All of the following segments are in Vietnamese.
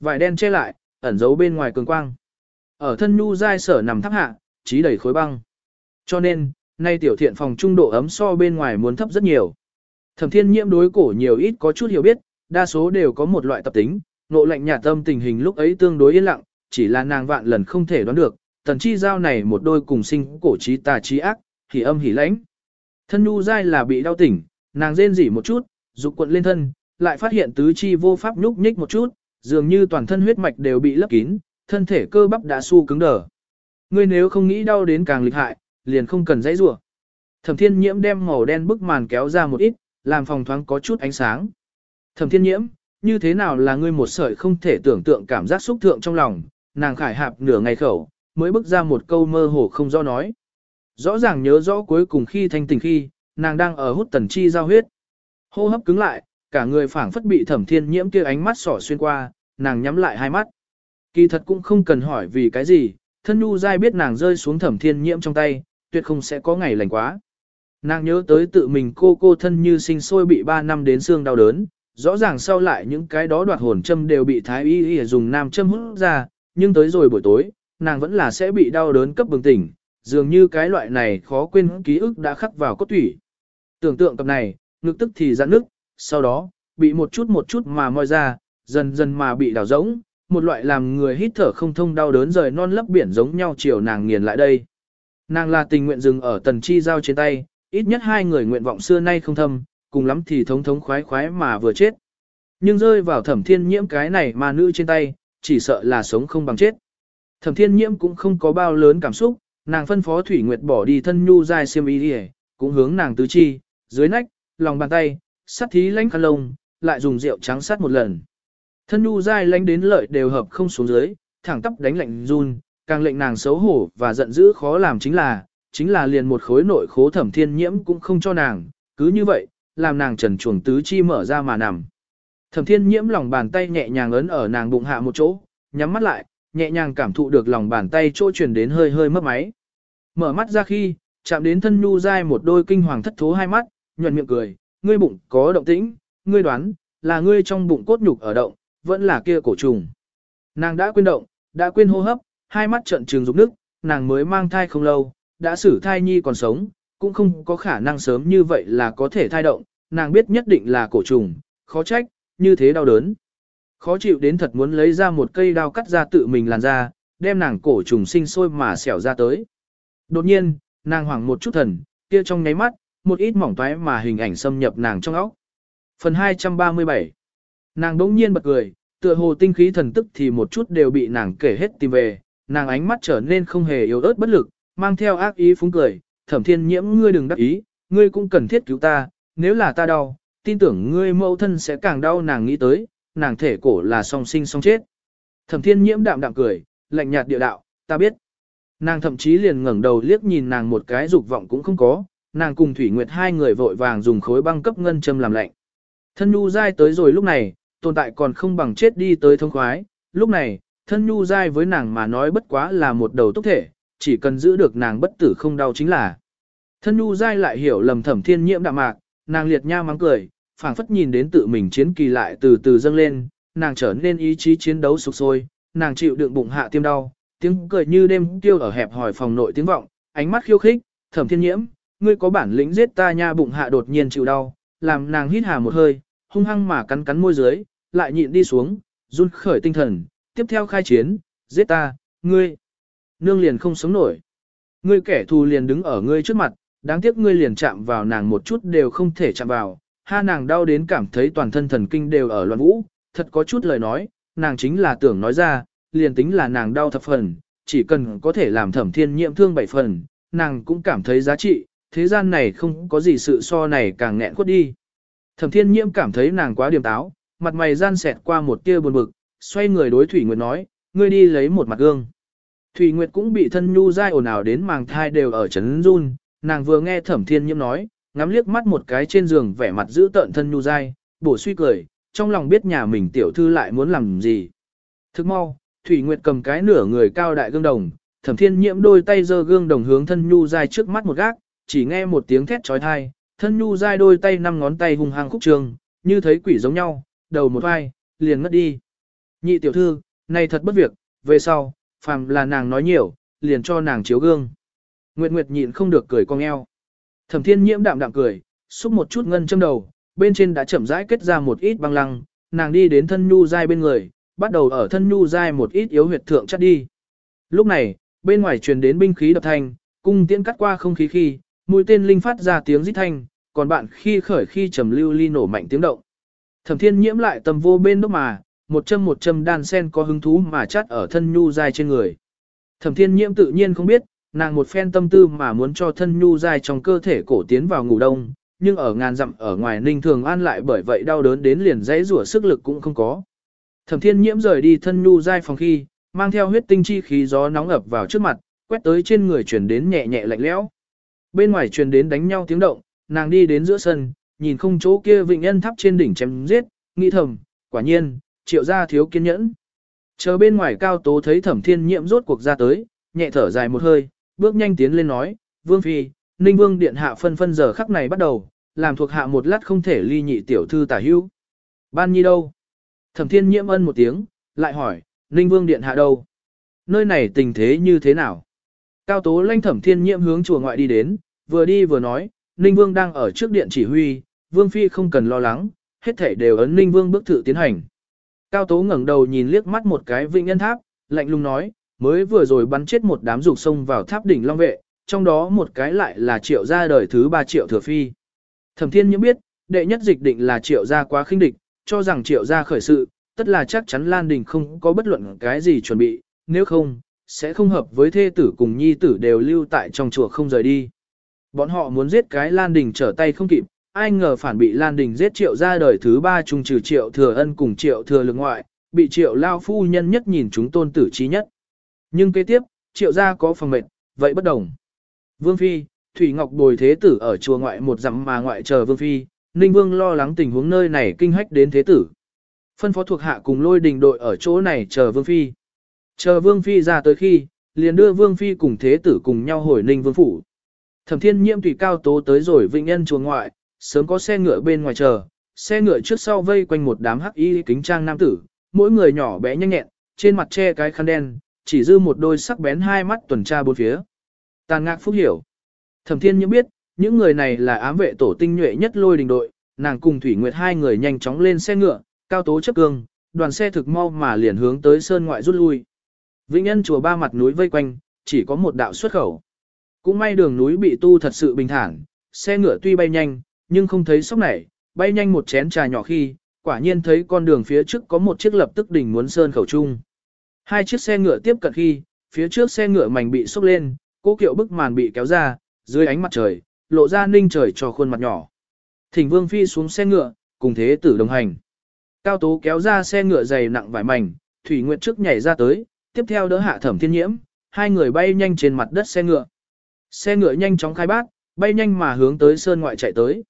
vải đen che lại, ẩn giấu bên ngoài cường quang. Ở thân nhu dai sở nằm thấp hạ, trí đầy khối băng. Cho nên, nay tiểu thiện phòng trung độ ấm so bên ngoài muốn thấp rất nhiều. Thẩm thiên nhiễm đối cổ nhiều ít có chút hiểu biết, đa số đều có một loại tập tính, nộ lạnh nhà tâm tình hình lúc ấy tương đối yên lặng, chỉ là nàng vạn lần không thể đoán được, tần chi giao này một đôi cùng sinh cổ trí tà trí ác, hỉ âm hỉ lãnh. Thân nhu dai là bị đau tỉnh, nàng rên rỉ một chút, dục quận lên thân, lại phát hiện tứ chi vô pháp nhúc nhích một chút, dường như toàn thân huyết mạch đều bị lấp kín, thân thể cơ bắp đã su cứng đờ. Ngươi nếu không nghĩ đau đến càng lịch hại, liền không cần dãy rủa. Thẩm Thiên Nhiễm đem màu đen bức màn kéo ra một ít, làm phòng thoáng có chút ánh sáng. Thẩm Thiên Nhiễm, như thế nào là ngươi một sợi không thể tưởng tượng cảm giác xúc thượng trong lòng, nàng khải hạp nửa ngày khẩu, mới bước ra một câu mơ hồ không do nói. Rõ ràng nhớ rõ cuối cùng khi thanh tình khi, nàng đang ở hút tần chi giao huyết. Hô hấp cứng lại, cả người phảng phất bị thẩm thiên nhiễm kia ánh mắt sỏ xuyên qua, nàng nhắm lại hai mắt. Kỳ thật cũng không cần hỏi vì cái gì, thân nhu dai biết nàng rơi xuống thẩm thiên nhiễm trong tay, tuyệt không sẽ có ngày lành quá. Nàng nhớ tới tự mình cô cô thân như sinh sôi bị ba năm đến xương đau đớn, rõ ràng sau lại những cái đó đoạt hồn châm đều bị thái y y dùng nam châm hút ra, nhưng tới rồi buổi tối, nàng vẫn là sẽ bị đau đớn cấp bừng tỉnh, dường như cái loại này khó quên ký ức đã khắc vào cốt tủy. Tưởng tượng cặp này, ngực tức thì giãn nước, sau đó, bị một chút một chút mà moi ra, dần dần mà bị đào rỗng, một loại làm người hít thở không thông đau đớn rời non lấp biển giống nhau chiều nàng nghiền lại đây. Nàng là tình nguyện dừng ở tần chi giao trên tay, ít nhất hai người nguyện vọng xưa nay không thâm, cùng lắm thì thống thống khoái khoái mà vừa chết. Nhưng rơi vào thẩm thiên nhiễm cái này mà nữ trên tay, chỉ sợ là sống không bằng chết. Thẩm thiên nhiễm cũng không có bao lớn cảm xúc, nàng phân phó Thủy Nguyệt bỏ đi thân nhu dài xiêm y đi cũng hướng nàng tứ chi, dưới nách, lòng bàn tay, sát thí lãnh khăn lông, lại dùng rượu trắng sát một lần. Thân nhu dai lãnh đến lợi đều hợp không xuống dưới, thẳng tắp đánh lạnh run, càng lệnh nàng xấu hổ và giận dữ khó làm chính là, chính là liền một khối nội khố thẩm thiên nhiễm cũng không cho nàng, cứ như vậy, làm nàng trần chuồng tứ chi mở ra mà nằm. Thẩm thiên nhiễm lòng bàn tay nhẹ nhàng ấn ở nàng bụng hạ một chỗ, nhắm mắt lại, nhẹ nhàng cảm thụ được lòng bàn tay chỗ truyền đến hơi hơi mất máy. Mở mắt ra khi, chạm đến thân nhu dai một đôi kinh hoàng thất thố hai mắt, nhuận miệng cười, ngươi bụng có động tĩnh, ngươi đoán, là ngươi trong bụng cốt nhục ở động, vẫn là kia cổ trùng. Nàng đã quên động, đã quên hô hấp, hai mắt trận trừng rục nước, nàng mới mang thai không lâu, đã xử thai nhi còn sống, cũng không có khả năng sớm như vậy là có thể thai động, nàng biết nhất định là cổ trùng, khó trách, như thế đau đớn. Khó chịu đến thật muốn lấy ra một cây đao cắt ra tự mình làn ra, đem nàng cổ trùng sinh sôi mà xẻo ra tới. Đột nhiên, nàng hoảng một chút thần, kia trong nháy mắt, một ít mỏng toái mà hình ảnh xâm nhập nàng trong óc. Phần 237 Nàng đỗng nhiên bật cười, tựa hồ tinh khí thần tức thì một chút đều bị nàng kể hết tìm về, nàng ánh mắt trở nên không hề yếu ớt bất lực, mang theo ác ý phúng cười, thẩm thiên nhiễm ngươi đừng đắc ý, ngươi cũng cần thiết cứu ta, nếu là ta đau, tin tưởng ngươi mẫu thân sẽ càng đau nàng nghĩ tới, nàng thể cổ là song sinh song chết. Thẩm thiên nhiễm đạm đạm cười, lạnh nhạt địa đạo, ta biết. Nàng thậm chí liền ngẩng đầu liếc nhìn nàng một cái dục vọng cũng không có, nàng cùng Thủy Nguyệt hai người vội vàng dùng khối băng cấp ngân châm làm lạnh. Thân nhu dai tới rồi lúc này, tồn tại còn không bằng chết đi tới thông khoái, lúc này, thân nhu dai với nàng mà nói bất quá là một đầu túc thể, chỉ cần giữ được nàng bất tử không đau chính là. Thân nhu dai lại hiểu lầm thẩm thiên nhiễm đạm mạc, nàng liệt nha mắng cười, phảng phất nhìn đến tự mình chiến kỳ lại từ từ dâng lên, nàng trở nên ý chí chiến đấu sục sôi, nàng chịu đựng bụng hạ tiêm đau, tiếng cười như đêm tiêu ở hẹp hỏi phòng nội tiếng vọng, ánh mắt khiêu khích, thẩm thiên nhiễm, ngươi có bản lĩnh giết ta nha bụng hạ đột nhiên chịu đau, làm nàng hít hà một hơi, hung hăng mà cắn cắn môi dưới, lại nhịn đi xuống, run khởi tinh thần, tiếp theo khai chiến, giết ta, ngươi. Nương liền không sống nổi. Ngươi kẻ thù liền đứng ở ngươi trước mặt, đáng tiếc ngươi liền chạm vào nàng một chút đều không thể chạm vào, ha nàng đau đến cảm thấy toàn thân thần kinh đều ở loạn vũ, thật có chút lời nói, nàng chính là tưởng nói ra, liền tính là nàng đau thập phần, chỉ cần có thể làm thẩm thiên nhiễm thương bảy phần, nàng cũng cảm thấy giá trị, thế gian này không có gì sự so này càng nghẹn khuất đi. Thẩm thiên nhiễm cảm thấy nàng quá điềm táo, mặt mày gian xẹt qua một tia buồn bực, xoay người đối Thủy Nguyệt nói, ngươi đi lấy một mặt gương. Thủy Nguyệt cũng bị thân nhu dai ồn ào đến màng thai đều ở chấn run, nàng vừa nghe thẩm thiên nhiễm nói, ngắm liếc mắt một cái trên giường vẻ mặt giữ tợn thân nhu dai, bổ suy cười, trong lòng biết nhà mình tiểu thư lại muốn làm gì. Thức mau, Thủy Nguyệt cầm cái nửa người cao đại gương đồng, thẩm thiên nhiễm đôi tay giơ gương đồng hướng thân nhu dai trước mắt một gác, chỉ nghe một tiếng thét trói thai, thân nhu dai đôi tay năm ngón tay hung hăng khúc trường, như thấy quỷ giống nhau, đầu một vai, liền ngất đi. Nhị tiểu thư, này thật bất việc, về sau, phàm là nàng nói nhiều, liền cho nàng chiếu gương. Nguyệt Nguyệt nhịn không được cười cong eo. Thẩm Thiên Nhiễm đạm đạm cười, xúc một chút ngân châm đầu, bên trên đã chậm rãi kết ra một ít băng lăng, nàng đi đến thân nhu dai bên người, bắt đầu ở thân nhu dai một ít yếu huyệt thượng chắt đi. Lúc này, bên ngoài truyền đến binh khí đập thanh, cung tiễn cắt qua không khí khi, mũi tên linh phát ra tiếng rít thanh, còn bạn khi khởi khi trầm lưu ly nổ mạnh tiếng động. Thẩm Thiên Nhiễm lại tầm vô bên đốc mà, một châm một châm đan sen có hứng thú mà chắt ở thân nhu dai trên người. Thẩm Thiên Nhiễm tự nhiên không biết, nàng một phen tâm tư mà muốn cho thân nhu dai trong cơ thể cổ tiến vào ngủ đông, nhưng ở ngàn dặm ở ngoài Ninh Thường An lại bởi vậy đau đớn đến liền dãy rủa sức lực cũng không có. Thẩm Thiên Nhiễm rời đi thân nhu dai phòng khi, mang theo huyết tinh chi khí gió nóng ập vào trước mặt, quét tới trên người truyền đến nhẹ nhẹ lạnh lẽo. Bên ngoài truyền đến đánh nhau tiếng động, nàng đi đến giữa sân, nhìn không chỗ kia vịnh nhân tháp trên đỉnh chém giết, nghĩ thầm, quả nhiên, triệu gia thiếu kiên nhẫn. Chờ bên ngoài cao tố thấy thẩm thiên nhiễm rốt cuộc ra tới, nhẹ thở dài một hơi, bước nhanh tiến lên nói, vương phi, ninh vương điện hạ phân phân giờ khắc này bắt đầu, làm thuộc hạ một lát không thể ly nhị tiểu thư tả hữu. Ban nhi đâu? Thẩm thiên nhiễm ân một tiếng, lại hỏi, ninh vương điện hạ đâu? Nơi này tình thế như thế nào? Cao tố lanh thẩm thiên nhiễm hướng chùa ngoại đi đến, vừa đi vừa nói, ninh vương đang ở trước điện chỉ huy, vương phi không cần lo lắng, hết thể đều ấn ninh vương bức thử tiến hành. Cao Tố ngẩng đầu nhìn liếc mắt một cái vĩnh nhân tháp, lạnh lùng nói, mới vừa rồi bắn chết một đám rục sông vào tháp đỉnh long vệ, trong đó một cái lại là triệu gia đời thứ ba triệu thừa phi. Thẩm thiên nhiễm biết, đệ nhất dịch định là triệu gia quá khinh địch, cho rằng triệu gia khởi sự, tất là chắc chắn Lan Đình không có bất luận cái gì chuẩn bị, nếu không, sẽ không hợp với thê tử cùng nhi tử đều lưu tại trong chùa không rời đi. Bọn họ muốn giết cái Lan Đình trở tay không kịp, ai ngờ phản bị Lan Đình giết triệu ra đời thứ ba chung trừ triệu thừa ân cùng triệu thừa lực ngoại, bị triệu lao phu nhân nhất nhìn chúng tôn tử trí nhất. Nhưng kế tiếp, triệu gia có phòng mệnh, vậy bất đồng. Vương Phi, Thủy Ngọc bồi thế tử ở chùa ngoại một dặm mà ngoại chờ Vương Phi, Ninh Vương lo lắng tình huống nơi này kinh hách đến thế tử. Phân phó thuộc hạ cùng lôi đình đội ở chỗ này chờ Vương Phi. Chờ Vương Phi ra tới khi, liền đưa Vương Phi cùng thế tử cùng nhau hồi Ninh Vương Phủ. Thẩm thiên nhiễm tùy cao tố tới rồi vĩnh nhân chùa ngoại, sớm có xe ngựa bên ngoài chờ, xe ngựa trước sau vây quanh một đám hắc y kính trang nam tử, mỗi người nhỏ bé nhanh nhẹn, trên mặt che cái khăn đen, chỉ dư một đôi sắc bén hai mắt tuần tra bốn phía. Tàn ngạc phúc hiểu. Thẩm thiên nhiễm biết, những người này là ám vệ tổ tinh nhuệ nhất lôi đình đội, nàng cùng Thủy Nguyệt hai người nhanh chóng lên xe ngựa, cao tố chấp cương, đoàn xe thực mau mà liền hướng tới sơn ngoại rút lui. Vĩnh nhân chùa ba mặt núi vây quanh, chỉ có một đạo xuất khẩu. Cũng may đường núi bị tu thật sự bình thản, xe ngựa tuy bay nhanh, nhưng không thấy sóc nảy, bay nhanh một chén trà nhỏ khi, quả nhiên thấy con đường phía trước có một chiếc lập tức đỉnh muốn sơn khẩu trung. Hai chiếc xe ngựa tiếp cận khi, phía trước xe ngựa mảnh bị sốc lên, cố kiệu bức màn bị kéo ra, dưới ánh mặt trời, lộ ra ninh trời cho khuôn mặt nhỏ. Thỉnh Vương Phi xuống xe ngựa, cùng thế tử đồng hành. Cao Tố kéo ra xe ngựa dày nặng vải mảnh, Thủy Nguyệt trước nhảy ra tới, tiếp theo đỡ hạ thẩm thiên nhiễm, hai người bay nhanh trên mặt đất xe ngựa. Xe ngựa nhanh chóng khai bát, bay nhanh mà hướng tới sơn ngoại chạy tới.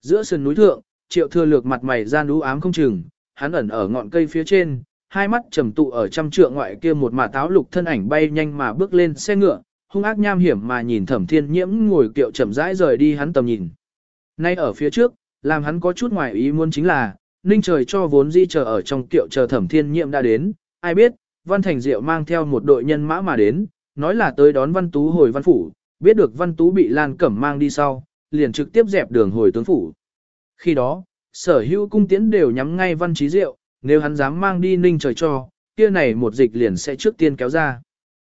Giữa sườn núi thượng, triệu thừa lược mặt mày gian đú ám không chừng, hắn ẩn ở ngọn cây phía trên, hai mắt trầm tụ ở trăm trượng ngoại kia một mả táo lục thân ảnh bay nhanh mà bước lên xe ngựa, hung ác nham hiểm mà nhìn thẩm thiên nhiễm ngồi kiệu chậm rãi rời đi hắn tầm nhìn. Nay ở phía trước, làm hắn có chút ngoài ý muốn chính là, ninh trời cho vốn di chờ ở trong kiệu chờ thẩm thiên nhiễm đã đến, ai biết, văn thành diệu mang theo một đội nhân mã mà đến, nói là tới đón văn tú hồi văn phủ, biết được văn tú bị lan cẩm mang đi sau, liền trực tiếp dẹp đường hồi tướng phủ. Khi đó, sở hữu cung tiễn đều nhắm ngay văn trí diệu, nếu hắn dám mang đi ninh trời cho, kia này một dịch liền sẽ trước tiên kéo ra.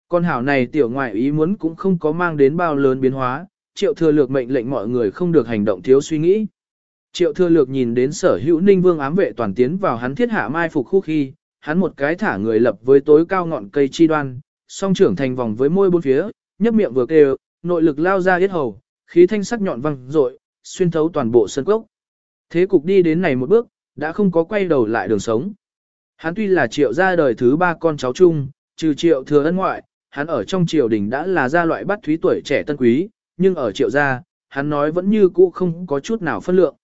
Con hảo này tiểu ngoại ý muốn cũng không có mang đến bao lớn biến hóa, triệu thừa lược mệnh lệnh mọi người không được hành động thiếu suy nghĩ. Triệu thừa lược nhìn đến sở hữu ninh vương ám vệ toàn tiến vào hắn thiết hạ mai phục khu khi, hắn một cái thả người lập với tối cao ngọn cây chi đoan, song trưởng thành vòng với môi bốn phía, nhấp miệng vừa kêu, nội lực lao ra hết hầu, khí thanh sắc nhọn văng rội, xuyên thấu toàn bộ sân cốc. Thế cục đi đến này một bước, đã không có quay đầu lại đường sống. Hắn tuy là triệu gia đời thứ ba con cháu chung, trừ triệu thừa ân ngoại, hắn ở trong triều đình đã là gia loại bắt thúy tuổi trẻ tân quý, nhưng ở triệu gia, hắn nói vẫn như cũ không có chút nào phân lượng.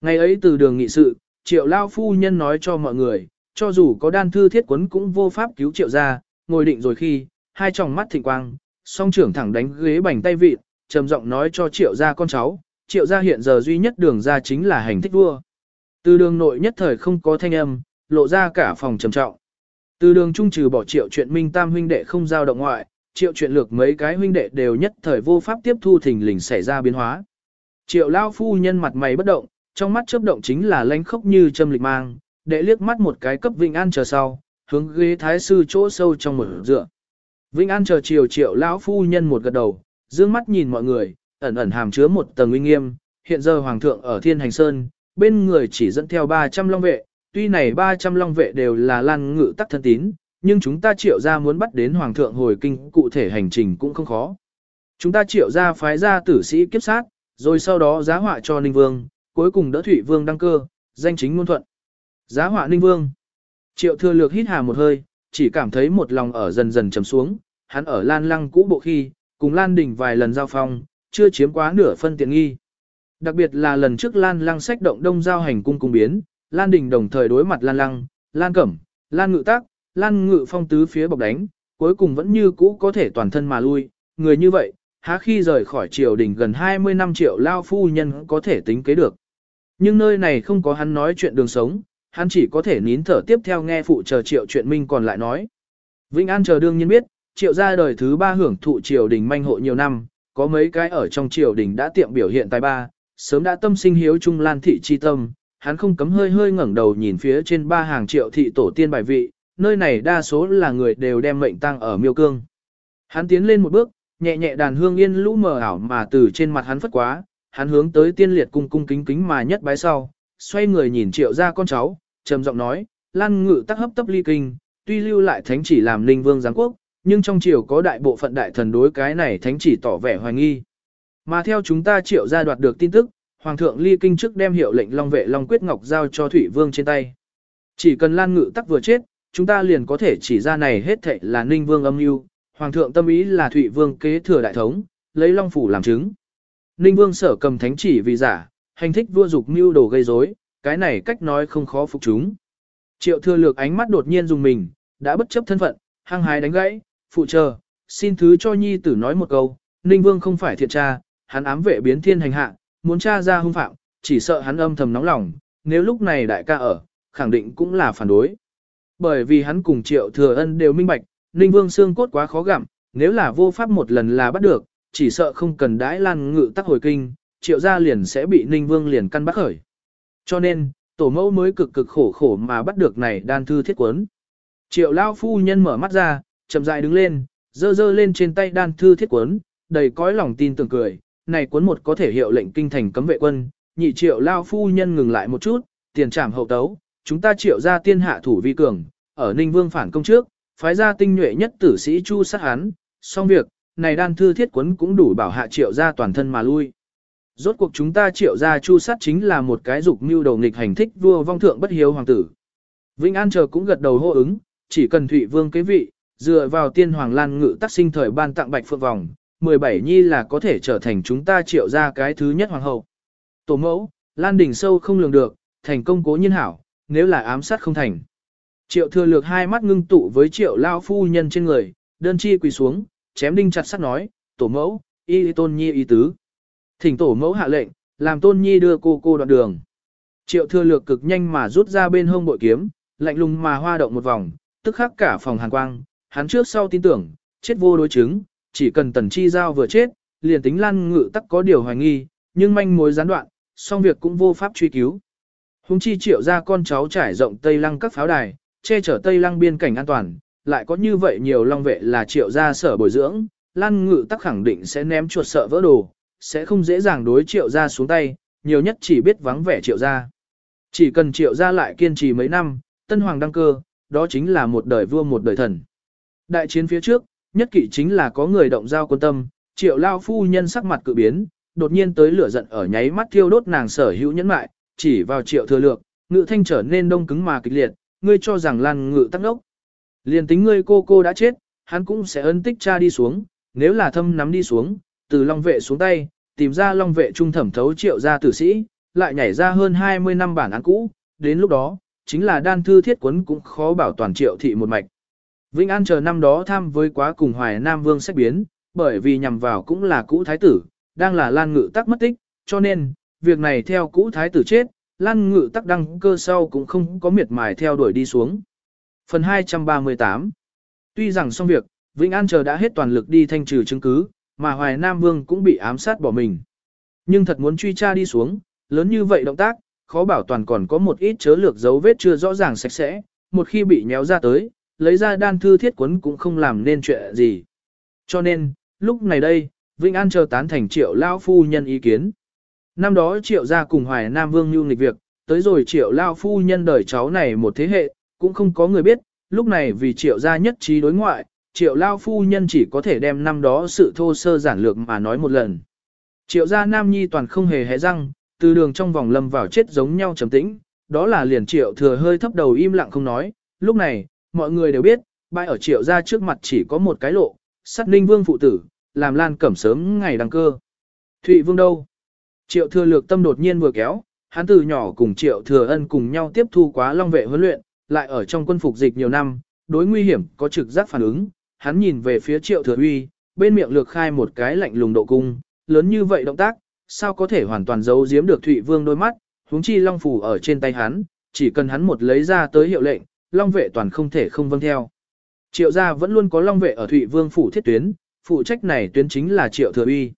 Ngày ấy từ đường nghị sự, triệu lao phu nhân nói cho mọi người, cho dù có đan thư thiết quấn cũng vô pháp cứu triệu gia, ngồi định rồi khi, hai tròng mắt thịnh quang, song trưởng thẳng đánh ghế bành tay vịt, trầm giọng nói cho triệu gia con cháu, triệu gia hiện giờ duy nhất đường ra chính là hành thích vua. Từ đường nội nhất thời không có thanh âm, lộ ra cả phòng trầm trọng. Từ đường trung trừ bỏ triệu chuyện minh tam huynh đệ không giao động ngoại, triệu chuyện lược mấy cái huynh đệ đều nhất thời vô pháp tiếp thu thình lình xảy ra biến hóa. Triệu lao phu nhân mặt mày bất động, trong mắt chớp động chính là lánh khốc như châm lịch mang, để liếc mắt một cái cấp vinh An chờ sau, hướng ghế thái sư chỗ sâu trong một dựa. vinh An chờ chiều triệu lão phu nhân một gật đầu, dương mắt nhìn mọi người, ẩn ẩn hàm chứa một tầng uy nghiêm, hiện giờ hoàng thượng ở Thiên Hành Sơn, bên người chỉ dẫn theo 300 long vệ, tuy này 300 long vệ đều là lan ngự tắc thân tín, nhưng chúng ta triệu ra muốn bắt đến hoàng thượng hồi kinh cụ thể hành trình cũng không khó. Chúng ta triệu ra phái ra tử sĩ kiếp sát, rồi sau đó giá họa cho Ninh Vương, cuối cùng đỡ Thụy Vương đăng cơ, danh chính ngôn thuận. Giá họa Ninh Vương. Triệu thừa lược hít hà một hơi, chỉ cảm thấy một lòng ở dần dần trầm xuống, hắn ở Lan Lăng cũ bộ khi, cùng Lan Đình vài lần giao phong, chưa chiếm quá nửa phân tiện nghi. Đặc biệt là lần trước Lan Lăng sách động đông giao hành cung cung biến, Lan Đình đồng thời đối mặt Lan Lăng, Lan Cẩm, Lan Ngự Tác, Lan Ngự Phong tứ phía bọc đánh, cuối cùng vẫn như cũ có thể toàn thân mà lui, người như vậy, há khi rời khỏi triều đình gần 20 năm triệu lao phu nhân có thể tính kế được. Nhưng nơi này không có hắn nói chuyện đường sống, hắn chỉ có thể nín thở tiếp theo nghe phụ chờ triệu chuyện minh còn lại nói. Vĩnh An chờ đương nhiên biết, triệu gia đời thứ ba hưởng thụ triều đình manh hộ nhiều năm, có mấy cái ở trong triều đình đã tiệm biểu hiện tài ba, sớm đã tâm sinh hiếu trung lan thị chi tâm, hắn không cấm hơi hơi ngẩng đầu nhìn phía trên ba hàng triệu thị tổ tiên bài vị, nơi này đa số là người đều đem mệnh tăng ở miêu cương. Hắn tiến lên một bước, nhẹ nhẹ đàn hương yên lũ mờ ảo mà từ trên mặt hắn phất quá, hắn hướng tới tiên liệt cung cung kính kính mà nhất bái sau, xoay người nhìn triệu ra con cháu, trầm giọng nói, lan ngự tắc hấp tấp ly kinh, tuy lưu lại thánh chỉ làm ninh vương giáng quốc, nhưng trong triều có đại bộ phận đại thần đối cái này thánh chỉ tỏ vẻ hoài nghi. Mà theo chúng ta triệu ra đoạt được tin tức, Hoàng thượng ly kinh trước đem hiệu lệnh Long vệ Long Quyết Ngọc giao cho Thủy Vương trên tay. Chỉ cần Lan Ngự tắc vừa chết, chúng ta liền có thể chỉ ra này hết thệ là Ninh Vương âm mưu. Hoàng thượng tâm ý là thủy Vương kế thừa đại thống, lấy Long phủ làm chứng. Ninh Vương sở cầm thánh chỉ vì giả, hành thích vua dục mưu đồ gây rối, cái này cách nói không khó phục chúng. Triệu Thừa Lược ánh mắt đột nhiên dùng mình, đã bất chấp thân phận, hăng hái đánh gãy, phụ chờ, xin thứ cho nhi tử nói một câu, Ninh Vương không phải thiện tra, hắn ám vệ biến thiên hành hạ, muốn tra ra hung phạm, chỉ sợ hắn âm thầm nóng lòng, nếu lúc này đại ca ở, khẳng định cũng là phản đối. Bởi vì hắn cùng triệu thừa ân đều minh bạch, Ninh Vương xương cốt quá khó gặm, nếu là vô pháp một lần là bắt được, chỉ sợ không cần đãi lan ngự tắc hồi kinh, triệu gia liền sẽ bị Ninh Vương liền căn bắt khởi. Cho nên, tổ mẫu mới cực cực khổ khổ mà bắt được này đan thư thiết quấn. Triệu lao phu nhân mở mắt ra, chậm rãi đứng lên, dơ dơ lên trên tay đan thư thiết quấn, đầy cõi lòng tin tưởng cười, này cuốn một có thể hiệu lệnh kinh thành cấm vệ quân, nhị triệu lao phu nhân ngừng lại một chút, tiền trảm hậu tấu, chúng ta triệu ra tiên hạ thủ vi cường, ở Ninh Vương phản công trước, phái ra tinh nhuệ nhất tử sĩ chu sát hắn, xong việc, này đan thư thiết quấn cũng đủ bảo hạ triệu ra toàn thân mà lui. Rốt cuộc chúng ta triệu ra chu sát chính là một cái dục mưu đầu nghịch hành thích vua vong thượng bất hiếu hoàng tử. Vĩnh An chờ cũng gật đầu hô ứng, chỉ cần Thụy Vương kế vị, dựa vào tiên hoàng lan ngự tác sinh thời ban tặng bạch phượng vòng, 17 nhi là có thể trở thành chúng ta triệu ra cái thứ nhất hoàng hậu. Tổ mẫu, Lan đỉnh sâu không lường được, thành công cố nhiên hảo, nếu là ám sát không thành. Triệu thừa lược hai mắt ngưng tụ với triệu lao phu nhân trên người, đơn chi quỳ xuống, chém đinh chặt sắt nói, tổ mẫu, y tôn nhi y tứ. Thỉnh tổ mẫu hạ lệnh, làm tôn nhi đưa cô cô đoạn đường. Triệu thừa lược cực nhanh mà rút ra bên hông bội kiếm, lạnh lùng mà hoa động một vòng, tức khắc cả phòng hàn quang, hắn trước sau tin tưởng, chết vô đối chứng, chỉ cần tần chi giao vừa chết, liền tính lan ngự tắc có điều hoài nghi, nhưng manh mối gián đoạn, song việc cũng vô pháp truy cứu. Hùng chi triệu ra con cháu trải rộng Tây Lăng các pháo đài, che chở Tây Lăng biên cảnh an toàn, lại có như vậy nhiều long vệ là triệu ra sở bồi dưỡng, lan ngự tắc khẳng định sẽ ném chuột sợ vỡ đồ, sẽ không dễ dàng đối triệu gia xuống tay, nhiều nhất chỉ biết vắng vẻ triệu gia. Chỉ cần triệu gia lại kiên trì mấy năm, tân hoàng đăng cơ, đó chính là một đời vua một đời thần. Đại chiến phía trước, nhất kỵ chính là có người động giao quân tâm, triệu lao phu nhân sắc mặt cự biến, đột nhiên tới lửa giận ở nháy mắt thiêu đốt nàng sở hữu nhẫn mại, chỉ vào triệu thừa lược, ngự thanh trở nên đông cứng mà kịch liệt, ngươi cho rằng lan ngự tắc đốc. Liền tính ngươi cô cô đã chết, hắn cũng sẽ ân tích cha đi xuống, nếu là thâm nắm đi xuống, từ long vệ xuống tay, tìm ra long vệ trung thẩm thấu triệu gia tử sĩ, lại nhảy ra hơn 20 năm bản án cũ, đến lúc đó, chính là đan thư thiết quấn cũng khó bảo toàn triệu thị một mạch. Vĩnh An chờ năm đó tham với quá cùng Hoài Nam Vương sách biến, bởi vì nhằm vào cũng là cũ thái tử, đang là Lan Ngự Tắc mất tích, cho nên, việc này theo cũ thái tử chết, Lan Ngự Tắc đăng cơ sau cũng không có miệt mài theo đuổi đi xuống. Phần 238 Tuy rằng xong việc, Vĩnh An chờ đã hết toàn lực đi thanh trừ chứng cứ, mà Hoài Nam Vương cũng bị ám sát bỏ mình. Nhưng thật muốn truy tra đi xuống, lớn như vậy động tác, khó bảo toàn còn có một ít chớ lược dấu vết chưa rõ ràng sạch sẽ, một khi bị nhéo ra tới, lấy ra đan thư thiết quấn cũng không làm nên chuyện gì. Cho nên, lúc này đây, Vĩnh An chờ tán thành triệu lao phu nhân ý kiến. Năm đó triệu ra cùng Hoài Nam Vương như nghịch việc, tới rồi triệu lao phu nhân đời cháu này một thế hệ, cũng không có người biết, lúc này vì triệu gia nhất trí đối ngoại, triệu lao phu nhân chỉ có thể đem năm đó sự thô sơ giản lược mà nói một lần. Triệu gia nam nhi toàn không hề hé răng, từ đường trong vòng lâm vào chết giống nhau trầm tĩnh, đó là liền triệu thừa hơi thấp đầu im lặng không nói, lúc này, mọi người đều biết, bãi ở triệu gia trước mặt chỉ có một cái lộ, sát ninh vương phụ tử, làm lan cẩm sớm ngày đăng cơ. Thụy vương đâu? Triệu thừa lược tâm đột nhiên vừa kéo, hắn từ nhỏ cùng triệu thừa ân cùng nhau tiếp thu quá long vệ huấn luyện, lại ở trong quân phục dịch nhiều năm, đối nguy hiểm có trực giác phản ứng, hắn nhìn về phía triệu thừa uy, bên miệng lược khai một cái lạnh lùng độ cung, lớn như vậy động tác, sao có thể hoàn toàn giấu giếm được Thụy Vương đôi mắt, huống chi long phủ ở trên tay hắn, chỉ cần hắn một lấy ra tới hiệu lệnh, long vệ toàn không thể không vâng theo. Triệu gia vẫn luôn có long vệ ở Thụy Vương phủ thiết tuyến, phụ trách này tuyến chính là Triệu Thừa Uy.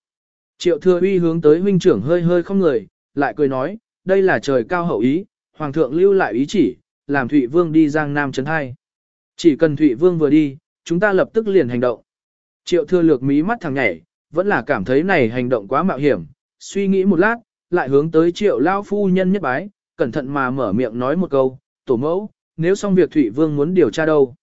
Triệu Thừa Uy hướng tới huynh trưởng hơi hơi không người, lại cười nói, đây là trời cao hậu ý, hoàng thượng lưu lại ý chỉ, làm Thụy Vương đi Giang Nam chấn hai. Chỉ cần Thụy Vương vừa đi, chúng ta lập tức liền hành động. Triệu Thừa lược mí mắt thằng nhảy, vẫn là cảm thấy này hành động quá mạo hiểm, suy nghĩ một lát, lại hướng tới Triệu lao phu nhân nhất bái, cẩn thận mà mở miệng nói một câu, "Tổ mẫu, nếu xong việc thủy Vương muốn điều tra đâu?"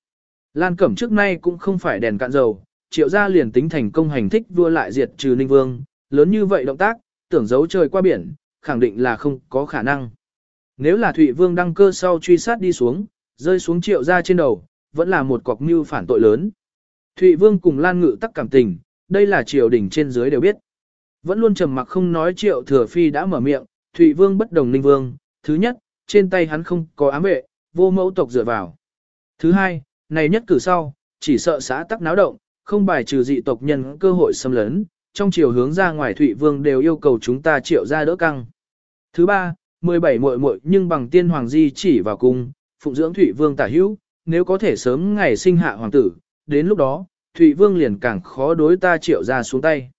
Lan Cẩm trước nay cũng không phải đèn cạn dầu, Triệu gia liền tính thành công hành thích vua lại diệt trừ Ninh Vương, lớn như vậy động tác, tưởng giấu trời qua biển, khẳng định là không có khả năng. Nếu là Thụy Vương đăng cơ sau truy sát đi xuống, rơi xuống triệu gia trên đầu, vẫn là một cọc mưu phản tội lớn. Thụy Vương cùng Lan Ngự tắc cảm tình, đây là triều đình trên dưới đều biết. Vẫn luôn trầm mặc không nói triệu thừa phi đã mở miệng, Thụy Vương bất đồng Ninh Vương, thứ nhất, trên tay hắn không có ám vệ, vô mẫu tộc dựa vào. Thứ hai, này nhất cử sau, chỉ sợ xã tắc náo động, không bài trừ dị tộc nhân cơ hội xâm lấn, trong chiều hướng ra ngoài Thụy Vương đều yêu cầu chúng ta triệu ra đỡ căng. Thứ ba, 17 muội muội nhưng bằng tiên hoàng di chỉ vào cung, phụng dưỡng Thụy Vương tả hữu, nếu có thể sớm ngày sinh hạ hoàng tử, đến lúc đó, Thụy Vương liền càng khó đối ta triệu ra xuống tay.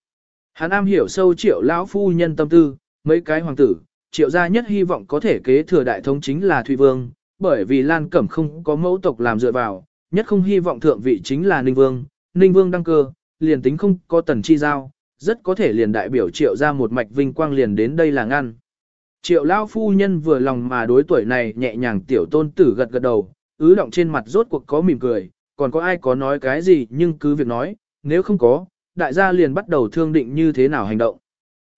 Hắn am hiểu sâu triệu lão phu nhân tâm tư, mấy cái hoàng tử, triệu gia nhất hy vọng có thể kế thừa đại thống chính là Thụy Vương, bởi vì Lan Cẩm không có mẫu tộc làm dựa vào, nhất không hy vọng thượng vị chính là Ninh Vương, Ninh Vương đăng cơ, liền tính không có tần chi giao, rất có thể liền đại biểu triệu ra một mạch vinh quang liền đến đây là ngăn. Triệu lão phu nhân vừa lòng mà đối tuổi này nhẹ nhàng tiểu tôn tử gật gật đầu, ứ động trên mặt rốt cuộc có mỉm cười, còn có ai có nói cái gì nhưng cứ việc nói, nếu không có, đại gia liền bắt đầu thương định như thế nào hành động.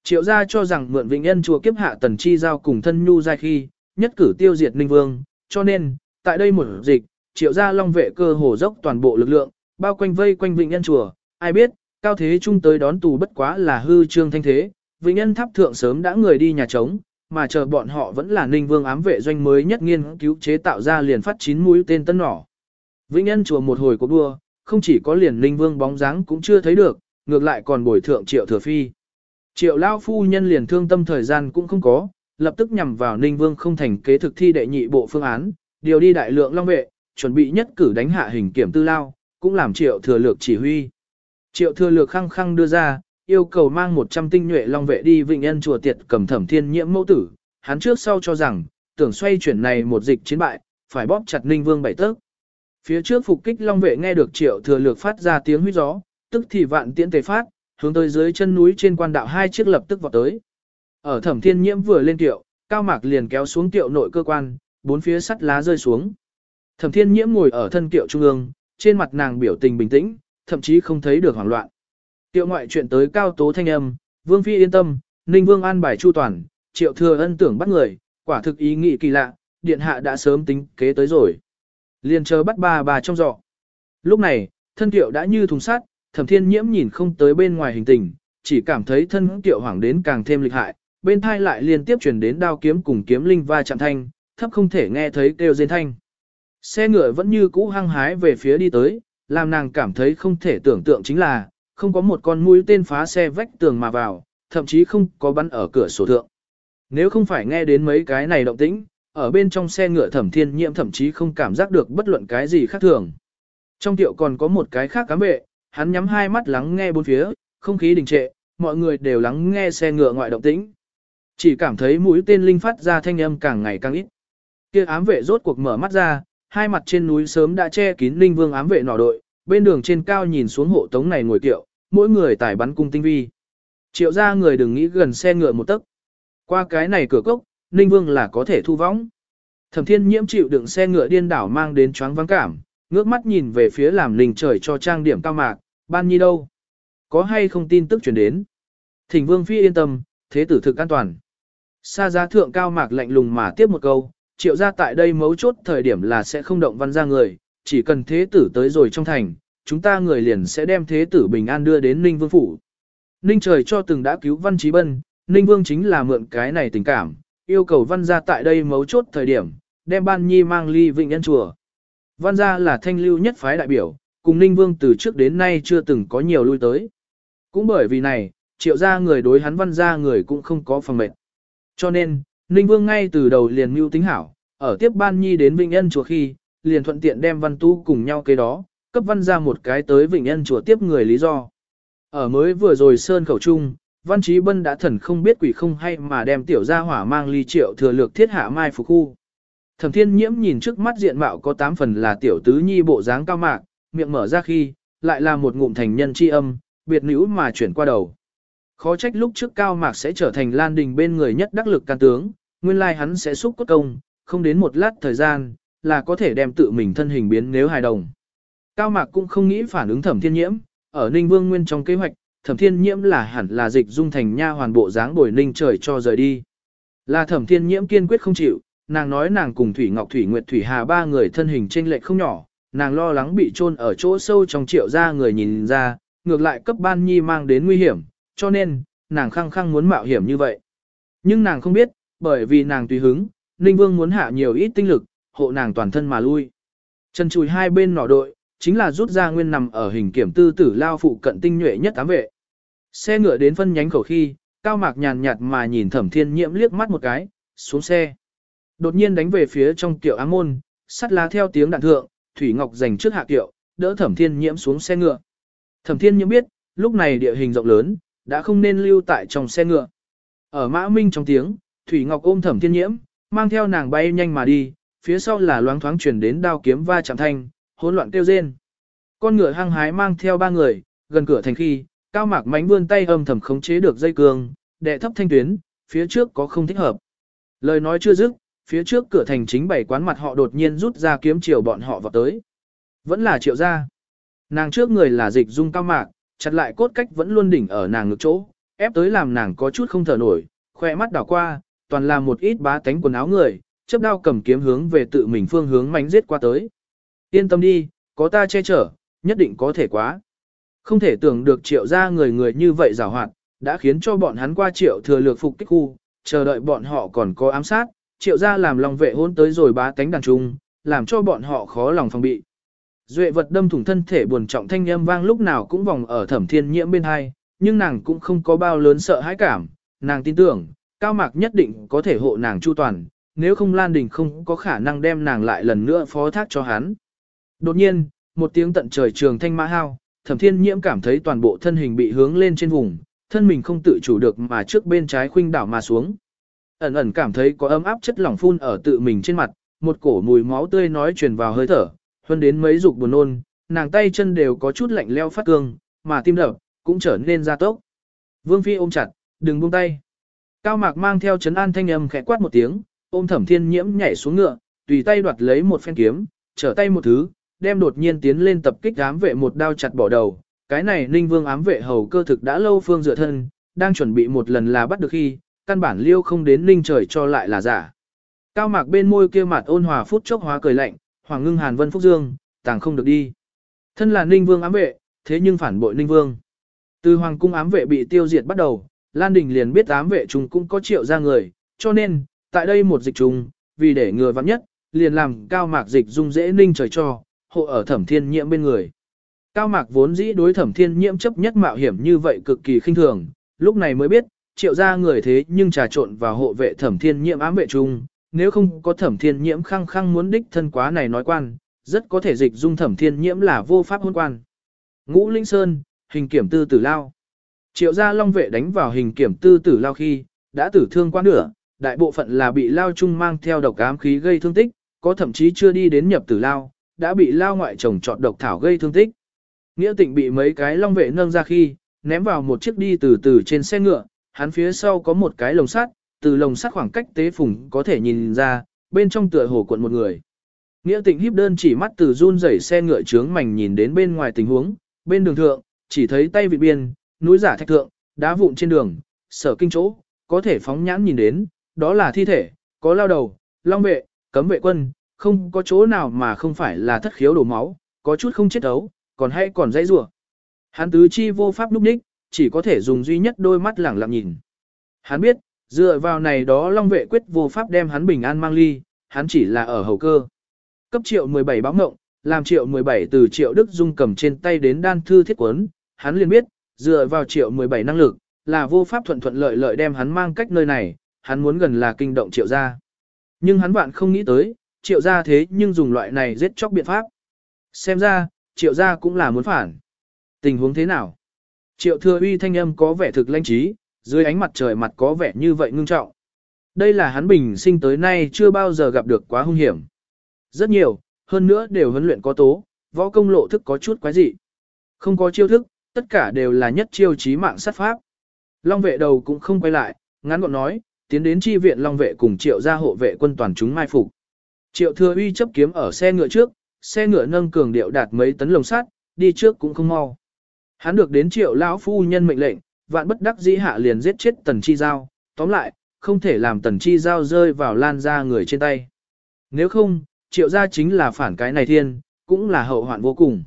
Triệu gia cho rằng mượn vĩnh nhân chùa kiếp hạ tần chi giao cùng thân nhu giai khi, nhất cử tiêu diệt ninh vương, cho nên, tại đây một dịch, triệu gia long vệ cơ hồ dốc toàn bộ lực lượng, bao quanh vây quanh vĩnh nhân chùa, ai biết, cao thế trung tới đón tù bất quá là hư trương thanh thế, vĩnh nhân tháp thượng sớm đã người đi nhà trống, mà chờ bọn họ vẫn là ninh vương ám vệ doanh mới nhất nghiên cứu chế tạo ra liền phát chín mũi tên tân nỏ. Vĩnh nhân chùa một hồi cuộc đua, không chỉ có liền ninh vương bóng dáng cũng chưa thấy được, ngược lại còn bồi thượng triệu thừa phi. Triệu lao phu nhân liền thương tâm thời gian cũng không có, lập tức nhằm vào ninh vương không thành kế thực thi đệ nhị bộ phương án, điều đi đại lượng long vệ, chuẩn bị nhất cử đánh hạ hình kiểm tư lao, cũng làm triệu thừa lược chỉ huy. Triệu thừa lược khăng khăng đưa ra, yêu cầu mang 100 tinh nhuệ long vệ đi Vịnh Ân chùa tiệt cầm thẩm thiên nhiễm mẫu tử, hắn trước sau cho rằng, tưởng xoay chuyển này một dịch chiến bại, phải bóp chặt Ninh Vương bảy tấc. Phía trước phục kích long vệ nghe được triệu thừa lược phát ra tiếng huýt gió, tức thì vạn tiễn tề phát, hướng tới dưới chân núi trên quan đạo hai chiếc lập tức vọt tới. Ở thẩm thiên nhiễm vừa lên tiệu, cao mạc liền kéo xuống tiệu nội cơ quan, bốn phía sắt lá rơi xuống. Thẩm thiên nhiễm ngồi ở thân kiệu trung ương, trên mặt nàng biểu tình bình tĩnh, thậm chí không thấy được hoảng loạn. Tiệu ngoại chuyện tới cao tố thanh âm, Vương Phi yên tâm, Ninh Vương an bài chu toàn, triệu thừa ân tưởng bắt người, quả thực ý nghĩ kỳ lạ, điện hạ đã sớm tính kế tới rồi. Liền chờ bắt bà bà trong giọ. Lúc này, thân tiệu đã như thùng sắt, thẩm thiên nhiễm nhìn không tới bên ngoài hình tình, chỉ cảm thấy thân tiệu hoảng đến càng thêm lịch hại, bên thai lại liên tiếp truyền đến đao kiếm cùng kiếm linh va chạm thanh, thấp không thể nghe thấy kêu rên thanh. Xe ngựa vẫn như cũ hăng hái về phía đi tới, làm nàng cảm thấy không thể tưởng tượng chính là, không có một con mũi tên phá xe vách tường mà vào, thậm chí không có bắn ở cửa sổ thượng. Nếu không phải nghe đến mấy cái này động tĩnh, ở bên trong xe ngựa thẩm thiên nhiễm thậm chí không cảm giác được bất luận cái gì khác thường. Trong tiệu còn có một cái khác cám vệ, hắn nhắm hai mắt lắng nghe bốn phía, không khí đình trệ, mọi người đều lắng nghe xe ngựa ngoại động tĩnh. Chỉ cảm thấy mũi tên linh phát ra thanh âm càng ngày càng ít. Kia ám vệ rốt cuộc mở mắt ra, hai mặt trên núi sớm đã che kín linh vương ám vệ nỏ đội, bên đường trên cao nhìn xuống hộ tống này ngồi kiệu, mỗi người tải bắn cung tinh vi. Triệu ra người đừng nghĩ gần xe ngựa một tấc. Qua cái này cửa cốc, Ninh Vương là có thể thu võng. Thẩm Thiên Nhiễm chịu đựng xe ngựa điên đảo mang đến choáng vắng cảm, ngước mắt nhìn về phía làm Ninh trời cho trang điểm cao mạc, ban nhi đâu? Có hay không tin tức truyền đến? Thỉnh Vương Phi yên tâm, thế tử thực an toàn. Sa giá thượng cao mạc lạnh lùng mà tiếp một câu, triệu ra tại đây mấu chốt thời điểm là sẽ không động văn ra người, chỉ cần thế tử tới rồi trong thành, chúng ta người liền sẽ đem thế tử bình an đưa đến Ninh Vương Phủ. Ninh trời cho từng đã cứu văn trí bân, Ninh Vương chính là mượn cái này tình cảm, yêu cầu văn gia tại đây mấu chốt thời điểm, đem ban nhi mang ly vịnh nhân chùa. Văn gia là thanh lưu nhất phái đại biểu, cùng Ninh Vương từ trước đến nay chưa từng có nhiều lui tới. Cũng bởi vì này, triệu gia người đối hắn văn gia người cũng không có phòng mệnh. Cho nên, Ninh Vương ngay từ đầu liền mưu tính hảo, ở tiếp ban nhi đến Vịnh yên chùa khi, liền thuận tiện đem văn tu cùng nhau cái đó, cấp văn ra một cái tới Vịnh Ân chùa tiếp người lý do. Ở mới vừa rồi sơn khẩu trung, văn trí bân đã thần không biết quỷ không hay mà đem tiểu gia hỏa mang ly triệu thừa lược thiết hạ mai phục khu. Thẩm thiên nhiễm nhìn trước mắt diện mạo có tám phần là tiểu tứ nhi bộ dáng cao mạc, miệng mở ra khi, lại là một ngụm thành nhân chi âm, biệt nữ mà chuyển qua đầu. Khó trách lúc trước cao mạc sẽ trở thành lan đình bên người nhất đắc lực can tướng, nguyên lai hắn sẽ xúc cốt công, không đến một lát thời gian, là có thể đem tự mình thân hình biến nếu hài đồng. Cao mạc cũng không nghĩ phản ứng thẩm thiên nhiễm, ở Ninh Vương Nguyên trong kế hoạch, thẩm thiên nhiễm là hẳn là dịch dung thành nha hoàn bộ dáng bồi ninh trời cho rời đi. Là thẩm thiên nhiễm kiên quyết không chịu, nàng nói nàng cùng Thủy Ngọc Thủy Nguyệt Thủy Hà ba người thân hình chênh lệch không nhỏ, nàng lo lắng bị chôn ở chỗ sâu trong triệu ra người nhìn ra, ngược lại cấp ban nhi mang đến nguy hiểm, cho nên, nàng khăng khăng muốn mạo hiểm như vậy. Nhưng nàng không biết, bởi vì nàng tùy hứng, Ninh Vương muốn hạ nhiều ít tinh lực, hộ nàng toàn thân mà lui. Chân chùi hai bên nỏ đội, chính là rút ra nguyên nằm ở hình kiểm tư tử lao phụ cận tinh nhuệ nhất ám vệ. Xe ngựa đến phân nhánh khẩu khi, cao mạc nhàn nhạt mà nhìn thẩm thiên nhiễm liếc mắt một cái, xuống xe. Đột nhiên đánh về phía trong tiểu ám môn, sắt lá theo tiếng đạn thượng, Thủy Ngọc giành trước hạ kiệu, đỡ thẩm thiên nhiễm xuống xe ngựa. Thẩm thiên nhiễm biết, lúc này địa hình rộng lớn, đã không nên lưu tại trong xe ngựa. Ở mã minh trong tiếng, Thủy Ngọc ôm thẩm thiên nhiễm, mang theo nàng bay nhanh mà đi, phía sau là loáng thoáng chuyển đến đao kiếm va chạm thanh, hỗn loạn kêu rên. Con ngựa hăng hái mang theo ba người, gần cửa thành khi, cao mạc mánh vươn tay âm thầm khống chế được dây cương, đệ thấp thanh tuyến, phía trước có không thích hợp. Lời nói chưa dứt, phía trước cửa thành chính bảy quán mặt họ đột nhiên rút ra kiếm chiều bọn họ vào tới. Vẫn là triệu gia. Nàng trước người là dịch dung cao mạc, chặt lại cốt cách vẫn luôn đỉnh ở nàng ngực chỗ, ép tới làm nàng có chút không thở nổi, khoe mắt đảo qua, toàn là một ít bá tánh quần áo người, chấp đao cầm kiếm hướng về tự mình phương hướng mánh giết qua tới. Yên tâm đi, có ta che chở, nhất định có thể quá. Không thể tưởng được triệu ra người người như vậy rào hoạt, đã khiến cho bọn hắn qua triệu thừa lược phục kích khu, chờ đợi bọn họ còn có ám sát, triệu ra làm lòng vệ hôn tới rồi bá tánh đàn trung, làm cho bọn họ khó lòng phòng bị. Duệ vật đâm thủng thân thể buồn trọng thanh âm vang lúc nào cũng vòng ở thẩm thiên nhiễm bên hai, nhưng nàng cũng không có bao lớn sợ hãi cảm, nàng tin tưởng, cao mạc nhất định có thể hộ nàng chu toàn, nếu không Lan Đình không có khả năng đem nàng lại lần nữa phó thác cho hắn. Đột nhiên, một tiếng tận trời trường thanh mã hao, thẩm thiên nhiễm cảm thấy toàn bộ thân hình bị hướng lên trên vùng, thân mình không tự chủ được mà trước bên trái khuynh đảo mà xuống. Ẩn ẩn cảm thấy có ấm áp chất lỏng phun ở tự mình trên mặt, một cổ mùi máu tươi nói truyền vào hơi thở, hơn đến mấy dục buồn nôn, nàng tay chân đều có chút lạnh leo phát cương, mà tim đập cũng trở nên gia tốc. Vương Phi ôm chặt, đừng buông tay. Cao Mạc mang theo chấn an thanh âm khẽ quát một tiếng, ôm Thẩm Thiên Nhiễm nhảy xuống ngựa, tùy tay đoạt lấy một phen kiếm, trở tay một thứ, đem đột nhiên tiến lên tập kích ám vệ một đao chặt bỏ đầu. Cái này Ninh Vương ám vệ hầu cơ thực đã lâu phương dựa thân, đang chuẩn bị một lần là bắt được khi, căn bản liêu không đến Ninh trời cho lại là giả. Cao Mạc bên môi kia mặt ôn hòa phút chốc hóa cười lạnh, Hoàng Ngưng Hàn Vân Phúc Dương, tàng không được đi. Thân là Ninh Vương ám vệ, thế nhưng phản bội Ninh Vương. Từ Hoàng cung ám vệ bị tiêu diệt bắt đầu, Lan Đình liền biết ám vệ chúng cũng có triệu ra người, cho nên, tại đây một dịch trùng, vì để ngừa vắng nhất, liền làm cao mạc dịch dung dễ ninh trời cho, hộ ở thẩm thiên nhiễm bên người. Cao mạc vốn dĩ đối thẩm thiên nhiễm chấp nhất mạo hiểm như vậy cực kỳ khinh thường, lúc này mới biết, triệu ra người thế nhưng trà trộn vào hộ vệ thẩm thiên nhiễm ám vệ chung, nếu không có thẩm thiên nhiễm khăng khăng muốn đích thân quá này nói quan, rất có thể dịch dung thẩm thiên nhiễm là vô pháp hôn quan. Ngũ Linh Sơn, hình kiểm tư tử lao. Triệu gia long vệ đánh vào hình kiểm tư tử lao khi, đã tử thương quá nửa, đại bộ phận là bị lao chung mang theo độc ám khí gây thương tích, có thậm chí chưa đi đến nhập tử lao, đã bị lao ngoại chồng chọn độc thảo gây thương tích. Nghĩa tịnh bị mấy cái long vệ nâng ra khi, ném vào một chiếc đi từ từ trên xe ngựa, hắn phía sau có một cái lồng sắt, từ lồng sắt khoảng cách tế phùng có thể nhìn ra, bên trong tựa hồ cuộn một người. Nghĩa tịnh híp đơn chỉ mắt từ run rẩy xe ngựa trướng mảnh nhìn đến bên ngoài tình huống, bên đường thượng, chỉ thấy tay vị biên, núi giả thạch thượng, đá vụn trên đường, sở kinh chỗ, có thể phóng nhãn nhìn đến, đó là thi thể, có lao đầu, long vệ, cấm vệ quân, không có chỗ nào mà không phải là thất khiếu đổ máu, có chút không chết đấu, còn hay còn dãy rủa. Hắn tứ chi vô pháp núp đích, chỉ có thể dùng duy nhất đôi mắt lẳng lặng nhìn. Hắn biết, dựa vào này đó long vệ quyết vô pháp đem hắn bình an mang ly, hắn chỉ là ở hầu cơ. Cấp triệu 17 báo ngộng, làm triệu 17 từ triệu Đức Dung cầm trên tay đến đan thư thiết quấn, hắn liền biết, dựa vào triệu 17 năng lực, là vô pháp thuận thuận lợi lợi đem hắn mang cách nơi này, hắn muốn gần là kinh động triệu gia. Nhưng hắn vạn không nghĩ tới, triệu gia thế nhưng dùng loại này giết chóc biện pháp. Xem ra, triệu gia cũng là muốn phản. Tình huống thế nào? Triệu thừa uy thanh âm có vẻ thực lanh trí, dưới ánh mặt trời mặt có vẻ như vậy ngưng trọng. Đây là hắn bình sinh tới nay chưa bao giờ gặp được quá hung hiểm. Rất nhiều, hơn nữa đều huấn luyện có tố, võ công lộ thức có chút quái dị. Không có chiêu thức, tất cả đều là nhất chiêu chí mạng sát pháp. Long vệ đầu cũng không quay lại, ngắn gọn nói, tiến đến chi viện Long vệ cùng triệu gia hộ vệ quân toàn chúng mai phục. Triệu thừa uy chấp kiếm ở xe ngựa trước, xe ngựa nâng cường điệu đạt mấy tấn lồng sắt, đi trước cũng không mau. Hắn được đến triệu lão phu nhân mệnh lệnh, vạn bất đắc dĩ hạ liền giết chết tần chi giao, tóm lại, không thể làm tần chi giao rơi vào lan ra người trên tay. Nếu không, triệu gia chính là phản cái này thiên, cũng là hậu hoạn vô cùng.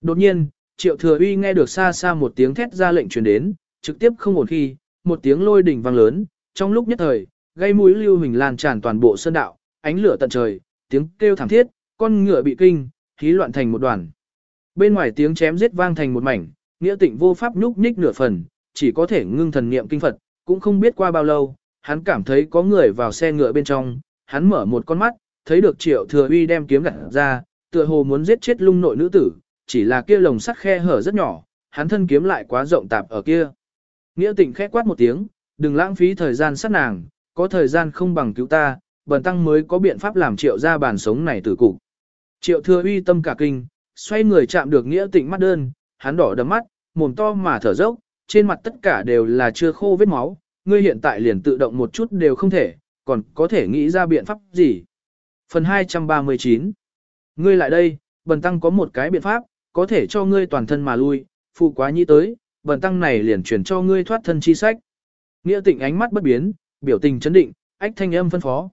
Đột nhiên, triệu thừa uy nghe được xa xa một tiếng thét ra lệnh truyền đến, trực tiếp không ổn khi, một tiếng lôi đỉnh vang lớn, trong lúc nhất thời, gây mũi lưu hình lan tràn toàn bộ sơn đạo, ánh lửa tận trời, tiếng kêu thảm thiết, con ngựa bị kinh, khí loạn thành một đoàn. Bên ngoài tiếng chém giết vang thành một mảnh, nghĩa tịnh vô pháp nhúc nhích nửa phần, chỉ có thể ngưng thần niệm kinh Phật, cũng không biết qua bao lâu, hắn cảm thấy có người vào xe ngựa bên trong, hắn mở một con mắt, thấy được triệu thừa uy đem kiếm gặt ra, tựa hồ muốn giết chết lung nội nữ tử, chỉ là kia lồng sắt khe hở rất nhỏ, hắn thân kiếm lại quá rộng tạp ở kia. Nghĩa tịnh khẽ quát một tiếng, đừng lãng phí thời gian sát nàng, có thời gian không bằng cứu ta, bần tăng mới có biện pháp làm triệu ra bàn sống này tử cục. Triệu thừa uy tâm cả kinh, xoay người chạm được nghĩa tịnh mắt đơn, hắn đỏ đầm mắt, mồm to mà thở dốc, trên mặt tất cả đều là chưa khô vết máu, ngươi hiện tại liền tự động một chút đều không thể, còn có thể nghĩ ra biện pháp gì. Phần 239 Ngươi lại đây, bần tăng có một cái biện pháp, có thể cho ngươi toàn thân mà lui, phụ quá nhi tới, bần tăng này liền chuyển cho ngươi thoát thân chi sách. Nghĩa tịnh ánh mắt bất biến, biểu tình chấn định, ách thanh âm phân phó.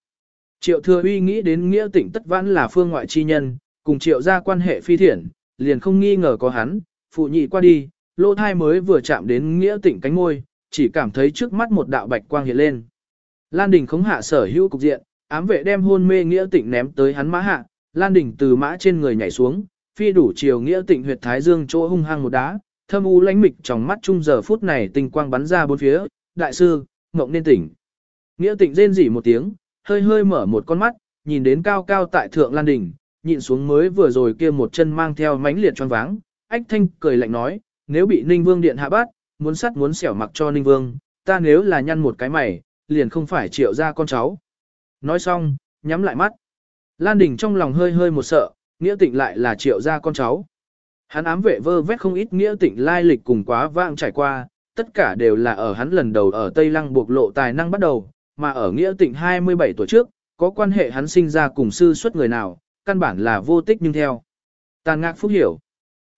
Triệu thừa uy nghĩ đến nghĩa tịnh tất vãn là phương ngoại chi nhân, cùng triệu ra quan hệ phi thiện, liền không nghi ngờ có hắn, phụ nhị qua đi, lỗ thai mới vừa chạm đến nghĩa tịnh cánh môi, chỉ cảm thấy trước mắt một đạo bạch quang hiện lên. Lan đình khống hạ sở hữu cục diện, ám vệ đem hôn mê nghĩa tịnh ném tới hắn mã hạ, Lan đình từ mã trên người nhảy xuống, phi đủ chiều nghĩa tịnh huyệt thái dương chỗ hung hăng một đá, thâm u lãnh mịch trong mắt chung giờ phút này tinh quang bắn ra bốn phía, đại sư, ngộng nên tỉnh. Nghĩa tịnh rên rỉ một tiếng, hơi hơi mở một con mắt, nhìn đến cao cao tại thượng Lan Đỉnh, nhìn xuống mới vừa rồi kia một chân mang theo mánh liệt choáng váng, ách thanh cười lạnh nói, nếu bị Ninh Vương điện hạ bắt, muốn sắt muốn xẻo mặc cho Ninh Vương, ta nếu là nhăn một cái mày, liền không phải triệu ra con cháu. Nói xong, nhắm lại mắt. Lan Đình trong lòng hơi hơi một sợ, nghĩa tịnh lại là triệu ra con cháu. Hắn ám vệ vơ vét không ít nghĩa tịnh lai lịch cùng quá vãng trải qua, tất cả đều là ở hắn lần đầu ở Tây Lăng buộc lộ tài năng bắt đầu, mà ở nghĩa tịnh 27 tuổi trước, có quan hệ hắn sinh ra cùng sư xuất người nào, căn bản là vô tích nhưng theo. Tàn ngạc phúc hiểu.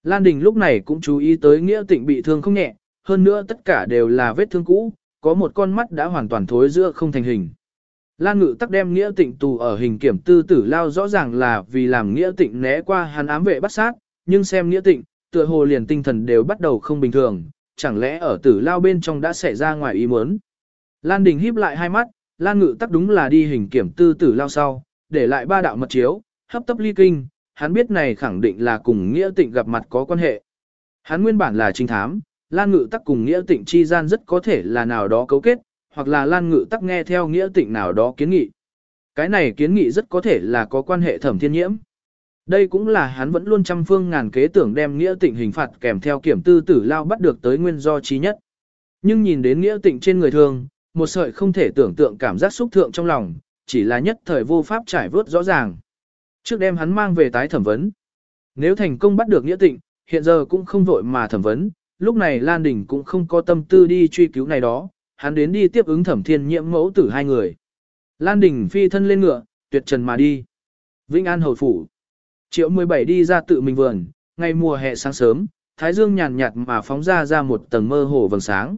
Lan Đình lúc này cũng chú ý tới nghĩa tịnh bị thương không nhẹ, hơn nữa tất cả đều là vết thương cũ, có một con mắt đã hoàn toàn thối giữa không thành hình. Lan Ngự tắc đem nghĩa tịnh tù ở hình kiểm tư tử lao rõ ràng là vì làm nghĩa tịnh né qua hắn ám vệ bắt sát, nhưng xem nghĩa tịnh, tựa hồ liền tinh thần đều bắt đầu không bình thường, chẳng lẽ ở tử lao bên trong đã xảy ra ngoài ý muốn. Lan Đình híp lại hai mắt, Lan Ngự tắc đúng là đi hình kiểm tư tử lao sau, để lại ba đạo mật chiếu, hấp tấp ly kinh, hắn biết này khẳng định là cùng nghĩa tịnh gặp mặt có quan hệ. Hắn nguyên bản là trinh thám, Lan Ngự tắc cùng nghĩa tịnh chi gian rất có thể là nào đó cấu kết, hoặc là Lan Ngự tắc nghe theo nghĩa tịnh nào đó kiến nghị. Cái này kiến nghị rất có thể là có quan hệ thẩm thiên nhiễm. Đây cũng là hắn vẫn luôn trăm phương ngàn kế tưởng đem nghĩa tịnh hình phạt kèm theo kiểm tư tử lao bắt được tới nguyên do trí nhất. Nhưng nhìn đến nghĩa tịnh trên người thường, một sợi không thể tưởng tượng cảm giác xúc thượng trong lòng, chỉ là nhất thời vô pháp trải vớt rõ ràng. Trước đem hắn mang về tái thẩm vấn. Nếu thành công bắt được nghĩa tịnh, hiện giờ cũng không vội mà thẩm vấn, lúc này Lan Đình cũng không có tâm tư đi truy cứu này đó, hắn đến đi tiếp ứng thẩm thiên nhiễm mẫu tử hai người. Lan Đình phi thân lên ngựa, tuyệt trần mà đi. Vĩnh An hồi phủ. Triệu 17 đi ra tự mình vườn, ngày mùa hè sáng sớm, thái dương nhàn nhạt mà phóng ra ra một tầng mơ hồ vầng sáng.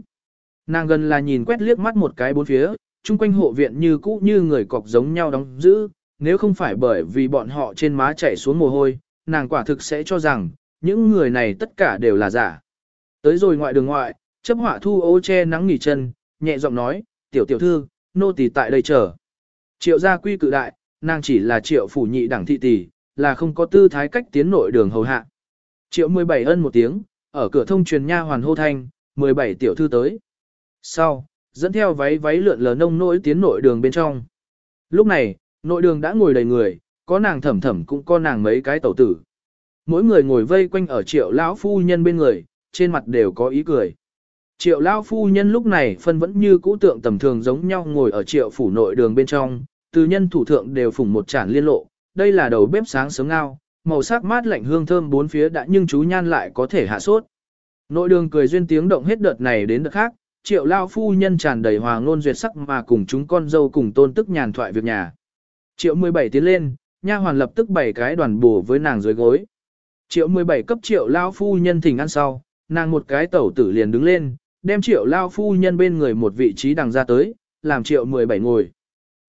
Nàng gần là nhìn quét liếc mắt một cái bốn phía, chung quanh hộ viện như cũ như người cọc giống nhau đóng giữ, nếu không phải bởi vì bọn họ trên má chảy xuống mồ hôi, nàng quả thực sẽ cho rằng, những người này tất cả đều là giả. Tới rồi ngoại đường ngoại, chấp họa thu ô che nắng nghỉ chân, nhẹ giọng nói, tiểu tiểu thư, nô tỳ tại đây chờ. Triệu gia quy cự đại, nàng chỉ là triệu phủ nhị đẳng thị tỷ, là không có tư thái cách tiến nội đường hầu hạ. Triệu 17 ân một tiếng, ở cửa thông truyền nha hoàn hô thanh, 17 tiểu thư tới. Sau, dẫn theo váy váy lượn lờ nông nỗi tiến nội đường bên trong. Lúc này, nội đường đã ngồi đầy người, có nàng thẩm thẩm cũng có nàng mấy cái tẩu tử. Mỗi người ngồi vây quanh ở triệu lão phu nhân bên người, trên mặt đều có ý cười. Triệu lão phu nhân lúc này phân vẫn như cũ tượng tầm thường giống nhau ngồi ở triệu phủ nội đường bên trong, từ nhân thủ thượng đều phủng một chản liên lộ, đây là đầu bếp sáng sớm ngao, màu sắc mát lạnh hương thơm bốn phía đã nhưng chú nhan lại có thể hạ sốt. Nội đường cười duyên tiếng động hết đợt này đến đợt khác, triệu lao phu nhân tràn đầy hòa ngôn duyệt sắc mà cùng chúng con dâu cùng tôn tức nhàn thoại việc nhà. Triệu 17 tiến lên, nha hoàn lập tức bảy cái đoàn bổ với nàng dưới gối. Triệu 17 cấp triệu lao phu nhân thỉnh ăn sau, nàng một cái tẩu tử liền đứng lên, đem triệu lao phu nhân bên người một vị trí đằng ra tới, làm triệu 17 ngồi.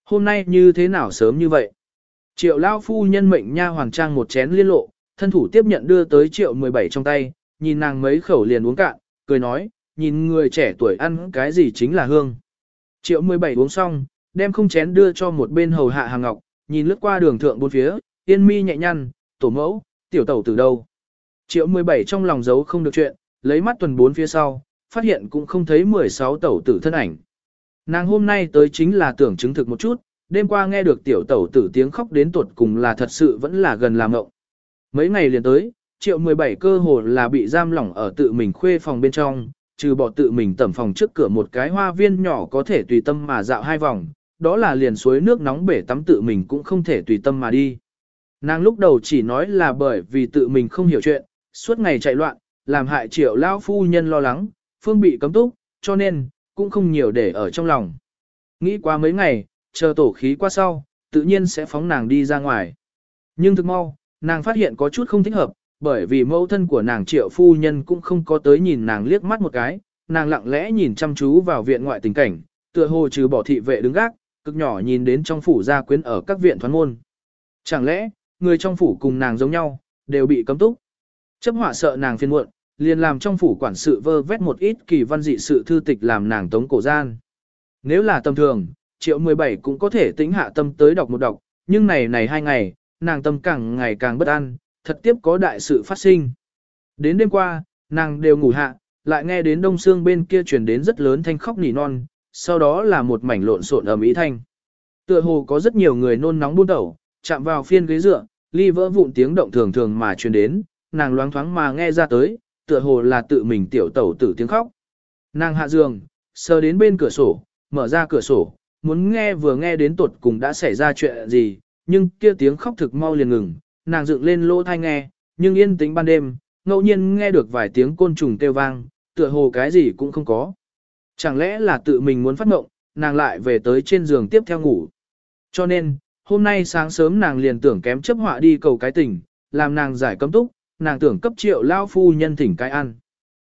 Hôm nay như thế nào sớm như vậy? Triệu lao phu nhân mệnh nha hoàng trang một chén liên lộ, thân thủ tiếp nhận đưa tới triệu 17 trong tay, nhìn nàng mấy khẩu liền uống cạn, cười nói, nhìn người trẻ tuổi ăn cái gì chính là hương. Triệu 17 uống xong, đem không chén đưa cho một bên hầu hạ hàng ngọc, nhìn lướt qua đường thượng bốn phía, yên mi nhẹ nhăn, tổ mẫu, tiểu tẩu từ đâu. Triệu 17 trong lòng giấu không được chuyện, lấy mắt tuần bốn phía sau, phát hiện cũng không thấy 16 tẩu tử thân ảnh. Nàng hôm nay tới chính là tưởng chứng thực một chút, đêm qua nghe được tiểu tẩu tử tiếng khóc đến tuột cùng là thật sự vẫn là gần làm ngộng. Mấy ngày liền tới, triệu 17 cơ hồ là bị giam lỏng ở tự mình khuê phòng bên trong, trừ bỏ tự mình tẩm phòng trước cửa một cái hoa viên nhỏ có thể tùy tâm mà dạo hai vòng, đó là liền suối nước nóng bể tắm tự mình cũng không thể tùy tâm mà đi. Nàng lúc đầu chỉ nói là bởi vì tự mình không hiểu chuyện, suốt ngày chạy loạn, làm hại triệu lao phu nhân lo lắng, phương bị cấm túc, cho nên, cũng không nhiều để ở trong lòng. Nghĩ qua mấy ngày, chờ tổ khí qua sau, tự nhiên sẽ phóng nàng đi ra ngoài. Nhưng thực mau, nàng phát hiện có chút không thích hợp, bởi vì mẫu thân của nàng triệu phu nhân cũng không có tới nhìn nàng liếc mắt một cái, nàng lặng lẽ nhìn chăm chú vào viện ngoại tình cảnh, tựa hồ trừ bỏ thị vệ đứng gác, cực nhỏ nhìn đến trong phủ gia quyến ở các viện thoán môn. Chẳng lẽ, người trong phủ cùng nàng giống nhau, đều bị cấm túc. Chấp họa sợ nàng phiền muộn, liền làm trong phủ quản sự vơ vét một ít kỳ văn dị sự thư tịch làm nàng tống cổ gian. Nếu là tầm thường, triệu 17 cũng có thể tính hạ tâm tới đọc một đọc, nhưng này này hai ngày, nàng tâm càng ngày càng bất an, thật tiếp có đại sự phát sinh. Đến đêm qua, nàng đều ngủ hạ, lại nghe đến đông xương bên kia truyền đến rất lớn thanh khóc nỉ non, sau đó là một mảnh lộn xộn ầm ý thanh. Tựa hồ có rất nhiều người nôn nóng buôn đầu, chạm vào phiên ghế dựa, ly vỡ vụn tiếng động thường thường mà truyền đến, nàng loáng thoáng mà nghe ra tới, tựa hồ là tự mình tiểu tẩu tử tiếng khóc. Nàng hạ giường, sờ đến bên cửa sổ, mở ra cửa sổ, muốn nghe vừa nghe đến tột cùng đã xảy ra chuyện gì, nhưng kia tiếng khóc thực mau liền ngừng, nàng dựng lên lỗ thai nghe, nhưng yên tĩnh ban đêm, ngẫu nhiên nghe được vài tiếng côn trùng kêu vang, tựa hồ cái gì cũng không có. Chẳng lẽ là tự mình muốn phát ngộng, nàng lại về tới trên giường tiếp theo ngủ. Cho nên, hôm nay sáng sớm nàng liền tưởng kém chấp họa đi cầu cái tỉnh làm nàng giải cấm túc, nàng tưởng cấp triệu lao phu nhân thỉnh cái ăn.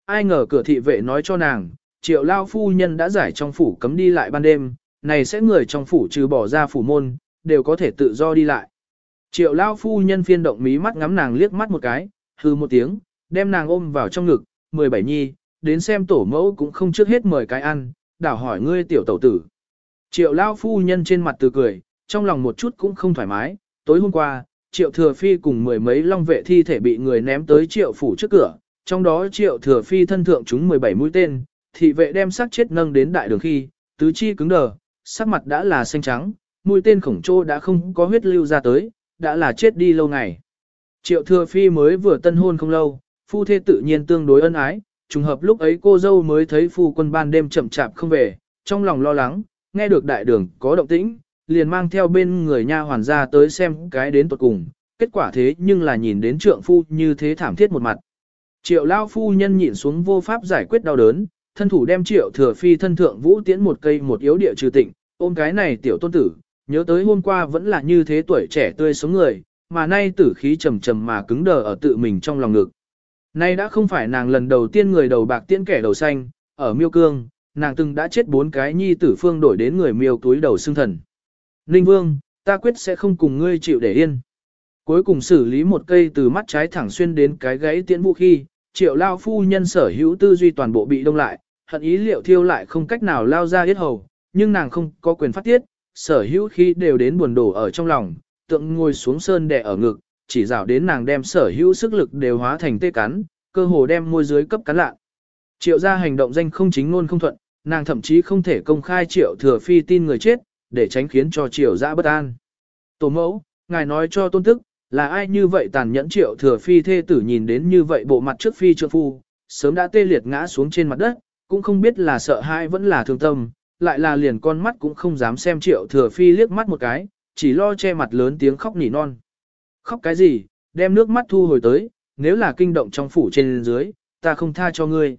Ai ngờ cửa thị vệ nói cho nàng, triệu lao phu nhân đã giải trong phủ cấm đi lại ban đêm, này sẽ người trong phủ trừ bỏ ra phủ môn, đều có thể tự do đi lại. Triệu lao phu nhân phiên động mí mắt ngắm nàng liếc mắt một cái, hư một tiếng, đem nàng ôm vào trong ngực, 17 nhi, đến xem tổ mẫu cũng không trước hết mời cái ăn, đảo hỏi ngươi tiểu tẩu tử. Triệu lao phu nhân trên mặt từ cười, trong lòng một chút cũng không thoải mái, tối hôm qua, triệu thừa phi cùng mười mấy long vệ thi thể bị người ném tới triệu phủ trước cửa, trong đó triệu thừa phi thân thượng chúng 17 mũi tên, thị vệ đem xác chết nâng đến đại đường khi, tứ chi cứng đờ, sắc mặt đã là xanh trắng, mũi tên khổng trô đã không có huyết lưu ra tới, đã là chết đi lâu ngày. Triệu thừa phi mới vừa tân hôn không lâu, phu thê tự nhiên tương đối ân ái, trùng hợp lúc ấy cô dâu mới thấy phu quân ban đêm chậm chạp không về, trong lòng lo lắng, nghe được đại đường có động tĩnh, liền mang theo bên người nha hoàn ra tới xem cái đến tuột cùng, kết quả thế nhưng là nhìn đến trượng phu như thế thảm thiết một mặt. Triệu lao phu nhân nhịn xuống vô pháp giải quyết đau đớn, thân thủ đem triệu thừa phi thân thượng vũ tiễn một cây một yếu địa trừ tịnh, ôm cái này tiểu tôn tử, nhớ tới hôm qua vẫn là như thế tuổi trẻ tươi sống người, mà nay tử khí trầm trầm mà cứng đờ ở tự mình trong lòng ngực. Nay đã không phải nàng lần đầu tiên người đầu bạc tiễn kẻ đầu xanh, ở miêu cương, nàng từng đã chết bốn cái nhi tử phương đổi đến người miêu túi đầu xương thần. Ninh Vương, ta quyết sẽ không cùng ngươi chịu để yên. Cuối cùng xử lý một cây từ mắt trái thẳng xuyên đến cái gãy tiễn vũ khi, triệu lao phu nhân sở hữu tư duy toàn bộ bị đông lại, hận ý liệu thiêu lại không cách nào lao ra yết hầu, nhưng nàng không có quyền phát tiết, sở hữu khi đều đến buồn đổ ở trong lòng, tượng ngồi xuống sơn đè ở ngực, chỉ rào đến nàng đem sở hữu sức lực đều hóa thành tê cắn, cơ hồ đem môi dưới cấp cắn lạ. Triệu ra hành động danh không chính ngôn không thuận, nàng thậm chí không thể công khai triệu thừa phi tin người chết, để tránh khiến cho triệu ra bất an. Tổ mẫu, ngài nói cho tôn tức, là ai như vậy tàn nhẫn triệu thừa phi thê tử nhìn đến như vậy bộ mặt trước phi trượng phu, sớm đã tê liệt ngã xuống trên mặt đất, cũng không biết là sợ hãi vẫn là thương tâm, lại là liền con mắt cũng không dám xem triệu thừa phi liếc mắt một cái, chỉ lo che mặt lớn tiếng khóc nỉ non. Khóc cái gì, đem nước mắt thu hồi tới, nếu là kinh động trong phủ trên dưới, ta không tha cho ngươi.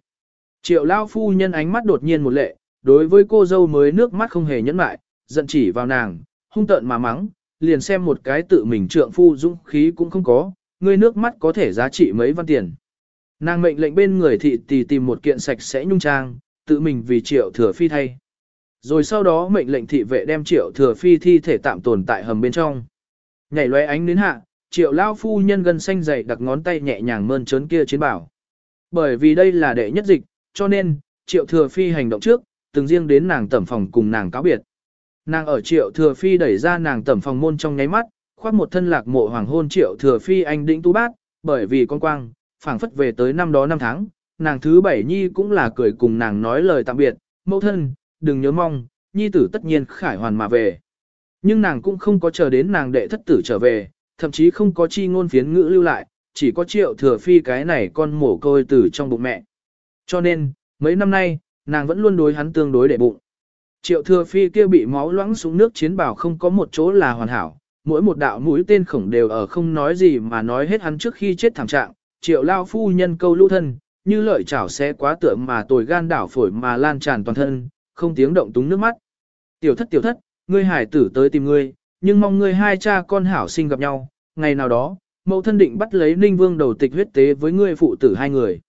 Triệu lao phu nhân ánh mắt đột nhiên một lệ, đối với cô dâu mới nước mắt không hề nhẫn mại, giận chỉ vào nàng, hung tợn mà mắng, liền xem một cái tự mình trượng phu dũng khí cũng không có, ngươi nước mắt có thể giá trị mấy văn tiền. Nàng mệnh lệnh bên người thị tì tìm một kiện sạch sẽ nhung trang, tự mình vì triệu thừa phi thay. Rồi sau đó mệnh lệnh thị vệ đem triệu thừa phi thi thể tạm tồn tại hầm bên trong. Nhảy loé ánh đến hạ, triệu lao phu nhân gần xanh dày đặt ngón tay nhẹ nhàng mơn trớn kia chiến bảo. Bởi vì đây là đệ nhất dịch, cho nên, triệu thừa phi hành động trước, từng riêng đến nàng tẩm phòng cùng nàng cáo biệt. Nàng ở triệu thừa phi đẩy ra nàng tẩm phòng môn trong nháy mắt, khoác một thân lạc mộ hoàng hôn triệu thừa phi anh đĩnh tu bát, bởi vì con quang, phảng phất về tới năm đó năm tháng, nàng thứ bảy nhi cũng là cười cùng nàng nói lời tạm biệt, mẫu thân, đừng nhớ mong, nhi tử tất nhiên khải hoàn mà về. Nhưng nàng cũng không có chờ đến nàng đệ thất tử trở về, thậm chí không có chi ngôn phiến ngữ lưu lại, chỉ có triệu thừa phi cái này con mổ côi tử trong bụng mẹ. Cho nên, mấy năm nay, nàng vẫn luôn đối hắn tương đối để bụng. Triệu thừa phi kia bị máu loãng xuống nước chiến bảo không có một chỗ là hoàn hảo, mỗi một đạo mũi tên khổng đều ở không nói gì mà nói hết hắn trước khi chết thảm trạng. Triệu lao phu nhân câu lũ thân, như lợi chảo xé quá tượng mà tồi gan đảo phổi mà lan tràn toàn thân, không tiếng động túng nước mắt. Tiểu thất tiểu thất, ngươi hải tử tới tìm ngươi, nhưng mong ngươi hai cha con hảo sinh gặp nhau, ngày nào đó, mẫu thân định bắt lấy ninh vương đầu tịch huyết tế với ngươi phụ tử hai người.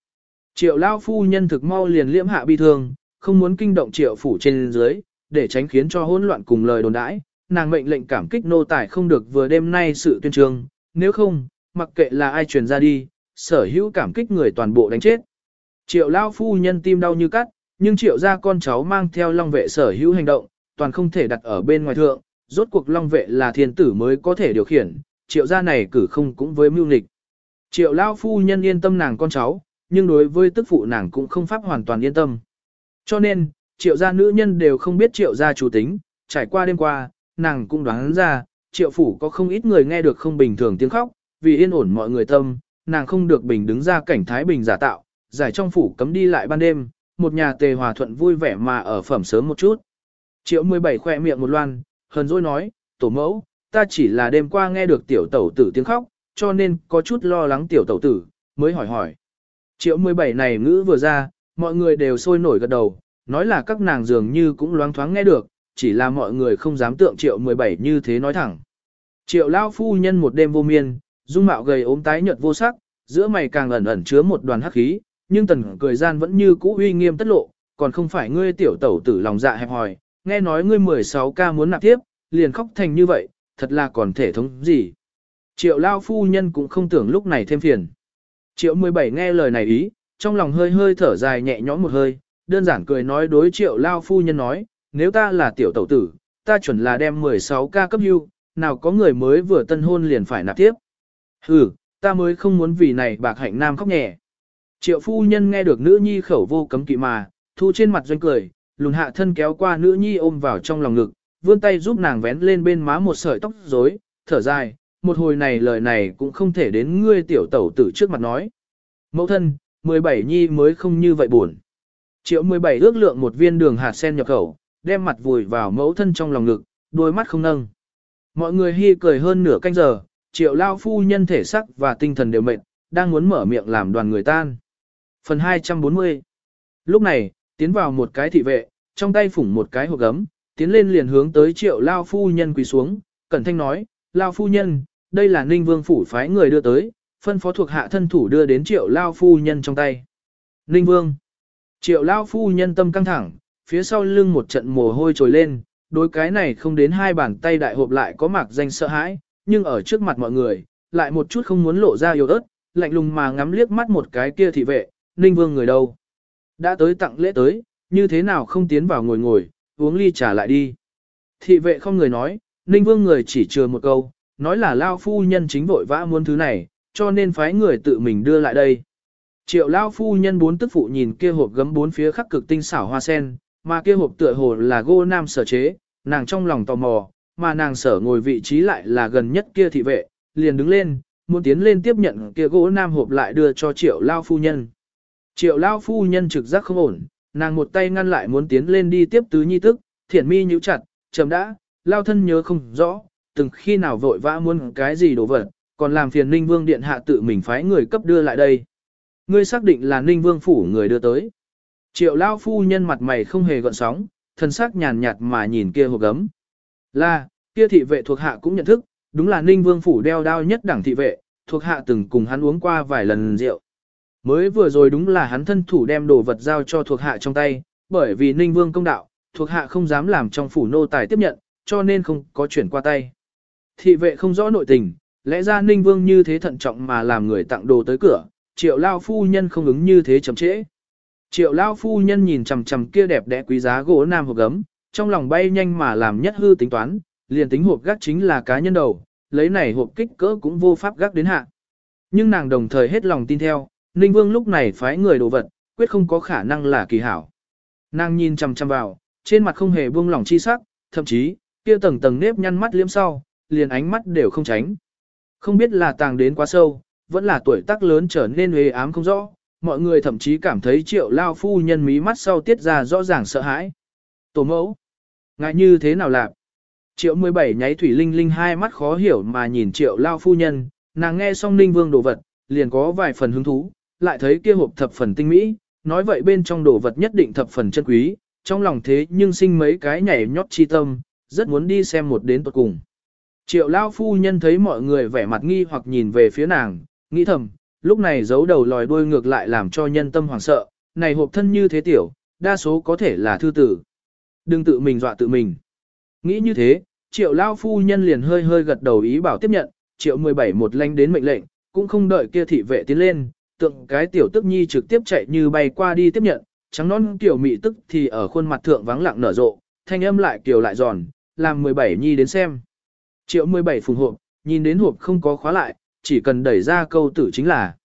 Triệu lao phu nhân thực mau liền liễm hạ bi thương, không muốn kinh động triệu phủ trên dưới, để tránh khiến cho hỗn loạn cùng lời đồn đãi, nàng mệnh lệnh cảm kích nô tài không được vừa đêm nay sự tuyên trường, nếu không, mặc kệ là ai truyền ra đi, sở hữu cảm kích người toàn bộ đánh chết. Triệu lao phu nhân tim đau như cắt, nhưng triệu gia con cháu mang theo long vệ sở hữu hành động, toàn không thể đặt ở bên ngoài thượng, rốt cuộc long vệ là thiên tử mới có thể điều khiển, triệu gia này cử không cũng với mưu nghịch. Triệu lao phu nhân yên tâm nàng con cháu, nhưng đối với tức phụ nàng cũng không pháp hoàn toàn yên tâm. Cho nên, triệu gia nữ nhân đều không biết triệu gia chủ tính, trải qua đêm qua, nàng cũng đoán ra, triệu phủ có không ít người nghe được không bình thường tiếng khóc, vì yên ổn mọi người tâm, nàng không được bình đứng ra cảnh thái bình giả tạo, giải trong phủ cấm đi lại ban đêm, một nhà tề hòa thuận vui vẻ mà ở phẩm sớm một chút. Triệu 17 khỏe miệng một loan, hờn dỗi nói, tổ mẫu, ta chỉ là đêm qua nghe được tiểu tẩu tử tiếng khóc, cho nên có chút lo lắng tiểu tẩu tử, mới hỏi hỏi. Triệu 17 này ngữ vừa ra, mọi người đều sôi nổi gật đầu, nói là các nàng dường như cũng loáng thoáng nghe được, chỉ là mọi người không dám tượng triệu 17 như thế nói thẳng. Triệu lao phu nhân một đêm vô miên, dung mạo gầy ốm tái nhợt vô sắc, giữa mày càng ẩn ẩn chứa một đoàn hắc khí, nhưng tần cười gian vẫn như cũ uy nghiêm tất lộ, còn không phải ngươi tiểu tẩu tử lòng dạ hẹp hòi, nghe nói ngươi 16 ca muốn nạp tiếp, liền khóc thành như vậy, thật là còn thể thống gì. Triệu lao phu nhân cũng không tưởng lúc này thêm phiền. Triệu 17 nghe lời này ý, trong lòng hơi hơi thở dài nhẹ nhõm một hơi, đơn giản cười nói đối triệu lao phu nhân nói, nếu ta là tiểu tẩu tử, ta chuẩn là đem 16 ca cấp hưu, nào có người mới vừa tân hôn liền phải nạp tiếp. Ừ, ta mới không muốn vì này bạc hạnh nam khóc nhẹ. Triệu phu nhân nghe được nữ nhi khẩu vô cấm kỵ mà, thu trên mặt doanh cười, lùn hạ thân kéo qua nữ nhi ôm vào trong lòng ngực, vươn tay giúp nàng vén lên bên má một sợi tóc rối, thở dài, một hồi này lời này cũng không thể đến ngươi tiểu tẩu tử trước mặt nói. Mẫu thân, 17 nhi mới không như vậy buồn. Triệu 17 ước lượng một viên đường hạt sen nhập khẩu, đem mặt vùi vào mẫu thân trong lòng ngực, đôi mắt không nâng. Mọi người hy cười hơn nửa canh giờ, triệu lao phu nhân thể sắc và tinh thần đều mệt, đang muốn mở miệng làm đoàn người tan. Phần 240 Lúc này, tiến vào một cái thị vệ, trong tay phủng một cái hộp gấm, tiến lên liền hướng tới triệu lao phu nhân quỳ xuống, cẩn thanh nói, lao phu nhân, đây là ninh vương phủ phái người đưa tới, phân phó thuộc hạ thân thủ đưa đến triệu lao phu nhân trong tay. Ninh vương Triệu lao phu nhân tâm căng thẳng, phía sau lưng một trận mồ hôi trồi lên, đối cái này không đến hai bàn tay đại hộp lại có mạc danh sợ hãi, nhưng ở trước mặt mọi người, lại một chút không muốn lộ ra yếu ớt, lạnh lùng mà ngắm liếc mắt một cái kia thị vệ, ninh vương người đâu. Đã tới tặng lễ tới, như thế nào không tiến vào ngồi ngồi, uống ly trà lại đi. Thị vệ không người nói, ninh vương người chỉ chừa một câu, nói là lao phu nhân chính vội vã muốn thứ này, cho nên phái người tự mình đưa lại đây. Triệu lao phu nhân bốn tức phụ nhìn kia hộp gấm bốn phía khắc cực tinh xảo hoa sen, mà kia hộp tựa hồ là gô nam sở chế, nàng trong lòng tò mò, mà nàng sở ngồi vị trí lại là gần nhất kia thị vệ, liền đứng lên, muốn tiến lên tiếp nhận kia gỗ nam hộp lại đưa cho triệu lao phu nhân. Triệu lao phu nhân trực giác không ổn, nàng một tay ngăn lại muốn tiến lên đi tiếp tứ nhi tức, thiển mi nhíu chặt, chậm đã, lao thân nhớ không rõ, từng khi nào vội vã muốn cái gì đồ vật, còn làm phiền ninh vương điện hạ tự mình phái người cấp đưa lại đây. Ngươi xác định là ninh vương phủ người đưa tới. Triệu lao phu nhân mặt mày không hề gợn sóng, thân sắc nhàn nhạt mà nhìn kia hộp gấm. Là, kia thị vệ thuộc hạ cũng nhận thức, đúng là ninh vương phủ đeo đao nhất đẳng thị vệ, thuộc hạ từng cùng hắn uống qua vài lần rượu. Mới vừa rồi đúng là hắn thân thủ đem đồ vật giao cho thuộc hạ trong tay, bởi vì ninh vương công đạo, thuộc hạ không dám làm trong phủ nô tài tiếp nhận, cho nên không có chuyển qua tay. Thị vệ không rõ nội tình, lẽ ra ninh vương như thế thận trọng mà làm người tặng đồ tới cửa, triệu lao phu nhân không ứng như thế chậm trễ. Triệu lao phu nhân nhìn chằm chằm kia đẹp đẽ quý giá gỗ nam hộp gấm, trong lòng bay nhanh mà làm nhất hư tính toán, liền tính hộp gác chính là cá nhân đầu, lấy này hộp kích cỡ cũng vô pháp gác đến hạ. Nhưng nàng đồng thời hết lòng tin theo, Ninh Vương lúc này phái người đồ vật, quyết không có khả năng là kỳ hảo. Nàng nhìn chằm chằm vào, trên mặt không hề buông lỏng chi sắc, thậm chí, kia tầng tầng nếp nhăn mắt liếm sau, liền ánh mắt đều không tránh. Không biết là tàng đến quá sâu, vẫn là tuổi tác lớn trở nên hề ám không rõ, mọi người thậm chí cảm thấy triệu lao phu nhân mí mắt sau tiết ra rõ ràng sợ hãi. Tổ mẫu, ngại như thế nào lạc? Triệu 17 nháy thủy linh linh hai mắt khó hiểu mà nhìn triệu lao phu nhân, nàng nghe xong ninh vương đồ vật, liền có vài phần hứng thú, lại thấy kia hộp thập phần tinh mỹ, nói vậy bên trong đồ vật nhất định thập phần chân quý, trong lòng thế nhưng sinh mấy cái nhảy nhót chi tâm, rất muốn đi xem một đến tuật cùng. Triệu lao phu nhân thấy mọi người vẻ mặt nghi hoặc nhìn về phía nàng, nghĩ thầm, lúc này giấu đầu lòi đuôi ngược lại làm cho nhân tâm hoảng sợ, này hộp thân như thế tiểu, đa số có thể là thư tử. Đừng tự mình dọa tự mình. Nghĩ như thế, triệu lao phu nhân liền hơi hơi gật đầu ý bảo tiếp nhận, triệu 17 một lanh đến mệnh lệnh, cũng không đợi kia thị vệ tiến lên, tượng cái tiểu tức nhi trực tiếp chạy như bay qua đi tiếp nhận, trắng non tiểu mị tức thì ở khuôn mặt thượng vắng lặng nở rộ, thanh âm lại kiều lại giòn, làm 17 nhi đến xem. Triệu 17 phùng hộp, nhìn đến hộp không có khóa lại, chỉ cần đẩy ra câu tử chính là.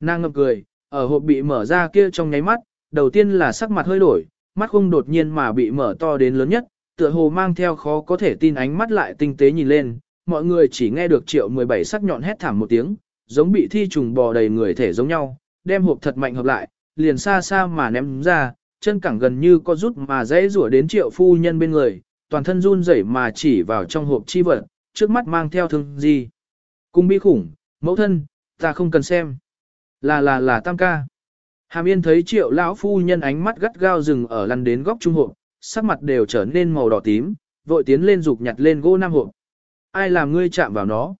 Nàng ngập cười, ở hộp bị mở ra kia trong nháy mắt, đầu tiên là sắc mặt hơi đổi, mắt không đột nhiên mà bị mở to đến lớn nhất, tựa hồ mang theo khó có thể tin ánh mắt lại tinh tế nhìn lên, mọi người chỉ nghe được triệu 17 sắc nhọn hét thảm một tiếng, giống bị thi trùng bò đầy người thể giống nhau, đem hộp thật mạnh hợp lại, liền xa xa mà ném ra, chân cẳng gần như có rút mà dễ rủa đến triệu phu nhân bên người, toàn thân run rẩy mà chỉ vào trong hộp chi vật, trước mắt mang theo thương gì. Cung bi khủng, mẫu thân, ta không cần xem. Là là là tam ca. Hàm Yên thấy triệu lão phu nhân ánh mắt gắt gao rừng ở lăn đến góc trung hộp, sắc mặt đều trở nên màu đỏ tím, vội tiến lên dục nhặt lên gỗ nam hộp. Ai làm ngươi chạm vào nó?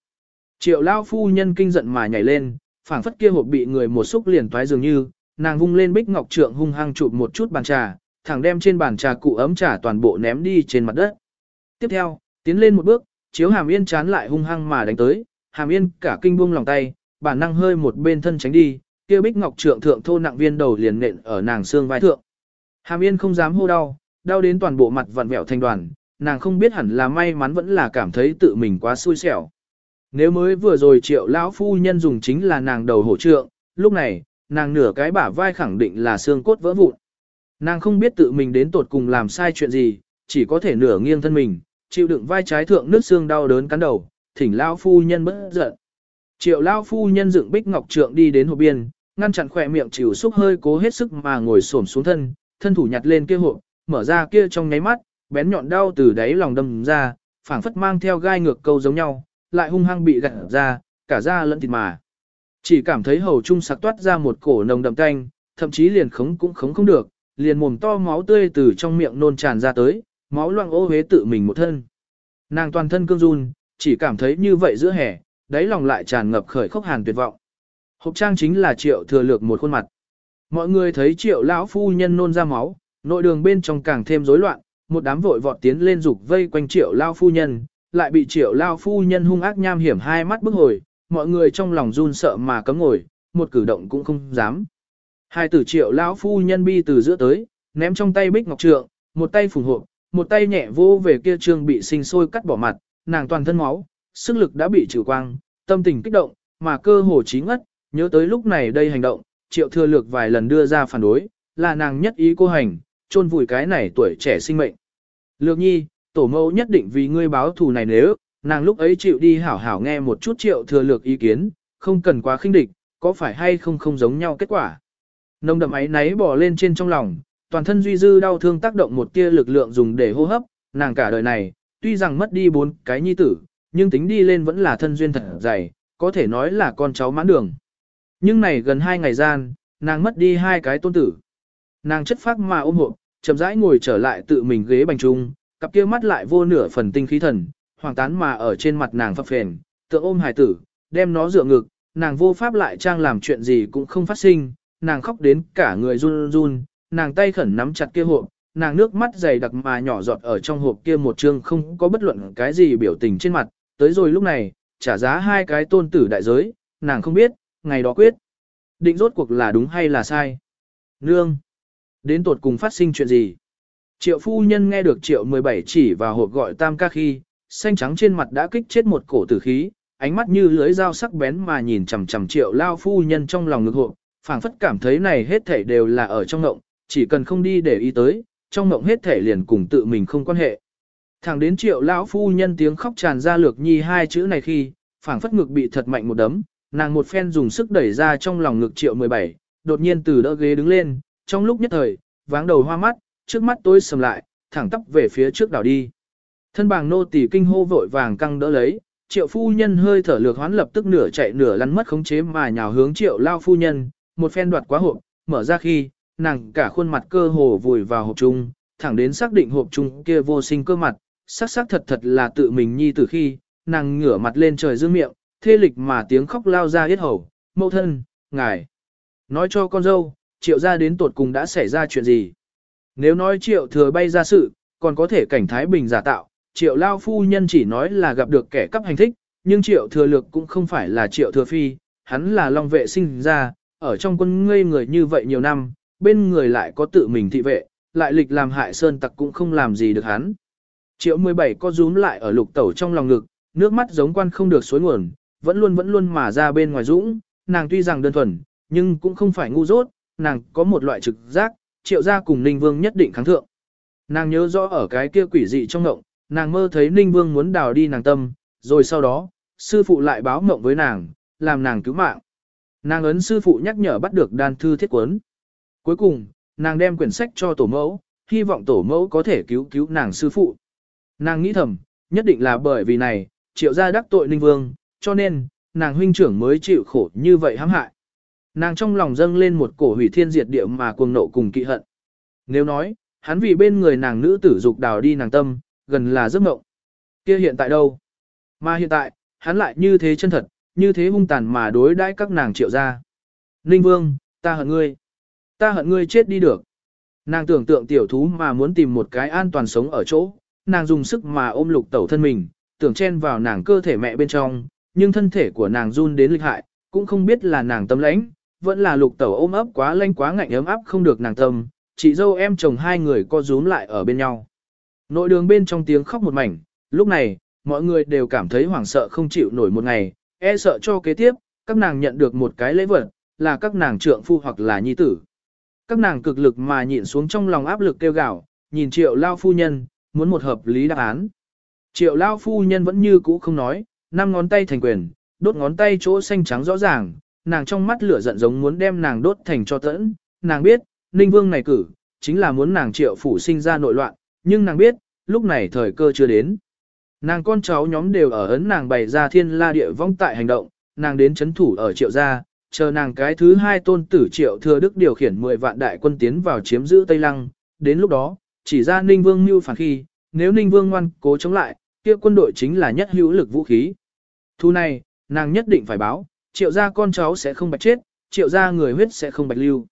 Triệu lao phu nhân kinh giận mà nhảy lên, phảng phất kia hộp bị người một xúc liền toái dường như, nàng vung lên bích ngọc trượng hung hăng chụp một chút bàn trà, thẳng đem trên bàn trà cụ ấm trà toàn bộ ném đi trên mặt đất. Tiếp theo, tiến lên một bước, chiếu Hàm Yên chán lại hung hăng mà đánh tới, Hàm Yên cả kinh buông lòng tay, bản năng hơi một bên thân tránh đi, kia bích ngọc trượng thượng thô nặng viên đầu liền nện ở nàng xương vai thượng. Hàm Yên không dám hô đau, đau đến toàn bộ mặt vặn vẹo thành đoàn, nàng không biết hẳn là may mắn vẫn là cảm thấy tự mình quá xui xẻo. Nếu mới vừa rồi triệu lão phu nhân dùng chính là nàng đầu hổ trượng, lúc này, nàng nửa cái bả vai khẳng định là xương cốt vỡ vụn. Nàng không biết tự mình đến tột cùng làm sai chuyện gì, chỉ có thể nửa nghiêng thân mình, chịu đựng vai trái thượng nước xương đau đớn cắn đầu, thỉnh lão phu nhân bất giận. Triệu lão phu nhân dựng bích ngọc trượng đi đến hồ biên, ngăn chặn khỏe miệng chịu xúc hơi cố hết sức mà ngồi xổm xuống thân, thân thủ nhặt lên kia hộp, mở ra kia trong nháy mắt, bén nhọn đau từ đáy lòng đâm ra, phảng phất mang theo gai ngược câu giống nhau, lại hung hăng bị gặt ra, cả da lẫn thịt mà. Chỉ cảm thấy hầu trung sặc toát ra một cổ nồng đậm tanh, thậm chí liền khống cũng khống không được, liền mồm to máu tươi từ trong miệng nôn tràn ra tới, máu loang ô hế tự mình một thân. Nàng toàn thân cương run, chỉ cảm thấy như vậy giữa hè, đáy lòng lại tràn ngập khởi khốc hàn tuyệt vọng. Hộp trang chính là triệu thừa lược một khuôn mặt. Mọi người thấy triệu lão phu nhân nôn ra máu, nội đường bên trong càng thêm rối loạn, một đám vội vọt tiến lên dục vây quanh triệu lão phu nhân, lại bị triệu lao phu nhân hung ác nham hiểm hai mắt bức hồi, mọi người trong lòng run sợ mà cấm ngồi, một cử động cũng không dám. Hai tử triệu lão phu nhân bi từ giữa tới, ném trong tay bích ngọc trượng, một tay phùng hộ, một tay nhẹ vô về kia trương bị sinh sôi cắt bỏ mặt, nàng toàn thân máu, sức lực đã bị trừ quang, tâm tình kích động, mà cơ hồ trí ngất, nhớ tới lúc này đây hành động, triệu thừa lược vài lần đưa ra phản đối, là nàng nhất ý cô hành, chôn vùi cái này tuổi trẻ sinh mệnh. Lược nhi, tổ mẫu nhất định vì ngươi báo thù này nếu, nàng lúc ấy chịu đi hảo hảo nghe một chút triệu thừa lược ý kiến, không cần quá khinh địch, có phải hay không không giống nhau kết quả. Nông đậm ấy náy bỏ lên trên trong lòng, toàn thân duy dư đau thương tác động một tia lực lượng dùng để hô hấp, nàng cả đời này, tuy rằng mất đi bốn cái nhi tử, nhưng tính đi lên vẫn là thân duyên thật dày, có thể nói là con cháu mãn đường. Nhưng này gần hai ngày gian, nàng mất đi hai cái tôn tử. Nàng chất phác mà ôm hộ, chậm rãi ngồi trở lại tự mình ghế bành trung, cặp kia mắt lại vô nửa phần tinh khí thần, hoàng tán mà ở trên mặt nàng phập phền, tượng ôm hài tử, đem nó dựa ngực, nàng vô pháp lại trang làm chuyện gì cũng không phát sinh, nàng khóc đến cả người run run, nàng tay khẩn nắm chặt kia hộp, nàng nước mắt dày đặc mà nhỏ giọt ở trong hộp kia một chương không có bất luận cái gì biểu tình trên mặt, tới rồi lúc này, trả giá hai cái tôn tử đại giới, nàng không biết, ngày đó quyết. Định rốt cuộc là đúng hay là sai. Nương. Đến tột cùng phát sinh chuyện gì? Triệu phu nhân nghe được triệu 17 chỉ vào hộp gọi tam ca khi, xanh trắng trên mặt đã kích chết một cổ tử khí, ánh mắt như lưới dao sắc bén mà nhìn chằm chằm triệu lao phu nhân trong lòng ngực hộp, phảng phất cảm thấy này hết thảy đều là ở trong ngộng, chỉ cần không đi để ý tới, trong ngộng hết thảy liền cùng tự mình không quan hệ. Thẳng đến triệu lão phu nhân tiếng khóc tràn ra lược nhi hai chữ này khi, phảng phất ngực bị thật mạnh một đấm, nàng một phen dùng sức đẩy ra trong lòng ngực triệu 17, đột nhiên từ đỡ ghế đứng lên, trong lúc nhất thời, váng đầu hoa mắt, trước mắt tôi sầm lại, thẳng tắp về phía trước đảo đi. Thân bàng nô tỳ kinh hô vội vàng căng đỡ lấy, triệu phu nhân hơi thở lược hoán lập tức nửa chạy nửa lăn mất khống chế mà nhào hướng triệu lao phu nhân, một phen đoạt quá hộp, mở ra khi, nàng cả khuôn mặt cơ hồ vùi vào hộp chung, thẳng đến xác định hộp chung kia vô sinh cơ mặt, sắc sắc thật thật là tự mình nhi từ khi, nàng ngửa mặt lên trời dương miệng, thê lịch mà tiếng khóc lao ra hết hầu, mẫu thân, ngài. Nói cho con dâu, triệu ra đến tột cùng đã xảy ra chuyện gì. Nếu nói triệu thừa bay ra sự, còn có thể cảnh Thái Bình giả tạo, triệu lao phu nhân chỉ nói là gặp được kẻ cắp hành thích, nhưng triệu thừa lược cũng không phải là triệu thừa phi, hắn là long vệ sinh ra, ở trong quân ngây người như vậy nhiều năm, bên người lại có tự mình thị vệ, lại lịch làm hại sơn tặc cũng không làm gì được hắn. Triệu 17 có rúm lại ở lục tẩu trong lòng ngực, nước mắt giống quan không được suối nguồn, vẫn luôn vẫn luôn mà ra bên ngoài dũng, nàng tuy rằng đơn thuần, nhưng cũng không phải ngu dốt, nàng có một loại trực giác, triệu gia cùng Ninh Vương nhất định kháng thượng. Nàng nhớ rõ ở cái kia quỷ dị trong ngộng, nàng mơ thấy Ninh Vương muốn đào đi nàng tâm, rồi sau đó, sư phụ lại báo mộng với nàng, làm nàng cứu mạng. Nàng ấn sư phụ nhắc nhở bắt được đan thư thiết quấn. Cuối cùng, nàng đem quyển sách cho tổ mẫu, hy vọng tổ mẫu có thể cứu cứu nàng sư phụ. Nàng nghĩ thầm, nhất định là bởi vì này, triệu gia đắc tội Ninh Vương, cho nên, nàng huynh trưởng mới chịu khổ như vậy hãm hại. Nàng trong lòng dâng lên một cổ hủy thiên diệt địa mà cuồng nộ cùng kỵ hận. Nếu nói, hắn vì bên người nàng nữ tử dục đào đi nàng tâm, gần là giấc mộng. Kia hiện tại đâu? Mà hiện tại, hắn lại như thế chân thật, như thế hung tàn mà đối đãi các nàng triệu gia. Ninh Vương, ta hận ngươi. Ta hận ngươi chết đi được. Nàng tưởng tượng tiểu thú mà muốn tìm một cái an toàn sống ở chỗ, nàng dùng sức mà ôm lục tẩu thân mình, tưởng chen vào nàng cơ thể mẹ bên trong, nhưng thân thể của nàng run đến lịch hại, cũng không biết là nàng tâm lãnh, vẫn là lục tẩu ôm ấp quá lanh quá ngạnh ấm áp không được nàng tâm, chị dâu em chồng hai người co rúm lại ở bên nhau. Nội đường bên trong tiếng khóc một mảnh, lúc này, mọi người đều cảm thấy hoảng sợ không chịu nổi một ngày, e sợ cho kế tiếp, các nàng nhận được một cái lễ vật, là các nàng trượng phu hoặc là nhi tử. Các nàng cực lực mà nhịn xuống trong lòng áp lực kêu gào, nhìn triệu lao phu nhân, muốn một hợp lý đáp án. Triệu lao phu nhân vẫn như cũ không nói, năm ngón tay thành quyền, đốt ngón tay chỗ xanh trắng rõ ràng, nàng trong mắt lửa giận giống muốn đem nàng đốt thành cho tẫn. Nàng biết, Ninh Vương này cử, chính là muốn nàng triệu phủ sinh ra nội loạn, nhưng nàng biết, lúc này thời cơ chưa đến. Nàng con cháu nhóm đều ở ấn nàng bày ra thiên la địa vong tại hành động, nàng đến chấn thủ ở triệu gia, chờ nàng cái thứ hai tôn tử triệu thừa đức điều khiển 10 vạn đại quân tiến vào chiếm giữ Tây Lăng, đến lúc đó, chỉ ra Ninh Vương mưu phản khi, nếu Ninh Vương ngoan cố chống lại, kia quân đội chính là nhất hữu lực vũ khí. Thu này, nàng nhất định phải báo, triệu gia con cháu sẽ không bạch chết, triệu gia người huyết sẽ không bạch lưu.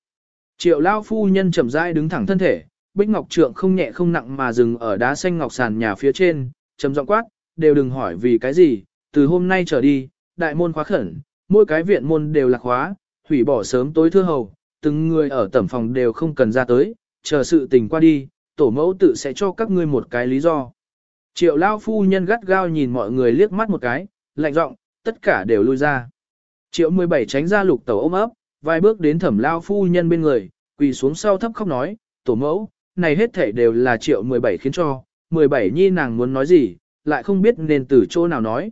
Triệu lao phu nhân chậm rãi đứng thẳng thân thể, bích ngọc trượng không nhẹ không nặng mà dừng ở đá xanh ngọc sàn nhà phía trên, trầm giọng quát, đều đừng hỏi vì cái gì, từ hôm nay trở đi, đại môn khóa khẩn, mỗi cái viện môn đều là khóa, hủy bỏ sớm tối thưa hầu, từng người ở tẩm phòng đều không cần ra tới, chờ sự tình qua đi, tổ mẫu tự sẽ cho các ngươi một cái lý do. Triệu lao phu nhân gắt gao nhìn mọi người liếc mắt một cái, lạnh giọng, tất cả đều lui ra. Triệu 17 tránh ra lục tẩu ôm ấp, vài bước đến thẩm lao phu nhân bên người, quỳ xuống sau thấp khóc nói, tổ mẫu, này hết thể đều là triệu 17 khiến cho, 17 nhi nàng muốn nói gì, lại không biết nên từ chỗ nào nói.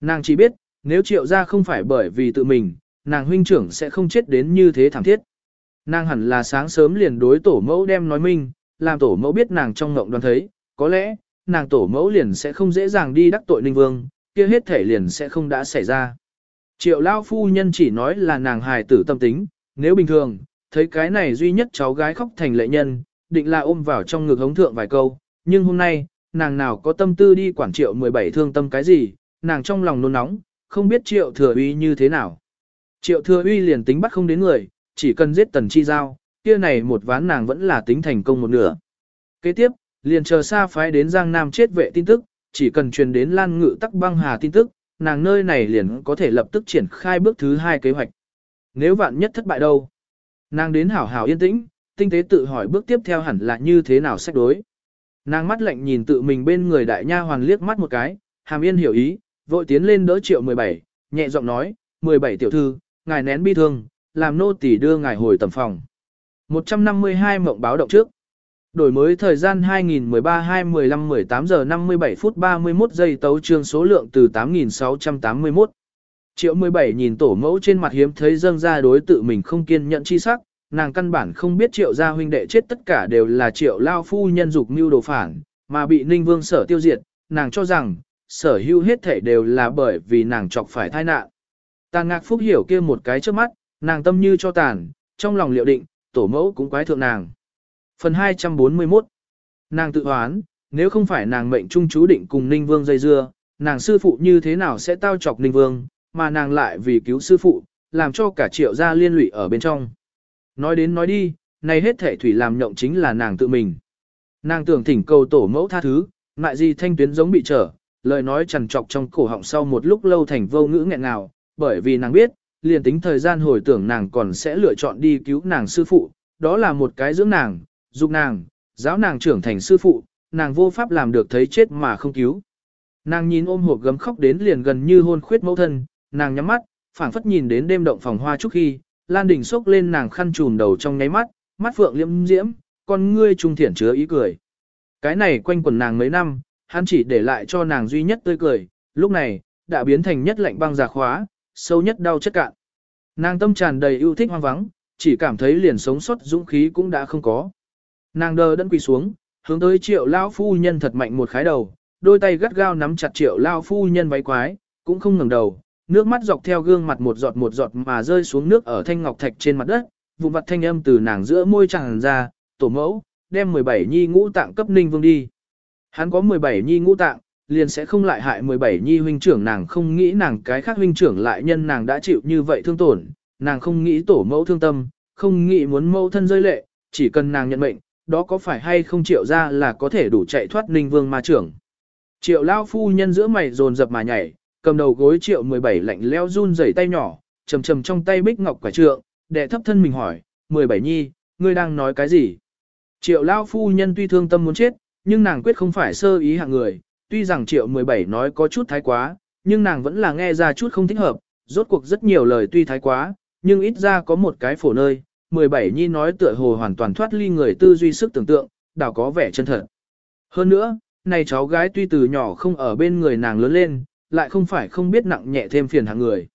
Nàng chỉ biết, nếu triệu ra không phải bởi vì tự mình, nàng huynh trưởng sẽ không chết đến như thế thảm thiết. Nàng hẳn là sáng sớm liền đối tổ mẫu đem nói minh, làm tổ mẫu biết nàng trong ngộng đoán thấy, có lẽ, nàng tổ mẫu liền sẽ không dễ dàng đi đắc tội ninh vương, kia hết thể liền sẽ không đã xảy ra. Triệu lao phu nhân chỉ nói là nàng hài tử tâm tính, nếu bình thường, thấy cái này duy nhất cháu gái khóc thành lệ nhân, định là ôm vào trong ngực hống thượng vài câu, nhưng hôm nay, nàng nào có tâm tư đi quản triệu 17 thương tâm cái gì, nàng trong lòng nôn nóng, không biết triệu thừa uy như thế nào. Triệu thừa uy liền tính bắt không đến người, chỉ cần giết tần chi giao, kia này một ván nàng vẫn là tính thành công một nửa. Kế tiếp, liền chờ xa phái đến Giang Nam chết vệ tin tức, chỉ cần truyền đến Lan Ngự Tắc Băng Hà tin tức, nàng nơi này liền có thể lập tức triển khai bước thứ hai kế hoạch. Nếu vạn nhất thất bại đâu? Nàng đến hảo hảo yên tĩnh, tinh tế tự hỏi bước tiếp theo hẳn là như thế nào sách đối. Nàng mắt lạnh nhìn tự mình bên người đại nha hoàn liếc mắt một cái, hàm yên hiểu ý, vội tiến lên đỡ triệu 17, nhẹ giọng nói, 17 tiểu thư, ngài nén bi thương, làm nô tỳ đưa ngài hồi tầm phòng. 152 mộng báo động trước. Đổi mới thời gian 2013-2015-18 giờ 57 phút 31 giây tấu trương số lượng từ 8.681. Triệu 17 nhìn tổ mẫu trên mặt hiếm thấy dâng ra đối tự mình không kiên nhận chi sắc, nàng căn bản không biết triệu gia huynh đệ chết tất cả đều là triệu lao phu nhân dục mưu đồ phản, mà bị ninh vương sở tiêu diệt, nàng cho rằng, sở hữu hết thể đều là bởi vì nàng chọc phải tai nạn. Tàn ngạc phúc hiểu kia một cái trước mắt, nàng tâm như cho tàn, trong lòng liệu định, tổ mẫu cũng quái thượng nàng. Phần 241 Nàng tự hoán, nếu không phải nàng mệnh trung chú định cùng Ninh Vương dây dưa, nàng sư phụ như thế nào sẽ tao chọc Ninh Vương, mà nàng lại vì cứu sư phụ, làm cho cả triệu gia liên lụy ở bên trong. Nói đến nói đi, này hết thể thủy làm nhộng chính là nàng tự mình. Nàng tưởng thỉnh cầu tổ mẫu tha thứ, ngại gì thanh tuyến giống bị trở, lời nói trằn trọc trong cổ họng sau một lúc lâu thành vô ngữ nghẹn ngào, bởi vì nàng biết, liền tính thời gian hồi tưởng nàng còn sẽ lựa chọn đi cứu nàng sư phụ, đó là một cái dưỡng nàng, dục nàng, giáo nàng trưởng thành sư phụ, nàng vô pháp làm được thấy chết mà không cứu. Nàng nhìn ôm hộp gấm khóc đến liền gần như hôn khuyết mẫu thân, nàng nhắm mắt, phảng phất nhìn đến đêm động phòng hoa trúc khi, Lan Đình sốc lên nàng khăn trùm đầu trong nháy mắt, mắt phượng liễm diễm, con ngươi trung thiển chứa ý cười. Cái này quanh quần nàng mấy năm, hắn chỉ để lại cho nàng duy nhất tươi cười, lúc này, đã biến thành nhất lạnh băng giả khóa, sâu nhất đau chất cạn. Nàng tâm tràn đầy yêu thích hoang vắng, chỉ cảm thấy liền sống sót dũng khí cũng đã không có. Nàng đờ đẫn quỳ xuống, hướng tới triệu lao phu nhân thật mạnh một khái đầu, đôi tay gắt gao nắm chặt triệu lao phu nhân váy quái, cũng không ngừng đầu, nước mắt dọc theo gương mặt một giọt một giọt mà rơi xuống nước ở thanh ngọc thạch trên mặt đất, vụ vặt thanh âm từ nàng giữa môi tràn ra, tổ mẫu, đem 17 nhi ngũ tạng cấp ninh vương đi. Hắn có 17 nhi ngũ tạng, liền sẽ không lại hại 17 nhi huynh trưởng nàng không nghĩ nàng cái khác huynh trưởng lại nhân nàng đã chịu như vậy thương tổn, nàng không nghĩ tổ mẫu thương tâm, không nghĩ muốn mẫu thân rơi lệ, chỉ cần nàng nhận mệnh, đó có phải hay không triệu ra là có thể đủ chạy thoát ninh vương ma trưởng. Triệu lao phu nhân giữa mày dồn dập mà nhảy, cầm đầu gối triệu 17 lạnh leo run rẩy tay nhỏ, trầm trầm trong tay bích ngọc quả trượng, đệ thấp thân mình hỏi, 17 nhi, ngươi đang nói cái gì? Triệu lao phu nhân tuy thương tâm muốn chết, nhưng nàng quyết không phải sơ ý hạng người, tuy rằng triệu 17 nói có chút thái quá, nhưng nàng vẫn là nghe ra chút không thích hợp, rốt cuộc rất nhiều lời tuy thái quá, nhưng ít ra có một cái phổ nơi, 17 nhi nói tựa hồ hoàn toàn thoát ly người tư duy sức tưởng tượng, đảo có vẻ chân thật. Hơn nữa, này cháu gái tuy từ nhỏ không ở bên người nàng lớn lên, lại không phải không biết nặng nhẹ thêm phiền hàng người.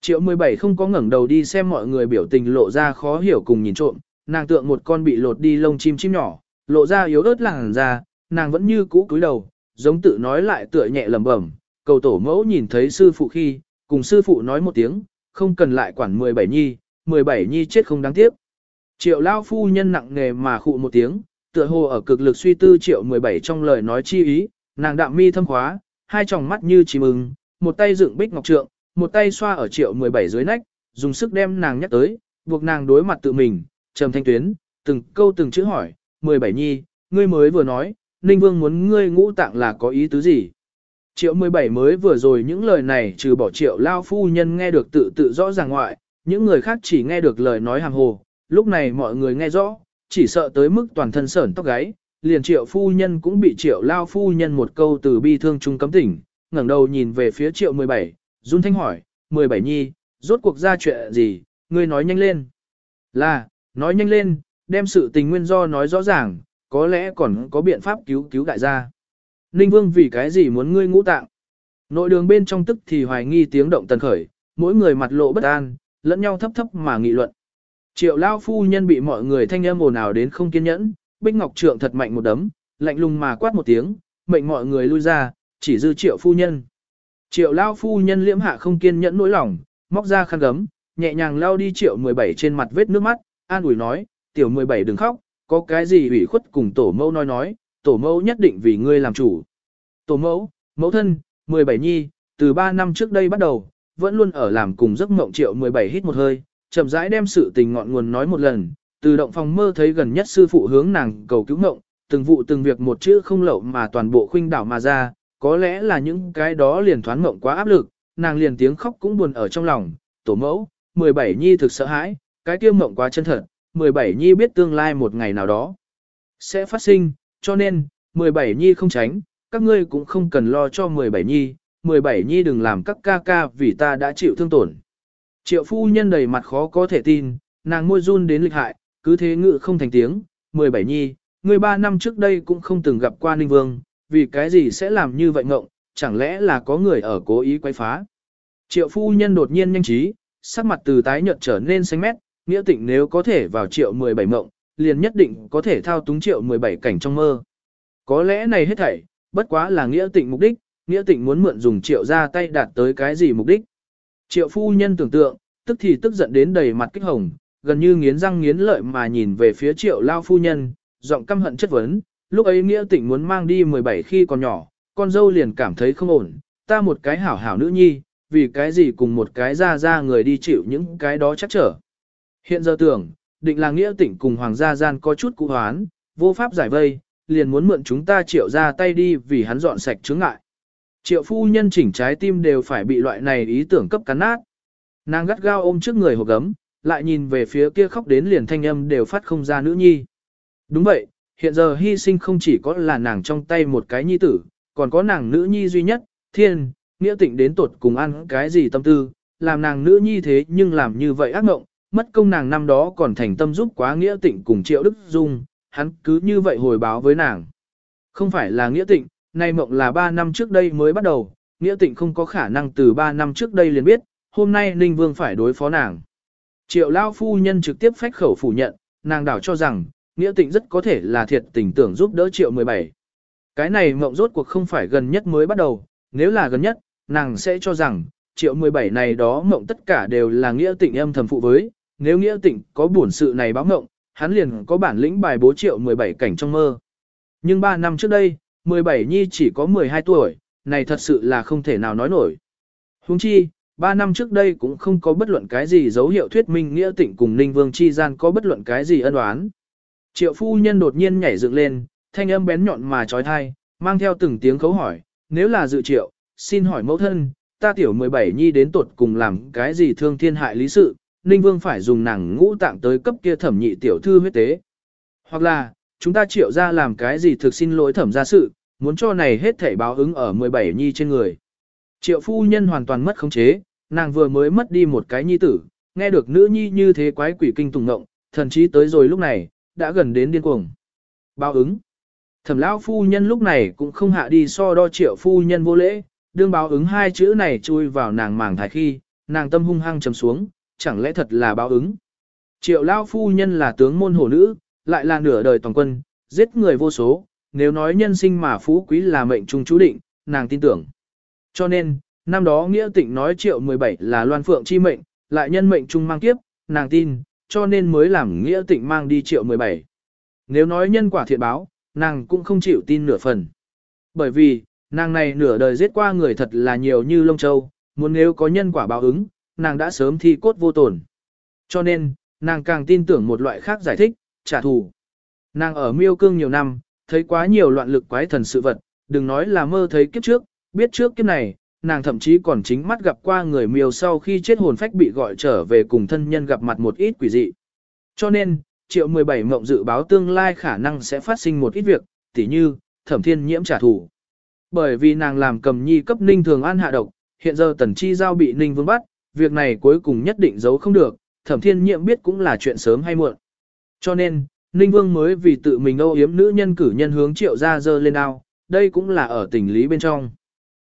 Triệu 17 không có ngẩng đầu đi xem mọi người biểu tình lộ ra khó hiểu cùng nhìn trộm, nàng tượng một con bị lột đi lông chim chim nhỏ, lộ ra yếu ớt làng ra, nàng vẫn như cũ cúi đầu, giống tự nói lại tựa nhẹ lẩm bẩm, cầu tổ mẫu nhìn thấy sư phụ khi, cùng sư phụ nói một tiếng, không cần lại quản 17 nhi, 17 nhi chết không đáng tiếc. Triệu lao phu nhân nặng nghề mà khụ một tiếng, tựa hồ ở cực lực suy tư triệu 17 trong lời nói chi ý, nàng đạm mi thâm khóa, hai tròng mắt như chim mừng, một tay dựng bích ngọc trượng, một tay xoa ở triệu 17 dưới nách, dùng sức đem nàng nhắc tới, buộc nàng đối mặt tự mình, trầm thanh tuyến, từng câu từng chữ hỏi, 17 nhi, ngươi mới vừa nói, Ninh Vương muốn ngươi ngũ tạng là có ý tứ gì? Triệu 17 mới vừa rồi những lời này trừ bỏ triệu lao phu nhân nghe được tự tự rõ ràng ngoại, những người khác chỉ nghe được lời nói hàng hồ, lúc này mọi người nghe rõ, chỉ sợ tới mức toàn thân sởn tóc gáy, liền triệu phu nhân cũng bị triệu lao phu nhân một câu từ bi thương trung cấm tỉnh, ngẩng đầu nhìn về phía triệu 17, run thanh hỏi, 17 nhi, rốt cuộc ra chuyện gì, ngươi nói nhanh lên. Là, nói nhanh lên, đem sự tình nguyên do nói rõ ràng, có lẽ còn có biện pháp cứu cứu đại gia. Ninh Vương vì cái gì muốn ngươi ngũ tạng? Nội đường bên trong tức thì hoài nghi tiếng động tần khởi, mỗi người mặt lộ bất an, lẫn nhau thấp thấp mà nghị luận. Triệu lao phu nhân bị mọi người thanh âm ồn ào đến không kiên nhẫn, Bích Ngọc Trượng thật mạnh một đấm, lạnh lùng mà quát một tiếng, mệnh mọi người lui ra, chỉ dư triệu phu nhân. Triệu lao phu nhân liễm hạ không kiên nhẫn nỗi lòng, móc ra khăn gấm, nhẹ nhàng lao đi triệu 17 trên mặt vết nước mắt, an ủi nói, tiểu 17 đừng khóc, có cái gì ủy khuất cùng tổ mẫu nói nói, tổ mẫu nhất định vì ngươi làm chủ. Tổ mẫu, mẫu thân, 17 nhi, từ 3 năm trước đây bắt đầu, vẫn luôn ở làm cùng giấc mộng triệu 17 hít một hơi, chậm rãi đem sự tình ngọn nguồn nói một lần, từ động phòng mơ thấy gần nhất sư phụ hướng nàng cầu cứu mộng, từng vụ từng việc một chữ không lậu mà toàn bộ khuynh đảo mà ra, có lẽ là những cái đó liền thoán mộng quá áp lực, nàng liền tiếng khóc cũng buồn ở trong lòng, tổ mẫu, 17 nhi thực sợ hãi, cái kia mộng quá chân thật, 17 nhi biết tương lai một ngày nào đó sẽ phát sinh, cho nên, 17 nhi không tránh, các ngươi cũng không cần lo cho 17 nhi, 17 nhi đừng làm các ca ca vì ta đã chịu thương tổn. Triệu phu nhân đầy mặt khó có thể tin, nàng môi run đến lịch hại, cứ thế ngự không thành tiếng, 17 nhi, người ba năm trước đây cũng không từng gặp qua Ninh Vương, vì cái gì sẽ làm như vậy ngộng, chẳng lẽ là có người ở cố ý quay phá. Triệu phu nhân đột nhiên nhanh trí, sắc mặt từ tái nhợt trở nên xanh mét, nghĩa tịnh nếu có thể vào triệu 17 mộng, liền nhất định có thể thao túng triệu 17 cảnh trong mơ. Có lẽ này hết thảy, bất quá là nghĩa tịnh mục đích, nghĩa tịnh muốn mượn dùng triệu ra tay đạt tới cái gì mục đích. Triệu phu nhân tưởng tượng, tức thì tức giận đến đầy mặt kích hồng, gần như nghiến răng nghiến lợi mà nhìn về phía triệu lao phu nhân, giọng căm hận chất vấn, lúc ấy nghĩa tịnh muốn mang đi 17 khi còn nhỏ, con dâu liền cảm thấy không ổn, ta một cái hảo hảo nữ nhi, vì cái gì cùng một cái ra ra người đi chịu những cái đó chắc trở. Hiện giờ tưởng, định là nghĩa tịnh cùng hoàng gia gian có chút cụ hoán, vô pháp giải vây, liền muốn mượn chúng ta triệu ra tay đi vì hắn dọn sạch chướng ngại. Triệu phu nhân chỉnh trái tim đều phải bị loại này ý tưởng cấp cắn nát. Nàng gắt gao ôm trước người hộp gấm, lại nhìn về phía kia khóc đến liền thanh âm đều phát không ra nữ nhi. Đúng vậy, hiện giờ hy sinh không chỉ có là nàng trong tay một cái nhi tử, còn có nàng nữ nhi duy nhất, thiên, nghĩa tịnh đến tột cùng ăn cái gì tâm tư, làm nàng nữ nhi thế nhưng làm như vậy ác ngộng, mất công nàng năm đó còn thành tâm giúp quá nghĩa tịnh cùng triệu đức dung, hắn cứ như vậy hồi báo với nàng. Không phải là nghĩa tịnh, nay mộng là 3 năm trước đây mới bắt đầu, nghĩa tịnh không có khả năng từ 3 năm trước đây liền biết, hôm nay Ninh Vương phải đối phó nàng. Triệu Lao phu nhân trực tiếp phách khẩu phủ nhận, nàng đảo cho rằng, nghĩa tịnh rất có thể là thiệt tình tưởng giúp đỡ Triệu 17. Cái này mộng rốt cuộc không phải gần nhất mới bắt đầu, nếu là gần nhất, nàng sẽ cho rằng, Triệu 17 này đó mộng tất cả đều là nghĩa tịnh âm thầm phụ với, nếu nghĩa tịnh có buồn sự này báo mộng, hắn liền có bản lĩnh bài bố Triệu 17 cảnh trong mơ. Nhưng 3 năm trước đây, 17 nhi chỉ có 12 tuổi, này thật sự là không thể nào nói nổi. Huống chi, 3 năm trước đây cũng không có bất luận cái gì dấu hiệu thuyết minh nghĩa tịnh cùng Ninh Vương chi gian có bất luận cái gì ân oán. Triệu phu nhân đột nhiên nhảy dựng lên, thanh âm bén nhọn mà trói thai, mang theo từng tiếng khấu hỏi, nếu là dự triệu, xin hỏi mẫu thân, ta tiểu 17 nhi đến tột cùng làm cái gì thương thiên hại lý sự, Ninh Vương phải dùng nàng ngũ tạng tới cấp kia thẩm nhị tiểu thư huyết tế. Hoặc là, chúng ta triệu ra làm cái gì thực xin lỗi thẩm gia sự, muốn cho này hết thảy báo ứng ở 17 nhi trên người. Triệu phu nhân hoàn toàn mất khống chế, nàng vừa mới mất đi một cái nhi tử, nghe được nữ nhi như thế quái quỷ kinh tùng ngộng, thần chí tới rồi lúc này, đã gần đến điên cuồng. Báo ứng. Thẩm lão phu nhân lúc này cũng không hạ đi so đo triệu phu nhân vô lễ, đương báo ứng hai chữ này chui vào nàng màng thái khi, nàng tâm hung hăng trầm xuống, chẳng lẽ thật là báo ứng. Triệu lão phu nhân là tướng môn hổ nữ, lại là nửa đời toàn quân, giết người vô số, nếu nói nhân sinh mà phú quý là mệnh trung chú định, nàng tin tưởng. Cho nên, năm đó Nghĩa Tịnh nói triệu 17 là loan phượng chi mệnh, lại nhân mệnh trung mang kiếp, nàng tin, cho nên mới làm Nghĩa Tịnh mang đi triệu 17. Nếu nói nhân quả thiện báo, nàng cũng không chịu tin nửa phần. Bởi vì, nàng này nửa đời giết qua người thật là nhiều như lông châu, muốn nếu có nhân quả báo ứng, nàng đã sớm thi cốt vô tổn. Cho nên, nàng càng tin tưởng một loại khác giải thích, trả thù. Nàng ở miêu cương nhiều năm, thấy quá nhiều loạn lực quái thần sự vật, đừng nói là mơ thấy kiếp trước, biết trước kiếp này, nàng thậm chí còn chính mắt gặp qua người miêu sau khi chết hồn phách bị gọi trở về cùng thân nhân gặp mặt một ít quỷ dị. Cho nên, triệu 17 mộng dự báo tương lai khả năng sẽ phát sinh một ít việc, tỉ như, thẩm thiên nhiễm trả thù. Bởi vì nàng làm cầm nhi cấp ninh thường an hạ độc, hiện giờ tần chi giao bị ninh vương bắt, việc này cuối cùng nhất định giấu không được, thẩm thiên nhiễm biết cũng là chuyện sớm hay muộn. Cho nên, ninh vương mới vì tự mình âu yếm nữ nhân cử nhân hướng triệu ra dơ lên ao, đây cũng là ở tình lý bên trong.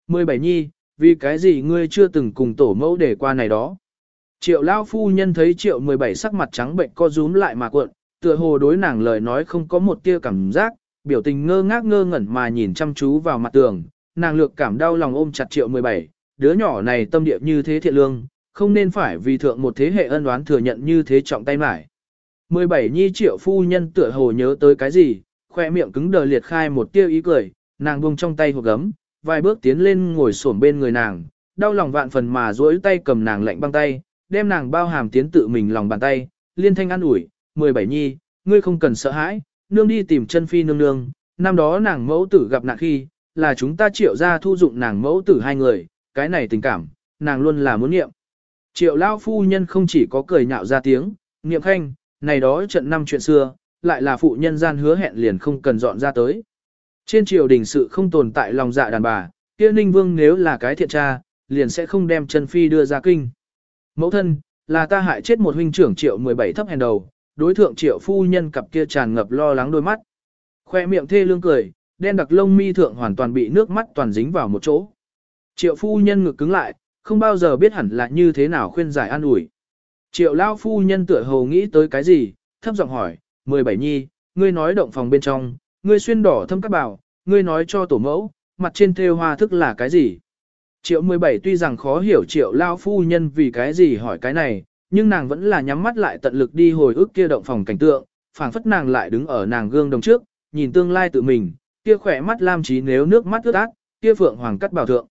17 nhi, vì cái gì ngươi chưa từng cùng tổ mẫu để qua này đó. Triệu lao phu nhân thấy triệu 17 sắc mặt trắng bệnh co rúm lại mà cuộn, tựa hồ đối nàng lời nói không có một tia cảm giác, biểu tình ngơ ngác ngơ ngẩn mà nhìn chăm chú vào mặt tường, nàng lược cảm đau lòng ôm chặt triệu 17, đứa nhỏ này tâm địa như thế thiện lương, không nên phải vì thượng một thế hệ ân oán thừa nhận như thế trọng tay mải. 17 nhi triệu phu nhân tựa hồ nhớ tới cái gì, khoe miệng cứng đờ liệt khai một tia ý cười, nàng buông trong tay hộp gấm, vài bước tiến lên ngồi xổm bên người nàng, đau lòng vạn phần mà duỗi tay cầm nàng lạnh băng tay, đem nàng bao hàm tiến tự mình lòng bàn tay, liên thanh an ủi, 17 nhi, ngươi không cần sợ hãi, nương đi tìm chân phi nương nương, năm đó nàng mẫu tử gặp nạn khi, là chúng ta triệu ra thu dụng nàng mẫu tử hai người, cái này tình cảm, nàng luôn là muốn nghiệm. Triệu lao phu nhân không chỉ có cười nhạo ra tiếng, niệm khanh, này đó trận năm chuyện xưa, lại là phụ nhân gian hứa hẹn liền không cần dọn ra tới. Trên triều đình sự không tồn tại lòng dạ đàn bà, kia ninh vương nếu là cái thiện tra, liền sẽ không đem chân phi đưa ra kinh. Mẫu thân, là ta hại chết một huynh trưởng triệu 17 thấp hèn đầu, đối thượng triệu phu nhân cặp kia tràn ngập lo lắng đôi mắt. Khoe miệng thê lương cười, đen đặc lông mi thượng hoàn toàn bị nước mắt toàn dính vào một chỗ. Triệu phu nhân ngực cứng lại, không bao giờ biết hẳn là như thế nào khuyên giải an ủi. Triệu lao phu nhân tựa hồ nghĩ tới cái gì, thấp giọng hỏi, 17 nhi, ngươi nói động phòng bên trong, ngươi xuyên đỏ thâm các bảo, ngươi nói cho tổ mẫu, mặt trên thêu hoa thức là cái gì. Triệu 17 tuy rằng khó hiểu triệu lao phu nhân vì cái gì hỏi cái này, nhưng nàng vẫn là nhắm mắt lại tận lực đi hồi ức kia động phòng cảnh tượng, phảng phất nàng lại đứng ở nàng gương đồng trước, nhìn tương lai tự mình, kia khỏe mắt lam trí nếu nước mắt ướt át, kia phượng hoàng cắt bảo thượng.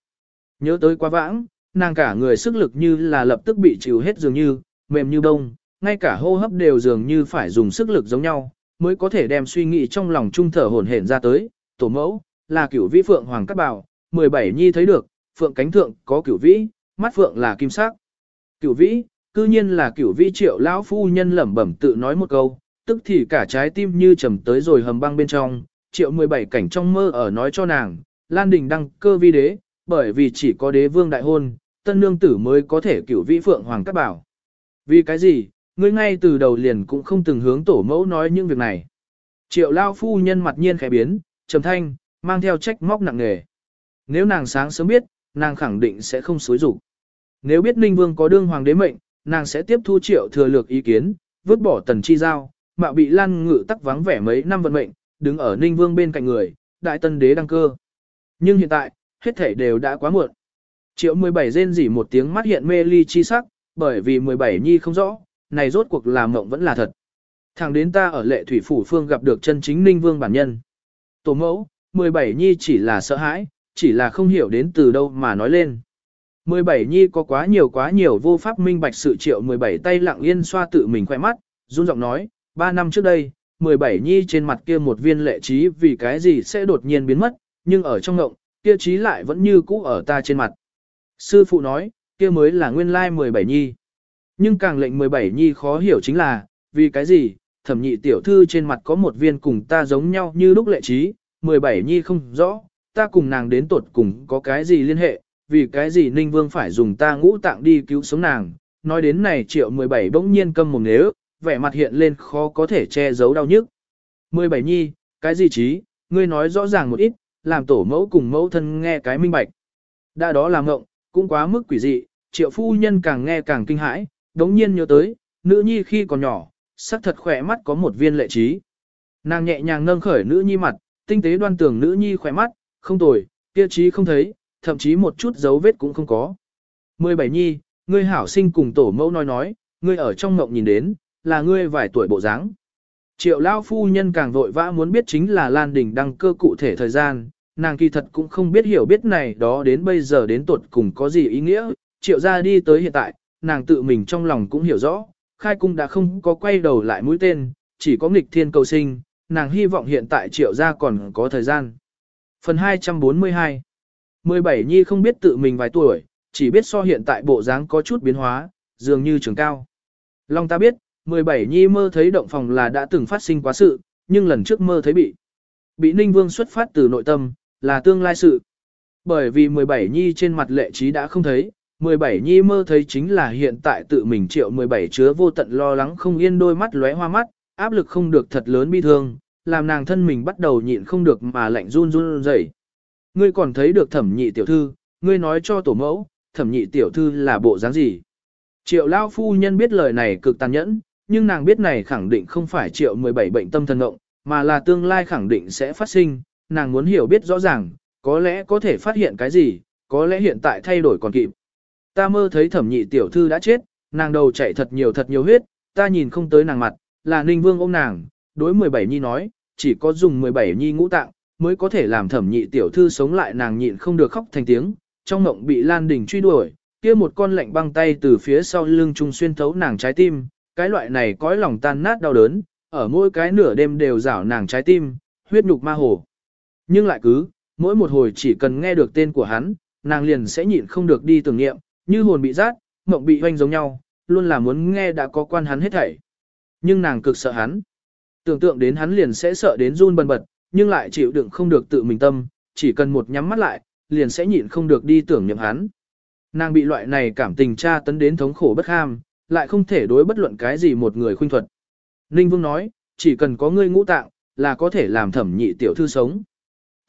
Nhớ tới quá vãng, nàng cả người sức lực như là lập tức bị chịu hết dường như, mềm như bông, ngay cả hô hấp đều dường như phải dùng sức lực giống nhau, mới có thể đem suy nghĩ trong lòng trung thở hổn hển ra tới, tổ mẫu, là cửu vĩ phượng hoàng cắt bảo, 17 nhi thấy được, phượng cánh thượng có cửu vĩ, mắt phượng là kim sắc. Cửu vĩ, cư nhiên là cửu vĩ triệu lão phu nhân lẩm bẩm tự nói một câu, tức thì cả trái tim như trầm tới rồi hầm băng bên trong, triệu 17 cảnh trong mơ ở nói cho nàng, Lan Đình đăng cơ vi đế, bởi vì chỉ có đế vương đại hôn, tân nương tử mới có thể cửu vĩ phượng hoàng cắt bảo. Vì cái gì, ngươi ngay từ đầu liền cũng không từng hướng tổ mẫu nói những việc này. Triệu lao phu nhân mặt nhiên khẽ biến, trầm thanh, mang theo trách móc nặng nề. Nếu nàng sáng sớm biết, nàng khẳng định sẽ không xối rủ. Nếu biết Ninh Vương có đương hoàng đế mệnh, nàng sẽ tiếp thu triệu thừa lược ý kiến, vứt bỏ tần chi giao, mạo bị lan ngự tắc vắng vẻ mấy năm vận mệnh, đứng ở Ninh Vương bên cạnh người, đại tân đế đăng cơ. Nhưng hiện tại, hết thể đều đã quá muộn. Triệu 17 rên rỉ một tiếng mắt hiện mê ly chi sắc, bởi vì 17 nhi không rõ, này rốt cuộc là mộng vẫn là thật. Thẳng đến ta ở lệ thủy phủ phương gặp được chân chính Ninh Vương bản nhân. Tổ mẫu, 17 nhi chỉ là sợ hãi, chỉ là không hiểu đến từ đâu mà nói lên. 17 nhi có quá nhiều quá nhiều vô pháp minh bạch sự triệu 17 tay lặng yên xoa tự mình khỏe mắt, run giọng nói, 3 năm trước đây, 17 nhi trên mặt kia một viên lệ trí vì cái gì sẽ đột nhiên biến mất, nhưng ở trong ngộng, kia trí lại vẫn như cũ ở ta trên mặt. Sư phụ nói, kia mới là nguyên lai 17 nhi. Nhưng càng lệnh 17 nhi khó hiểu chính là, vì cái gì, thẩm nhị tiểu thư trên mặt có một viên cùng ta giống nhau như lúc lệ trí, 17 nhi không rõ, ta cùng nàng đến tột cùng có cái gì liên hệ, vì cái gì Ninh Vương phải dùng ta ngũ tạng đi cứu sống nàng. Nói đến này triệu 17 bỗng nhiên câm mồm nếu, vẻ mặt hiện lên khó có thể che giấu đau nhức. 17 nhi, cái gì trí, ngươi nói rõ ràng một ít, làm tổ mẫu cùng mẫu thân nghe cái minh bạch. Đã đó là ngộng, cũng quá mức quỷ dị, triệu phu nhân càng nghe càng kinh hãi, đống nhiên nhớ tới, nữ nhi khi còn nhỏ, sắc thật khỏe mắt có một viên lệ trí. Nàng nhẹ nhàng nâng khởi nữ nhi mặt, tinh tế đoan tưởng nữ nhi khỏe mắt, không tồi, kia trí không thấy, thậm chí một chút dấu vết cũng không có. 17 nhi, ngươi hảo sinh cùng tổ mẫu nói nói, ngươi ở trong ngộng nhìn đến, là ngươi vài tuổi bộ dáng. Triệu Lao phu nhân càng vội vã muốn biết chính là Lan Đình đăng cơ cụ thể thời gian, nàng kỳ thật cũng không biết hiểu biết này đó đến bây giờ đến tuột cùng có gì ý nghĩa, triệu ra đi tới hiện tại, nàng tự mình trong lòng cũng hiểu rõ, khai cung đã không có quay đầu lại mũi tên, chỉ có nghịch thiên cầu sinh, nàng hy vọng hiện tại triệu ra còn có thời gian. Phần 242 17 Nhi không biết tự mình vài tuổi, chỉ biết so hiện tại bộ dáng có chút biến hóa, dường như trường cao. Long ta biết, 17 Nhi mơ thấy động phòng là đã từng phát sinh quá sự, nhưng lần trước mơ thấy bị. Bị Ninh Vương xuất phát từ nội tâm, là tương lai sự. Bởi vì 17 Nhi trên mặt lệ trí đã không thấy, 17 Nhi mơ thấy chính là hiện tại tự mình triệu 17 chứa vô tận lo lắng không yên đôi mắt lóe hoa mắt, áp lực không được thật lớn bi thương, làm nàng thân mình bắt đầu nhịn không được mà lạnh run run rẩy. Ngươi còn thấy được thẩm nhị tiểu thư, ngươi nói cho tổ mẫu, thẩm nhị tiểu thư là bộ dáng gì. Triệu lao phu nhân biết lời này cực tàn nhẫn, nhưng nàng biết này khẳng định không phải triệu 17 bệnh tâm thần ngộng, mà là tương lai khẳng định sẽ phát sinh, nàng muốn hiểu biết rõ ràng, có lẽ có thể phát hiện cái gì, có lẽ hiện tại thay đổi còn kịp. Ta mơ thấy thẩm nhị tiểu thư đã chết, nàng đầu chảy thật nhiều thật nhiều huyết, ta nhìn không tới nàng mặt, là Ninh Vương ôm nàng, đối 17 nhi nói, chỉ có dùng 17 nhi ngũ tạng, mới có thể làm thẩm nhị tiểu thư sống lại nàng nhịn không được khóc thành tiếng, trong mộng bị Lan Đình truy đuổi, kia một con lạnh băng tay từ phía sau lưng trung xuyên thấu nàng trái tim, cái loại này cõi lòng tan nát đau đớn, ở mỗi cái nửa đêm đều rảo nàng trái tim, huyết nhục ma hồ. Nhưng lại cứ, mỗi một hồi chỉ cần nghe được tên của hắn, nàng liền sẽ nhịn không được đi tưởng niệm, như hồn bị rát, mộng bị hoanh giống nhau, luôn là muốn nghe đã có quan hắn hết thảy. Nhưng nàng cực sợ hắn. Tưởng tượng đến hắn liền sẽ sợ đến run bần bật, nhưng lại chịu đựng không được tự mình tâm, chỉ cần một nhắm mắt lại, liền sẽ nhịn không được đi tưởng niệm hắn. Nàng bị loại này cảm tình tra tấn đến thống khổ bất ham, lại không thể đối bất luận cái gì một người khuynh thuật. Ninh Vương nói, chỉ cần có ngươi ngũ tạng, là có thể làm thẩm nhị tiểu thư sống.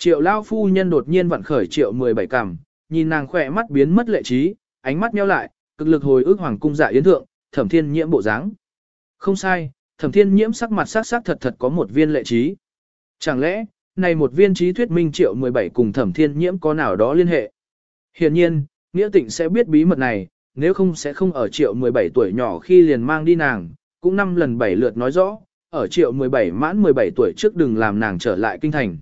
Triệu Lao phu nhân đột nhiên vặn khởi triệu 17 cằm, nhìn nàng khỏe mắt biến mất lệ trí, ánh mắt nheo lại, cực lực hồi ức hoàng cung dạ yến thượng, thẩm thiên nhiễm bộ dáng. Không sai, thẩm thiên nhiễm sắc mặt sắc sắc thật thật có một viên lệ trí. Chẳng lẽ, này một viên trí thuyết minh triệu 17 cùng thẩm thiên nhiễm có nào đó liên hệ? Hiển nhiên, nghĩa tịnh sẽ biết bí mật này, nếu không sẽ không ở triệu 17 tuổi nhỏ khi liền mang đi nàng, cũng năm lần bảy lượt nói rõ, ở triệu 17 mãn 17 tuổi trước đừng làm nàng trở lại kinh thành.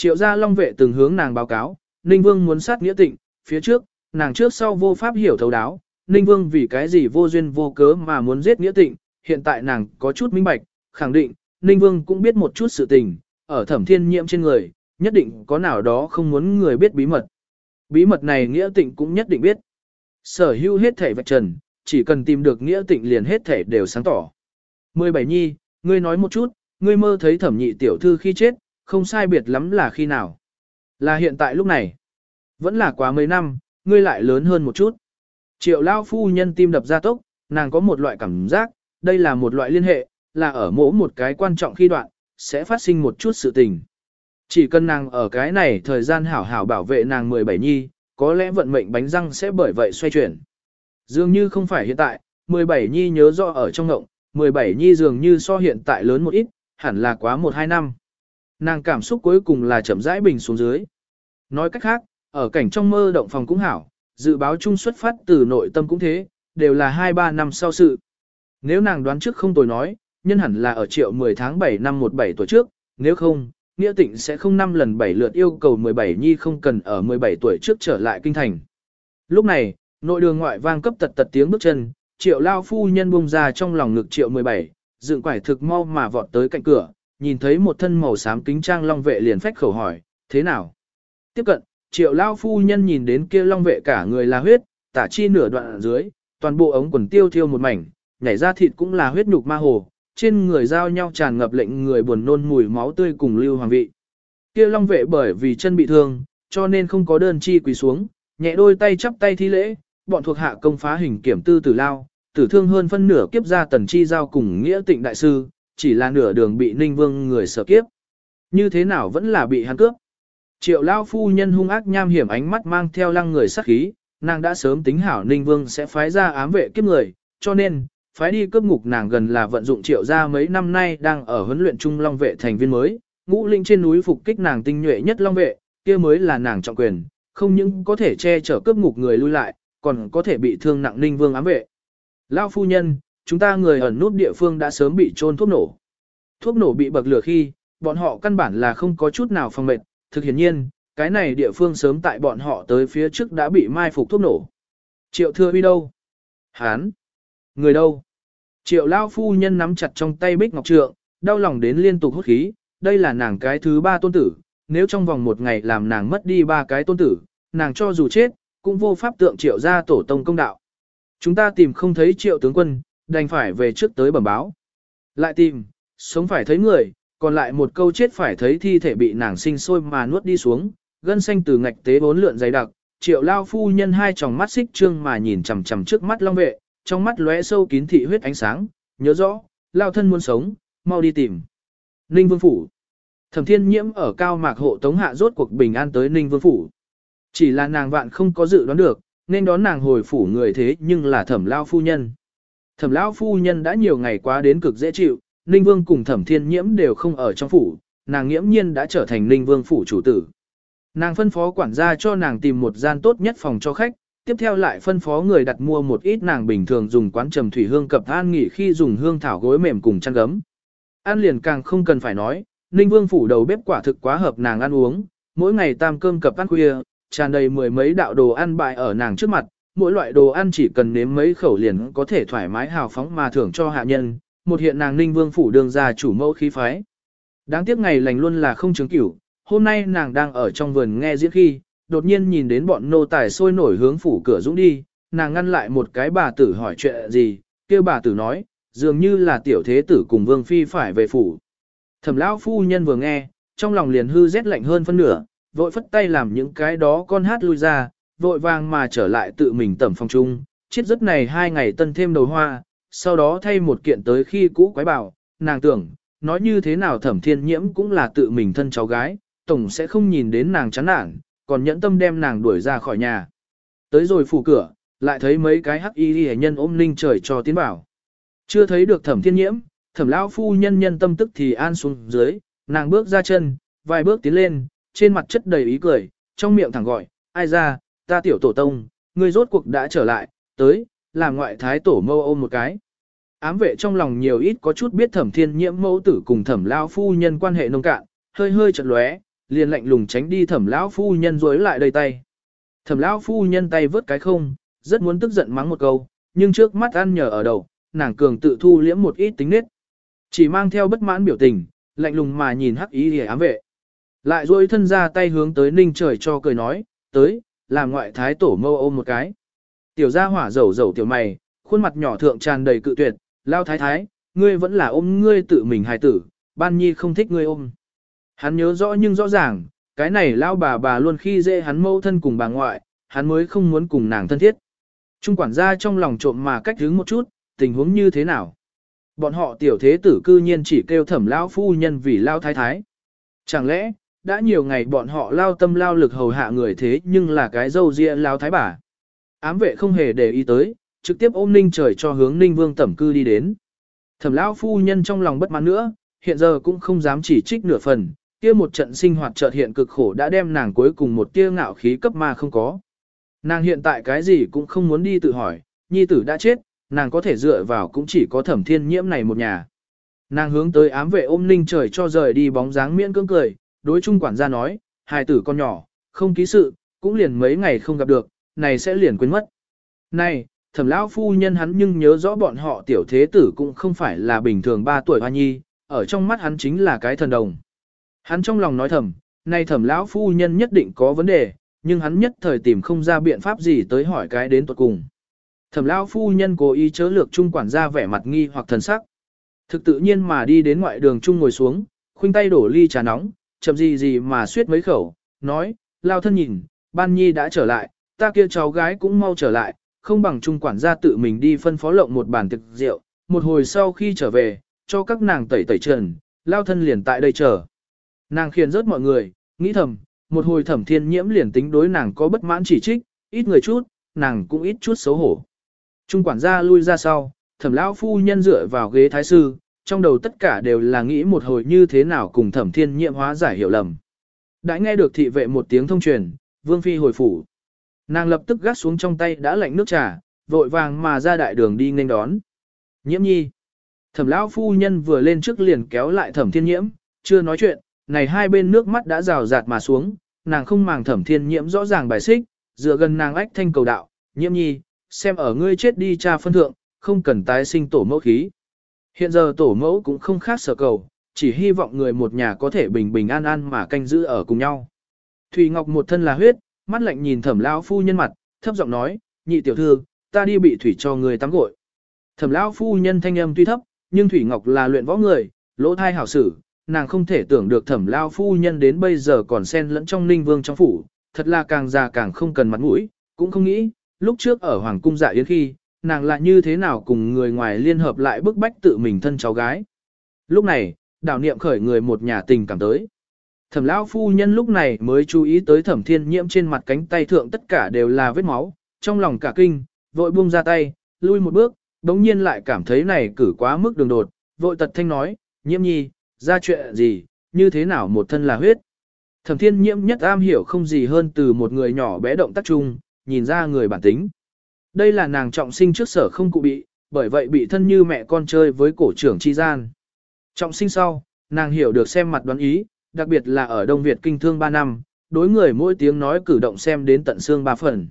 Triệu gia long vệ từng hướng nàng báo cáo, Ninh Vương muốn sát nghĩa tịnh, phía trước, nàng trước sau vô pháp hiểu thấu đáo, Ninh Vương vì cái gì vô duyên vô cớ mà muốn giết nghĩa tịnh, hiện tại nàng có chút minh bạch, khẳng định, Ninh Vương cũng biết một chút sự tình, ở thẩm thiên nhiễm trên người, nhất định có nào đó không muốn người biết bí mật. Bí mật này nghĩa tịnh cũng nhất định biết. Sở hữu hết thể vạch trần, chỉ cần tìm được nghĩa tịnh liền hết thể đều sáng tỏ. 17 nhi, ngươi nói một chút, ngươi mơ thấy thẩm nhị tiểu thư khi chết, không sai biệt lắm là khi nào. Là hiện tại lúc này. Vẫn là quá mấy năm, ngươi lại lớn hơn một chút. Triệu lao phu nhân tim đập ra tốc, nàng có một loại cảm giác, đây là một loại liên hệ, là ở mỗi một cái quan trọng khi đoạn, sẽ phát sinh một chút sự tình. Chỉ cần nàng ở cái này thời gian hảo hảo bảo vệ nàng 17 nhi, có lẽ vận mệnh bánh răng sẽ bởi vậy xoay chuyển. Dường như không phải hiện tại, 17 nhi nhớ rõ ở trong ngộng, 17 nhi dường như so hiện tại lớn một ít, hẳn là quá 1-2 năm. Nàng cảm xúc cuối cùng là chậm rãi bình xuống dưới. Nói cách khác, ở cảnh trong mơ động phòng cũng hảo, dự báo chung xuất phát từ nội tâm cũng thế, đều là 2-3 năm sau sự. Nếu nàng đoán trước không tồi nói, nhân hẳn là ở triệu 10 tháng 7 năm 17 tuổi trước, nếu không, Nghĩa Tịnh sẽ không năm lần 7 lượt yêu cầu 17 nhi không cần ở 17 tuổi trước trở lại kinh thành. Lúc này, nội đường ngoại vang cấp tật tật tiếng bước chân, triệu lao phu nhân bung ra trong lòng ngực triệu 17, dựng quải thực mau mà vọt tới cạnh cửa, nhìn thấy một thân màu xám kính trang long vệ liền phách khẩu hỏi, thế nào? Tiếp cận, triệu lao phu nhân nhìn đến kia long vệ cả người là huyết, tả chi nửa đoạn ở dưới, toàn bộ ống quần tiêu thiêu một mảnh, nhảy ra thịt cũng là huyết nhục ma hồ, trên người giao nhau tràn ngập lệnh người buồn nôn mùi máu tươi cùng lưu hoàng vị. Kia long vệ bởi vì chân bị thương, cho nên không có đơn chi quỳ xuống, nhẹ đôi tay chắp tay thi lễ, bọn thuộc hạ công phá hình kiểm tư tử lao, tử thương hơn phân nửa kiếp ra tần chi giao cùng nghĩa tịnh đại sư, chỉ là nửa đường bị ninh vương người sợ kiếp. Như thế nào vẫn là bị hắn cướp. Triệu lao phu nhân hung ác nham hiểm ánh mắt mang theo lăng người sát khí, nàng đã sớm tính hảo Ninh Vương sẽ phái ra ám vệ kiếp người, cho nên, phái đi cướp ngục nàng gần là vận dụng triệu gia mấy năm nay đang ở huấn luyện trung long vệ thành viên mới, ngũ linh trên núi phục kích nàng tinh nhuệ nhất long vệ, kia mới là nàng trọng quyền, không những có thể che chở cướp ngục người lui lại, còn có thể bị thương nặng Ninh Vương ám vệ. Lao phu nhân, chúng ta người ẩn nút địa phương đã sớm bị trôn thuốc nổ. Thuốc nổ bị bậc lửa khi, bọn họ căn bản là không có chút nào phòng mệt, thực hiển nhiên, cái này địa phương sớm tại bọn họ tới phía trước đã bị mai phục thuốc nổ. Triệu thưa huy đâu? Hán? Người đâu? Triệu lao phu nhân nắm chặt trong tay bích ngọc trượng, đau lòng đến liên tục hốt khí, đây là nàng cái thứ ba tôn tử, nếu trong vòng một ngày làm nàng mất đi ba cái tôn tử, nàng cho dù chết, cũng vô pháp tượng triệu ra tổ tông công đạo. Chúng ta tìm không thấy triệu tướng quân, đành phải về trước tới bẩm báo. Lại tìm, sống phải thấy người, còn lại một câu chết phải thấy thi thể bị nàng sinh sôi mà nuốt đi xuống, gân xanh từ ngạch tế bốn lượn dày đặc, triệu lao phu nhân hai tròng mắt xích trương mà nhìn chằm chằm trước mắt long vệ, trong mắt lóe sâu kín thị huyết ánh sáng, nhớ rõ, lao thân muốn sống, mau đi tìm. Ninh Vương Phủ Thẩm thiên nhiễm ở cao mạc hộ tống hạ rốt cuộc bình an tới Ninh Vương Phủ. Chỉ là nàng vạn không có dự đoán được, nên đón nàng hồi phủ người thế nhưng là thẩm lao phu nhân. Thẩm Lão phu nhân đã nhiều ngày quá đến cực dễ chịu, Ninh Vương cùng thẩm thiên nhiễm đều không ở trong phủ, nàng nghiễm nhiên đã trở thành Ninh Vương phủ chủ tử. Nàng phân phó quản gia cho nàng tìm một gian tốt nhất phòng cho khách, tiếp theo lại phân phó người đặt mua một ít nàng bình thường dùng quán trầm thủy hương cập an nghỉ khi dùng hương thảo gối mềm cùng chăn gấm. An liền càng không cần phải nói, Ninh Vương phủ đầu bếp quả thực quá hợp nàng ăn uống, mỗi ngày tam cơm cập ăn khuya, tràn đầy mười mấy đạo đồ ăn bại ở nàng trước mặt, mỗi loại đồ ăn chỉ cần nếm mấy khẩu liền có thể thoải mái hào phóng mà thưởng cho hạ nhân, một hiện nàng Ninh Vương phủ đường ra chủ mẫu khí phái. Đáng tiếc ngày lành luôn là không chứng cửu, hôm nay nàng đang ở trong vườn nghe diễn khi, đột nhiên nhìn đến bọn nô tài sôi nổi hướng phủ cửa dũng đi, nàng ngăn lại một cái bà tử hỏi chuyện gì, kêu bà tử nói, dường như là tiểu thế tử cùng vương phi phải về phủ. Thẩm lão phu nhân vừa nghe, trong lòng liền hư rét lạnh hơn phân nửa, vội phất tay làm những cái đó con hát lui ra, vội vàng mà trở lại tự mình tẩm phòng chung, chết rất này hai ngày tân thêm đầu hoa, sau đó thay một kiện tới khi cũ quái bảo, nàng tưởng, nói như thế nào thẩm thiên nhiễm cũng là tự mình thân cháu gái, tổng sẽ không nhìn đến nàng chán nản, còn nhẫn tâm đem nàng đuổi ra khỏi nhà. Tới rồi phủ cửa, lại thấy mấy cái hắc y hệ nhân ôm ninh trời cho tiến bảo. Chưa thấy được thẩm thiên nhiễm, thẩm lão phu nhân nhân tâm tức thì an xuống dưới, nàng bước ra chân, vài bước tiến lên, trên mặt chất đầy ý cười, trong miệng thẳng gọi, ai ra, ta tiểu tổ tông, ngươi rốt cuộc đã trở lại, tới, làm ngoại thái tổ mâu ôm một cái. Ám vệ trong lòng nhiều ít có chút biết thẩm thiên nhiễm mẫu tử cùng thẩm lão phu nhân quan hệ nông cạn, hơi hơi chật lóe, liền lạnh lùng tránh đi thẩm lão phu nhân rối lại đầy tay. Thẩm lão phu nhân tay vớt cái không, rất muốn tức giận mắng một câu, nhưng trước mắt ăn nhờ ở đầu, nàng cường tự thu liễm một ít tính nết. Chỉ mang theo bất mãn biểu tình, lạnh lùng mà nhìn hắc ý hề ám vệ. Lại duỗi thân ra tay hướng tới ninh trời cho cười nói, tới, làm ngoại thái tổ mâu ôm một cái. Tiểu gia hỏa rầu rầu tiểu mày, khuôn mặt nhỏ thượng tràn đầy cự tuyệt, lao thái thái, ngươi vẫn là ôm ngươi tự mình hài tử, ban nhi không thích ngươi ôm. Hắn nhớ rõ nhưng rõ ràng, cái này lao bà bà luôn khi dễ hắn mâu thân cùng bà ngoại, hắn mới không muốn cùng nàng thân thiết. Trung quản gia trong lòng trộm mà cách hướng một chút, tình huống như thế nào? Bọn họ tiểu thế tử cư nhiên chỉ kêu thẩm lão phu nhân vì lao thái thái. Chẳng lẽ, đã nhiều ngày bọn họ lao tâm lao lực hầu hạ người thế nhưng là cái dâu ria lao thái bà. Ám vệ không hề để ý tới, trực tiếp ôm ninh trời cho hướng ninh vương tẩm cư đi đến. Thẩm lão phu nhân trong lòng bất mãn nữa, hiện giờ cũng không dám chỉ trích nửa phần, kia một trận sinh hoạt chợt hiện cực khổ đã đem nàng cuối cùng một tia ngạo khí cấp ma không có. Nàng hiện tại cái gì cũng không muốn đi tự hỏi, nhi tử đã chết, nàng có thể dựa vào cũng chỉ có thẩm thiên nhiễm này một nhà. Nàng hướng tới ám vệ ôm ninh trời cho rời đi bóng dáng miễn cưỡng cười, đối trung quản gia nói, hài tử con nhỏ, không ký sự, cũng liền mấy ngày không gặp được, này sẽ liền quên mất. Này, thẩm lão phu nhân hắn nhưng nhớ rõ bọn họ tiểu thế tử cũng không phải là bình thường 3 tuổi hoa nhi, ở trong mắt hắn chính là cái thần đồng. Hắn trong lòng nói thầm, này thẩm lão phu nhân nhất định có vấn đề, nhưng hắn nhất thời tìm không ra biện pháp gì tới hỏi cái đến tuột cùng. Thẩm lão phu nhân cố ý chớ lược trung quản gia vẻ mặt nghi hoặc thần sắc. Thực tự nhiên mà đi đến ngoại đường trung ngồi xuống, khuynh tay đổ ly trà nóng, chậm gì gì mà suýt mấy khẩu, nói, lao thân nhìn, ban nhi đã trở lại, ta kia cháu gái cũng mau trở lại, không bằng trung quản gia tự mình đi phân phó lộng một bàn tiệc rượu, một hồi sau khi trở về, cho các nàng tẩy tẩy trần, lao thân liền tại đây chờ. Nàng khiển rớt mọi người, nghĩ thầm, một hồi thẩm thiên nhiễm liền tính đối nàng có bất mãn chỉ trích, ít người chút, nàng cũng ít chút xấu hổ. Trung quản gia lui ra sau, thẩm lão phu nhân dựa vào ghế thái sư, trong đầu tất cả đều là nghĩ một hồi như thế nào cùng thẩm thiên nhiễm hóa giải hiểu lầm. Đã nghe được thị vệ một tiếng thông truyền, vương phi hồi phủ. Nàng lập tức gắt xuống trong tay đã lạnh nước trà, vội vàng mà ra đại đường đi nghênh đón. Nhiễm nhi. Thẩm lão phu nhân vừa lên trước liền kéo lại thẩm thiên nhiễm, chưa nói chuyện, này hai bên nước mắt đã rào rạt mà xuống, nàng không màng thẩm thiên nhiễm rõ ràng bài xích, dựa gần nàng ách thanh cầu đạo, nhiễm nhi, xem ở ngươi chết đi cha phân thượng, không cần tái sinh tổ mẫu khí. Hiện giờ tổ mẫu cũng không khác sở cầu, chỉ hy vọng người một nhà có thể bình bình an an mà canh giữ ở cùng nhau. Thùy Ngọc một thân là huyết, mắt lạnh nhìn thẩm lão phu nhân mặt, thấp giọng nói, nhị tiểu thư, ta đi bị thủy cho người tắm gội. Thẩm lão phu nhân thanh âm tuy thấp, nhưng Thủy Ngọc là luyện võ người, lỗ thai hảo sử, nàng không thể tưởng được thẩm lão phu nhân đến bây giờ còn xen lẫn trong ninh vương trong phủ, thật là càng già càng không cần mặt mũi, cũng không nghĩ, lúc trước ở Hoàng cung dạ yến khi, nàng lại như thế nào cùng người ngoài liên hợp lại bức bách tự mình thân cháu gái. Lúc này, đảo niệm khởi người một nhà tình cảm tới. Thẩm lão phu nhân lúc này mới chú ý tới thẩm thiên nhiễm trên mặt cánh tay thượng tất cả đều là vết máu, trong lòng cả kinh, vội buông ra tay, lui một bước, đống nhiên lại cảm thấy này cử quá mức đường đột, vội tật thanh nói, nhiễm nhi, ra chuyện gì, như thế nào một thân là huyết. Thẩm thiên nhiễm nhất am hiểu không gì hơn từ một người nhỏ bé động tác chung, nhìn ra người bản tính. Đây là nàng trọng sinh trước sở không cụ bị, bởi vậy bị thân như mẹ con chơi với cổ trưởng chi gian. Trọng sinh sau, nàng hiểu được xem mặt đoán ý, đặc biệt là ở Đông Việt kinh thương 3 năm, đối người mỗi tiếng nói cử động xem đến tận xương ba phần.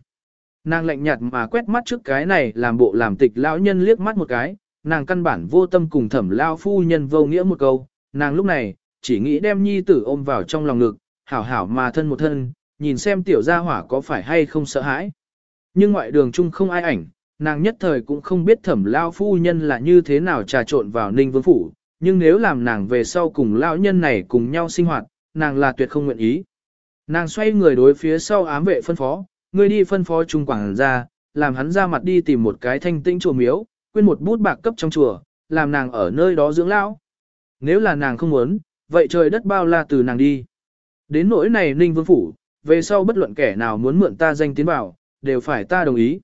Nàng lạnh nhạt mà quét mắt trước cái này làm bộ làm tịch lão nhân liếc mắt một cái, nàng căn bản vô tâm cùng thẩm lao phu nhân vô nghĩa một câu, nàng lúc này, chỉ nghĩ đem nhi tử ôm vào trong lòng ngực, hảo hảo mà thân một thân, nhìn xem tiểu gia hỏa có phải hay không sợ hãi. Nhưng ngoại đường chung không ai ảnh, nàng nhất thời cũng không biết thẩm lao phu nhân là như thế nào trà trộn vào ninh vương phủ, nhưng nếu làm nàng về sau cùng lão nhân này cùng nhau sinh hoạt, nàng là tuyệt không nguyện ý. Nàng xoay người đối phía sau ám vệ phân phó, người đi phân phó trung quảng ra, làm hắn ra mặt đi tìm một cái thanh tĩnh chùa miếu, quên một bút bạc cấp trong chùa, làm nàng ở nơi đó dưỡng lão. Nếu là nàng không muốn, vậy trời đất bao la từ nàng đi. Đến nỗi này ninh vương phủ, về sau bất luận kẻ nào muốn mượn ta danh tiến bảo, đều phải ta đồng ý.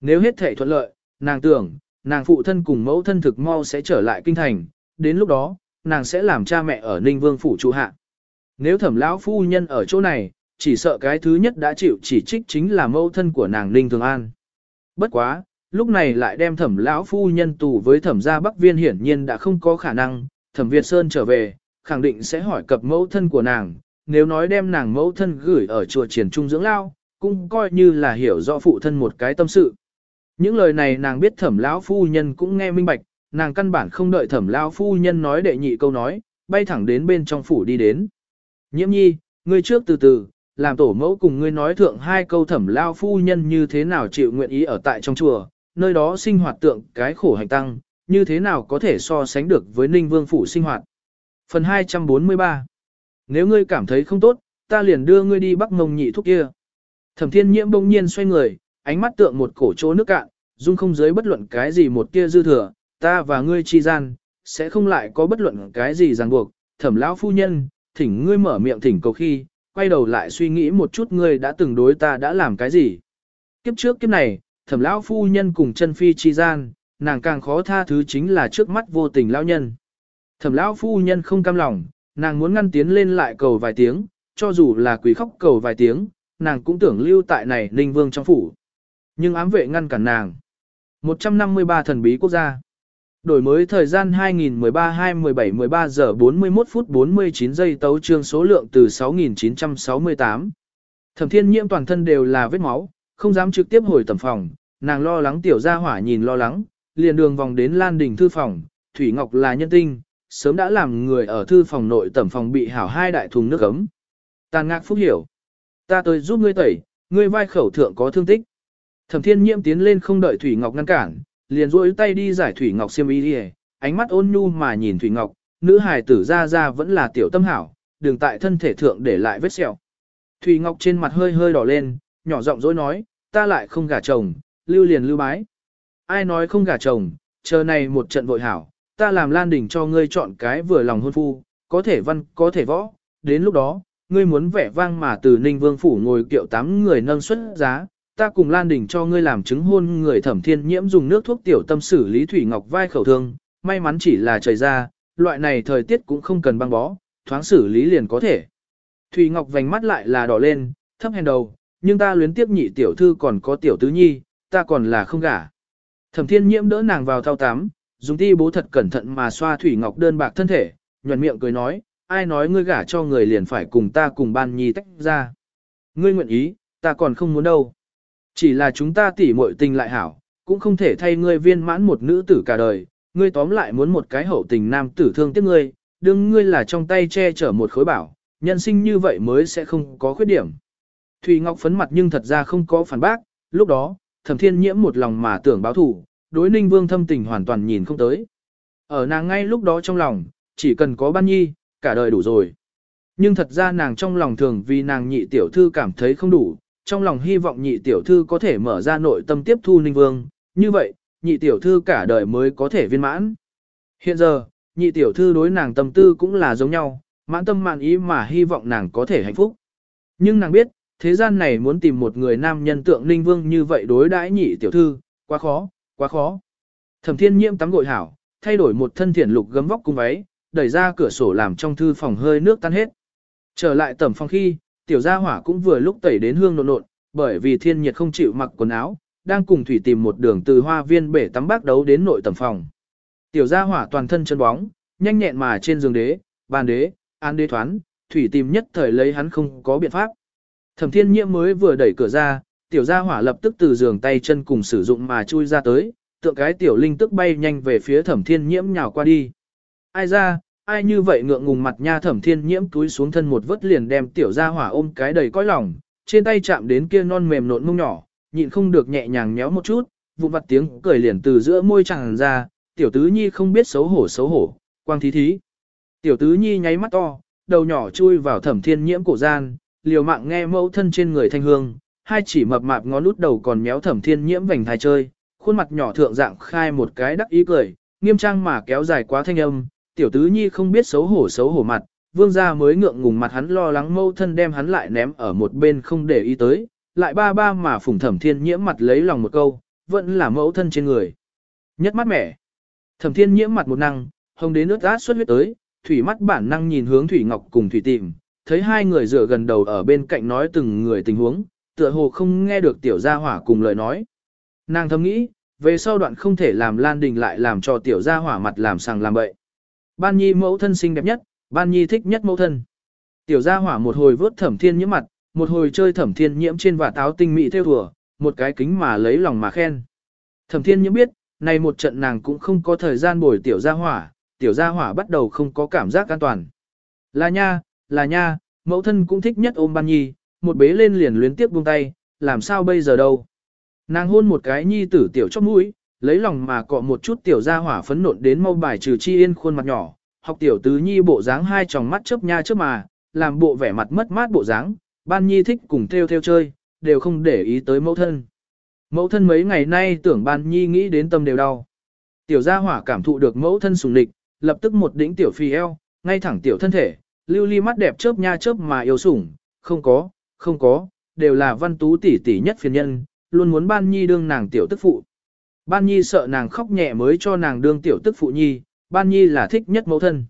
Nếu hết thể thuận lợi, nàng tưởng, nàng phụ thân cùng mẫu thân thực mau sẽ trở lại kinh thành, đến lúc đó, nàng sẽ làm cha mẹ ở Ninh Vương phủ trụ hạ. Nếu thẩm lão phu nhân ở chỗ này, chỉ sợ cái thứ nhất đã chịu chỉ trích chính là mẫu thân của nàng Ninh Thường An. Bất quá, lúc này lại đem thẩm lão phu nhân tù với thẩm gia Bắc Viên hiển nhiên đã không có khả năng, thẩm Việt Sơn trở về, khẳng định sẽ hỏi cập mẫu thân của nàng, nếu nói đem nàng mẫu thân gửi ở chùa triển trung dưỡng lao, cũng coi như là hiểu rõ phụ thân một cái tâm sự. Những lời này nàng biết thẩm lão phu nhân cũng nghe minh bạch, nàng căn bản không đợi thẩm lão phu nhân nói đệ nhị câu nói, bay thẳng đến bên trong phủ đi đến. Nhiễm nhi, ngươi trước từ từ, làm tổ mẫu cùng ngươi nói thượng hai câu thẩm lão phu nhân như thế nào chịu nguyện ý ở tại trong chùa, nơi đó sinh hoạt tượng cái khổ hành tăng, như thế nào có thể so sánh được với ninh vương phủ sinh hoạt. Phần 243 Nếu ngươi cảm thấy không tốt, ta liền đưa ngươi đi bắc mông nhị thuốc kia. Thẩm thiên nhiễm bỗng nhiên xoay người, ánh mắt tượng một cổ chỗ nước cạn, dung không giới bất luận cái gì một tia dư thừa, ta và ngươi chi gian, sẽ không lại có bất luận cái gì ràng buộc, thẩm lão phu nhân, thỉnh ngươi mở miệng thỉnh cầu khi, quay đầu lại suy nghĩ một chút ngươi đã từng đối ta đã làm cái gì. Kiếp trước kiếp này, thẩm lão phu nhân cùng chân phi chi gian, nàng càng khó tha thứ chính là trước mắt vô tình lão nhân. Thẩm lão phu nhân không cam lòng, nàng muốn ngăn tiến lên lại cầu vài tiếng, cho dù là quỷ khóc cầu vài tiếng, nàng cũng tưởng lưu tại này ninh vương trong phủ. Nhưng ám vệ ngăn cản nàng. 153 thần bí quốc gia. Đổi mới thời gian 2013-217-13 giờ 41 phút 49 giây tấu trương số lượng từ 6.968. Thẩm thiên nhiễm toàn thân đều là vết máu, không dám trực tiếp hồi tầm phòng, nàng lo lắng tiểu gia hỏa nhìn lo lắng, liền đường vòng đến Lan Đình thư phòng, Thủy Ngọc là nhân tinh, sớm đã làm người ở thư phòng nội tẩm phòng bị hảo hai đại thùng nước ấm. Tàn ngạc phúc hiểu. Ta tới giúp ngươi tẩy, ngươi vai khẩu thượng có thương tích. Thẩm thiên nhiễm tiến lên không đợi Thủy Ngọc ngăn cản, liền duỗi tay đi giải Thủy Ngọc xiêm y đi ánh mắt ôn nhu mà nhìn Thủy Ngọc, nữ hài tử ra ra vẫn là tiểu tâm hảo, đường tại thân thể thượng để lại vết sẹo. Thủy Ngọc trên mặt hơi hơi đỏ lên, nhỏ giọng dối nói, ta lại không gả chồng, lưu liền lưu bái. Ai nói không gả chồng, chờ này một trận vội hảo, ta làm lan đỉnh cho ngươi chọn cái vừa lòng hôn phu, có thể văn, có thể võ, đến lúc đó, ngươi muốn vẻ vang mà từ Ninh Vương phủ ngồi kiệu tám người nâng xuất giá, ta cùng Lan Đình cho ngươi làm chứng hôn người thẩm thiên nhiễm dùng nước thuốc tiểu tâm xử lý Thủy Ngọc vai khẩu thương, may mắn chỉ là trời ra, loại này thời tiết cũng không cần băng bó, thoáng xử lý liền có thể. Thủy Ngọc vành mắt lại là đỏ lên, thấp hèn đầu, nhưng ta luyến tiếp nhị tiểu thư còn có tiểu tứ nhi, ta còn là không gả. Thẩm thiên nhiễm đỡ nàng vào thao tắm, dùng ti bố thật cẩn thận mà xoa Thủy Ngọc đơn bạc thân thể, nhuận miệng cười nói, ai nói ngươi gả cho người liền phải cùng ta cùng ban nhi tách ra. Ngươi nguyện ý, ta còn không muốn đâu. Chỉ là chúng ta tỉ muội tình lại hảo, cũng không thể thay ngươi viên mãn một nữ tử cả đời, ngươi tóm lại muốn một cái hậu tình nam tử thương tiếc ngươi, đương ngươi là trong tay che chở một khối bảo, nhân sinh như vậy mới sẽ không có khuyết điểm. Thùy Ngọc phấn mặt nhưng thật ra không có phản bác, lúc đó, thẩm thiên nhiễm một lòng mà tưởng báo thủ, đối ninh vương thâm tình hoàn toàn nhìn không tới. Ở nàng ngay lúc đó trong lòng, chỉ cần có ban nhi, cả đời đủ rồi. Nhưng thật ra nàng trong lòng thường vì nàng nhị tiểu thư cảm thấy không đủ, trong lòng hy vọng nhị tiểu thư có thể mở ra nội tâm tiếp thu ninh vương, như vậy, nhị tiểu thư cả đời mới có thể viên mãn. Hiện giờ, nhị tiểu thư đối nàng tâm tư cũng là giống nhau, mãn tâm mạn ý mà hy vọng nàng có thể hạnh phúc. Nhưng nàng biết, thế gian này muốn tìm một người nam nhân tượng ninh vương như vậy đối đãi nhị tiểu thư, quá khó, quá khó. Thẩm thiên nhiễm tắm gội hảo, thay đổi một thân thiện lục gấm vóc cung váy, đẩy ra cửa sổ làm trong thư phòng hơi nước tan hết. Trở lại tẩm phòng khi, tiểu gia hỏa cũng vừa lúc tẩy đến hương nộn nộn, bởi vì thiên nhiệt không chịu mặc quần áo, đang cùng thủy tìm một đường từ hoa viên bể tắm bác đấu đến nội tẩm phòng. Tiểu gia hỏa toàn thân chân bóng, nhanh nhẹn mà trên giường đế, bàn đế, an đế thoán, thủy tìm nhất thời lấy hắn không có biện pháp. Thẩm thiên nhiễm mới vừa đẩy cửa ra, tiểu gia hỏa lập tức từ giường tay chân cùng sử dụng mà chui ra tới, tượng cái tiểu linh tức bay nhanh về phía thẩm thiên nhiễm nhào qua đi. Ai ra, ai như vậy ngượng ngùng mặt nha thẩm thiên nhiễm túi xuống thân một vớt liền đem tiểu gia hỏa ôm cái đầy cõi lòng, trên tay chạm đến kia non mềm nộn mông nhỏ, nhịn không được nhẹ nhàng méo một chút, vụn vặt tiếng cười liền từ giữa môi tràn ra, tiểu tứ nhi không biết xấu hổ xấu hổ, quang thí thí. Tiểu tứ nhi nháy mắt to, đầu nhỏ chui vào thẩm thiên nhiễm cổ gian, liều mạng nghe mẫu thân trên người thanh hương, hai chỉ mập mạp ngón lút đầu còn méo thẩm thiên nhiễm vành thai chơi, khuôn mặt nhỏ thượng dạng khai một cái đắc ý cười, nghiêm trang mà kéo dài quá thanh âm, tiểu tứ nhi không biết xấu hổ xấu hổ mặt, vương gia mới ngượng ngùng mặt hắn lo lắng mâu thân đem hắn lại ném ở một bên không để ý tới, lại ba ba mà phủng thẩm thiên nhiễm mặt lấy lòng một câu, vẫn là mẫu thân trên người. Nhất mắt mẻ. Thẩm thiên nhiễm mặt một năng, hồng đến nước át xuất huyết tới, thủy mắt bản năng nhìn hướng thủy ngọc cùng thủy tìm, thấy hai người dựa gần đầu ở bên cạnh nói từng người tình huống, tựa hồ không nghe được tiểu gia hỏa cùng lời nói. Nàng thầm nghĩ, về sau đoạn không thể làm Lan Đình lại làm cho tiểu gia hỏa mặt làm sàng làm bậy. Ban nhi mẫu thân xinh đẹp nhất, ban nhi thích nhất mẫu thân. Tiểu gia hỏa một hồi vớt thẩm thiên nhiễm mặt, một hồi chơi thẩm thiên nhiễm trên và táo tinh mỹ theo thùa, một cái kính mà lấy lòng mà khen. Thẩm thiên nhiễm biết, này một trận nàng cũng không có thời gian bồi tiểu gia hỏa, tiểu gia hỏa bắt đầu không có cảm giác an toàn. Là nha, là nha, mẫu thân cũng thích nhất ôm ban nhi, một bế lên liền luyến tiếp buông tay, làm sao bây giờ đâu. Nàng hôn một cái nhi tử tiểu chóp mũi, lấy lòng mà cọ một chút tiểu gia hỏa phấn nộn đến mau bài trừ chi yên khuôn mặt nhỏ, học tiểu tứ nhi bộ dáng hai tròng mắt chớp nha chớp mà, làm bộ vẻ mặt mất mát bộ dáng, ban nhi thích cùng theo theo chơi, đều không để ý tới mẫu thân. Mẫu thân mấy ngày nay tưởng ban nhi nghĩ đến tâm đều đau. Tiểu gia hỏa cảm thụ được mẫu thân sùng địch, lập tức một đỉnh tiểu phi eo, ngay thẳng tiểu thân thể, lưu ly mắt đẹp chớp nha chớp mà yêu sủng, không có, không có, đều là văn tú tỷ tỷ nhất phiền nhân, luôn muốn ban nhi đương nàng tiểu tức phụ. Ban nhi sợ nàng khóc nhẹ mới cho nàng đương tiểu tức phụ nhi, ban nhi là thích nhất mẫu thân.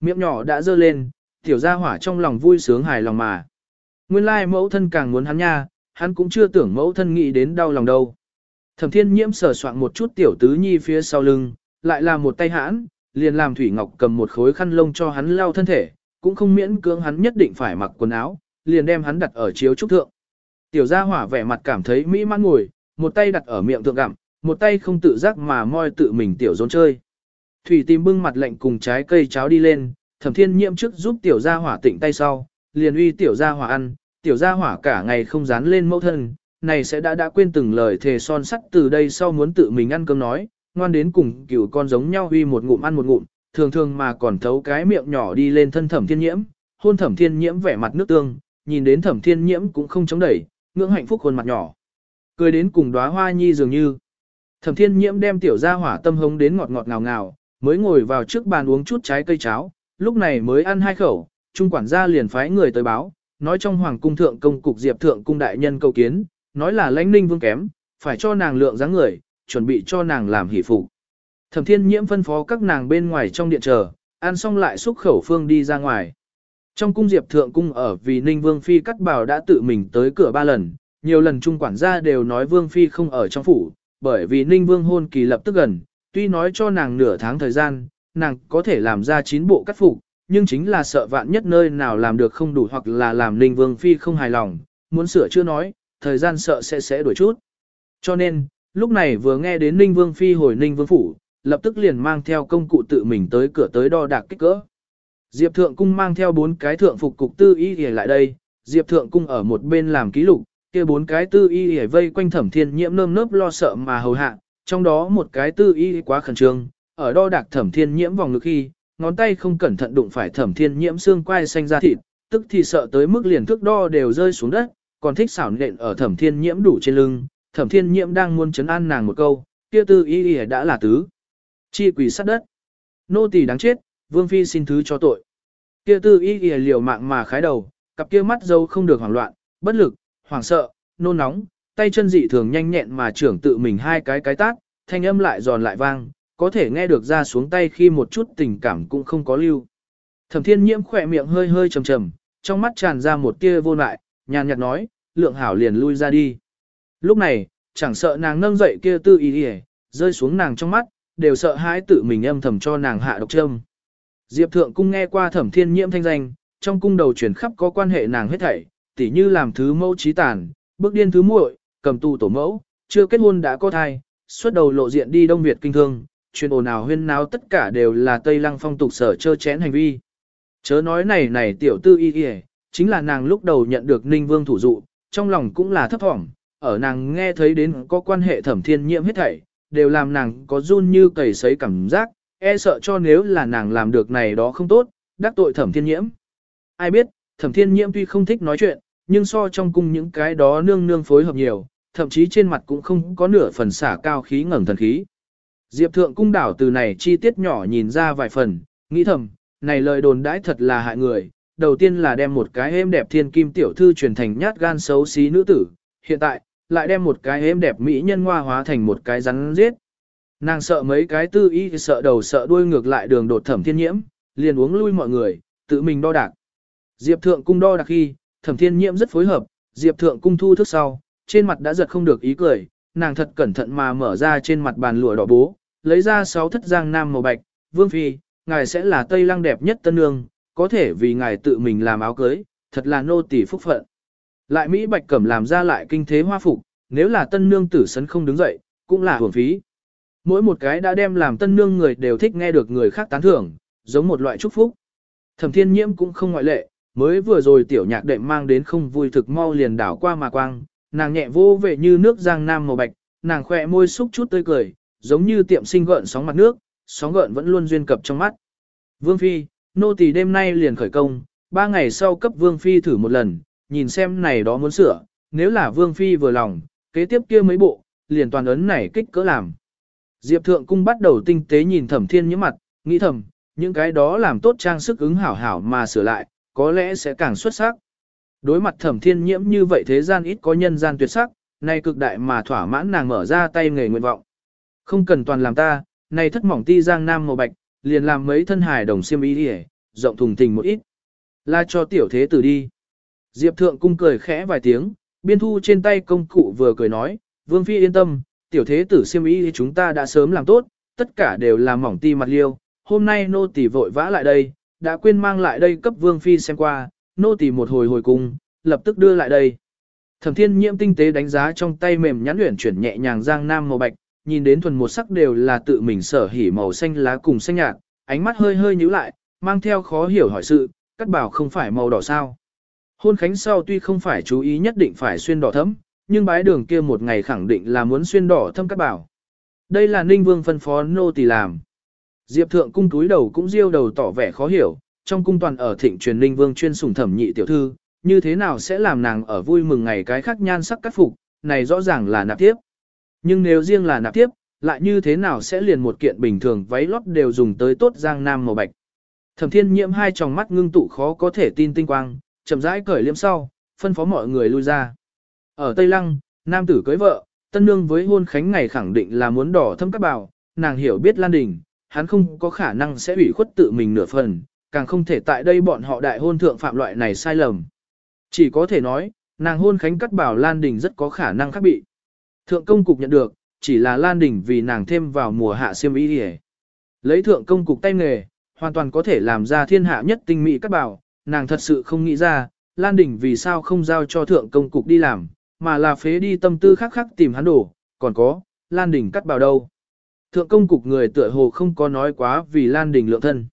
Miệng nhỏ đã dơ lên, tiểu gia hỏa trong lòng vui sướng hài lòng mà. Nguyên lai mẫu thân càng muốn hắn nha, hắn cũng chưa tưởng mẫu thân nghĩ đến đau lòng đâu. Thẩm thiên nhiễm sờ soạn một chút tiểu tứ nhi phía sau lưng, lại là một tay hãn, liền làm Thủy Ngọc cầm một khối khăn lông cho hắn lau thân thể, cũng không miễn cưỡng hắn nhất định phải mặc quần áo, liền đem hắn đặt ở chiếu trúc thượng. Tiểu gia hỏa vẻ mặt cảm thấy mỹ mãn ngồi, một tay đặt ở miệng thượng gặm, một tay không tự giác mà moi tự mình tiểu rốn chơi. Thủy tìm bưng mặt lạnh cùng trái cây cháo đi lên, thẩm thiên nhiễm trước giúp tiểu gia hỏa tịnh tay sau, liền uy tiểu gia hỏa ăn, tiểu gia hỏa cả ngày không dán lên mẫu thân, này sẽ đã đã quên từng lời thề son sắt từ đây sau muốn tự mình ăn cơm nói, ngoan đến cùng cửu con giống nhau uy một ngụm ăn một ngụm, thường thường mà còn thấu cái miệng nhỏ đi lên thân thẩm thiên nhiễm, hôn thẩm thiên nhiễm vẻ mặt nước tương, nhìn đến thẩm thiên nhiễm cũng không chống đẩy, ngưỡng hạnh phúc khuôn mặt nhỏ. Cười đến cùng đóa hoa nhi dường như. Thẩm thiên nhiễm đem tiểu gia hỏa tâm hống đến ngọt ngọt ngào ngào, mới ngồi vào trước bàn uống chút trái cây cháo, lúc này mới ăn hai khẩu, trung quản gia liền phái người tới báo, nói trong hoàng cung thượng công cục diệp thượng cung đại nhân cầu kiến, nói là lãnh ninh vương kém, phải cho nàng lượng dáng người, chuẩn bị cho nàng làm hỷ phục. Thẩm thiên nhiễm phân phó các nàng bên ngoài trong điện chờ, ăn xong lại xúc khẩu phương đi ra ngoài. Trong cung diệp thượng cung ở vì ninh vương phi cắt bảo đã tự mình tới cửa ba lần, nhiều lần trung quản gia đều nói vương phi không ở trong phủ, bởi vì ninh vương hôn kỳ lập tức gần, tuy nói cho nàng nửa tháng thời gian, nàng có thể làm ra chín bộ cắt phục, nhưng chính là sợ vạn nhất nơi nào làm được không đủ hoặc là làm ninh vương phi không hài lòng, muốn sửa chưa nói, thời gian sợ sẽ sẽ đổi chút. Cho nên, lúc này vừa nghe đến ninh vương phi hồi ninh vương phủ, lập tức liền mang theo công cụ tự mình tới cửa tới đo đạc kích cỡ. Diệp Thượng Cung mang theo bốn cái thượng phục cục tư y để lại đây, Diệp Thượng Cung ở một bên làm ký lục, kia bốn cái tư y hề vây quanh thẩm thiên nhiễm nơm nớp lo sợ mà hầu hạ, trong đó một cái tư y quá khẩn trương, ở đo đạc thẩm thiên nhiễm vòng ngực khi, ngón tay không cẩn thận đụng phải thẩm thiên nhiễm xương quai xanh ra thịt, tức thì sợ tới mức liền thước đo đều rơi xuống đất, còn thích xảo nện ở thẩm thiên nhiễm đủ trên lưng, thẩm thiên nhiễm đang muốn chấn an nàng một câu, kia tư y đã là tứ. Chi quỷ sát đất. Nô tỳ đáng chết, vương phi xin thứ cho tội. Kia tư y y liều mạng mà khái đầu, cặp kia mắt dâu không được hoảng loạn, bất lực, hoảng sợ, nôn nóng, tay chân dị thường nhanh nhẹn mà trưởng tự mình hai cái cái tát, thanh âm lại giòn lại vang, có thể nghe được ra xuống tay khi một chút tình cảm cũng không có lưu. Thẩm thiên nhiễm khỏe miệng hơi hơi trầm trầm, trong mắt tràn ra một tia vô lại, nhàn nhạt nói, lượng hảo liền lui ra đi. Lúc này, chẳng sợ nàng nâng dậy kia tư y y, rơi xuống nàng trong mắt, đều sợ hãi tự mình âm thầm cho nàng hạ độc châm. Diệp Thượng Cung nghe qua thẩm thiên nhiễm thanh danh, trong cung đầu chuyển khắp có quan hệ nàng hết thảy, tỉ như làm thứ mẫu trí tàn, bước điên thứ muội, cầm tù tổ mẫu, chưa kết hôn đã có thai, xuất đầu lộ diện đi Đông Việt kinh thương, truyền ồn ào huyên náo tất cả đều là Tây Lăng phong tục sở chơ chén hành vi. Chớ nói này này tiểu tư y kìa, chính là nàng lúc đầu nhận được Ninh Vương thủ dụ, trong lòng cũng là thấp thỏm, ở nàng nghe thấy đến có quan hệ thẩm thiên nhiễm hết thảy, đều làm nàng có run như cầy sấy cảm giác, e sợ cho nếu là nàng làm được này đó không tốt, đắc tội thẩm thiên nhiễm. Ai biết, thẩm thiên nhiễm tuy không thích nói chuyện, nhưng so trong cung những cái đó nương nương phối hợp nhiều, thậm chí trên mặt cũng không có nửa phần xả cao khí ngẩng thần khí. Diệp thượng cung đảo từ này chi tiết nhỏ nhìn ra vài phần, nghĩ thầm, này lời đồn đãi thật là hại người. Đầu tiên là đem một cái êm đẹp thiên kim tiểu thư truyền thành nhát gan xấu xí nữ tử, hiện tại, lại đem một cái êm đẹp mỹ nhân hoa hóa thành một cái rắn giết. Nàng sợ mấy cái tư y sợ đầu sợ đuôi ngược lại đường đột thẩm thiên nhiễm, liền uống lui mọi người, tự mình đo đạc. Diệp thượng cung đo đạc khi, thẩm thiên nhiễm rất phối hợp, diệp thượng cung thu thức sau, trên mặt đã giật không được ý cười, nàng thật cẩn thận mà mở ra trên mặt bàn lụa đỏ bố, lấy ra sáu thất giang nam màu bạch, vương phi, ngài sẽ là tây lăng đẹp nhất tân nương, có thể vì ngài tự mình làm áo cưới, thật là nô tỳ phúc phận. Lại Mỹ bạch cẩm làm ra lại kinh thế hoa phục, nếu là tân nương tử sấn không đứng dậy, cũng là hưởng phí. Mỗi một cái đã đem làm tân nương người đều thích nghe được người khác tán thưởng, giống một loại chúc phúc. Thẩm thiên nhiễm cũng không ngoại lệ, mới vừa rồi tiểu nhạc đệm mang đến không vui thực mau liền đảo qua mà quang, nàng nhẹ vô về như nước giang nam màu bạch, nàng khỏe môi xúc chút tươi cười, giống như tiệm sinh gợn sóng mặt nước, sóng gợn vẫn luôn duyên cập trong mắt. Vương Phi, nô tỳ đêm nay liền khởi công, ba ngày sau cấp Vương Phi thử một lần, nhìn xem này đó muốn sửa, nếu là Vương Phi vừa lòng, kế tiếp kia mấy bộ, liền toàn ấn này kích cỡ làm. Diệp Thượng Cung bắt đầu tinh tế nhìn thẩm thiên những mặt, nghĩ thầm, những cái đó làm tốt trang sức ứng hảo hảo mà sửa lại, có lẽ sẽ càng xuất sắc. Đối mặt thẩm thiên nhiễm như vậy thế gian ít có nhân gian tuyệt sắc, nay cực đại mà thỏa mãn nàng mở ra tay nghề nguyện vọng. Không cần toàn làm ta, nay thất mỏng ti giang nam màu bạch, liền làm mấy thân hài đồng xiêm y đi rộng thùng thình một ít. La cho tiểu thế tử đi. Diệp thượng cung cười khẽ vài tiếng, biên thu trên tay công cụ vừa cười nói, vương phi yên tâm, tiểu thế tử siêm ý chúng ta đã sớm làm tốt, tất cả đều là mỏng ti mặt liêu, hôm nay nô tỳ vội vã lại đây, đã quên mang lại đây cấp vương phi xem qua, nô tỳ một hồi hồi cung, lập tức đưa lại đây. Thẩm thiên nhiễm tinh tế đánh giá trong tay mềm nhắn luyện chuyển nhẹ nhàng giang nam màu bạch, nhìn đến thuần một sắc đều là tự mình sở hỉ màu xanh lá cùng xanh nhạt, ánh mắt hơi hơi nhíu lại, mang theo khó hiểu hỏi sự, cắt bảo không phải màu đỏ sao. Hôn khánh sau tuy không phải chú ý nhất định phải xuyên đỏ thấm, nhưng bái đường kia một ngày khẳng định là muốn xuyên đỏ thâm cắt bảo. Đây là Ninh Vương phân phó nô tỳ làm. Diệp thượng cung túi đầu cũng riêu đầu tỏ vẻ khó hiểu, trong cung toàn ở thịnh truyền Ninh Vương chuyên sủng thẩm nhị tiểu thư, như thế nào sẽ làm nàng ở vui mừng ngày cái khác nhan sắc cắt phục, này rõ ràng là nạp tiếp. Nhưng nếu riêng là nạp tiếp, lại như thế nào sẽ liền một kiện bình thường váy lót đều dùng tới tốt giang nam màu bạch. Thẩm thiên nhiễm hai tròng mắt ngưng tụ khó có thể tin tinh quang, chậm rãi cởi liếm sau, phân phó mọi người lui ra. Ở Tây Lăng, nam tử cưới vợ, tân nương với hôn khánh ngày khẳng định là muốn đỏ thâm các bào, nàng hiểu biết Lan Đình, hắn không có khả năng sẽ ủy khuất tự mình nửa phần, càng không thể tại đây bọn họ đại hôn thượng phạm loại này sai lầm. Chỉ có thể nói, nàng hôn khánh cắt bảo Lan Đình rất có khả năng khác bị. Thượng công cục nhận được, chỉ là Lan Đình vì nàng thêm vào mùa hạ siêm ý đi Lấy thượng công cục tay nghề, hoàn toàn có thể làm ra thiên hạ nhất tinh mỹ cắt bảo, nàng thật sự không nghĩ ra, Lan Đình vì sao không giao cho thượng công cục đi làm, mà là phế đi tâm tư khắc khắc tìm hắn đổ, còn có, Lan Đình cắt bảo đâu. Thượng công cục người tựa hồ không có nói quá vì Lan Đình lượng thân.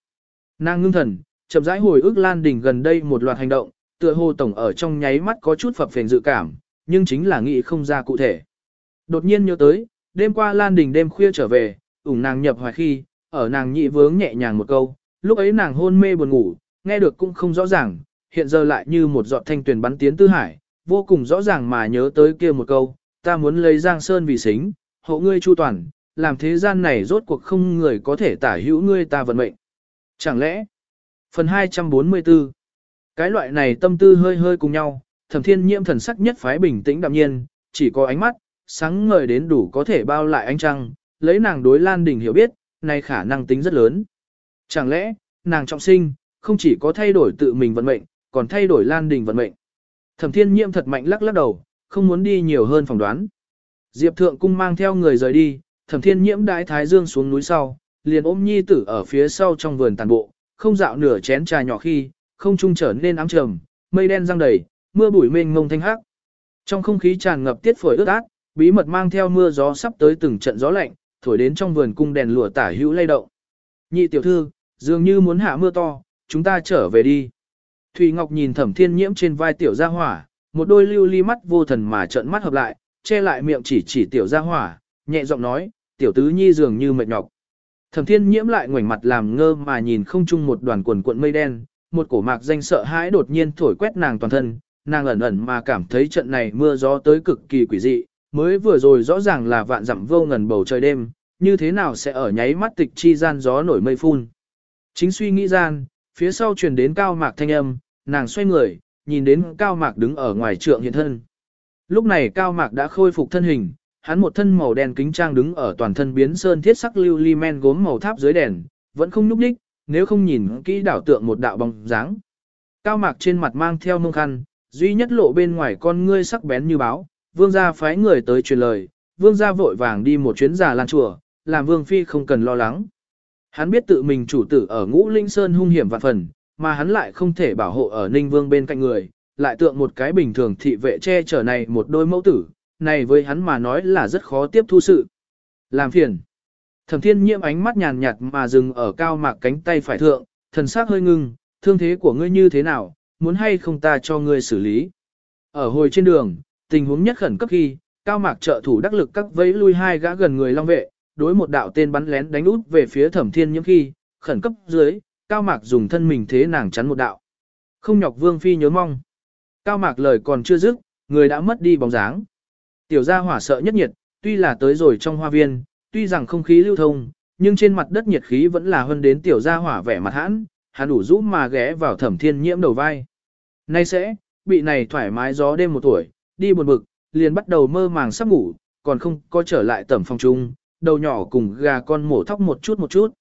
Nàng ngưng thần, chậm rãi hồi ức Lan Đình gần đây một loạt hành động, tựa hồ tổng ở trong nháy mắt có chút phập phền dự cảm, nhưng chính là nghĩ không ra cụ thể. Đột nhiên nhớ tới, đêm qua Lan Đình đêm khuya trở về, ủng nàng nhập hoài khi, ở nàng nhị vướng nhẹ nhàng một câu, lúc ấy nàng hôn mê buồn ngủ, nghe được cũng không rõ ràng, hiện giờ lại như một giọt thanh tuyển bắn tiến tư hải, vô cùng rõ ràng mà nhớ tới kia một câu, ta muốn lấy Giang Sơn vì xính, hộ ngươi chu toàn, làm thế gian này rốt cuộc không người có thể tả hữu ngươi ta vận mệnh. Chẳng lẽ, phần 244, cái loại này tâm tư hơi hơi cùng nhau, thẩm thiên nhiễm thần sắc nhất phái bình tĩnh đạm nhiên, chỉ có ánh mắt, sáng ngời đến đủ có thể bao lại ánh trăng, lấy nàng đối Lan Đình hiểu biết, này khả năng tính rất lớn. Chẳng lẽ, nàng trọng sinh, không chỉ có thay đổi tự mình vận mệnh, còn thay đổi Lan Đình vận mệnh. Thẩm thiên nhiễm thật mạnh lắc lắc đầu, không muốn đi nhiều hơn phỏng đoán. Diệp thượng cung mang theo người rời đi, thẩm thiên nhiễm đãi thái dương xuống núi sau, liền ôm nhi tử ở phía sau trong vườn tàn bộ, không dạo nửa chén trà nhỏ khi, không trung trở nên ám trầm, mây đen răng đầy, mưa bụi mênh mông thanh hắc. Trong không khí tràn ngập tiết phổi ướt át, bí mật mang theo mưa gió sắp tới từng trận gió lạnh, thổi đến trong vườn cung đèn lụa tả hữu lay động. Nhị tiểu thư, dường như muốn hạ mưa to, chúng ta trở về đi. Thủy Ngọc nhìn Thẩm Thiên Nhiễm trên vai tiểu gia hỏa, một đôi lưu ly mắt vô thần mà trợn mắt hợp lại, che lại miệng chỉ chỉ tiểu gia hỏa, nhẹ giọng nói, tiểu tứ nhi dường như mệt nhọc. Thẩm Thiên Nhiễm lại ngoảnh mặt làm ngơ mà nhìn không chung một đoàn quần cuộn mây đen, một cổ mạc danh sợ hãi đột nhiên thổi quét nàng toàn thân, nàng ẩn ẩn mà cảm thấy trận này mưa gió tới cực kỳ quỷ dị, mới vừa rồi rõ ràng là vạn dặm vô ngần bầu trời đêm, như thế nào sẽ ở nháy mắt tịch chi gian gió nổi mây phun. Chính suy nghĩ gian, phía sau truyền đến cao mạc thanh âm, nàng xoay người, nhìn đến cao mạc đứng ở ngoài trượng hiện thân. Lúc này cao mạc đã khôi phục thân hình, hắn một thân màu đen kính trang đứng ở toàn thân biến sơn thiết sắc lưu ly men gốm màu tháp dưới đèn, vẫn không nhúc đích, nếu không nhìn kỹ đảo tượng một đạo bóng dáng. Cao mạc trên mặt mang theo mông khăn, duy nhất lộ bên ngoài con ngươi sắc bén như báo, vương gia phái người tới truyền lời, vương gia vội vàng đi một chuyến già lan chùa, làm vương phi không cần lo lắng. Hắn biết tự mình chủ tử ở ngũ linh sơn hung hiểm vạn phần, mà hắn lại không thể bảo hộ ở ninh vương bên cạnh người, lại tượng một cái bình thường thị vệ che chở này một đôi mẫu tử, này với hắn mà nói là rất khó tiếp thu sự. Làm phiền. Thẩm thiên nhiễm ánh mắt nhàn nhạt mà dừng ở cao mạc cánh tay phải thượng, thần sắc hơi ngưng, thương thế của ngươi như thế nào, muốn hay không ta cho ngươi xử lý. Ở hồi trên đường, tình huống nhất khẩn cấp khi, cao mạc trợ thủ đắc lực các vẫy lui hai gã gần người long vệ, đối một đạo tên bắn lén đánh út về phía thẩm thiên nhiễm khi, khẩn cấp dưới, cao mạc dùng thân mình thế nàng chắn một đạo. Không nhọc vương phi nhớ mong. Cao mạc lời còn chưa dứt, người đã mất đi bóng dáng. Tiểu gia hỏa sợ nhất nhiệt, tuy là tới rồi trong hoa viên, tuy rằng không khí lưu thông, nhưng trên mặt đất nhiệt khí vẫn là hơn đến tiểu gia hỏa vẻ mặt hãn, hắn đủ rũ mà ghé vào thẩm thiên nhiễm đầu vai. Nay sẽ, bị này thoải mái gió đêm một tuổi, đi buồn bực, liền bắt đầu mơ màng sắp ngủ, còn không có trở lại tẩm phòng chung, đầu nhỏ cùng gà con mổ thóc một chút một chút.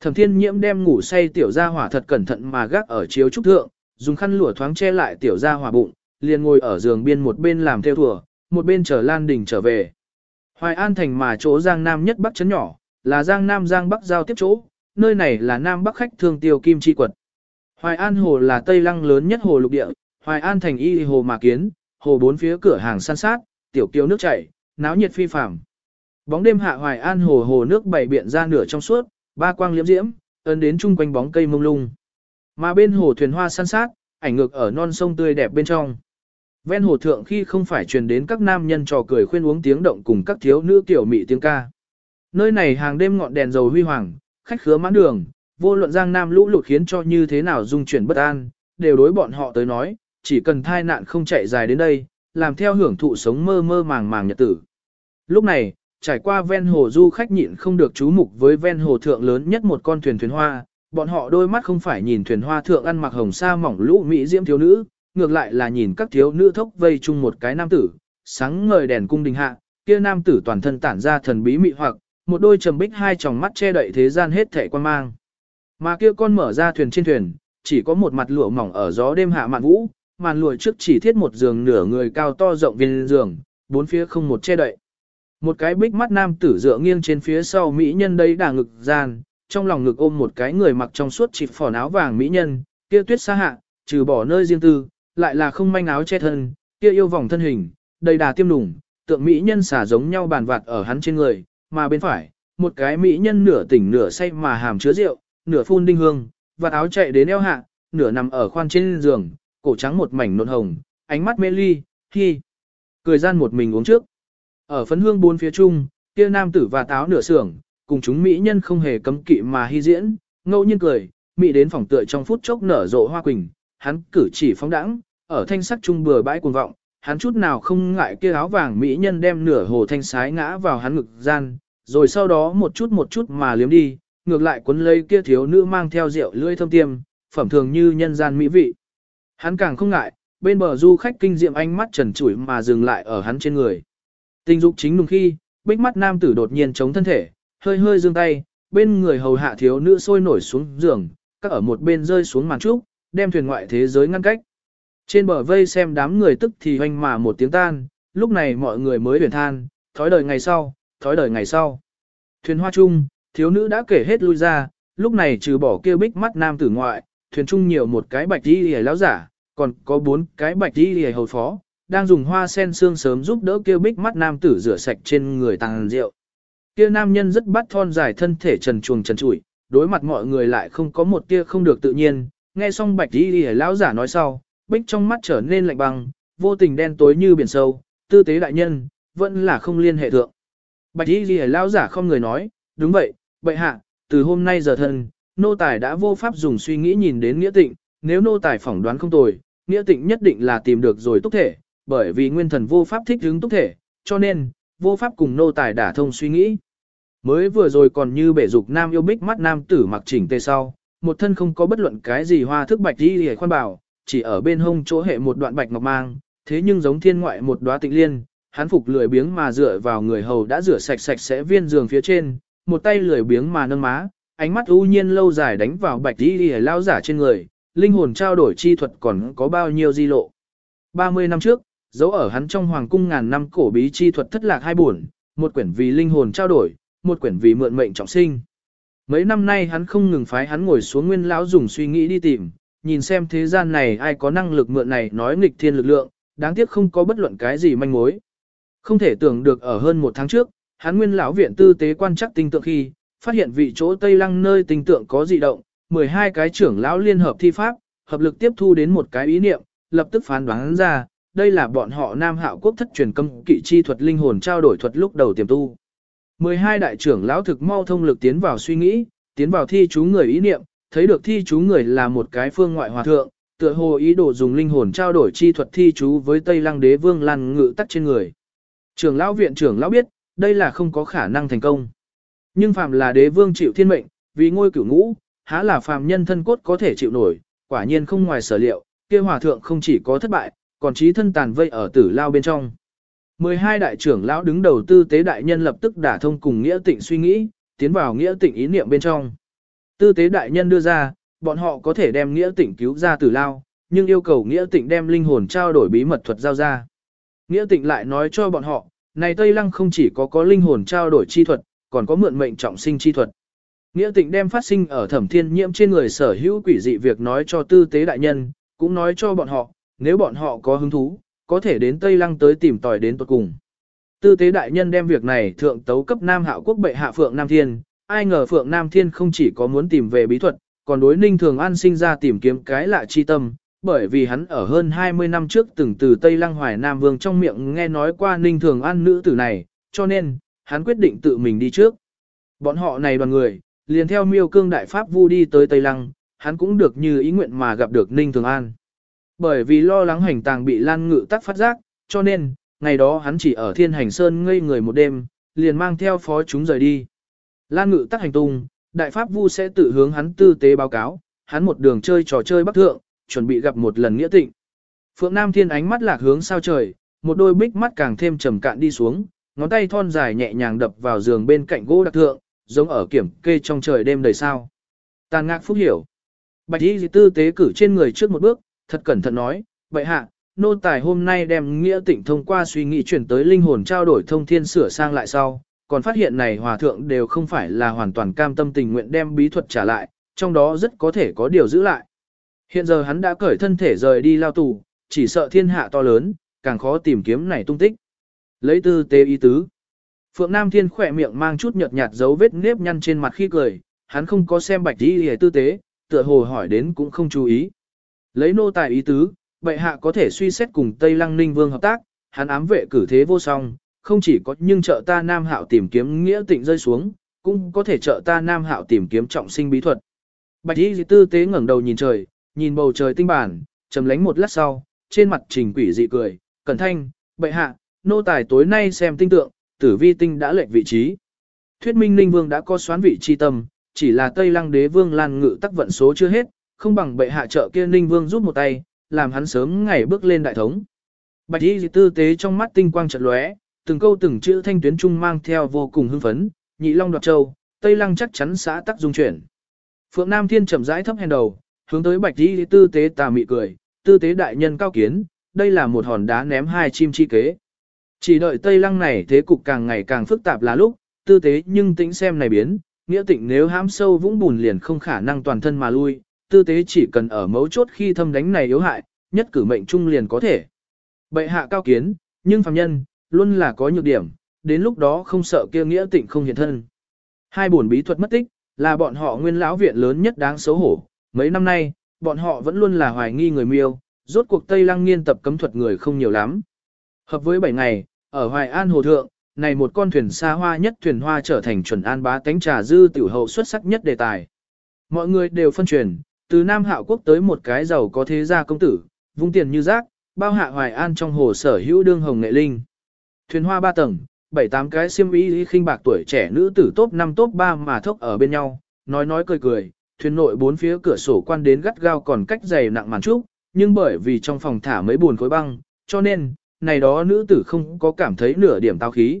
Thẩm thiên nhiễm đem ngủ say tiểu gia hỏa thật cẩn thận mà gác ở chiếu trúc thượng, dùng khăn lụa thoáng che lại tiểu gia hỏa bụng, liền ngồi ở giường biên một bên làm theo thùa, một bên chờ Lan Đình trở về. Hoài An thành mà chỗ Giang Nam nhất Bắc chấn nhỏ, là Giang Nam Giang Bắc giao tiếp chỗ, nơi này là Nam Bắc khách thương tiêu kim chi quật. Hoài An hồ là Tây Lăng lớn nhất hồ lục địa, Hoài An thành y hồ mà kiến, hồ bốn phía cửa hàng san sát, tiểu kiều nước chảy, náo nhiệt phi phàm. Bóng đêm hạ Hoài An hồ hồ nước bảy biện ra nửa trong suốt, ba quang liễm diễm, ấn đến chung quanh bóng cây mông lung. Mà bên hồ thuyền hoa san sát, ảnh ngược ở non sông tươi đẹp bên trong. Ven hồ thượng khi không phải truyền đến các nam nhân trò cười khuyên uống tiếng động cùng các thiếu nữ tiểu mị tiếng ca. Nơi này hàng đêm ngọn đèn dầu huy hoàng, khách khứa mãn đường, vô luận giang nam lũ lụt khiến cho như thế nào dung chuyển bất an, đều đối bọn họ tới nói, chỉ cần thai nạn không chạy dài đến đây, làm theo hưởng thụ sống mơ mơ màng màng nhật tử. Lúc này, trải qua ven hồ du khách nhịn không được chú mục với ven hồ thượng lớn nhất một con thuyền thuyền hoa, bọn họ đôi mắt không phải nhìn thuyền hoa thượng ăn mặc hồng sa mỏng lũ mỹ diễm thiếu nữ, ngược lại là nhìn các thiếu nữ thốc vây chung một cái nam tử, sáng ngời đèn cung đình hạ, kia nam tử toàn thân tản ra thần bí mị hoặc, một đôi trầm bích hai tròng mắt che đậy thế gian hết thảy quan mang. Mà kia con mở ra thuyền trên thuyền, chỉ có một mặt lụa mỏng ở gió đêm hạ mạn vũ, màn lụa trước chỉ thiết một giường nửa người cao to rộng viên giường, bốn phía không một che đậy. Một cái bích mắt nam tử dựa nghiêng trên phía sau mỹ nhân đây đà ngực gian, trong lòng ngực ôm một cái người mặc trong suốt chịp phỏ áo vàng mỹ nhân, kia tuyết xa hạ, trừ bỏ nơi riêng tư, lại là không manh áo che thân, kia yêu vòng thân hình, đầy đà tiêm đủng, tượng mỹ nhân xả giống nhau bàn vạt ở hắn trên người, mà bên phải, một cái mỹ nhân nửa tỉnh nửa say mà hàm chứa rượu, nửa phun đinh hương, vạt áo chạy đến eo hạ, nửa nằm ở khoan trên giường, cổ trắng một mảnh nộn hồng, ánh mắt mê ly, khi Cười gian một mình uống trước. Ở phấn hương bốn phía chung, kia nam tử và táo nửa sưởng, cùng chúng mỹ nhân không hề cấm kỵ mà hy diễn, ngẫu nhiên cười, mỹ đến phòng tựa trong phút chốc nở rộ hoa quỳnh, hắn cử chỉ phóng đãng, ở thanh sắc trung bừa bãi cuồng vọng, hắn chút nào không ngại kia áo vàng mỹ nhân đem nửa hồ thanh sái ngã vào hắn ngực gian, rồi sau đó một chút một chút mà liếm đi, ngược lại cuốn lấy kia thiếu nữ mang theo rượu lưỡi thơm tiêm, phẩm thường như nhân gian mỹ vị. Hắn càng không ngại, bên bờ du khách kinh diệm ánh mắt trần trụi mà dừng lại ở hắn trên người. Tình dục chính đúng khi, bích mắt nam tử đột nhiên chống thân thể, hơi hơi dương tay, bên người hầu hạ thiếu nữ sôi nổi xuống giường, các ở một bên rơi xuống màn trúc, đem thuyền ngoại thế giới ngăn cách. Trên bờ vây xem đám người tức thì hoanh mà một tiếng tan, lúc này mọi người mới huyền than, thói đời ngày sau, thói đời ngày sau. Thuyền hoa chung, thiếu nữ đã kể hết lui ra, lúc này trừ bỏ kia bích mắt nam tử ngoại, thuyền chung nhiều một cái bạch đi hề lão giả, còn có bốn cái bạch đi hề hầu phó, đang dùng hoa sen xương sớm giúp đỡ kia bích mắt nam tử rửa sạch trên người tàng rượu. Kia nam nhân rất bắt thon dài thân thể trần chuồng trần trụi, đối mặt mọi người lại không có một tia không được tự nhiên, nghe xong bạch đi lìa lão giả nói sau, bích trong mắt trở nên lạnh băng, vô tình đen tối như biển sâu, tư tế đại nhân, vẫn là không liên hệ thượng. Bạch y lìa lão giả không người nói, đúng vậy, bệ hạ, từ hôm nay giờ thân, nô tài đã vô pháp dùng suy nghĩ nhìn đến nghĩa tịnh, nếu nô tài phỏng đoán không tồi, nghĩa tịnh nhất định là tìm được rồi túc thể, bởi vì nguyên thần vô pháp thích ứng túc thể, cho nên, vô pháp cùng nô tài đả thông suy nghĩ. Mới vừa rồi còn như bể dục nam yêu bích mắt nam tử mặc chỉnh tê sau, một thân không có bất luận cái gì hoa thức bạch đi hề khoan bảo, chỉ ở bên hông chỗ hệ một đoạn bạch ngọc mang, thế nhưng giống thiên ngoại một đóa tịnh liên, hắn phục lười biếng mà dựa vào người hầu đã rửa sạch sạch sẽ viên giường phía trên, một tay lười biếng mà nâng má, ánh mắt u nhiên lâu dài đánh vào bạch đi hề lao giả trên người, linh hồn trao đổi chi thuật còn có bao nhiêu di lộ. 30 năm trước, dấu ở hắn trong hoàng cung ngàn năm cổ bí chi thuật thất lạc hai buồn, một quyển vì linh hồn trao đổi, một quyển vì mượn mệnh trọng sinh. Mấy năm nay hắn không ngừng phái hắn ngồi xuống nguyên lão dùng suy nghĩ đi tìm, nhìn xem thế gian này ai có năng lực mượn này nói nghịch thiên lực lượng, đáng tiếc không có bất luận cái gì manh mối. Không thể tưởng được ở hơn một tháng trước, hắn nguyên lão viện tư tế quan chắc tinh tượng khi, phát hiện vị chỗ Tây Lăng nơi tinh tượng có dị động, 12 cái trưởng lão liên hợp thi pháp, hợp lực tiếp thu đến một cái ý niệm, lập tức phán đoán ra, đây là bọn họ Nam Hạo quốc thất truyền cấm kỵ chi thuật linh hồn trao đổi thuật lúc đầu tiềm tu. 12 đại trưởng lão thực mau thông lực tiến vào suy nghĩ, tiến vào thi chú người ý niệm, thấy được thi chú người là một cái phương ngoại hòa thượng, tựa hồ ý đồ dùng linh hồn trao đổi chi thuật thi chú với Tây Lăng đế vương lan ngự tắt trên người. Trưởng lão viện trưởng lão biết, đây là không có khả năng thành công. Nhưng phàm là đế vương chịu thiên mệnh, vì ngôi cửu ngũ, há là phàm nhân thân cốt có thể chịu nổi, quả nhiên không ngoài sở liệu, kia hòa thượng không chỉ có thất bại, còn trí thân tàn vây ở tử lao bên trong. 12 đại trưởng lão đứng đầu tư tế đại nhân lập tức đả thông cùng nghĩa tịnh suy nghĩ, tiến vào nghĩa tịnh ý niệm bên trong. Tư tế đại nhân đưa ra, bọn họ có thể đem nghĩa tịnh cứu ra tử lao, nhưng yêu cầu nghĩa tịnh đem linh hồn trao đổi bí mật thuật giao ra. Nghĩa tịnh lại nói cho bọn họ, này Tây Lăng không chỉ có có linh hồn trao đổi chi thuật, còn có mượn mệnh trọng sinh chi thuật. Nghĩa tịnh đem phát sinh ở thẩm thiên nhiễm trên người sở hữu quỷ dị việc nói cho tư tế đại nhân, cũng nói cho bọn họ, nếu bọn họ có hứng thú, có thể đến Tây Lăng tới tìm tòi đến tuật cùng. Tư tế đại nhân đem việc này thượng tấu cấp Nam Hạo quốc bệ hạ Phượng Nam Thiên, ai ngờ Phượng Nam Thiên không chỉ có muốn tìm về bí thuật, còn đối Ninh Thường An sinh ra tìm kiếm cái lạ chi tâm, bởi vì hắn ở hơn 20 năm trước từng từ Tây Lăng Hoài Nam Vương trong miệng nghe nói qua Ninh Thường An nữ tử này, cho nên, hắn quyết định tự mình đi trước. Bọn họ này đoàn người, liền theo miêu cương đại pháp vu đi tới Tây Lăng, hắn cũng được như ý nguyện mà gặp được Ninh Thường An. Bởi vì lo lắng hành tàng bị Lan Ngự tắc phát giác, cho nên, ngày đó hắn chỉ ở Thiên Hành Sơn ngây người một đêm, liền mang theo phó chúng rời đi. Lan Ngự tắc hành tung, Đại pháp vu sẽ tự hướng hắn tư tế báo cáo, hắn một đường chơi trò chơi bắc thượng, chuẩn bị gặp một lần nghĩa tịnh. Phượng Nam Thiên ánh mắt lạc hướng sao trời, một đôi bích mắt càng thêm trầm cạn đi xuống, ngón tay thon dài nhẹ nhàng đập vào giường bên cạnh gỗ đặc thượng, giống ở kiểm kê trong trời đêm đầy sao. Tàn ngạc phúc hiểu. Bạch y tư tế cử trên người trước một bước, thật cẩn thận nói, vậy hạ, nô tài hôm nay đem nghĩa tịnh thông qua suy nghĩ chuyển tới linh hồn trao đổi thông thiên sửa sang lại sau, còn phát hiện này hòa thượng đều không phải là hoàn toàn cam tâm tình nguyện đem bí thuật trả lại, trong đó rất có thể có điều giữ lại. Hiện giờ hắn đã cởi thân thể rời đi lao tù, chỉ sợ thiên hạ to lớn, càng khó tìm kiếm này tung tích. Lấy tư tế ý tứ. Phượng Nam Thiên khỏe miệng mang chút nhợt nhạt dấu vết nếp nhăn trên mặt khi cười, hắn không có xem bạch đi hề tư tế, tựa hồ hỏi đến cũng không chú ý. Lấy nô tài ý tứ, bệ hạ có thể suy xét cùng Tây Lăng Ninh Vương hợp tác, hắn ám vệ cử thế vô song, không chỉ có nhưng trợ ta Nam Hạo tìm kiếm nghĩa tịnh rơi xuống, cũng có thể trợ ta Nam Hạo tìm kiếm trọng sinh bí thuật. Bạch Y tư tế ngẩng đầu nhìn trời, nhìn bầu trời tinh bản, trầm lánh một lát sau, trên mặt trình quỷ dị cười, cẩn thanh, bệ hạ, nô tài tối nay xem tinh tượng, tử vi tinh đã lệch vị trí. Thuyết minh Ninh Vương đã có xoán vị chi tâm, chỉ là Tây Lăng đế vương lan ngự tắc vận số chưa hết, không bằng bệ hạ trợ kia Ninh Vương giúp một tay, làm hắn sớm ngày bước lên đại thống. Bạch y tư tế trong mắt tinh quang trận lóe, từng câu từng chữ thanh tuyến trung mang theo vô cùng hưng phấn, nhị long đoạt châu, Tây Lăng chắc chắn xã tắc dung chuyển. Phượng Nam Thiên chậm rãi thấp hèn đầu, hướng tới Bạch y tư tế tà mị cười, tư tế đại nhân cao kiến, đây là một hòn đá ném hai chim chi kế. Chỉ đợi Tây Lăng này thế cục càng ngày càng phức tạp là lúc, tư tế nhưng tĩnh xem này biến, nghĩa tịnh nếu hãm sâu vũng bùn liền không khả năng toàn thân mà lui, tư tế chỉ cần ở mấu chốt khi thâm đánh này yếu hại, nhất cử mệnh trung liền có thể. Bệ hạ cao kiến, nhưng phàm nhân, luôn là có nhược điểm, đến lúc đó không sợ kia nghĩa tịnh không hiện thân. Hai buồn bí thuật mất tích, là bọn họ nguyên lão viện lớn nhất đáng xấu hổ. Mấy năm nay, bọn họ vẫn luôn là hoài nghi người miêu, rốt cuộc Tây Lăng nghiên tập cấm thuật người không nhiều lắm. Hợp với 7 ngày, ở Hoài An Hồ Thượng, này một con thuyền xa hoa nhất thuyền hoa trở thành chuẩn an bá tánh trà dư tiểu hậu xuất sắc nhất đề tài. Mọi người đều phân truyền, từ Nam Hạo Quốc tới một cái giàu có thế gia công tử, vung tiền như rác, bao hạ Hoài An trong hồ sở hữu đương hồng nghệ linh. Thuyền hoa ba tầng, bảy tám cái xiêm y khinh bạc tuổi trẻ nữ tử top 5 top 3 mà thốc ở bên nhau, nói nói cười cười, thuyền nội bốn phía cửa sổ quan đến gắt gao còn cách dày nặng màn trúc, nhưng bởi vì trong phòng thả mấy buồn khối băng, cho nên, này đó nữ tử không có cảm thấy nửa điểm tao khí.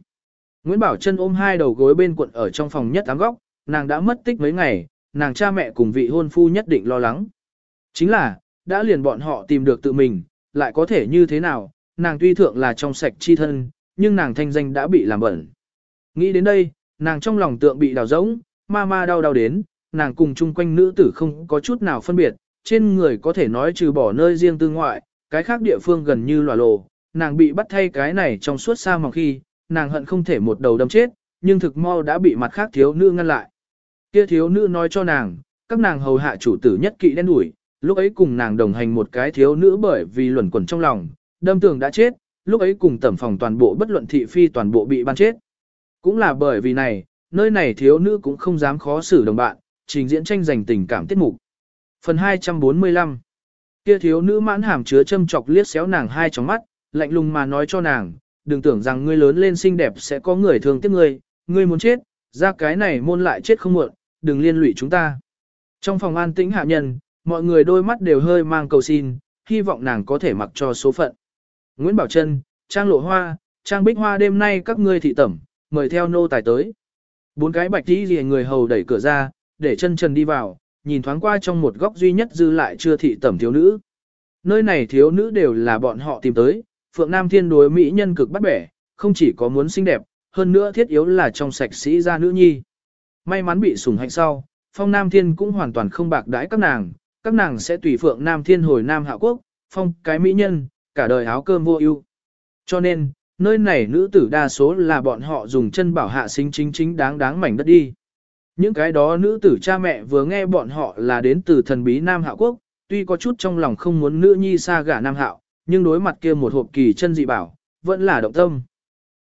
Nguyễn Bảo Trân ôm hai đầu gối bên cuộn ở trong phòng nhất ám góc, nàng đã mất tích mấy ngày, nàng cha mẹ cùng vị hôn phu nhất định lo lắng. Chính là, đã liền bọn họ tìm được tự mình, lại có thể như thế nào, nàng tuy thượng là trong sạch chi thân, nhưng nàng thanh danh đã bị làm bẩn. Nghĩ đến đây, nàng trong lòng tượng bị đào rỗng, ma ma đau đau đến, nàng cùng chung quanh nữ tử không có chút nào phân biệt, trên người có thể nói trừ bỏ nơi riêng tư ngoại, cái khác địa phương gần như lòa lồ, nàng bị bắt thay cái này trong suốt xa mỏng khi, nàng hận không thể một đầu đâm chết, nhưng thực mau đã bị mặt khác thiếu nữ ngăn lại. Kia thiếu nữ nói cho nàng, các nàng hầu hạ chủ tử nhất kỵ đen đuổi, lúc ấy cùng nàng đồng hành một cái thiếu nữ bởi vì luẩn quẩn trong lòng, đâm tường đã chết, lúc ấy cùng tẩm phòng toàn bộ bất luận thị phi toàn bộ bị ban chết. Cũng là bởi vì này, nơi này thiếu nữ cũng không dám khó xử đồng bạn, trình diễn tranh giành tình cảm tiết mục. Phần 245 Kia thiếu nữ mãn hàm chứa châm chọc liếc xéo nàng hai tròng mắt, lạnh lùng mà nói cho nàng, đừng tưởng rằng ngươi lớn lên xinh đẹp sẽ có người thương tiếc ngươi, ngươi muốn chết, ra cái này môn lại chết không muộn, đừng liên lụy chúng ta. Trong phòng an tĩnh hạ nhân, mọi người đôi mắt đều hơi mang cầu xin, hy vọng nàng có thể mặc cho số phận. Nguyễn Bảo Trân, Trang Lộ Hoa, Trang Bích Hoa đêm nay các ngươi thị tẩm, mời theo nô tài tới. Bốn cái bạch tí gì người hầu đẩy cửa ra, để chân trần đi vào, nhìn thoáng qua trong một góc duy nhất dư lại chưa thị tẩm thiếu nữ. Nơi này thiếu nữ đều là bọn họ tìm tới, Phượng Nam Thiên đối mỹ nhân cực bắt bẻ, không chỉ có muốn xinh đẹp, hơn nữa thiết yếu là trong sạch sĩ gia nữ nhi. May mắn bị sủng hạnh sau, Phong Nam Thiên cũng hoàn toàn không bạc đãi các nàng, các nàng sẽ tùy Phượng Nam Thiên hồi Nam Hạ Quốc, phong cái mỹ nhân, cả đời áo cơm vô ưu. Cho nên, nơi này nữ tử đa số là bọn họ dùng chân bảo hạ sinh chính chính đáng đáng mảnh đất đi. Những cái đó nữ tử cha mẹ vừa nghe bọn họ là đến từ thần bí Nam Hạ Quốc, tuy có chút trong lòng không muốn nữ nhi xa gả Nam Hạo, nhưng đối mặt kia một hộp kỳ chân dị bảo, vẫn là động tâm.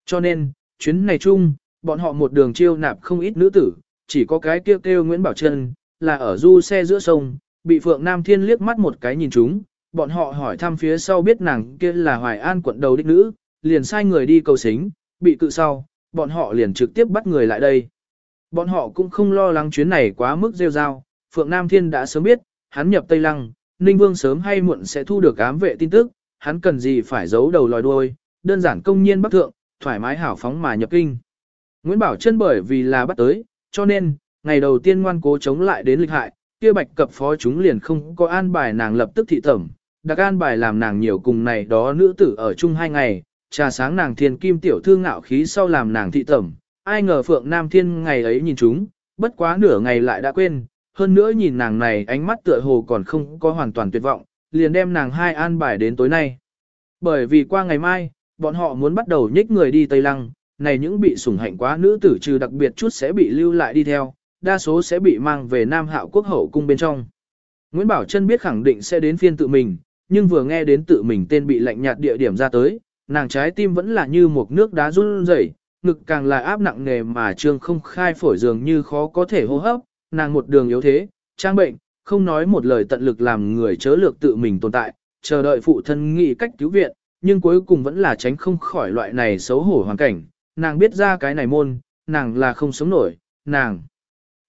Cho nên, chuyến này chung, bọn họ một đường chiêu nạp không ít nữ tử, chỉ có cái kêu kêu Nguyễn Bảo Trân, là ở du xe giữa sông, bị Phượng Nam Thiên liếc mắt một cái nhìn chúng, bọn họ hỏi thăm phía sau biết nàng kia là Hoài An quận đầu đích nữ, liền sai người đi cầu xính, bị cự sau, bọn họ liền trực tiếp bắt người lại đây. Bọn họ cũng không lo lắng chuyến này quá mức rêu rao, Phượng Nam Thiên đã sớm biết, hắn nhập Tây Lăng, Ninh Vương sớm hay muộn sẽ thu được ám vệ tin tức, hắn cần gì phải giấu đầu lòi đuôi, đơn giản công nhiên bắc thượng, thoải mái hảo phóng mà nhập kinh. Nguyễn Bảo Trân bởi vì là bắt tới, cho nên, ngày đầu tiên ngoan cố chống lại đến lịch hại, kia bạch cập phó chúng liền không có an bài nàng lập tức thị tẩm, đặc an bài làm nàng nhiều cùng này đó nữ tử ở chung hai ngày, trà sáng nàng thiên kim tiểu thư ngạo khí sau làm nàng thị tẩm, ai ngờ Phượng Nam Thiên ngày ấy nhìn chúng, bất quá nửa ngày lại đã quên, hơn nữa nhìn nàng này ánh mắt tựa hồ còn không có hoàn toàn tuyệt vọng, liền đem nàng hai an bài đến tối nay. Bởi vì qua ngày mai, bọn họ muốn bắt đầu nhích người đi Tây Lăng, này những bị sủng hạnh quá nữ tử trừ đặc biệt chút sẽ bị lưu lại đi theo, đa số sẽ bị mang về Nam Hạo quốc hậu cung bên trong. Nguyễn Bảo Trân biết khẳng định sẽ đến phiên tự mình, nhưng vừa nghe đến tự mình tên bị lạnh nhạt địa điểm ra tới, nàng trái tim vẫn là như một nước đá run rẩy, ngực càng là áp nặng nề mà trương không khai phổi dường như khó có thể hô hấp, nàng một đường yếu thế, trang bệnh, không nói một lời tận lực làm người chớ lược tự mình tồn tại, chờ đợi phụ thân nghĩ cách cứu viện, nhưng cuối cùng vẫn là tránh không khỏi loại này xấu hổ hoàn cảnh, nàng biết ra cái này môn, nàng là không sống nổi, nàng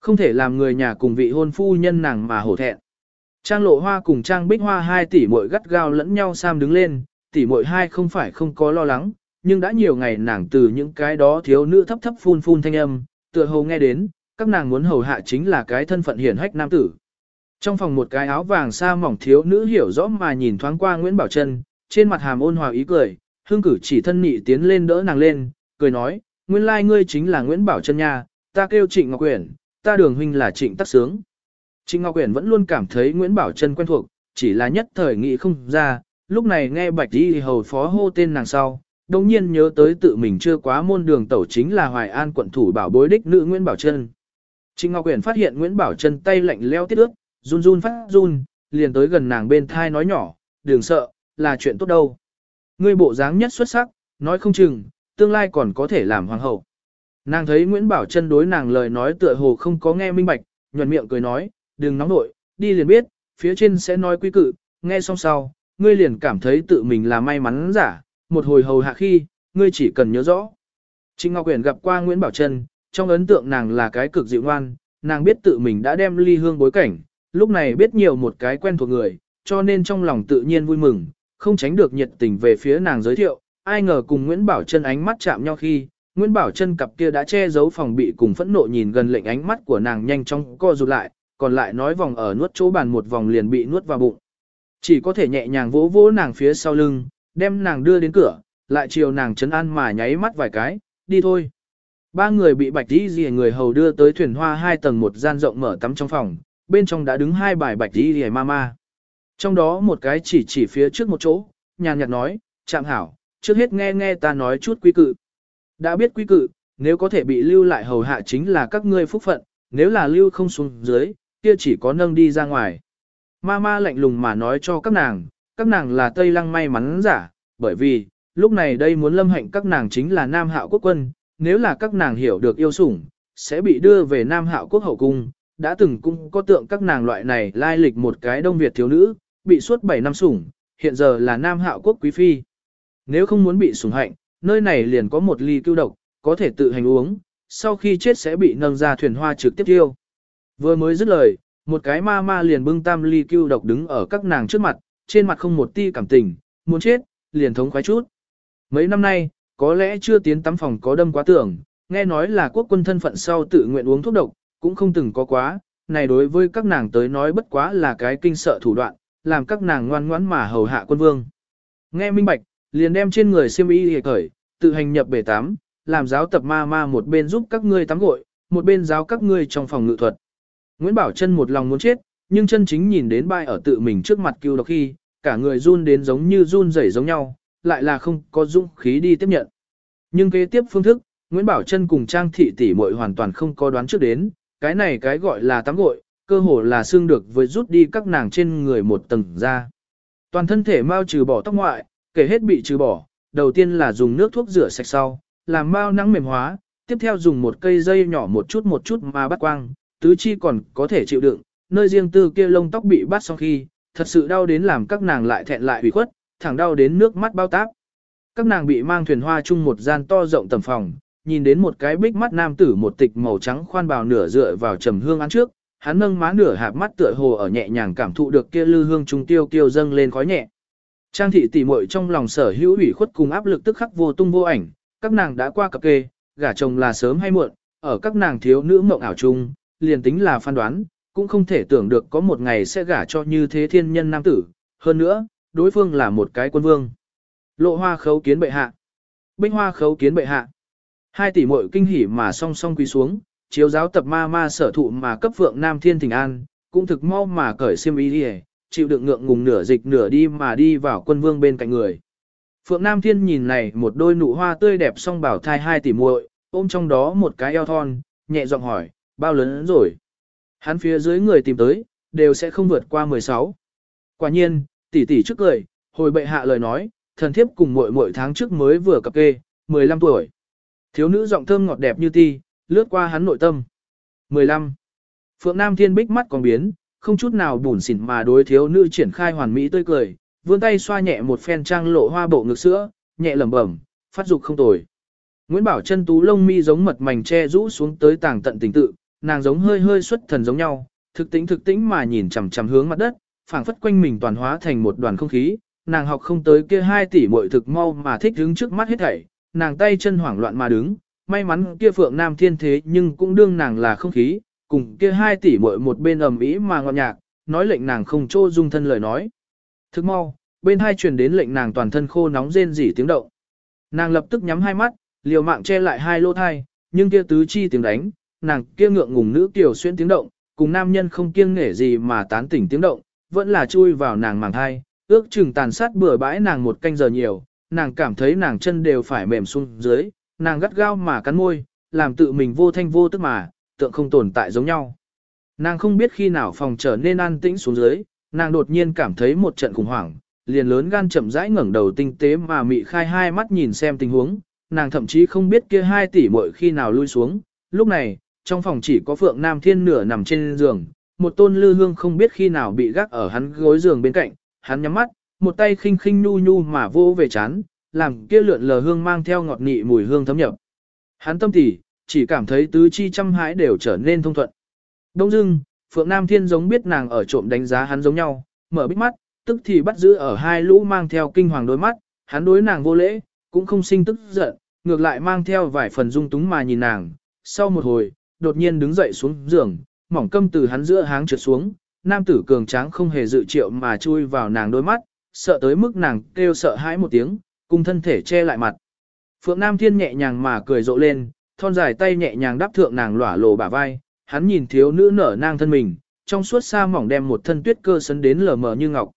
không thể làm người nhà cùng vị hôn phu nhân nàng mà hổ thẹn. Trang lộ hoa cùng trang bích hoa hai tỷ muội gắt gao lẫn nhau sam đứng lên, tỷ muội hai không phải không có lo lắng, nhưng đã nhiều ngày nàng từ những cái đó thiếu nữ thấp thấp phun phun thanh âm, tựa hồ nghe đến, các nàng muốn hầu hạ chính là cái thân phận hiển hách nam tử. Trong phòng một cái áo vàng sa mỏng thiếu nữ hiểu rõ mà nhìn thoáng qua Nguyễn Bảo Trân, trên mặt hàm ôn hòa ý cười, hương cử chỉ thân nị tiến lên đỡ nàng lên, cười nói, nguyên lai ngươi chính là Nguyễn Bảo Trân nha, ta kêu Trịnh Ngọc Quyển, ta đường huynh là Trịnh Tắc Sướng. Trịnh Ngọc Quyển vẫn luôn cảm thấy Nguyễn Bảo Trân quen thuộc, chỉ là nhất thời nghĩ không ra, lúc này nghe Bạch Đi hầu phó hô tên nàng sau, đồng nhiên nhớ tới tự mình chưa quá môn đường tẩu chính là Hoài An quận thủ bảo bối đích nữ Nguyễn Bảo Trân. Trịnh Ngọc Quyển phát hiện Nguyễn Bảo Trân tay lạnh leo tiết ước, run run phát run, liền tới gần nàng bên thai nói nhỏ, đừng sợ, là chuyện tốt đâu. Ngươi bộ dáng nhất xuất sắc, nói không chừng, tương lai còn có thể làm hoàng hậu. Nàng thấy Nguyễn Bảo Trân đối nàng lời nói tựa hồ không có nghe minh bạch, nhuận miệng cười nói, đừng nóng nội, đi liền biết, phía trên sẽ nói quý cự, nghe xong sau, ngươi liền cảm thấy tự mình là may mắn giả, một hồi hầu hạ khi, ngươi chỉ cần nhớ rõ. Trịnh Ngọc Uyển gặp qua Nguyễn Bảo Trân, trong ấn tượng nàng là cái cực dịu ngoan, nàng biết tự mình đã đem ly hương bối cảnh, lúc này biết nhiều một cái quen thuộc người, cho nên trong lòng tự nhiên vui mừng, không tránh được nhiệt tình về phía nàng giới thiệu, ai ngờ cùng Nguyễn Bảo Trân ánh mắt chạm nhau khi, Nguyễn Bảo Trân cặp kia đã che giấu phòng bị cùng phẫn nộ nhìn gần lệnh ánh mắt của nàng nhanh chóng co rụt lại, còn lại nói vòng ở nuốt chỗ bàn một vòng liền bị nuốt vào bụng. Chỉ có thể nhẹ nhàng vỗ vỗ nàng phía sau lưng, đem nàng đưa đến cửa, lại chiều nàng chấn an mà nháy mắt vài cái, đi thôi. Ba người bị bạch đi rìa người hầu đưa tới thuyền hoa hai tầng một gian rộng mở tắm trong phòng, bên trong đã đứng hai bài bạch đi rìa mama. Trong đó một cái chỉ chỉ phía trước một chỗ, nhàn nhạt nói, chạm hảo, trước hết nghe nghe ta nói chút quy cự. Đã biết quy cự, nếu có thể bị lưu lại hầu hạ chính là các ngươi phúc phận, nếu là lưu không xuống dưới, kia chỉ có nâng đi ra ngoài. Mama lạnh lùng mà nói cho các nàng, các nàng là Tây Lăng may mắn giả, bởi vì, lúc này đây muốn lâm hạnh các nàng chính là Nam Hạo Quốc quân, nếu là các nàng hiểu được yêu sủng, sẽ bị đưa về Nam Hạo Quốc hậu cung, đã từng cũng có tượng các nàng loại này lai lịch một cái Đông Việt thiếu nữ, bị suốt 7 năm sủng, hiện giờ là Nam Hạo Quốc quý phi. Nếu không muốn bị sủng hạnh, nơi này liền có một ly cưu độc, có thể tự hành uống, sau khi chết sẽ bị nâng ra thuyền hoa trực tiếp tiêu. Vừa mới dứt lời, một cái ma ma liền bưng tam ly cưu độc đứng ở các nàng trước mặt, trên mặt không một ti cảm tình, muốn chết, liền thống khoái chút. Mấy năm nay, có lẽ chưa tiến tắm phòng có đâm quá tưởng, nghe nói là quốc quân thân phận sau tự nguyện uống thuốc độc, cũng không từng có quá, này đối với các nàng tới nói bất quá là cái kinh sợ thủ đoạn, làm các nàng ngoan ngoãn mà hầu hạ quân vương. Nghe minh bạch, liền đem trên người xiêm y hề cởi, tự hành nhập bể tắm, làm giáo tập ma ma một bên giúp các ngươi tắm gội, một bên giáo các ngươi trong phòng ngự thuật. Nguyễn Bảo Trân một lòng muốn chết, nhưng chân chính nhìn đến bai ở tự mình trước mặt cứu độc khi, cả người run đến giống như run rẩy giống nhau, lại là không có dũng khí đi tiếp nhận. Nhưng kế tiếp phương thức, Nguyễn Bảo Trân cùng Trang Thị tỷ muội hoàn toàn không có đoán trước đến, cái này cái gọi là tắm gội, cơ hồ là xương được với rút đi các nàng trên người một tầng ra. Toàn thân thể mau trừ bỏ tóc ngoại, kể hết bị trừ bỏ, đầu tiên là dùng nước thuốc rửa sạch sau, làm mau nắng mềm hóa, tiếp theo dùng một cây dây nhỏ một chút một chút mà bắt quang, tứ chi còn có thể chịu đựng, nơi riêng tư kia lông tóc bị bắt sau khi, thật sự đau đến làm các nàng lại thẹn lại ủy khuất, thẳng đau đến nước mắt bao táp. Các nàng bị mang thuyền hoa chung một gian to rộng tầm phòng, nhìn đến một cái bích mắt nam tử một tịch màu trắng khoan bào nửa dựa vào trầm hương ăn trước, hắn nâng má nửa hạp mắt tựa hồ ở nhẹ nhàng cảm thụ được kia lư hương trung tiêu kiêu dâng lên khói nhẹ. Trang thị tỷ muội trong lòng sở hữu ủy khuất cùng áp lực tức khắc vô tung vô ảnh, các nàng đã qua cập kê, gả chồng là sớm hay muộn, ở các nàng thiếu nữ mộng ảo chung, liền tính là phán đoán, cũng không thể tưởng được có một ngày sẽ gả cho như thế thiên nhân nam tử, hơn nữa, đối phương là một cái quân vương. Lộ hoa khấu kiến bệ hạ. Binh hoa khấu kiến bệ hạ. Hai tỷ muội kinh hỉ mà song song quỳ xuống, chiếu giáo tập ma ma sở thụ mà cấp vượng nam thiên thỉnh an, cũng thực mau mà cởi xiêm y đi chịu đựng ngượng ngùng nửa dịch nửa đi mà đi vào quân vương bên cạnh người. Phượng Nam Thiên nhìn này một đôi nụ hoa tươi đẹp song bảo thai hai tỷ muội, ôm trong đó một cái eo thon, nhẹ giọng hỏi, bao lớn rồi? Hắn phía dưới người tìm tới, đều sẽ không vượt qua 16. Quả nhiên, tỷ tỷ trước cười, hồi bệ hạ lời nói, thần thiếp cùng muội muội tháng trước mới vừa cập kê, 15 tuổi. Thiếu nữ giọng thơm ngọt đẹp như ti, lướt qua hắn nội tâm. 15. Phượng Nam Thiên bích mắt còn biến, không chút nào bùn xỉn mà đối thiếu nữ triển khai hoàn mỹ tươi cười, vươn tay xoa nhẹ một phen trang lộ hoa bộ ngực sữa, nhẹ lẩm bẩm, phát dục không tồi. Nguyễn Bảo chân tú lông mi giống mật mảnh che rũ xuống tới tàng tận tình tự, nàng giống hơi hơi xuất thần giống nhau, thực tĩnh thực tĩnh mà nhìn chằm chằm hướng mặt đất, phảng phất quanh mình toàn hóa thành một đoàn không khí, nàng học không tới kia hai tỷ muội thực mau mà thích đứng trước mắt hết thảy, nàng tay chân hoảng loạn mà đứng, may mắn kia phượng nam thiên thế nhưng cũng đương nàng là không khí, cùng kia hai tỷ muội một bên ầm ĩ mà ngọt nhạc, nói lệnh nàng không trô dung thân lời nói. Thức mau, bên hai truyền đến lệnh nàng toàn thân khô nóng rên rỉ tiếng động. Nàng lập tức nhắm hai mắt, liều mạng che lại hai lỗ thai, nhưng kia tứ chi tiếng đánh, nàng kia ngượng ngùng nữ tiểu xuyên tiếng động, cùng nam nhân không kiêng nể gì mà tán tỉnh tiếng động, vẫn là chui vào nàng màng thai, ước chừng tàn sát bừa bãi nàng một canh giờ nhiều, nàng cảm thấy nàng chân đều phải mềm xuống dưới, nàng gắt gao mà cắn môi, làm tự mình vô thanh vô tức mà, tượng không tồn tại giống nhau. Nàng không biết khi nào phòng trở nên an tĩnh xuống dưới, nàng đột nhiên cảm thấy một trận khủng hoảng, liền lớn gan chậm rãi ngẩng đầu tinh tế mà mị khai hai mắt nhìn xem tình huống, nàng thậm chí không biết kia hai tỷ muội khi nào lui xuống, lúc này, trong phòng chỉ có Phượng Nam Thiên nửa nằm trên giường, một tôn lư hương không biết khi nào bị gác ở hắn gối giường bên cạnh, hắn nhắm mắt, một tay khinh khinh nhu nhu mà vô về chán, làm kia lượn lờ hương mang theo ngọt nị mùi hương thấm nhập. Hắn tâm tỉ, chỉ cảm thấy tứ chi trăm hãi đều trở nên thông thuận. Đông dưng, Phượng Nam Thiên giống biết nàng ở trộm đánh giá hắn giống nhau, mở bích mắt, tức thì bắt giữ ở hai lũ mang theo kinh hoàng đôi mắt, hắn đối nàng vô lễ, cũng không sinh tức giận, ngược lại mang theo vài phần dung túng mà nhìn nàng. Sau một hồi, đột nhiên đứng dậy xuống giường, mỏng câm từ hắn giữa háng trượt xuống, nam tử cường tráng không hề dự triệu mà chui vào nàng đôi mắt, sợ tới mức nàng kêu sợ hãi một tiếng, cùng thân thể che lại mặt. Phượng Nam Thiên nhẹ nhàng mà cười rộ lên, thon dài tay nhẹ nhàng đáp thượng nàng lỏa lồ bả vai, hắn nhìn thiếu nữ nở nang thân mình, trong suốt xa mỏng đem một thân tuyết cơ sấn đến lờ mờ như ngọc.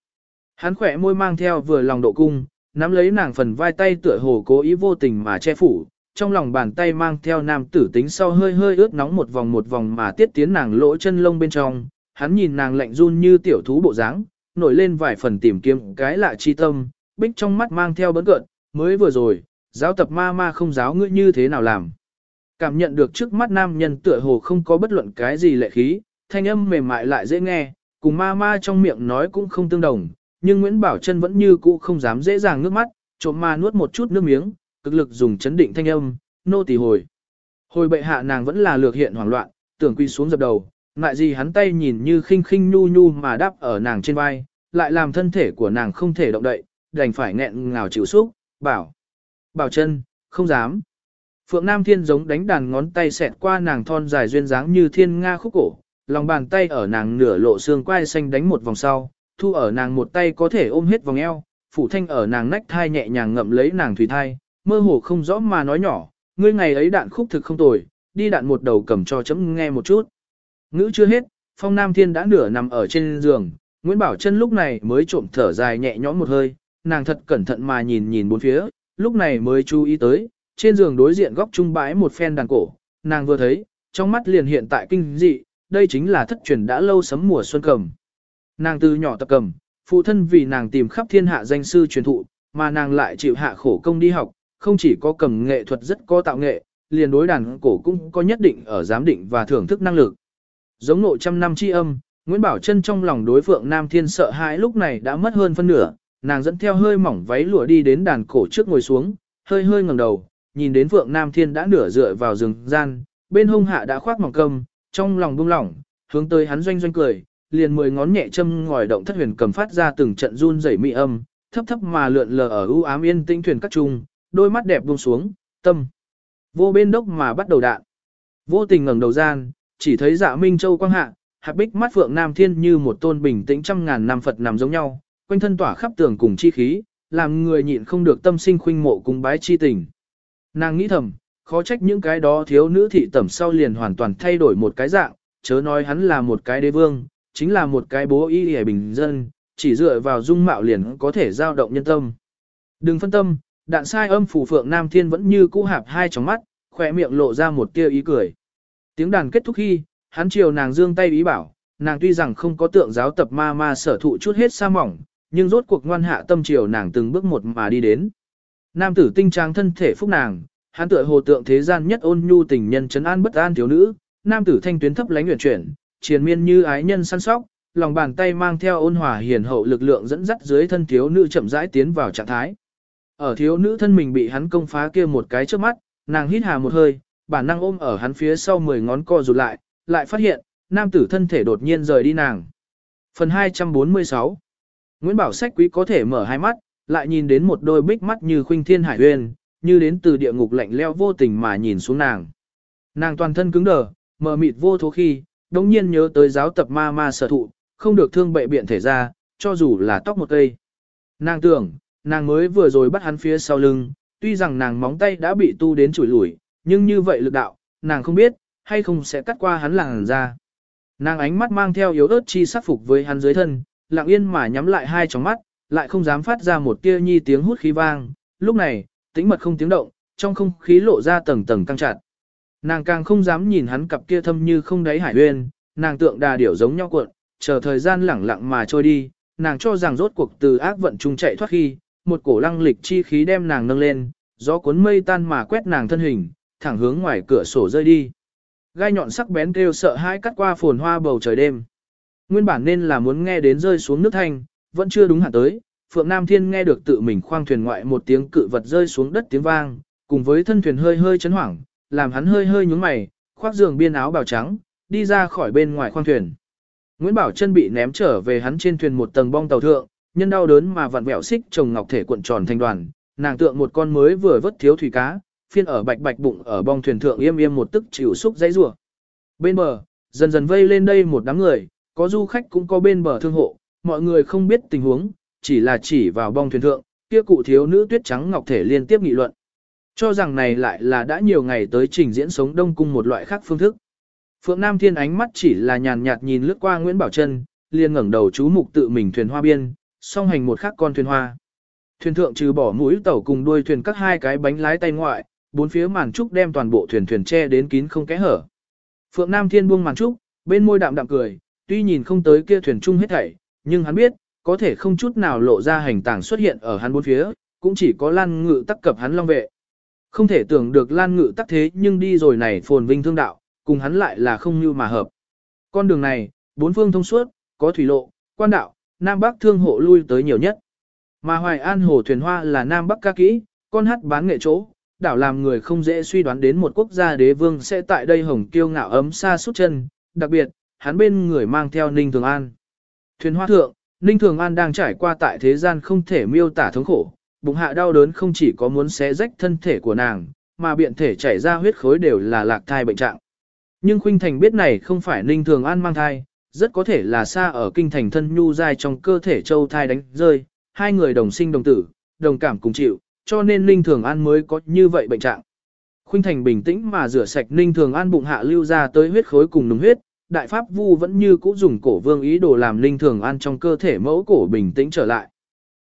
Hắn khỏe môi mang theo vừa lòng độ cung, nắm lấy nàng phần vai tay tựa hồ cố ý vô tình mà che phủ, trong lòng bàn tay mang theo nam tử tính sau hơi hơi ướt nóng một vòng một vòng mà tiết tiến nàng lỗ chân lông bên trong, hắn nhìn nàng lạnh run như tiểu thú bộ dáng, nổi lên vài phần tìm kiếm cái lạ chi tâm, bích trong mắt mang theo bấn cợn, mới vừa rồi, giáo tập ma ma không giáo ngươi như thế nào làm. Cảm nhận được trước mắt nam nhân tựa hồ không có bất luận cái gì lệ khí, thanh âm mềm mại lại dễ nghe, cùng ma ma trong miệng nói cũng không tương đồng, nhưng Nguyễn Bảo Trân vẫn như cũ không dám dễ dàng nước mắt, trộm ma nuốt một chút nước miếng, cực lực dùng chấn định thanh âm, nô tỳ hồi. Hồi bệ hạ nàng vẫn là lược hiện hoảng loạn, tưởng quy xuống dập đầu, ngại gì hắn tay nhìn như khinh khinh nhu nhu mà đắp ở nàng trên vai, lại làm thân thể của nàng không thể động đậy, đành phải nghẹn ngào chịu xúc, bảo. Bảo chân, không dám. Phượng Nam Thiên giống đánh đàn ngón tay xẹt qua nàng thon dài duyên dáng như thiên nga khúc cổ, lòng bàn tay ở nàng nửa lộ xương quai xanh đánh một vòng sau, thu ở nàng một tay có thể ôm hết vòng eo, phủ thanh ở nàng nách thai nhẹ nhàng ngậm lấy nàng thủy thai, mơ hồ không rõ mà nói nhỏ, ngươi ngày ấy đạn khúc thực không tồi, đi đạn một đầu cầm cho chấm nghe một chút. Ngữ chưa hết, Phong Nam Thiên đã nửa nằm ở trên giường, Nguyễn Bảo Trân lúc này mới trộm thở dài nhẹ nhõm một hơi, nàng thật cẩn thận mà nhìn nhìn bốn phía, lúc này mới chú ý tới, trên giường đối diện góc trung bãi một phen đàn cổ, nàng vừa thấy, trong mắt liền hiện tại kinh dị, đây chính là thất truyền đã lâu sấm mùa xuân cầm. Nàng từ nhỏ tập cầm, phụ thân vì nàng tìm khắp thiên hạ danh sư truyền thụ, mà nàng lại chịu hạ khổ công đi học, không chỉ có cầm nghệ thuật rất có tạo nghệ, liền đối đàn cổ cũng có nhất định ở giám định và thưởng thức năng lực. Giống nội trăm năm chi âm, Nguyễn Bảo Trân trong lòng đối phượng Nam Thiên sợ hãi lúc này đã mất hơn phân nửa, nàng dẫn theo hơi mỏng váy lụa đi đến đàn cổ trước ngồi xuống, hơi hơi ngẩng đầu, nhìn đến Phượng Nam Thiên đã nửa dựa vào rừng gian, bên hông hạ đã khoác mỏng cầm, trong lòng buông lỏng, hướng tới hắn doanh doanh cười, liền mười ngón nhẹ châm ngòi động thất huyền cầm phát ra từng trận run rẩy mị âm, thấp thấp mà lượn lờ ở u ám yên tĩnh thuyền các trung, đôi mắt đẹp buông xuống, tâm vô bên đốc mà bắt đầu đạn. Vô tình ngẩng đầu gian, chỉ thấy Dạ Minh Châu quang hạ, hạt bích mắt phượng nam thiên như một tôn bình tĩnh trăm ngàn năm Phật nằm giống nhau, quanh thân tỏa khắp tường cùng chi khí, làm người nhịn không được tâm sinh khuynh mộ cùng bái chi tình. Nàng nghĩ thầm, khó trách những cái đó thiếu nữ thị tẩm sau liền hoàn toàn thay đổi một cái dạng, chớ nói hắn là một cái đế vương, chính là một cái bố y hề bình dân, chỉ dựa vào dung mạo liền có thể giao động nhân tâm. Đừng phân tâm, đạn sai âm phủ phượng nam thiên vẫn như cũ hạp hai tròng mắt, khỏe miệng lộ ra một tia ý cười. Tiếng đàn kết thúc khi, hắn chiều nàng dương tay ý bảo, nàng tuy rằng không có tượng giáo tập ma ma sở thụ chút hết sa mỏng, nhưng rốt cuộc ngoan hạ tâm chiều nàng từng bước một mà đi đến. Nam tử tinh trang thân thể phúc nàng, hắn tựa hồ tượng thế gian nhất ôn nhu tình nhân trấn an bất an thiếu nữ, nam tử thanh tuyến thấp lánh nguyện chuyển, triền miên như ái nhân săn sóc, lòng bàn tay mang theo ôn hòa hiền hậu lực lượng dẫn dắt dưới thân thiếu nữ chậm rãi tiến vào trạng thái. Ở thiếu nữ thân mình bị hắn công phá kia một cái trước mắt, nàng hít hà một hơi, bản năng ôm ở hắn phía sau mười ngón co rụt lại, lại phát hiện, nam tử thân thể đột nhiên rời đi nàng. Phần 246 Nguyễn Bảo Sách Quý có thể mở hai mắt, lại nhìn đến một đôi bích mắt như khuynh thiên hải uyên, như đến từ địa ngục lạnh leo vô tình mà nhìn xuống nàng. Nàng toàn thân cứng đờ, mờ mịt vô thố khi, đống nhiên nhớ tới giáo tập ma ma sở thụ, không được thương bệ biện thể ra, cho dù là tóc một cây. Nàng tưởng, nàng mới vừa rồi bắt hắn phía sau lưng, tuy rằng nàng móng tay đã bị tu đến chủi lủi, nhưng như vậy lực đạo, nàng không biết, hay không sẽ cắt qua hắn làng ra. Nàng ánh mắt mang theo yếu ớt chi sắc phục với hắn dưới thân, lặng yên mà nhắm lại hai tròng mắt, lại không dám phát ra một tia nhi tiếng hút khí vang. Lúc này, tĩnh mật không tiếng động, trong không khí lộ ra tầng tầng căng chặt. Nàng càng không dám nhìn hắn cặp kia thâm như không đáy hải uyên, nàng tượng đà điểu giống nhau cuộn, chờ thời gian lẳng lặng mà trôi đi, nàng cho rằng rốt cuộc từ ác vận trung chạy thoát khi, một cổ lăng lịch chi khí đem nàng nâng lên, gió cuốn mây tan mà quét nàng thân hình, thẳng hướng ngoài cửa sổ rơi đi. Gai nhọn sắc bén kêu sợ hãi cắt qua phồn hoa bầu trời đêm. Nguyên bản nên là muốn nghe đến rơi xuống nước thanh, vẫn chưa đúng hạn tới, Phượng Nam Thiên nghe được tự mình khoang thuyền ngoại một tiếng cự vật rơi xuống đất tiếng vang, cùng với thân thuyền hơi hơi chấn hoảng, làm hắn hơi hơi nhướng mày, khoác giường biên áo bào trắng, đi ra khỏi bên ngoài khoang thuyền. Nguyễn Bảo chân bị ném trở về hắn trên thuyền một tầng bong tàu thượng, nhân đau đớn mà vặn vẹo xích trồng ngọc thể cuộn tròn thành đoàn, nàng tượng một con mới vừa vớt thiếu thủy cá, phiên ở bạch bạch bụng ở bong thuyền thượng yêm yêm một tức chịu xúc dãy rủa. Bên bờ, dần dần vây lên đây một đám người, có du khách cũng có bên bờ thương hộ, mọi người không biết tình huống, chỉ là chỉ vào bong thuyền thượng, kia cụ thiếu nữ tuyết trắng ngọc thể liên tiếp nghị luận. Cho rằng này lại là đã nhiều ngày tới trình diễn sống đông cung một loại khác phương thức. Phượng Nam Thiên ánh mắt chỉ là nhàn nhạt nhìn lướt qua Nguyễn Bảo Trân, liền ngẩng đầu chú mục tự mình thuyền hoa biên, song hành một khắc con thuyền hoa. Thuyền thượng trừ bỏ mũi tàu cùng đuôi thuyền các hai cái bánh lái tay ngoại, bốn phía màn trúc đem toàn bộ thuyền thuyền che đến kín không kẽ hở. Phượng Nam Thiên buông màn trúc, bên môi đạm đạm cười, tuy nhìn không tới kia thuyền chung hết thảy, nhưng hắn biết, có thể không chút nào lộ ra hành tàng xuất hiện ở hắn bốn phía, cũng chỉ có Lan Ngự tắc cập hắn long vệ. Không thể tưởng được Lan Ngự tắc thế nhưng đi rồi này phồn vinh thương đạo, cùng hắn lại là không như mà hợp. Con đường này, bốn phương thông suốt, có thủy lộ, quan đạo, Nam Bắc thương hộ lui tới nhiều nhất. Mà Hoài An Hồ Thuyền Hoa là Nam Bắc ca kỹ, con hát bán nghệ chỗ, đảo làm người không dễ suy đoán đến một quốc gia đế vương sẽ tại đây hồng kiêu ngạo ấm xa suốt chân, đặc biệt, hắn bên người mang theo Ninh Thường An. Thuyền Hoa Thượng, Ninh Thường An đang trải qua tại thế gian không thể miêu tả thống khổ, bụng hạ đau đớn không chỉ có muốn xé rách thân thể của nàng, mà biện thể chảy ra huyết khối đều là lạc thai bệnh trạng. Nhưng Khuynh Thành biết này không phải Ninh Thường An mang thai, rất có thể là xa ở kinh thành thân nhu dai trong cơ thể châu thai đánh rơi, hai người đồng sinh đồng tử, đồng cảm cùng chịu, cho nên Ninh Thường An mới có như vậy bệnh trạng. Khuynh Thành bình tĩnh mà rửa sạch Ninh Thường An bụng hạ lưu ra tới huyết khối cùng nùng huyết, Đại Pháp Vu vẫn như cũ dùng cổ vương ý đồ làm Ninh Thường An trong cơ thể mẫu cổ bình tĩnh trở lại.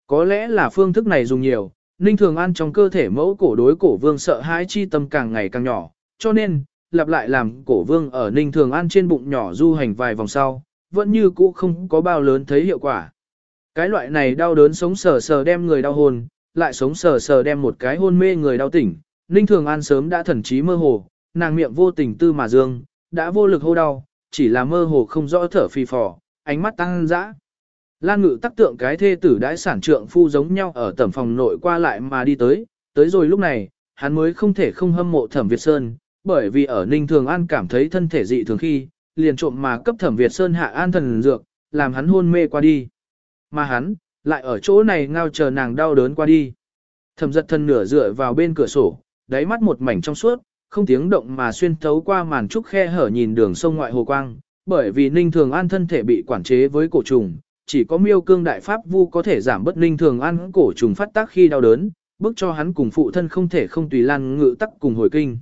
Có lẽ là phương thức này dùng nhiều, Ninh Thường An trong cơ thể mẫu cổ đối cổ vương sợ hãi chi tâm càng ngày càng nhỏ, cho nên, lặp lại làm cổ vương ở Ninh Thường An trên bụng nhỏ du hành vài vòng sau, vẫn như cũ không có bao lớn thấy hiệu quả. Cái loại này đau đớn sống sờ sờ đem người đau hồn, lại sống sờ sờ đem một cái hôn mê người đau tỉnh. Ninh Thường An sớm đã thần trí mơ hồ, nàng miệng vô tình tư mà dương, đã vô lực hô đau, chỉ là mơ hồ không rõ thở phì phò, ánh mắt tăng dã. Lan ngự tác tượng cái thê tử đãi sản trượng phu giống nhau ở tẩm phòng nội qua lại mà đi tới, tới rồi lúc này, hắn mới không thể không hâm mộ thẩm Việt Sơn, bởi vì ở Ninh Thường An cảm thấy thân thể dị thường khi, liền trộm mà cấp thẩm Việt Sơn hạ an thần dược, làm hắn hôn mê qua đi. Mà hắn, lại ở chỗ này ngao chờ nàng đau đớn qua đi. Thẩm giật thân nửa dựa vào bên cửa sổ, đáy mắt một mảnh trong suốt, không tiếng động mà xuyên thấu qua màn trúc khe hở nhìn đường sông ngoại hồ quang, bởi vì Ninh Thường An thân thể bị quản chế với cổ trùng, chỉ có miêu cương đại pháp vu có thể giảm bất Ninh Thường An cổ trùng phát tác khi đau đớn, bức cho hắn cùng phụ thân không thể không tùy lan ngự tắc cùng hồi kinh.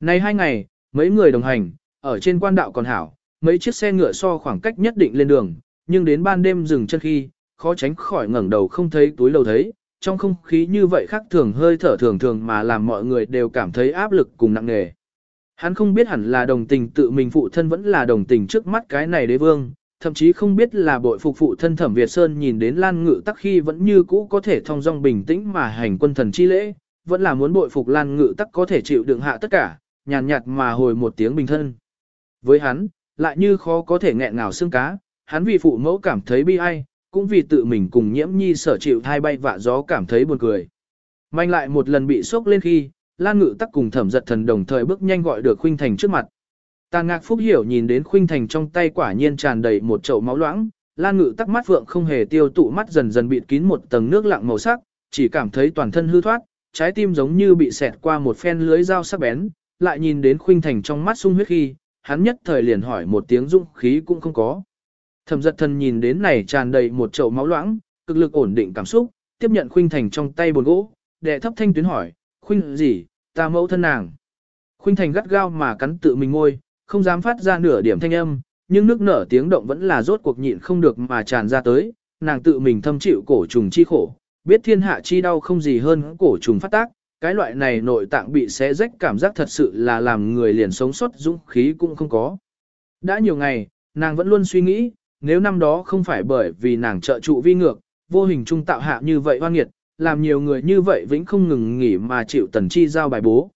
Nay hai ngày, mấy người đồng hành, ở trên quan đạo còn hảo, mấy chiếc xe ngựa so khoảng cách nhất định lên đường, nhưng đến ban đêm dừng chân khi, khó tránh khỏi ngẩng đầu không thấy túi lầu thấy, trong không khí như vậy khác thường hơi thở thường thường mà làm mọi người đều cảm thấy áp lực cùng nặng nề. Hắn không biết hẳn là đồng tình tự mình phụ thân vẫn là đồng tình trước mắt cái này đế vương, thậm chí không biết là bội phục phụ thân thẩm Việt Sơn nhìn đến Lan Ngự tắc khi vẫn như cũ có thể thong dong bình tĩnh mà hành quân thần chi lễ, vẫn là muốn bội phục Lan Ngự tắc có thể chịu đựng hạ tất cả, nhàn nhạt mà hồi một tiếng bình thân. Với hắn, lại như khó có thể nghẹn ngào xương cá, hắn vì phụ mẫu cảm thấy bi ai, cũng vì tự mình cùng nhiễm nhi sở chịu thai bay vạ gió cảm thấy buồn cười. Manh lại một lần bị sốc lên khi, Lan Ngự tắc cùng thẩm giật thần đồng thời bước nhanh gọi được Khuynh Thành trước mặt. Tàn ngạc phúc hiểu nhìn đến Khuynh Thành trong tay quả nhiên tràn đầy một chậu máu loãng, Lan Ngự tắc mắt vượng không hề tiêu tụ mắt dần dần bịt kín một tầng nước lặng màu sắc, chỉ cảm thấy toàn thân hư thoát, trái tim giống như bị xẹt qua một phen lưới dao sắc bén, lại nhìn đến Khuynh Thành trong mắt sung huyết khi, hắn nhất thời liền hỏi một tiếng dũng khí cũng không có. Thẩm giật thần nhìn đến này tràn đầy một chậu máu loãng, cực lực ổn định cảm xúc, tiếp nhận Khuynh Thành trong tay bồn gỗ, đệ thấp thanh tuyến hỏi, Khuynh gì, ta mẫu thân nàng. Khuynh Thành gắt gao mà cắn tự mình ngôi, không dám phát ra nửa điểm thanh âm, nhưng nước nở tiếng động vẫn là rốt cuộc nhịn không được mà tràn ra tới, nàng tự mình thâm chịu cổ trùng chi khổ, biết thiên hạ chi đau không gì hơn cổ trùng phát tác, cái loại này nội tạng bị xé rách cảm giác thật sự là làm người liền sống sót dũng khí cũng không có. Đã nhiều ngày, nàng vẫn luôn suy nghĩ, nếu năm đó không phải bởi vì nàng trợ trụ vi ngược, vô hình trung tạo hạ như vậy hoan nghiệt, làm nhiều người như vậy vĩnh không ngừng nghỉ mà chịu tần chi giao bài bố.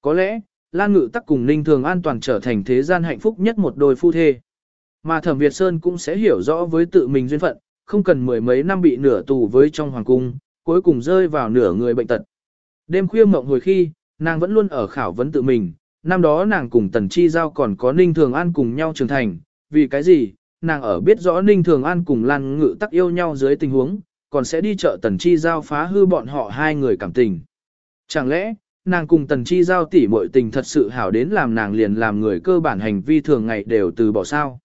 Có lẽ, Lan Ngự tắc cùng Ninh Thường an toàn trở thành thế gian hạnh phúc nhất một đôi phu thê. Mà Thẩm Việt Sơn cũng sẽ hiểu rõ với tự mình duyên phận, không cần mười mấy năm bị nửa tù với trong hoàng cung, cuối cùng rơi vào nửa người bệnh tật. Đêm khuya mộng hồi khi, nàng vẫn luôn ở khảo vấn tự mình, năm đó nàng cùng Tần Chi Giao còn có Ninh Thường An cùng nhau trưởng thành, vì cái gì, nàng ở biết rõ Ninh Thường An cùng Lan Ngự tắc yêu nhau dưới tình huống, còn sẽ đi chợ Tần Chi Giao phá hư bọn họ hai người cảm tình. Chẳng lẽ, nàng cùng Tần Chi Giao tỉ muội tình thật sự hảo đến làm nàng liền làm người cơ bản hành vi thường ngày đều từ bỏ sao.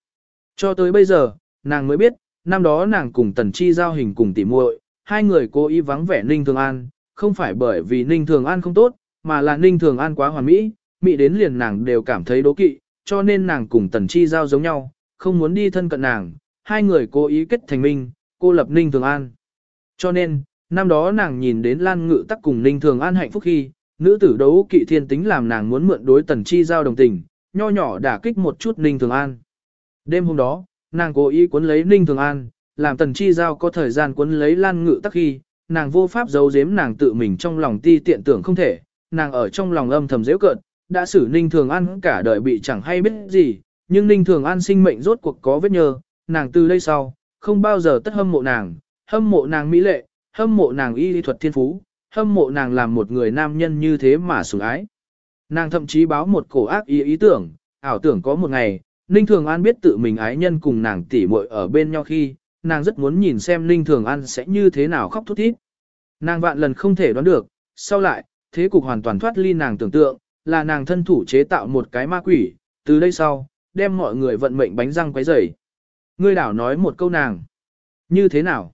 Cho tới bây giờ, nàng mới biết, năm đó nàng cùng Tần Chi Giao hình cùng tỉ muội, hai người cố ý vắng vẻ Ninh Thường An, không phải bởi vì Ninh Thường An không tốt, mà là Ninh Thường An quá hoàn mỹ, mỹ đến liền nàng đều cảm thấy đố kỵ, cho nên nàng cùng Tần Chi Giao giống nhau, không muốn đi thân cận nàng, hai người cố ý kết thành minh, cô lập Ninh Thường An. Cho nên, năm đó nàng nhìn đến Lan Ngự tắc cùng Ninh Thường An hạnh phúc khi, nữ tử đấu kỵ thiên tính làm nàng muốn mượn đối Tần Chi Giao đồng tình, nho nhỏ đả kích một chút Ninh Thường An. Đêm hôm đó, nàng cố ý cuốn lấy Ninh Thường An, làm Tần Chi Giao có thời gian cuốn lấy Lan Ngự tắc khi, nàng vô pháp giấu giếm nàng tự mình trong lòng ti tiện tưởng không thể, nàng ở trong lòng âm thầm dễ cợt, đã xử Ninh Thường An cả đời bị chẳng hay biết gì, nhưng Ninh Thường An sinh mệnh rốt cuộc có vết nhơ, nàng từ đây sau, không bao giờ tất hâm mộ nàng, hâm mộ nàng mỹ lệ, hâm mộ nàng y lý thuật thiên phú, hâm mộ nàng làm một người nam nhân như thế mà sủng ái. Nàng thậm chí báo một cổ ác ý ý tưởng, ảo tưởng có một ngày, Ninh Thường An biết tự mình ái nhân cùng nàng tỉ muội ở bên nhau khi, nàng rất muốn nhìn xem Ninh Thường An sẽ như thế nào khóc thút thít. Nàng vạn lần không thể đoán được, sau lại, thế cục hoàn toàn thoát ly nàng tưởng tượng, là nàng thân thủ chế tạo một cái ma quỷ, từ đây sau, đem mọi người vận mệnh bánh răng quấy rầy. Ngươi đảo nói một câu nàng. Như thế nào?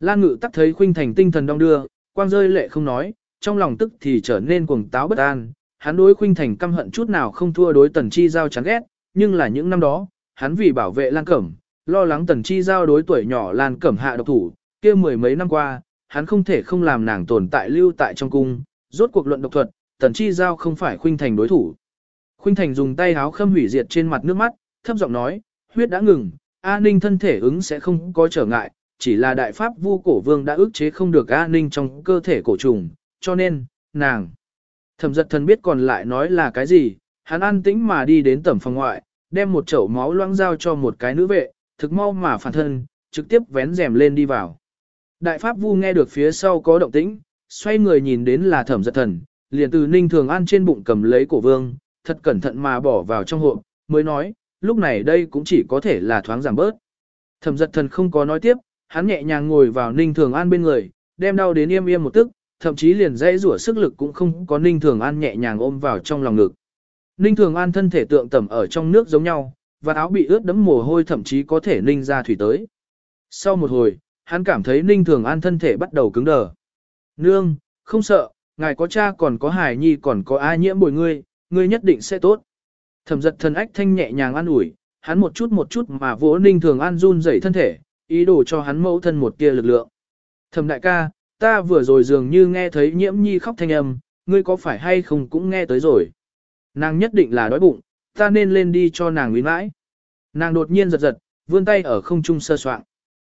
Lan ngự tắc thấy khuynh thành tinh thần đong đưa, quang rơi lệ không nói, trong lòng tức thì trở nên cuồng táo bất an. Hắn đối khuynh thành căm hận chút nào không thua đối tần chi giao chán ghét, nhưng là những năm đó, hắn vì bảo vệ Lan Cẩm, lo lắng tần chi giao đối tuổi nhỏ Lan Cẩm hạ độc thủ, kia mười mấy năm qua, hắn không thể không làm nàng tồn tại lưu tại trong cung, rốt cuộc luận độc thuật, tần chi giao không phải khuynh thành đối thủ. Khuynh thành dùng tay háo khâm hủy diệt trên mặt nước mắt, thấp giọng nói, huyết đã ngừng, A Ninh thân thể ứng sẽ không có trở ngại, chỉ là đại pháp vu cổ vương đã ức chế không được A Ninh trong cơ thể cổ trùng, cho nên, nàng. Thẩm giật thần biết còn lại nói là cái gì, hắn an tĩnh mà đi đến tẩm phòng ngoại, đem một chậu máu loãng giao cho một cái nữ vệ, thực mau mà phản thân, trực tiếp vén rèm lên đi vào. Đại pháp vu nghe được phía sau có động tĩnh, xoay người nhìn đến là thẩm giật thần, liền từ Ninh Thường An trên bụng cầm lấy cổ vương, thật cẩn thận mà bỏ vào trong hộp, mới nói, lúc này đây cũng chỉ có thể là thoáng giảm bớt. Thẩm giật thần không có nói tiếp, hắn nhẹ nhàng ngồi vào Ninh Thường An bên người, đem đau đến im im một tức, thậm chí liền dãy rủa sức lực cũng không có Ninh Thường An nhẹ nhàng ôm vào trong lòng ngực. Ninh Thường An thân thể tượng tẩm ở trong nước giống nhau, và áo bị ướt đẫm mồ hôi thậm chí có thể ninh ra thủy tới. Sau một hồi, hắn cảm thấy Ninh Thường An thân thể bắt đầu cứng đờ. Nương, không sợ, ngài có cha còn có hải nhi còn có ai nhiễm bồi ngươi, ngươi nhất định sẽ tốt. Thẩm giật thần ách thanh nhẹ nhàng an ủi, hắn một chút một chút mà vỗ Ninh Thường An run rẩy thân thể, ý đồ cho hắn mẫu thân một tia lực lượng. Thẩm đại ca, ta vừa rồi dường như nghe thấy nhiễm nhi khóc thanh âm, ngươi có phải hay không cũng nghe tới rồi. Nàng nhất định là đói bụng, ta nên lên đi cho nàng uy mãi. Nàng đột nhiên giật giật, vươn tay ở không trung sơ soạn.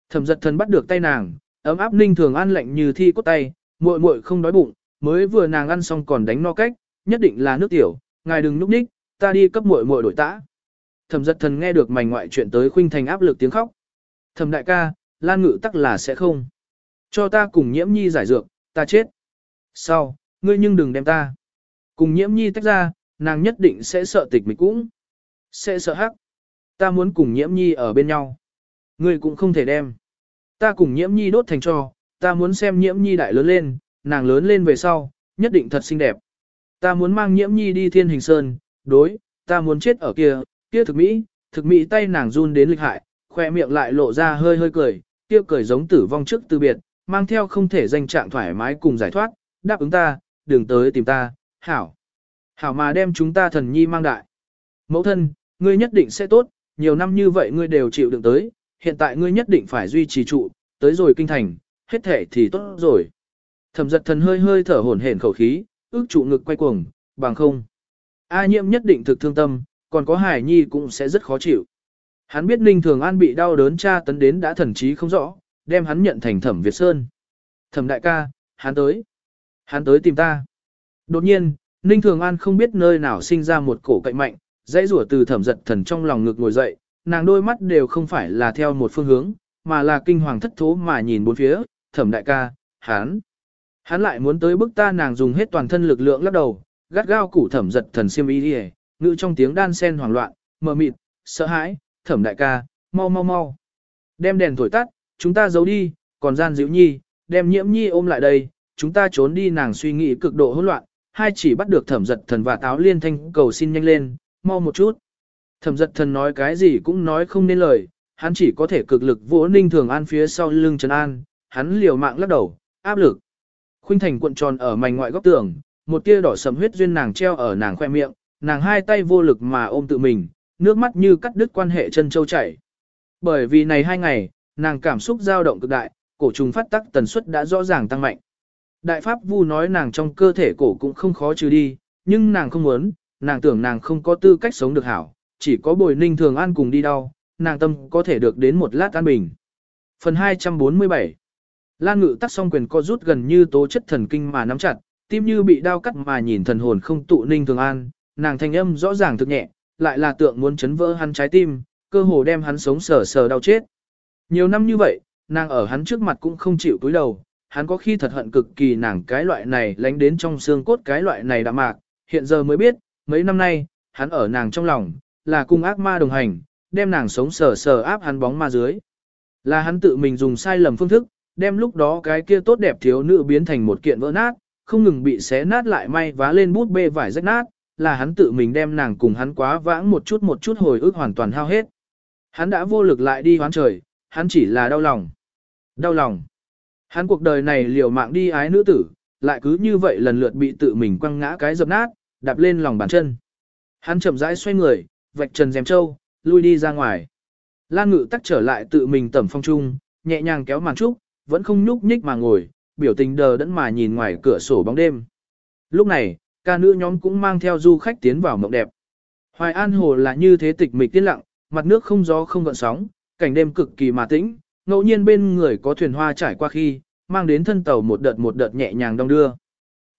Thẩm giật thần bắt được tay nàng, ấm áp ninh thường An lạnh như thi cốt tay, muội muội không đói bụng, mới vừa nàng ăn xong còn đánh no cách, nhất định là nước tiểu, ngài đừng núp ních, ta đi cấp muội muội đổi tã. Thẩm giật thần nghe được mảnh ngoại chuyện tới khuynh thành áp lực tiếng khóc. Thẩm đại ca, Lan Ngự tắc là sẽ không. Cho ta cùng nhiễm nhi giải dược, ta chết. Sau, ngươi nhưng đừng đem ta. Cùng nhiễm nhi tách ra, nàng nhất định sẽ sợ tịch mịch cũng. Sẽ sợ hắc. Ta muốn cùng nhiễm nhi ở bên nhau. Ngươi cũng không thể đem. Ta cùng nhiễm nhi đốt thành cho, ta muốn xem nhiễm nhi đại lớn lên, nàng lớn lên về sau, nhất định thật xinh đẹp. Ta muốn mang nhiễm nhi đi thiên hình sơn, đối, ta muốn chết ở kia, kia thực mỹ, thực mỹ tay nàng run đến lịch hại, khoe miệng lại lộ ra hơi hơi cười, kia cười giống tử vong trước từ biệt, mang theo không thể danh trạng thoải mái cùng giải thoát, đáp ứng ta, đừng tới tìm ta, hảo. Hảo mà đem chúng ta thần nhi mang đại. Mẫu thân, ngươi nhất định sẽ tốt, nhiều năm như vậy ngươi đều chịu đựng tới, hiện tại ngươi nhất định phải duy trì trụ, tới rồi kinh thành, hết thể thì tốt rồi. Thẩm giật thần hơi hơi thở hổn hển khẩu khí, ước trụ ngực quay cuồng, bằng không. A nhiễm nhất định thực thương tâm, còn có hải nhi cũng sẽ rất khó chịu. Hắn biết Ninh Thường An bị đau đớn tra tấn đến đã thần trí không rõ, đem hắn nhận thành thẩm Việt Sơn. Thẩm đại ca, hắn tới. Hắn tới tìm ta. Đột nhiên, Ninh Thường An không biết nơi nào sinh ra một cổ cạnh mạnh, dãy rủa từ thẩm giật thần trong lòng ngực ngồi dậy, nàng đôi mắt đều không phải là theo một phương hướng, mà là kinh hoàng thất thố mà nhìn bốn phía, thẩm đại ca, hắn. Hắn lại muốn tới bức ta nàng dùng hết toàn thân lực lượng lắc đầu, gắt gao củ thẩm giật thần siêm ý đi ngự trong tiếng đan sen hoảng loạn, mờ mịt, sợ hãi, thẩm đại ca, mau mau mau. Đem đèn thổi tắt, chúng ta giấu đi, còn gian dịu nhi, đem nhiễm nhi ôm lại đây, chúng ta trốn đi nàng suy nghĩ cực độ hỗn loạn, hai chỉ bắt được thẩm giật thần và táo liên thanh cầu xin nhanh lên, mau một chút. Thẩm giật thần nói cái gì cũng nói không nên lời, hắn chỉ có thể cực lực vỗ ninh thường an phía sau lưng trần an, hắn liều mạng lắc đầu, áp lực. Khuynh thành cuộn tròn ở mảnh ngoại góc tường, một tia đỏ sầm huyết duyên nàng treo ở nàng khoe miệng, nàng hai tay vô lực mà ôm tự mình, nước mắt như cắt đứt quan hệ chân châu chảy. Bởi vì này hai ngày, nàng cảm xúc dao động cực đại, cổ trùng phát tắc tần suất đã rõ ràng tăng mạnh. Đại pháp vu nói nàng trong cơ thể cổ cũng không khó trừ đi, nhưng nàng không muốn, nàng tưởng nàng không có tư cách sống được hảo, chỉ có bồi ninh thường an cùng đi đau, nàng tâm có thể được đến một lát an bình. Phần 247 Lan ngự tắc song quyền co rút gần như tố chất thần kinh mà nắm chặt, tim như bị đau cắt mà nhìn thần hồn không tụ ninh thường an, nàng thanh âm rõ ràng thực nhẹ, lại là tượng muốn chấn vỡ hắn trái tim, cơ hồ đem hắn sống sờ sờ đau chết. Nhiều năm như vậy, nàng ở hắn trước mặt cũng không chịu cúi đầu, hắn có khi thật hận cực kỳ nàng cái loại này lánh đến trong xương cốt cái loại này đã mạc, hiện giờ mới biết, mấy năm nay, hắn ở nàng trong lòng, là cung ác ma đồng hành, đem nàng sống sờ sờ áp hắn bóng ma dưới. Là hắn tự mình dùng sai lầm phương thức, đem lúc đó cái kia tốt đẹp thiếu nữ biến thành một kiện vỡ nát, không ngừng bị xé nát lại may vá lên bút bê vải rách nát, là hắn tự mình đem nàng cùng hắn quá vãng một chút một chút hồi ức hoàn toàn hao hết. Hắn đã vô lực lại đi hoán trời, hắn chỉ là đau lòng. Đau lòng. Hắn cuộc đời này liều mạng đi ái nữ tử, lại cứ như vậy lần lượt bị tự mình quăng ngã cái dập nát, đạp lên lòng bàn chân. Hắn chậm rãi xoay người, vạch trần dèm trâu, lui đi ra ngoài. Lan ngự tắc trở lại tự mình tẩm phong trung, nhẹ nhàng kéo màn trúc, vẫn không nhúc nhích mà ngồi, biểu tình đờ đẫn mà nhìn ngoài cửa sổ bóng đêm. Lúc này, ca nữ nhóm cũng mang theo du khách tiến vào mộng đẹp. Hoài An Hồ là như thế tịch mịch tiên lặng, mặt nước không gió không gợn sóng, cảnh đêm cực kỳ mà tĩnh, ngẫu nhiên bên người có thuyền hoa trải qua khi, mang đến thân tàu một đợt một đợt nhẹ nhàng đong đưa.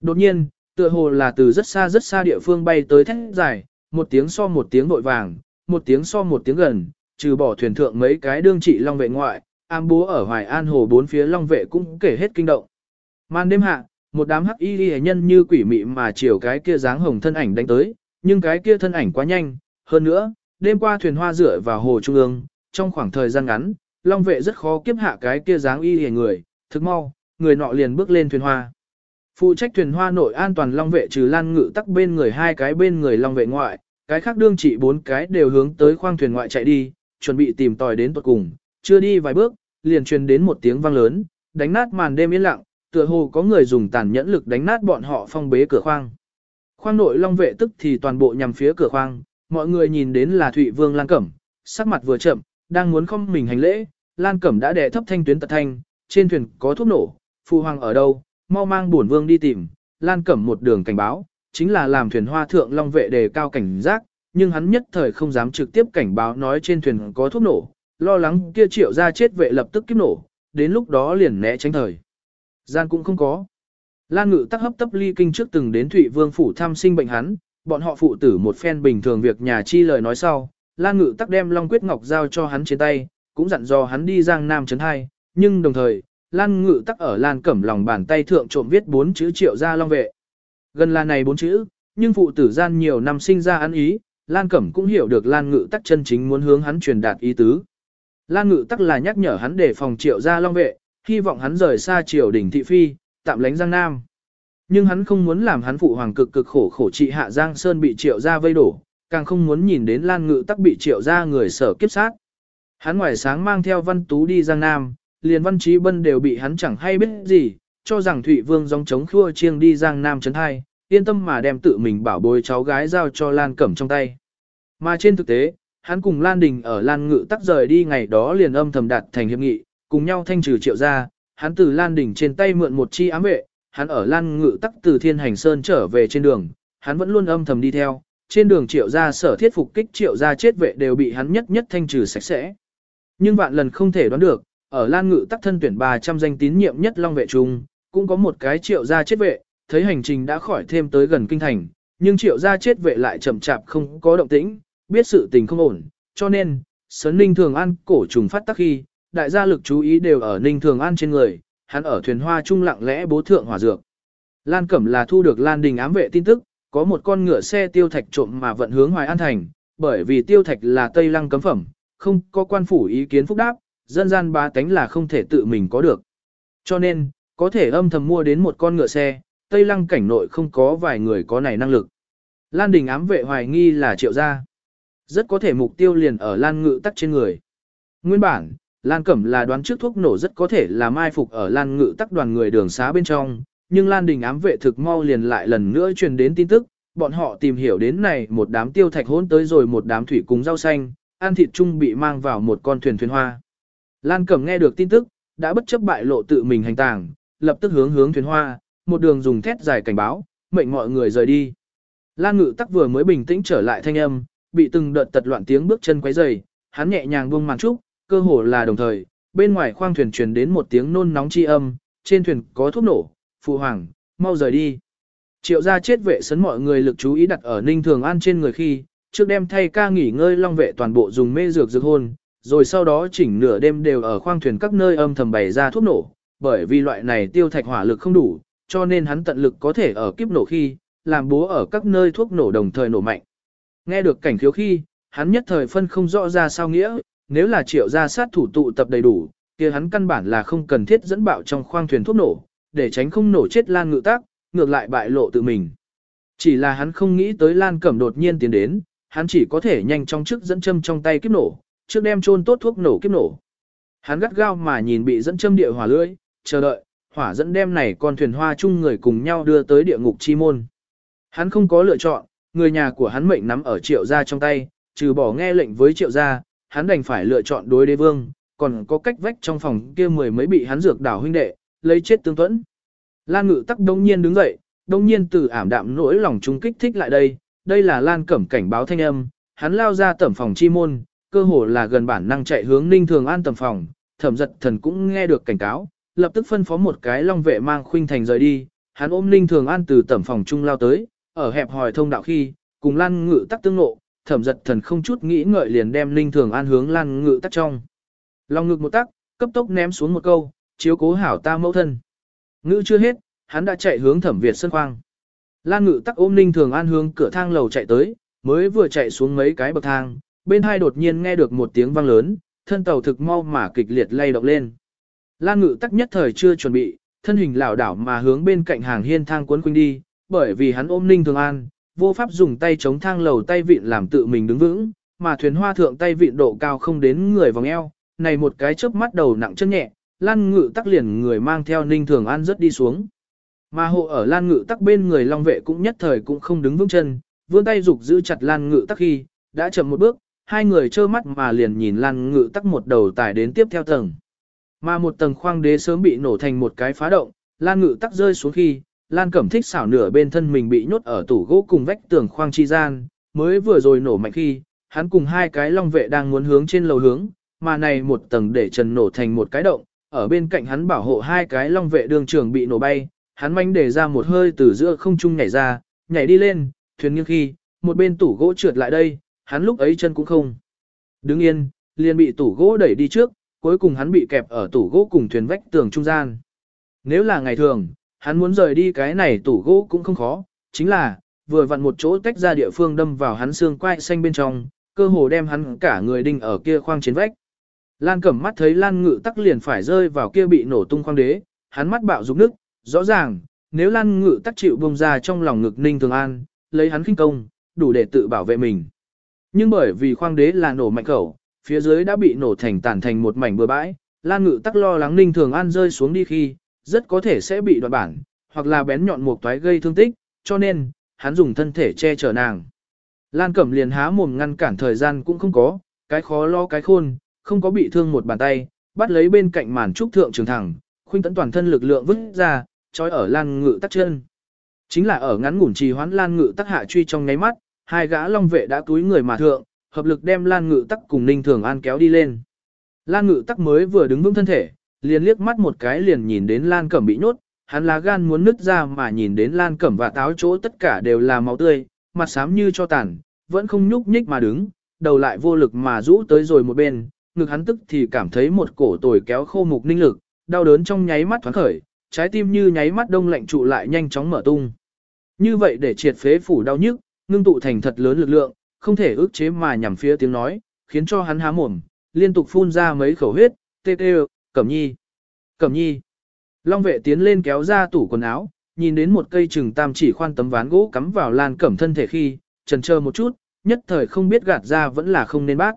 Đột nhiên, tựa hồ là từ rất xa rất xa địa phương bay tới thét dài, một tiếng so một tiếng vội vàng, một tiếng so một tiếng gần, trừ bỏ thuyền thượng mấy cái đương trị long vệ ngoại, am bố ở Hoài An hồ bốn phía long vệ cũng kể hết kinh động. Màn đêm hạ, một đám hắc y hệ nhân như quỷ mị mà chiều cái kia dáng hồng thân ảnh đánh tới, nhưng cái kia thân ảnh quá nhanh, hơn nữa, đêm qua thuyền hoa rửa vào hồ trung ương, trong khoảng thời gian ngắn, long vệ rất khó kiếp hạ cái kia dáng y hề người, thực mau, người nọ liền bước lên thuyền hoa. Phụ trách thuyền hoa nội an toàn long vệ trừ lan ngự tắc bên người hai cái bên người long vệ ngoại, cái khác đương trị bốn cái đều hướng tới khoang thuyền ngoại chạy đi, chuẩn bị tìm tòi đến tuật cùng, chưa đi vài bước, liền truyền đến một tiếng vang lớn, đánh nát màn đêm yên lặng, tựa hồ có người dùng tàn nhẫn lực đánh nát bọn họ phong bế cửa khoang. Khoang nội long vệ tức thì toàn bộ nhằm phía cửa khoang, mọi người nhìn đến là Thụy Vương Lan Cẩm, sắc mặt vừa chậm, đang muốn không mình hành lễ, Lan Cẩm đã đè thấp thanh tuyến tật thanh, trên thuyền có thuốc nổ, phu hoàng ở đâu, mau mang bổn vương đi tìm, Lan Cẩm một đường cảnh báo, chính là làm thuyền hoa thượng long vệ đề cao cảnh giác, nhưng hắn nhất thời không dám trực tiếp cảnh báo nói trên thuyền có thuốc nổ, lo lắng kia triệu ra chết vệ lập tức kiếp nổ, đến lúc đó liền né tránh thời. Gian cũng không có. Lan Ngự tắc hấp tấp ly kinh trước từng đến Thụy Vương phủ thăm sinh bệnh hắn, bọn họ phụ tử một phen bình thường việc nhà chi lời nói sau, Lan Ngự tắc đem Long Quyết Ngọc giao cho hắn trên tay, cũng dặn dò hắn đi Giang Nam chấn hai, nhưng đồng thời, Lan Ngự tắc ở Lan Cẩm lòng bàn tay thượng trộm viết bốn chữ triệu ra Long vệ. Gần là này bốn chữ, nhưng phụ tử gian nhiều năm sinh ra ăn ý, Lan Cẩm cũng hiểu được Lan Ngự tắc chân chính muốn hướng hắn truyền đạt ý tứ. Lan Ngự tắc là nhắc nhở hắn để phòng triệu ra Long vệ, hy vọng hắn rời xa triều đỉnh thị phi, tạm lánh Giang Nam. Nhưng hắn không muốn làm hắn phụ hoàng cực cực khổ khổ trị hạ Giang Sơn bị triệu ra vây đổ, càng không muốn nhìn đến Lan Ngự tắc bị triệu ra người sở kiếp sát. Hắn ngoài sáng mang theo văn tú đi Giang Nam, liền văn trí bân đều bị hắn chẳng hay biết gì, cho rằng Thụy Vương dòng chống khua chiêng đi Giang Nam chấn hai, yên tâm mà đem tự mình bảo bối cháu gái giao cho Lan Cẩm trong tay. Mà trên thực tế, hắn cùng Lan Đình ở Lan Ngự tắc rời đi ngày đó liền âm thầm đạt thành hiệp nghị, cùng nhau thanh trừ triệu ra, hắn từ Lan Đình trên tay mượn một chi ám vệ, hắn ở Lan Ngự tắc từ Thiên Hành Sơn trở về trên đường, hắn vẫn luôn âm thầm đi theo, trên đường triệu gia sở thiết phục kích triệu gia chết vệ đều bị hắn nhất nhất thanh trừ sạch sẽ. Nhưng vạn lần không thể đoán được, ở Lan Ngự tắc thân tuyển 300 danh tín nhiệm nhất long vệ trung, cũng có một cái triệu gia chết vệ, thấy hành trình đã khỏi thêm tới gần kinh thành, nhưng triệu gia chết vệ lại chậm chạp không có động tĩnh, biết sự tình không ổn, cho nên, Sấn Ninh Thường An cổ trùng phát tắc khi, đại gia lực chú ý đều ở Ninh Thường An trên người, hắn ở thuyền hoa trung lặng lẽ bố thượng hỏa dược. Lan Cẩm là thu được Lan Đình ám vệ tin tức, có một con ngựa xe tiêu thạch trộm mà vận hướng Hoài An Thành, bởi vì tiêu thạch là Tây Lăng cấm phẩm, không có quan phủ ý kiến phúc đáp, dân gian ba tánh là không thể tự mình có được. Cho nên, có thể âm thầm mua đến một con ngựa xe, Tây Lăng cảnh nội không có vài người có này năng lực. Lan Đình ám vệ hoài nghi là triệu gia. Rất có thể mục tiêu liền ở Lan Ngự tắc trên người. Nguyên bản, Lan Cẩm là đoán trước thuốc nổ rất có thể là mai phục ở Lan Ngự tắc đoàn người đường xá bên trong, nhưng Lan Đình ám vệ thực mau liền lại lần nữa truyền đến tin tức, bọn họ tìm hiểu đến này một đám tiêu thạch hôn tới rồi một đám thủy cùng rau xanh, ăn thịt chung bị mang vào một con thuyền thuyền hoa. Lan Cẩm nghe được tin tức, đã bất chấp bại lộ tự mình hành tàng, lập tức hướng hướng thuyền hoa, một đường dùng thét dài cảnh báo, mệnh mọi người rời đi. Lan Ngự tắc vừa mới bình tĩnh trở lại thanh âm, bị từng đợt tật loạn tiếng bước chân quấy rầy, hắn nhẹ nhàng buông màn trúc, cơ hồ là đồng thời, bên ngoài khoang thuyền truyền đến một tiếng nôn nóng chi âm, trên thuyền có thuốc nổ, phụ hoàng, mau rời đi. Triệu gia chết vệ sấn mọi người lực chú ý đặt ở Ninh Thường An trên người khi, trước đêm thay ca nghỉ ngơi long vệ toàn bộ dùng mê dược dược hôn, rồi sau đó chỉnh nửa đêm đều ở khoang thuyền các nơi âm thầm bày ra thuốc nổ, bởi vì loại này tiêu thạch hỏa lực không đủ, cho nên hắn tận lực có thể ở kiếp nổ khi, làm bố ở các nơi thuốc nổ đồng thời nổ mạnh. Nghe được cảnh khiếu khi, hắn nhất thời phân không rõ ra sao nghĩa, nếu là triệu gia sát thủ tụ tập đầy đủ, kia hắn căn bản là không cần thiết dẫn bạo trong khoang thuyền thuốc nổ, để tránh không nổ chết Lan Ngự Tác, ngược lại bại lộ tự mình. Chỉ là hắn không nghĩ tới Lan Cẩm đột nhiên tiến đến, hắn chỉ có thể nhanh chóng trước dẫn châm trong tay kiếp nổ, trước đem chôn tốt thuốc nổ kiếp nổ. Hắn gắt gao mà nhìn bị dẫn châm địa hỏa lưỡi, chờ đợi, hỏa dẫn đem này con thuyền hoa chung người cùng nhau đưa tới địa ngục chi môn. Hắn không có lựa chọn, người nhà của hắn mệnh nắm ở triệu gia trong tay, trừ bỏ nghe lệnh với triệu gia, hắn đành phải lựa chọn đối đế vương, còn có cách vách trong phòng kia mười mấy bị hắn dược đảo huynh đệ, lấy chết tương tuẫn. Lan ngự tắc đông nhiên đứng dậy, đông nhiên từ ảm đạm nỗi lòng trung kích thích lại đây, đây là Lan cẩm cảnh báo thanh âm, hắn lao ra tẩm phòng chi môn, cơ hồ là gần bản năng chạy hướng ninh thường an tẩm phòng, thẩm giật thần cũng nghe được cảnh cáo, lập tức phân phó một cái long vệ mang khuynh thành rời đi, hắn ôm ninh thường an từ tẩm phòng trung lao tới, ở hẹp hòi thông đạo khi, cùng Lan ngự tắc tương nộ, thẩm giật thần không chút nghĩ ngợi liền đem ninh thường an hướng Lan ngự tắc trong. Long ngực một tắc, cấp tốc ném xuống một câu, chiếu cố hảo ta mẫu thân. Ngữ chưa hết, hắn đã chạy hướng thẩm Việt sân khoang. Lan ngự tắc ôm ninh thường an hướng cửa thang lầu chạy tới, mới vừa chạy xuống mấy cái bậc thang, bên hai đột nhiên nghe được một tiếng vang lớn, thân tàu thực mau mà kịch liệt lay động lên. Lan ngự tắc nhất thời chưa chuẩn bị, thân hình lảo đảo mà hướng bên cạnh hàng hiên thang cuốn quanh đi, bởi vì hắn ôm ninh thường an, vô pháp dùng tay chống thang lầu tay vịn làm tự mình đứng vững, mà thuyền hoa thượng tay vịn độ cao không đến người vòng eo, này một cái chớp mắt đầu nặng chân nhẹ, Lan Ngự tắc liền người mang theo Ninh Thường An rất đi xuống. Mà hộ ở Lan Ngự tắc bên người Long vệ cũng nhất thời cũng không đứng vững chân, vươn tay dục giữ chặt Lan Ngự tắc khi, đã chậm một bước, hai người trơ mắt mà liền nhìn Lan Ngự tắc một đầu tải đến tiếp theo tầng. Mà một tầng khoang đế sớm bị nổ thành một cái phá động, Lan Ngự tắc rơi xuống khi, Lan Cẩm thích xảo nửa bên thân mình bị nhốt ở tủ gỗ cùng vách tường khoang chi gian, mới vừa rồi nổ mạnh khi, hắn cùng hai cái long vệ đang muốn hướng trên lầu hướng, mà này một tầng để trần nổ thành một cái động, ở bên cạnh hắn bảo hộ hai cái long vệ đường trường bị nổ bay, hắn manh để ra một hơi từ giữa không trung nhảy ra, nhảy đi lên, thuyền nghiêng khi, một bên tủ gỗ trượt lại đây, hắn lúc ấy chân cũng không. Đứng yên, liền bị tủ gỗ đẩy đi trước, cuối cùng hắn bị kẹp ở tủ gỗ cùng thuyền vách tường trung gian. Nếu là ngày thường, hắn muốn rời đi cái này tủ gỗ cũng không khó, chính là, vừa vặn một chỗ tách ra địa phương đâm vào hắn xương quai xanh bên trong, cơ hồ đem hắn cả người đinh ở kia khoang chiến vách. Lan cẩm mắt thấy Lan ngự tắc liền phải rơi vào kia bị nổ tung khoang đế, hắn mắt bạo rục nước, rõ ràng, nếu Lan ngự tắc chịu bông ra trong lòng ngực ninh thường an, lấy hắn khinh công, đủ để tự bảo vệ mình. Nhưng bởi vì khoang đế là nổ mạnh khẩu, phía dưới đã bị nổ thành tàn thành một mảnh bừa bãi, Lan ngự tắc lo lắng ninh thường an rơi xuống đi khi, rất có thể sẽ bị đoạn bản, hoặc là bén nhọn một toái gây thương tích, cho nên, hắn dùng thân thể che chở nàng. Lan Cẩm liền há mồm ngăn cản thời gian cũng không có, cái khó lo cái khôn, không có bị thương một bàn tay, bắt lấy bên cạnh màn trúc thượng trường thẳng, khuynh tấn toàn thân lực lượng vứt ra, trói ở Lan Ngự tắt chân. Chính là ở ngắn ngủn trì hoãn Lan Ngự tắc hạ truy trong nháy mắt, hai gã long vệ đã túi người mà thượng, hợp lực đem Lan Ngự tắc cùng Ninh Thường An kéo đi lên. Lan Ngự tắc mới vừa đứng vững thân thể, liền liếc mắt một cái liền nhìn đến Lan Cẩm bị nhốt, hắn lá gan muốn nứt ra mà nhìn đến Lan Cẩm và táo chỗ tất cả đều là máu tươi, mặt xám như cho tàn, vẫn không nhúc nhích mà đứng, đầu lại vô lực mà rũ tới rồi một bên, ngực hắn tức thì cảm thấy một cổ tồi kéo khô mục ninh lực, đau đớn trong nháy mắt thoáng khởi, trái tim như nháy mắt đông lạnh trụ lại nhanh chóng mở tung. Như vậy để triệt phế phủ đau nhức, ngưng tụ thành thật lớn lực lượng, không thể ức chế mà nhằm phía tiếng nói, khiến cho hắn há mồm, liên tục phun ra mấy khẩu huyết, tê tê, cẩm nhi, cẩm nhi. Long vệ tiến lên kéo ra tủ quần áo, nhìn đến một cây trừng tam chỉ khoan tấm ván gỗ cắm vào lan cẩm thân thể khi, trần chờ một chút, nhất thời không biết gạt ra vẫn là không nên bác.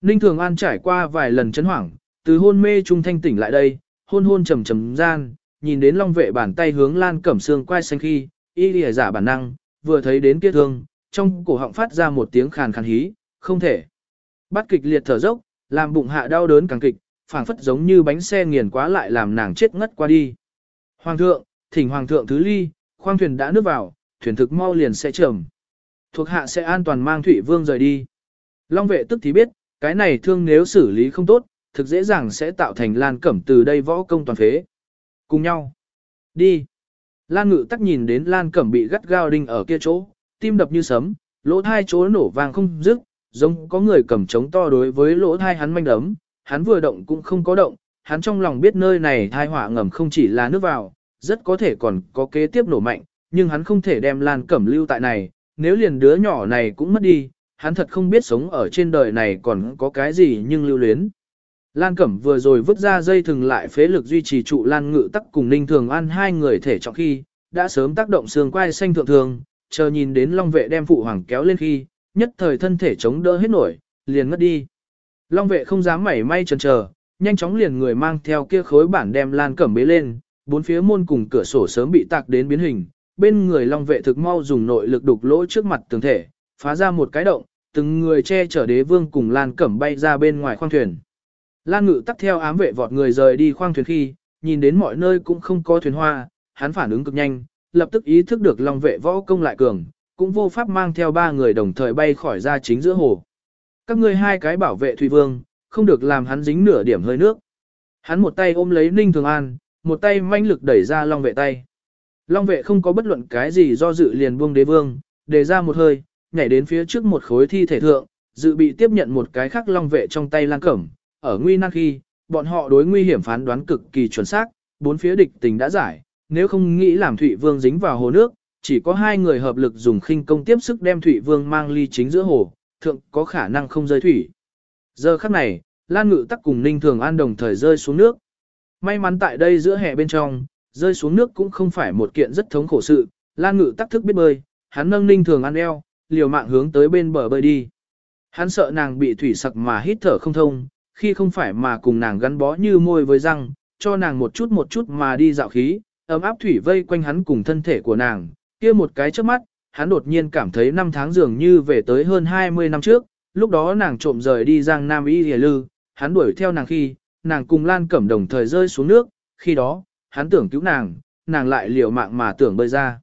Ninh Thường An trải qua vài lần chấn hoảng, từ hôn mê trung thanh tỉnh lại đây, hôn hôn trầm trầm gian, nhìn đến long vệ bàn tay hướng lan cẩm xương quay xanh khi, y lìa giả bản năng, vừa thấy đến kia thương, trong cổ họng phát ra một tiếng khàn khàn hí, không thể. Bắt kịch liệt thở dốc, làm bụng hạ đau đớn càng kịch, phảng phất giống như bánh xe nghiền quá lại làm nàng chết ngất qua đi. Hoàng thượng, thỉnh hoàng thượng thứ ly, khoang thuyền đã nước vào, thuyền thực mau liền sẽ trầm. Thuộc hạ sẽ an toàn mang Thủy Vương rời đi. Long vệ tức thì biết, cái này thương nếu xử lý không tốt, thực dễ dàng sẽ tạo thành Lan Cẩm từ đây võ công toàn phế. Cùng nhau. Đi. Lan Ngự tắc nhìn đến Lan Cẩm bị gắt gao đinh ở kia chỗ, tim đập như sấm, lỗ thai chỗ nổ vàng không dứt, giống có người cầm trống to đối với lỗ thai hắn manh đấm, hắn vừa động cũng không có động, hắn trong lòng biết nơi này thai họa ngầm không chỉ là nước vào, rất có thể còn có kế tiếp nổ mạnh, nhưng hắn không thể đem Lan Cẩm lưu tại này, nếu liền đứa nhỏ này cũng mất đi, hắn thật không biết sống ở trên đời này còn có cái gì nhưng lưu luyến. Lan Cẩm vừa rồi vứt ra dây thừng lại phế lực duy trì trụ Lan Ngự tắc cùng Ninh Thường An hai người thể trọng khi, đã sớm tác động xương quai xanh thượng thường, chờ nhìn đến Long Vệ đem phụ hoàng kéo lên khi, nhất thời thân thể chống đỡ hết nổi, liền ngất đi. Long Vệ không dám mảy may chần chờ, nhanh chóng liền người mang theo kia khối bản đem Lan Cẩm bế lên, bốn phía môn cùng cửa sổ sớm bị tạc đến biến hình, bên người Long Vệ thực mau dùng nội lực đục lỗ trước mặt tường thể, phá ra một cái động, từng người che chở đế vương cùng Lan Cẩm bay ra bên ngoài khoang thuyền. Lan Ngự tắt theo ám vệ vọt người rời đi khoang thuyền khi, nhìn đến mọi nơi cũng không có thuyền hoa, hắn phản ứng cực nhanh, lập tức ý thức được Long vệ võ công lại cường, cũng vô pháp mang theo ba người đồng thời bay khỏi ra chính giữa hồ. Các ngươi hai cái bảo vệ thủy vương, không được làm hắn dính nửa điểm hơi nước. Hắn một tay ôm lấy Ninh Thường An, một tay manh lực đẩy ra Long vệ tay. Long vệ không có bất luận cái gì do dự liền buông đế vương, để ra một hơi, nhảy đến phía trước một khối thi thể thượng, dự bị tiếp nhận một cái khác long vệ trong tay lan cẩm. Ở nguy nan khi, bọn họ đối nguy hiểm phán đoán cực kỳ chuẩn xác, bốn phía địch tình đã giải, nếu không nghĩ làm Thụy Vương dính vào hồ nước, chỉ có hai người hợp lực dùng khinh công tiếp sức đem Thụy Vương mang ly chính giữa hồ, thượng có khả năng không rơi thủy. Giờ khắc này, Lan Ngự tắc cùng Ninh Thường An đồng thời rơi xuống nước. May mắn tại đây giữa hè bên trong, rơi xuống nước cũng không phải một kiện rất thống khổ sự, Lan Ngự tắc thức biết bơi, hắn nâng Ninh Thường An eo, liều mạng hướng tới bên bờ bơi đi. Hắn sợ nàng bị thủy sặc mà hít thở không thông, khi không phải mà cùng nàng gắn bó như môi với răng, cho nàng một chút một chút mà đi dạo khí, ấm áp thủy vây quanh hắn cùng thân thể của nàng, kia một cái trước mắt, hắn đột nhiên cảm thấy năm tháng dường như về tới hơn 20 năm trước, lúc đó nàng trộm rời đi Giang Nam Y Hề Lư, hắn đuổi theo nàng khi, nàng cùng Lan Cẩm đồng thời rơi xuống nước, khi đó, hắn tưởng cứu nàng, nàng lại liều mạng mà tưởng bơi ra.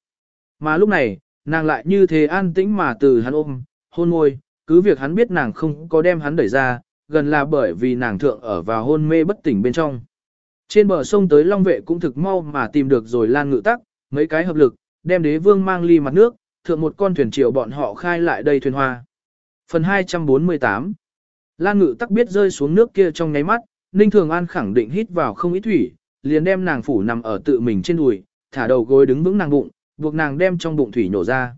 Mà lúc này, nàng lại như thế an tĩnh mà từ hắn ôm, hôn môi, cứ việc hắn biết nàng không có đem hắn đẩy ra, gần là bởi vì nàng thượng ở vào hôn mê bất tỉnh bên trong. Trên bờ sông tới Long Vệ cũng thực mau mà tìm được rồi Lan Ngự Tắc, mấy cái hợp lực, đem đế vương mang ly mặt nước, thượng một con thuyền chiều bọn họ khai lại đây thuyền hoa. Phần 248 Lan Ngự Tắc biết rơi xuống nước kia trong nháy mắt, Ninh Thường An khẳng định hít vào không ít thủy, liền đem nàng phủ nằm ở tự mình trên đùi, thả đầu gối đứng vững nàng bụng, buộc nàng đem trong bụng thủy nổ ra.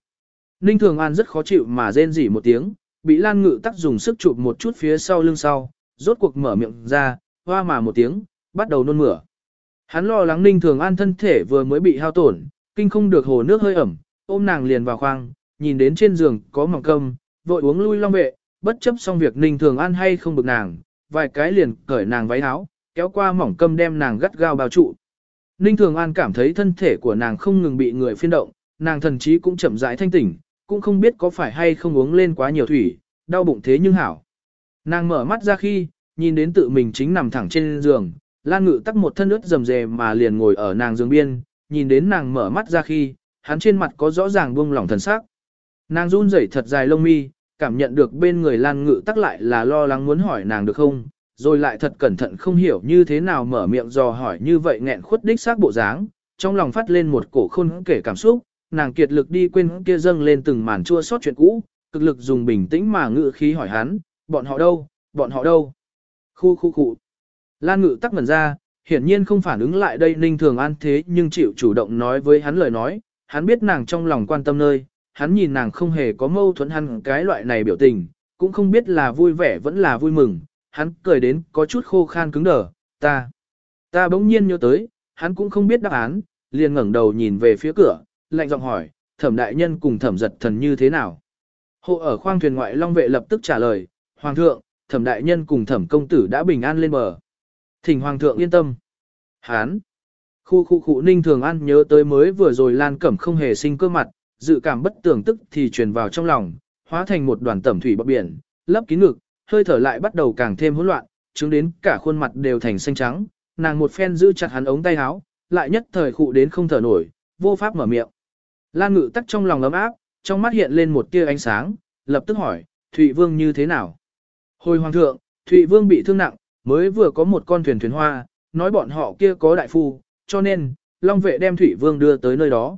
Ninh Thường An rất khó chịu mà rên rỉ một tiếng, bị Lan Ngự Tắc dùng sức chụp một chút phía sau lưng sau, rốt cuộc mở miệng ra, hoa mà một tiếng, bắt đầu nôn mửa. Hắn lo lắng Ninh Thường An thân thể vừa mới bị hao tổn, kinh không được hồ nước hơi ẩm, ôm nàng liền vào khoang, nhìn đến trên giường có mỏng cơm, vội uống lui long vệ, bất chấp xong việc Ninh Thường An hay không bực nàng, vài cái liền cởi nàng váy áo, kéo qua mỏng cơm đem nàng gắt gao bao trụ. Ninh Thường An cảm thấy thân thể của nàng không ngừng bị người phiên động, nàng thần chí cũng chậm rãi thanh tỉnh, cũng không biết có phải hay không uống lên quá nhiều thủy, đau bụng thế nhưng hảo. Nàng mở mắt ra khi, nhìn đến tự mình chính nằm thẳng trên giường, Lan Ngự tắc một thân ướt rầm rề mà liền ngồi ở nàng giường biên, nhìn đến nàng mở mắt ra khi, hắn trên mặt có rõ ràng buông lỏng thần sắc. Nàng run rẩy thật dài lông mi, cảm nhận được bên người Lan Ngự tắc lại là lo lắng muốn hỏi nàng được không, rồi lại thật cẩn thận không hiểu như thế nào mở miệng dò hỏi như vậy nghẹn khuất đích xác bộ dáng, trong lòng phát lên một cổ khôn kể cảm xúc, nàng kiệt lực đi quên kia dâng lên từng màn chua xót chuyện cũ, cực lực dùng bình tĩnh mà ngự khí hỏi hắn, bọn họ đâu, bọn họ đâu. Khu khu khu. Lan ngự tắc ngần ra, hiển nhiên không phản ứng lại đây ninh thường an thế nhưng chịu chủ động nói với hắn lời nói, hắn biết nàng trong lòng quan tâm nơi, hắn nhìn nàng không hề có mâu thuẫn hắn cái loại này biểu tình, cũng không biết là vui vẻ vẫn là vui mừng, hắn cười đến có chút khô khan cứng đờ, ta, ta bỗng nhiên nhớ tới, hắn cũng không biết đáp án, liền ngẩng đầu nhìn về phía cửa, lạnh giọng hỏi, thẩm đại nhân cùng thẩm giật thần như thế nào? Hộ ở khoang thuyền ngoại long vệ lập tức trả lời, Hoàng thượng, thẩm đại nhân cùng thẩm công tử đã bình an lên bờ. Thỉnh Hoàng thượng yên tâm. Hán. Khu khu khu ninh thường ăn nhớ tới mới vừa rồi lan cẩm không hề sinh cơ mặt, dự cảm bất tưởng tức thì truyền vào trong lòng, hóa thành một đoàn tẩm thủy bọc biển, lấp kín ngực, hơi thở lại bắt đầu càng thêm hỗn loạn, chứng đến cả khuôn mặt đều thành xanh trắng, nàng một phen giữ chặt hắn ống tay áo, lại nhất thời khụ đến không thở nổi, vô pháp mở miệng. Lan ngự tắc trong lòng ấm áp, trong mắt hiện lên một tia ánh sáng, lập tức hỏi, Thụy Vương như thế nào? Hồi Hoàng thượng, Thụy Vương bị thương nặng, mới vừa có một con thuyền thuyền hoa, nói bọn họ kia có đại phu, cho nên, Long vệ đem Thụy Vương đưa tới nơi đó.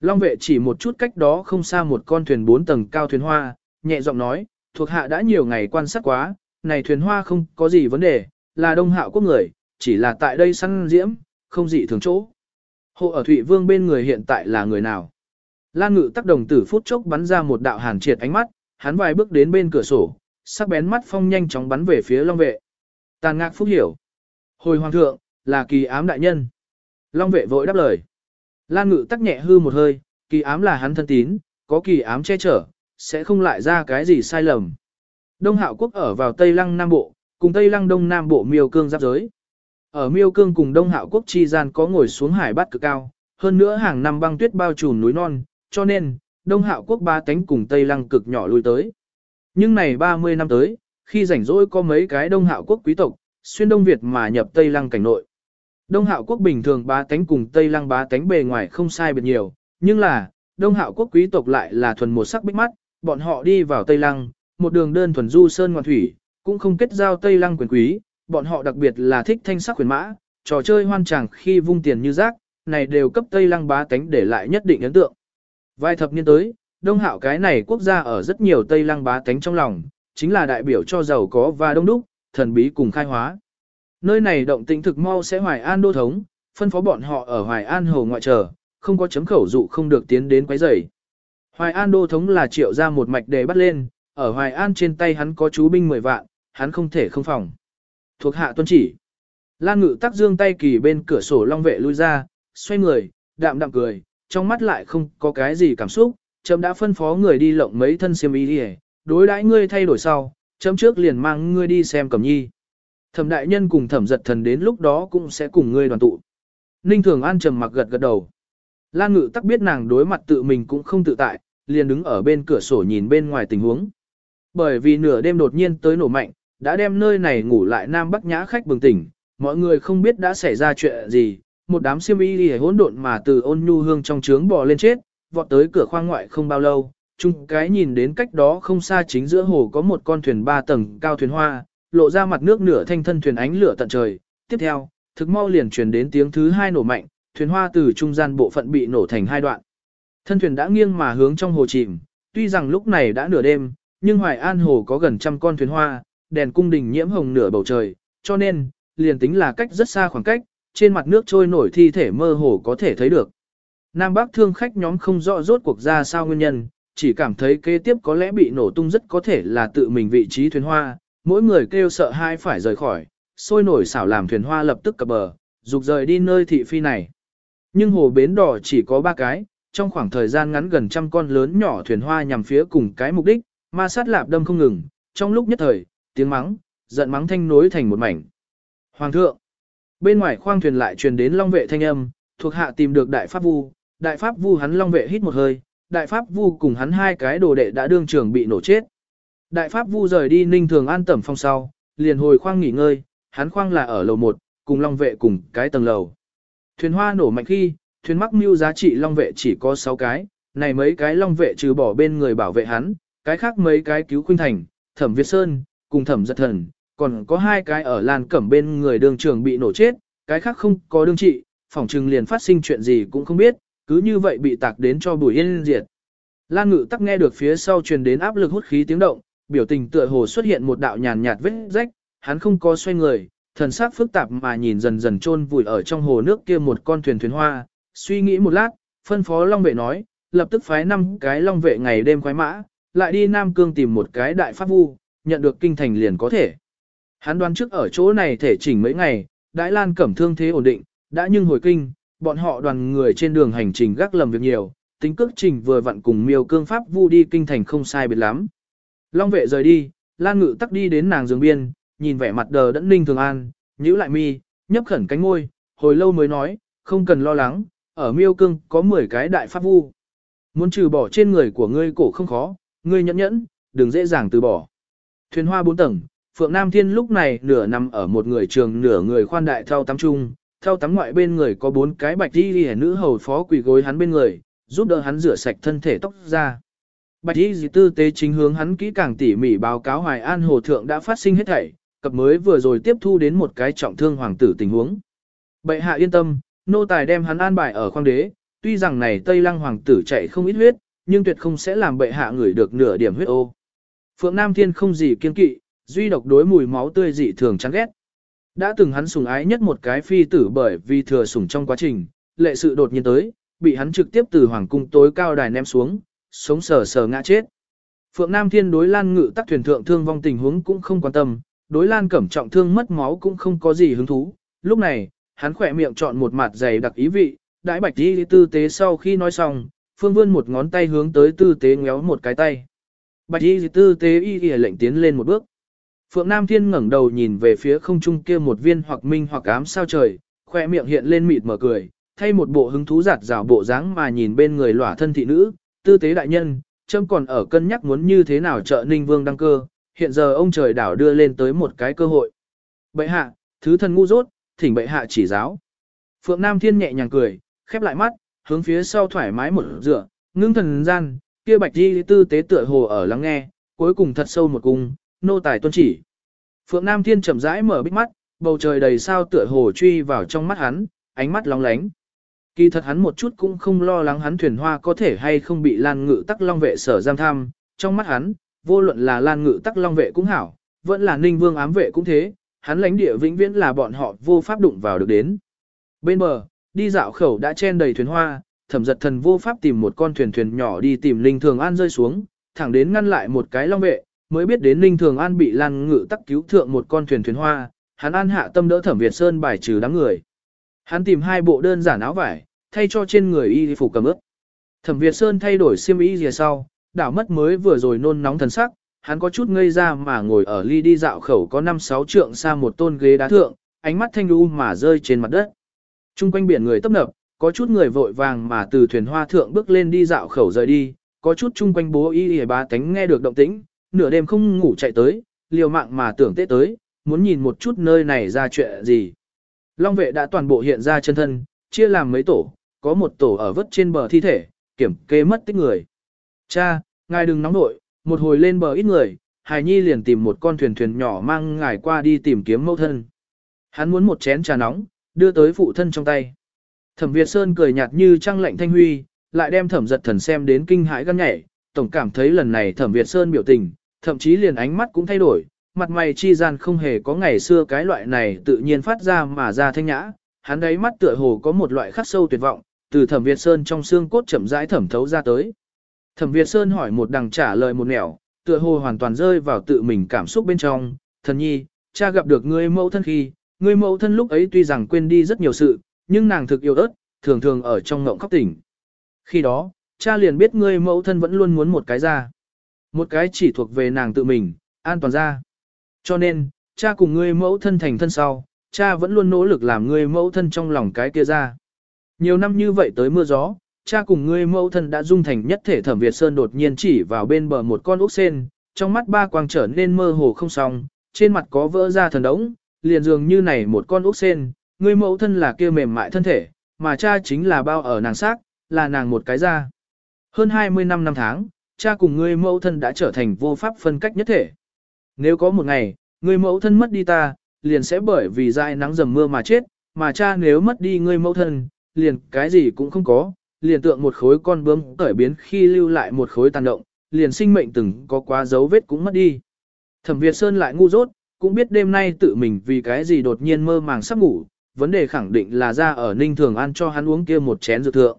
Long vệ chỉ một chút cách đó không xa một con thuyền bốn tầng cao thuyền hoa, nhẹ giọng nói, thuộc hạ đã nhiều ngày quan sát quá, này thuyền hoa không có gì vấn đề, là đông hạo quốc người, chỉ là tại đây săn diễm, không dị thường chỗ. Hộ ở Thụy Vương bên người hiện tại là người nào? Lan ngự tác đồng tử phút chốc bắn ra một đạo hàn triệt ánh mắt, hắn vài bước đến bên cửa sổ, sắc bén mắt phong nhanh chóng bắn về phía Long vệ. Tàn ngạc phúc hiểu. Hồi hoàng thượng, là kỳ ám đại nhân. Long vệ vội đáp lời. Lan ngự tắc nhẹ hư một hơi, kỳ ám là hắn thân tín, có kỳ ám che chở, sẽ không lại ra cái gì sai lầm. Đông hạo quốc ở vào Tây Lăng Nam Bộ, cùng Tây Lăng Đông Nam Bộ miêu cương giáp giới. Ở miêu cương cùng Đông hạo quốc chi gian có ngồi xuống hải bát cực cao, hơn nữa hàng năm băng tuyết bao trùm núi non, cho nên, Đông hạo quốc ba tánh cùng Tây Lăng cực nhỏ lui tới. Nhưng này 30 năm tới, khi rảnh rỗi có mấy cái Đông hạo quốc quý tộc, xuyên Đông Việt mà nhập Tây Lăng cảnh nội. Đông hạo quốc bình thường bá tánh cùng Tây Lăng bá tánh bề ngoài không sai biệt nhiều, nhưng là, Đông hạo quốc quý tộc lại là thuần một sắc bích mắt, bọn họ đi vào Tây Lăng, một đường đơn thuần du sơn ngoạn thủy, cũng không kết giao Tây Lăng quyền quý, bọn họ đặc biệt là thích thanh sắc quyền mã, trò chơi hoan tràng khi vung tiền như rác, này đều cấp Tây Lăng bá tánh để lại nhất định ấn tượng. Vài thập niên tới, Đông Hạo cái này quốc gia ở rất nhiều Tây Lăng bá tánh trong lòng, chính là đại biểu cho giàu có và đông đúc, thần bí cùng khai hóa. Nơi này động tĩnh thực mau sẽ hoài an đô thống, phân phó bọn họ ở Hoài An Hồ ngoại trở không có chấm khẩu dụ không được tiến đến quấy rầy. Hoài An đô thống là triệu ra một mạch để bắt lên, ở Hoài An trên tay hắn có chú binh 10 vạn, hắn không thể không phòng. Thuộc hạ tuân chỉ. Lan ngự tắc dương tay kỳ bên cửa sổ long vệ lui ra, xoay người, đạm đạm cười, trong mắt lại không có cái gì cảm xúc, chấm đã phân phó người đi lộng mấy thân xiêm y đi đối đãi ngươi thay đổi sau, chấm trước liền mang ngươi đi xem cẩm nhi. Thẩm đại nhân cùng thẩm giật thần đến lúc đó cũng sẽ cùng ngươi đoàn tụ. Ninh Thường An trầm mặc gật gật đầu. Lan Ngự tắc biết nàng đối mặt tự mình cũng không tự tại, liền đứng ở bên cửa sổ nhìn bên ngoài tình huống. Bởi vì nửa đêm đột nhiên tới nổ mạnh, đã đem nơi này ngủ lại Nam Bắc Nhã khách bừng tỉnh, mọi người không biết đã xảy ra chuyện gì, một đám siêm y đi hỗn độn mà từ ôn nhu hương trong trướng bò lên chết, vọt tới cửa khoang ngoại không bao lâu, chung cái nhìn đến cách đó không xa chính giữa hồ có một con thuyền ba tầng cao thuyền hoa, lộ ra mặt nước nửa thanh thân thuyền ánh lửa tận trời. Tiếp theo, thực mau liền truyền đến tiếng thứ hai nổ mạnh, thuyền hoa từ trung gian bộ phận bị nổ thành hai đoạn. Thân thuyền đã nghiêng mà hướng trong hồ chìm, tuy rằng lúc này đã nửa đêm, nhưng Hoài An hồ có gần trăm con thuyền hoa, đèn cung đình nhiễm hồng nửa bầu trời, cho nên, liền tính là cách rất xa khoảng cách, trên mặt nước trôi nổi thi thể mơ hồ có thể thấy được. Nam Bắc thương khách nhóm không rõ rốt cuộc ra sao nguyên nhân, chỉ cảm thấy kế tiếp có lẽ bị nổ tung rất có thể là tự mình vị trí thuyền hoa, mỗi người kêu sợ hai phải rời khỏi, sôi nổi xảo làm thuyền hoa lập tức cập bờ, dục rời đi nơi thị phi này. Nhưng hồ bến đỏ chỉ có ba cái, trong khoảng thời gian ngắn gần trăm con lớn nhỏ thuyền hoa nhằm phía cùng cái mục đích, ma sát lạp đâm không ngừng, trong lúc nhất thời, tiếng mắng, giận mắng thanh nối thành một mảnh. Hoàng thượng, bên ngoài khoang thuyền lại truyền đến long vệ thanh âm, thuộc hạ tìm được đại pháp vu, đại pháp vu hắn long vệ hít một hơi, đại pháp vu cùng hắn hai cái đồ đệ đã đương trường bị nổ chết. Đại pháp vu rời đi ninh thường an tẩm phong sau, liền hồi khoang nghỉ ngơi, hắn khoang là ở lầu 1, cùng long vệ cùng cái tầng lầu. Thuyền hoa nổ mạnh khi, thuyền mắc mưu giá trị long vệ chỉ có 6 cái, này mấy cái long vệ trừ bỏ bên người bảo vệ hắn, cái khác mấy cái cứu khuynh thành, thẩm Việt Sơn, cùng thẩm giật thần, còn có hai cái ở lan cẩm bên người đường trường bị nổ chết, cái khác không có đương trị, phỏng trừng liền phát sinh chuyện gì cũng không biết, cứ như vậy bị tạc đến cho bùi yên diệt. Lan ngự tắc nghe được phía sau truyền đến áp lực hút khí tiếng động, biểu tình tựa hồ xuất hiện một đạo nhàn nhạt vết rách, hắn không có xoay người, thần sắc phức tạp mà nhìn dần dần chôn vùi ở trong hồ nước kia một con thuyền thuyền hoa, suy nghĩ một lát, phân phó Long vệ nói, lập tức phái năm cái Long vệ ngày đêm khoái mã, lại đi Nam Cương tìm một cái đại pháp vu, nhận được kinh thành liền có thể. Hắn đoán trước ở chỗ này thể chỉnh mấy ngày, Đại Lan cẩm thương thế ổn định, đã nhưng hồi kinh, bọn họ đoàn người trên đường hành trình gác lầm việc nhiều, tính cước trình vừa vặn cùng miêu cương pháp vu đi kinh thành không sai biệt lắm. Long vệ rời đi, Lan Ngự tắc đi đến nàng giường biên, nhìn vẻ mặt đờ đẫn ninh thường an, nhíu lại mi, nhấp khẩn cánh môi, hồi lâu mới nói, không cần lo lắng, ở miêu cương có 10 cái đại pháp vu. Muốn trừ bỏ trên người của ngươi cổ không khó, ngươi nhẫn nhẫn, đừng dễ dàng từ bỏ. Thuyền hoa bốn tầng, Phượng Nam Thiên lúc này nửa nằm ở một người trường nửa người khoan đại thao tắm trung, thao tắm ngoại bên người có bốn cái bạch đi hẻ nữ hầu phó quỳ gối hắn bên người, giúp đỡ hắn rửa sạch thân thể tóc ra. Bạch y dì tư tế chính hướng hắn kỹ càng tỉ mỉ báo cáo Hoài An Hồ Thượng đã phát sinh hết thảy, cập mới vừa rồi tiếp thu đến một cái trọng thương hoàng tử tình huống. Bệ hạ yên tâm, nô tài đem hắn an bài ở khoang đế, tuy rằng này Tây Lăng hoàng tử chạy không ít huyết, nhưng tuyệt không sẽ làm bệ hạ ngửi được nửa điểm huyết ô. Phượng Nam Thiên không gì kiên kỵ, duy độc đối mùi máu tươi dị thường chán ghét. Đã từng hắn sủng ái nhất một cái phi tử bởi vì thừa sủng trong quá trình, lệ sự đột nhiên tới, bị hắn trực tiếp từ hoàng cung tối cao đài ném xuống, sống sờ sờ ngã chết. Phượng Nam Thiên đối Lan Ngự tắc thuyền thượng thương vong tình huống cũng không quan tâm, đối Lan Cẩm trọng thương mất máu cũng không có gì hứng thú. Lúc này, hắn khỏe miệng chọn một mặt dày đặc ý vị, đãi bạch đi tư tế sau khi nói xong, phương vươn một ngón tay hướng tới tư tế ngéo một cái tay. Bạch y tư tế y y lệnh tiến lên một bước. Phượng Nam Thiên ngẩng đầu nhìn về phía không trung kia một viên hoặc minh hoặc ám sao trời, khoe miệng hiện lên mịt mở cười, thay một bộ hứng thú giạt rào bộ dáng mà nhìn bên người lỏa thân thị nữ, tư tế đại nhân, trâm còn ở cân nhắc muốn như thế nào trợ Ninh Vương đăng cơ, hiện giờ ông trời đảo đưa lên tới một cái cơ hội. Bệ hạ, thứ thần ngu dốt, thỉnh bệ hạ chỉ giáo. Phượng Nam Thiên nhẹ nhàng cười, khép lại mắt, hướng phía sau thoải mái một dựa, ngưng thần gian, kia bạch đi tư tế tựa hồ ở lắng nghe, cuối cùng thật sâu một cung, nô tài tuân chỉ. Phượng Nam Thiên chậm rãi mở bích mắt, bầu trời đầy sao tựa hồ truy vào trong mắt hắn, ánh mắt lóng lánh. Kỳ thật hắn một chút cũng không lo lắng hắn thuyền hoa có thể hay không bị Lan Ngự Tắc Long vệ sở giam tham, trong mắt hắn, vô luận là Lan Ngự Tắc Long vệ cũng hảo, vẫn là Ninh Vương ám vệ cũng thế, hắn lãnh địa vĩnh viễn là bọn họ vô pháp đụng vào được đến. Bên bờ, đi dạo khẩu đã chen đầy thuyền hoa, thẩm giật thần vô pháp tìm một con thuyền thuyền nhỏ đi tìm Linh Thường An rơi xuống, thẳng đến ngăn lại một cái long vệ, mới biết đến Linh Thường An bị Lan Ngự tắc cứu thượng một con thuyền thuyền hoa, hắn an hạ tâm đỡ thẩm Việt Sơn bài trừ đám người. Hắn tìm hai bộ đơn giản áo vải, thay cho trên người y phục cầm ướt. Thẩm Việt Sơn thay đổi xiêm y rìa sau, đảo mất mới vừa rồi nôn nóng thần sắc, hắn có chút ngây ra mà ngồi ở ly đi dạo khẩu có 5-6 trượng xa một tôn ghế đá thượng, ánh mắt thanh u mà rơi trên mặt đất. Trung quanh biển người tấp nập, có chút người vội vàng mà từ thuyền hoa thượng bước lên đi dạo khẩu rời đi, có chút chung quanh bố y y ba tánh nghe được động tĩnh, nửa đêm không ngủ chạy tới, liều mạng mà tưởng tết tới, muốn nhìn một chút nơi này ra chuyện gì. Long vệ đã toàn bộ hiện ra chân thân, chia làm mấy tổ, có một tổ ở vất trên bờ thi thể, kiểm kê mất tích người. Cha, ngài đừng nóng nội, một hồi lên bờ ít người, Hải Nhi liền tìm một con thuyền thuyền nhỏ mang ngài qua đi tìm kiếm mẫu thân. Hắn muốn một chén trà nóng, đưa tới phụ thân trong tay. Thẩm Việt Sơn cười nhạt như trăng lạnh thanh huy, lại đem thẩm giật thần xem đến kinh hãi gan nhảy, tổng cảm thấy lần này thẩm Việt Sơn biểu tình, thậm chí liền ánh mắt cũng thay đổi, mặt mày chi gian không hề có ngày xưa cái loại này tự nhiên phát ra mà ra thanh nhã, hắn đáy mắt tựa hồ có một loại khắc sâu tuyệt vọng, từ thẩm Việt Sơn trong xương cốt chậm rãi thẩm thấu ra tới. Thẩm Việt Sơn hỏi một đằng trả lời một nẻo, tựa hồ hoàn toàn rơi vào tự mình cảm xúc bên trong, thần nhi, cha gặp được ngươi mẫu thân khi, ngươi mẫu thân lúc ấy tuy rằng quên đi rất nhiều sự, nhưng nàng thực yêu ớt, thường thường ở trong ngộng khóc tỉnh. Khi đó, cha liền biết ngươi mẫu thân vẫn luôn muốn một cái ra. Một cái chỉ thuộc về nàng tự mình, an toàn ra. Cho nên, cha cùng ngươi mẫu thân thành thân sau, cha vẫn luôn nỗ lực làm ngươi mẫu thân trong lòng cái kia ra. Nhiều năm như vậy tới mưa gió, cha cùng ngươi mẫu thân đã dung thành nhất thể thẩm Việt Sơn đột nhiên chỉ vào bên bờ một con ốc sen, trong mắt ba quang trở nên mơ hồ không xong, trên mặt có vỡ ra thần đống, liền dường như này một con ốc sen, ngươi mẫu thân là kia mềm mại thân thể, mà cha chính là bao ở nàng xác, là nàng một cái da. Hơn 20 năm năm tháng, cha cùng ngươi mẫu thân đã trở thành vô pháp phân cách nhất thể. Nếu có một ngày, ngươi mẫu thân mất đi ta, liền sẽ bởi vì dại nắng dầm mưa mà chết, mà cha nếu mất đi ngươi mẫu thân, liền cái gì cũng không có, liền tượng một khối con bướm cởi biến khi lưu lại một khối tàn động, liền sinh mệnh từng có quá dấu vết cũng mất đi. Thẩm Việt Sơn lại ngu dốt, cũng biết đêm nay tự mình vì cái gì đột nhiên mơ màng sắp ngủ, vấn đề khẳng định là ra ở Ninh Thường An cho hắn uống kia một chén dược thượng.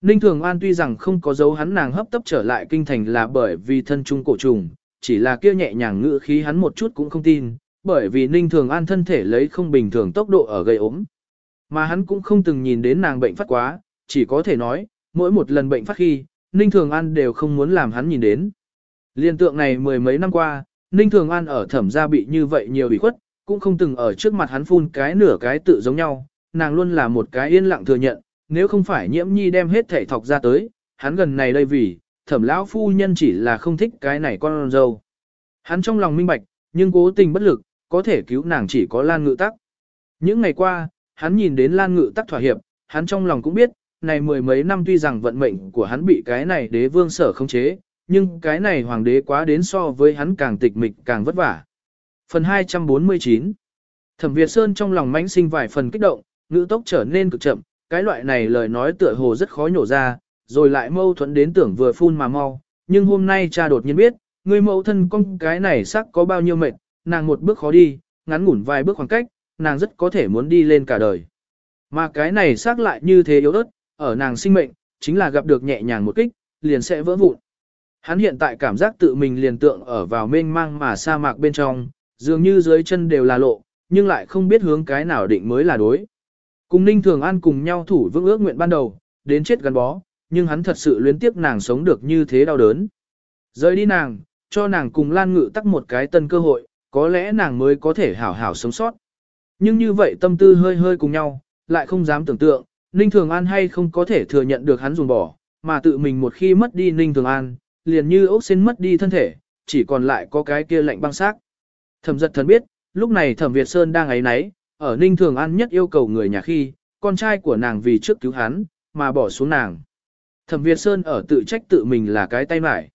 Ninh Thường An tuy rằng không có dấu hắn nàng hấp tấp trở lại kinh thành là bởi vì thân trung cổ trùng, chỉ là kia nhẹ nhàng ngữ khí hắn một chút cũng không tin, bởi vì Ninh Thường An thân thể lấy không bình thường tốc độ ở gây ốm. Mà hắn cũng không từng nhìn đến nàng bệnh phát quá, chỉ có thể nói, mỗi một lần bệnh phát khi, Ninh Thường An đều không muốn làm hắn nhìn đến. Liên tượng này mười mấy năm qua, Ninh Thường An ở thẩm gia bị như vậy nhiều bị khuất, cũng không từng ở trước mặt hắn phun cái nửa cái tự giống nhau, nàng luôn là một cái yên lặng thừa nhận, nếu không phải nhiễm nhi đem hết thể thọc ra tới, hắn gần này đây vì, thẩm lão phu nhân chỉ là không thích cái này con dâu. Hắn trong lòng minh bạch, nhưng cố tình bất lực, có thể cứu nàng chỉ có Lan Ngự Tắc. Những ngày qua, hắn nhìn đến Lan Ngự Tắc thỏa hiệp, hắn trong lòng cũng biết, này mười mấy năm tuy rằng vận mệnh của hắn bị cái này đế vương sở không chế, nhưng cái này hoàng đế quá đến so với hắn càng tịch mịch càng vất vả. Phần 249 Thẩm Việt Sơn trong lòng mãnh sinh vài phần kích động, ngữ tốc trở nên cực chậm, cái loại này lời nói tựa hồ rất khó nhổ ra, rồi lại mâu thuẫn đến tưởng vừa phun mà mau, nhưng hôm nay cha đột nhiên biết, người mẫu thân con cái này sắc có bao nhiêu mệt, nàng một bước khó đi, ngắn ngủn vài bước khoảng cách, nàng rất có thể muốn đi lên cả đời. Mà cái này xác lại như thế yếu ớt, ở nàng sinh mệnh, chính là gặp được nhẹ nhàng một kích, liền sẽ vỡ vụn. Hắn hiện tại cảm giác tự mình liền tượng ở vào mênh mang mà sa mạc bên trong, dường như dưới chân đều là lộ, nhưng lại không biết hướng cái nào định mới là đối. Cùng Ninh Thường An cùng nhau thủ vững ước nguyện ban đầu, đến chết gắn bó, nhưng hắn thật sự luyến tiếc nàng sống được như thế đau đớn. Rời đi nàng, cho nàng cùng Lan Ngự tắc một cái tân cơ hội, có lẽ nàng mới có thể hảo hảo sống sót. Nhưng như vậy tâm tư hơi hơi cùng nhau, lại không dám tưởng tượng, Ninh Thường An hay không có thể thừa nhận được hắn dùng bỏ, mà tự mình một khi mất đi Ninh Thường An, liền như ốc xin mất đi thân thể, chỉ còn lại có cái kia lạnh băng xác. Thẩm giật thần biết, lúc này thẩm Việt Sơn đang ấy náy, ở Ninh Thường An nhất yêu cầu người nhà khi, con trai của nàng vì trước cứu hắn, mà bỏ xuống nàng. Thẩm Việt Sơn ở tự trách tự mình là cái tay mải.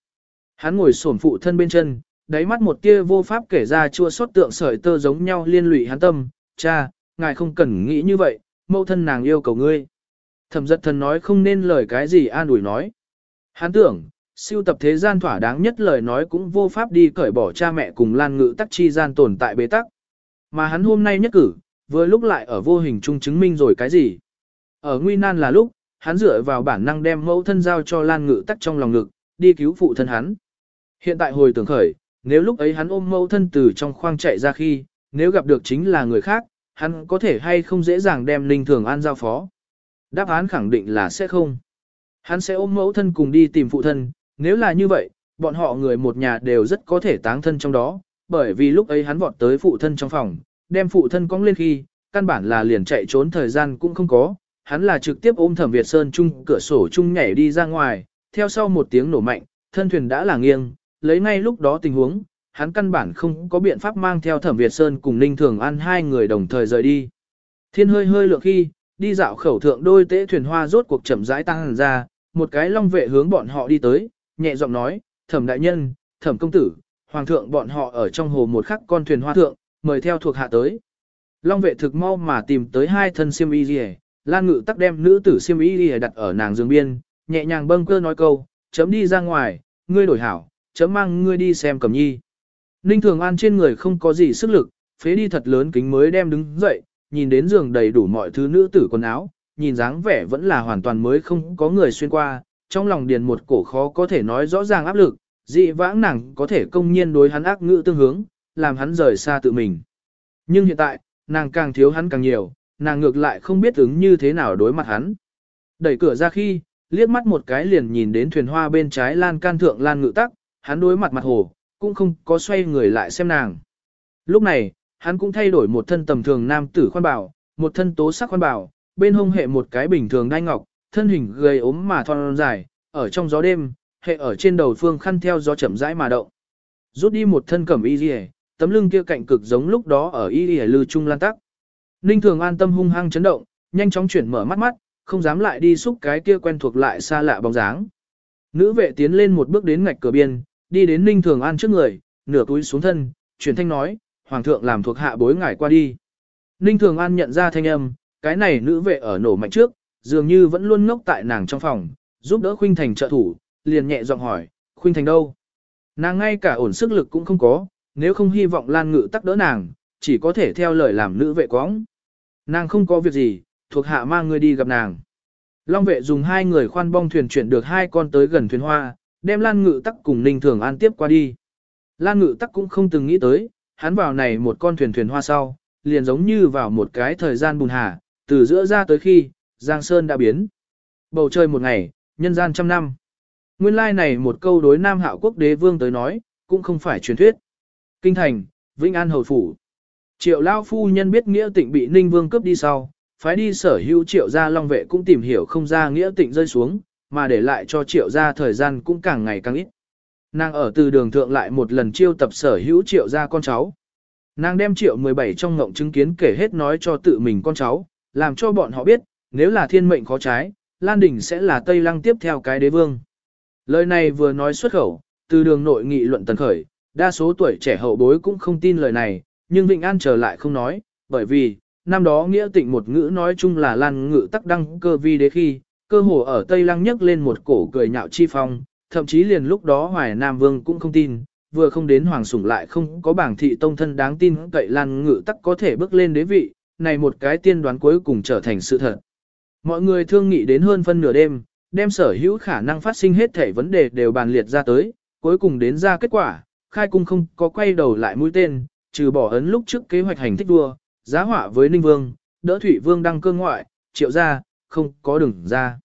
Hắn ngồi xổm phụ thân bên chân, đáy mắt một tia vô pháp kể ra chua xót tượng sợi tơ giống nhau liên lụy hắn tâm, cha, ngài không cần nghĩ như vậy, mẫu thân nàng yêu cầu ngươi. Thẩm giật thần nói không nên lời cái gì an ủi nói. Hắn tưởng, siêu tập thế gian thỏa đáng nhất lời nói cũng vô pháp đi cởi bỏ cha mẹ cùng lan ngự tắc chi gian tồn tại bế tắc. Mà hắn hôm nay nhất cử, Vừa lúc lại ở vô hình trung chứng minh rồi cái gì. Ở nguy nan là lúc, hắn dựa vào bản năng đem mẫu thân giao cho Lan Ngự tắc trong lòng ngực, đi cứu phụ thân hắn. Hiện tại hồi tưởng khởi, nếu lúc ấy hắn ôm mẫu thân từ trong khoang chạy ra khi, nếu gặp được chính là người khác, hắn có thể hay không dễ dàng đem Ninh Thường An giao phó. Đáp án khẳng định là sẽ không. Hắn sẽ ôm mẫu thân cùng đi tìm phụ thân, nếu là như vậy, bọn họ người một nhà đều rất có thể táng thân trong đó, bởi vì lúc ấy hắn vọt tới phụ thân trong phòng, đem phụ thân cong lên khi, căn bản là liền chạy trốn thời gian cũng không có, hắn là trực tiếp ôm thẩm Việt Sơn chung cửa sổ chung nhảy đi ra ngoài, theo sau một tiếng nổ mạnh, thân thuyền đã là nghiêng, lấy ngay lúc đó tình huống, hắn căn bản không có biện pháp mang theo thẩm Việt Sơn cùng Ninh Thường An hai người đồng thời rời đi. Thiên hơi hơi lượng khi, đi dạo khẩu thượng đôi tế thuyền hoa rốt cuộc chậm rãi tăng ra, một cái long vệ hướng bọn họ đi tới, nhẹ giọng nói, thẩm đại nhân, thẩm công tử, hoàng thượng bọn họ ở trong hồ một khắc con thuyền hoa thượng, mời theo thuộc hạ tới. Long vệ thực mau mà tìm tới hai thân siêm y gì Lan ngự tắc đem nữ tử siêm y gì đặt ở nàng giường biên, nhẹ nhàng bâng cơ nói câu, chấm đi ra ngoài, ngươi đổi hảo, chấm mang ngươi đi xem cẩm nhi. Ninh Thường An trên người không có gì sức lực, phế đi thật lớn kính mới đem đứng dậy, nhìn đến giường đầy đủ mọi thứ nữ tử quần áo, nhìn dáng vẻ vẫn là hoàn toàn mới không có người xuyên qua, trong lòng điền một cổ khó có thể nói rõ ràng áp lực, dị vãng nàng có thể công nhiên đối hắn ác ngữ tương hướng, làm hắn rời xa tự mình. Nhưng hiện tại, nàng càng thiếu hắn càng nhiều, nàng ngược lại không biết ứng như thế nào đối mặt hắn. Đẩy cửa ra khi, liếc mắt một cái liền nhìn đến thuyền hoa bên trái lan can thượng lan ngự tắc, hắn đối mặt mặt hồ, cũng không có xoay người lại xem nàng. Lúc này, hắn cũng thay đổi một thân tầm thường nam tử khoan bảo, một thân tố sắc khoan bảo, bên hông hệ một cái bình thường đai ngọc, thân hình gầy ốm mà thon dài, ở trong gió đêm, hệ ở trên đầu phương khăn theo gió chậm rãi mà động. Rút đi một thân cẩm y liễu, tấm lưng kia cạnh cực giống lúc đó ở y liễu lư trung lan tắc. Ninh Thường an tâm hung hăng chấn động, nhanh chóng chuyển mở mắt mắt, không dám lại đi xúc cái kia quen thuộc lại xa lạ bóng dáng. Nữ vệ tiến lên một bước đến ngạch cửa biên, đi đến Ninh Thường An trước người, nửa túi xuống thân, chuyển thanh nói, Hoàng thượng làm thuộc hạ bối ngải qua đi. Ninh Thường An nhận ra thanh âm, cái này nữ vệ ở nổ mạnh trước, dường như vẫn luôn ngốc tại nàng trong phòng, giúp đỡ Khuynh Thành trợ thủ, liền nhẹ giọng hỏi, Khuynh Thành đâu? Nàng ngay cả ổn sức lực cũng không có, nếu không hy vọng Lan Ngự tắc đỡ nàng, chỉ có thể theo lời làm nữ vệ quóng. Nàng không có việc gì, thuộc hạ mang người đi gặp nàng. Long vệ dùng hai người khoan bong thuyền chuyển được hai con tới gần thuyền hoa, đem Lan Ngự tắc cùng Ninh Thường An tiếp qua đi. Lan Ngự tắc cũng không từng nghĩ tới, hắn vào này một con thuyền thuyền hoa sau, liền giống như vào một cái thời gian bùn hà, từ giữa ra tới khi, Giang Sơn đã biến. Bầu trời một ngày, nhân gian trăm năm. Nguyên lai like này một câu đối Nam Hạo Quốc đế vương tới nói, cũng không phải truyền thuyết. Kinh thành, Vĩnh An Hầu Phủ. Triệu Lao Phu Nhân biết nghĩa tịnh bị Ninh Vương cướp đi sau, phái đi sở hữu triệu gia long vệ cũng tìm hiểu không ra nghĩa tịnh rơi xuống, mà để lại cho triệu gia thời gian cũng càng ngày càng ít. Nàng ở từ đường thượng lại một lần chiêu tập sở hữu triệu gia con cháu. Nàng đem triệu 17 trong ngộng chứng kiến kể hết nói cho tự mình con cháu, làm cho bọn họ biết, nếu là thiên mệnh khó trái, Lan Đình sẽ là Tây Lăng tiếp theo cái đế vương. Lời này vừa nói xuất khẩu, từ đường nội nghị luận tần khởi, đa số tuổi trẻ hậu bối cũng không tin lời này, nhưng Vịnh An trở lại không nói, bởi vì, năm đó nghĩa tịnh một ngữ nói chung là Lan ngự tắc đăng cơ vi đế khi, cơ hồ ở Tây Lăng nhấc lên một cổ cười nhạo chi phong, thậm chí liền lúc đó Hoài Nam Vương cũng không tin, vừa không đến Hoàng Sủng lại không có bảng thị tông thân đáng tin cậy Lan ngự tắc có thể bước lên đế vị, này một cái tiên đoán cuối cùng trở thành sự thật. Mọi người thương nghị đến hơn phân nửa đêm, đem sở hữu khả năng phát sinh hết thể vấn đề đều bàn liệt ra tới, cuối cùng đến ra kết quả, khai cung không có quay đầu lại mũi tên, trừ bỏ ấn lúc trước kế hoạch hành thích đua, giá họa với Ninh Vương, đỡ Thủy Vương đăng cơ ngoại, triệu ra, không có đường ra.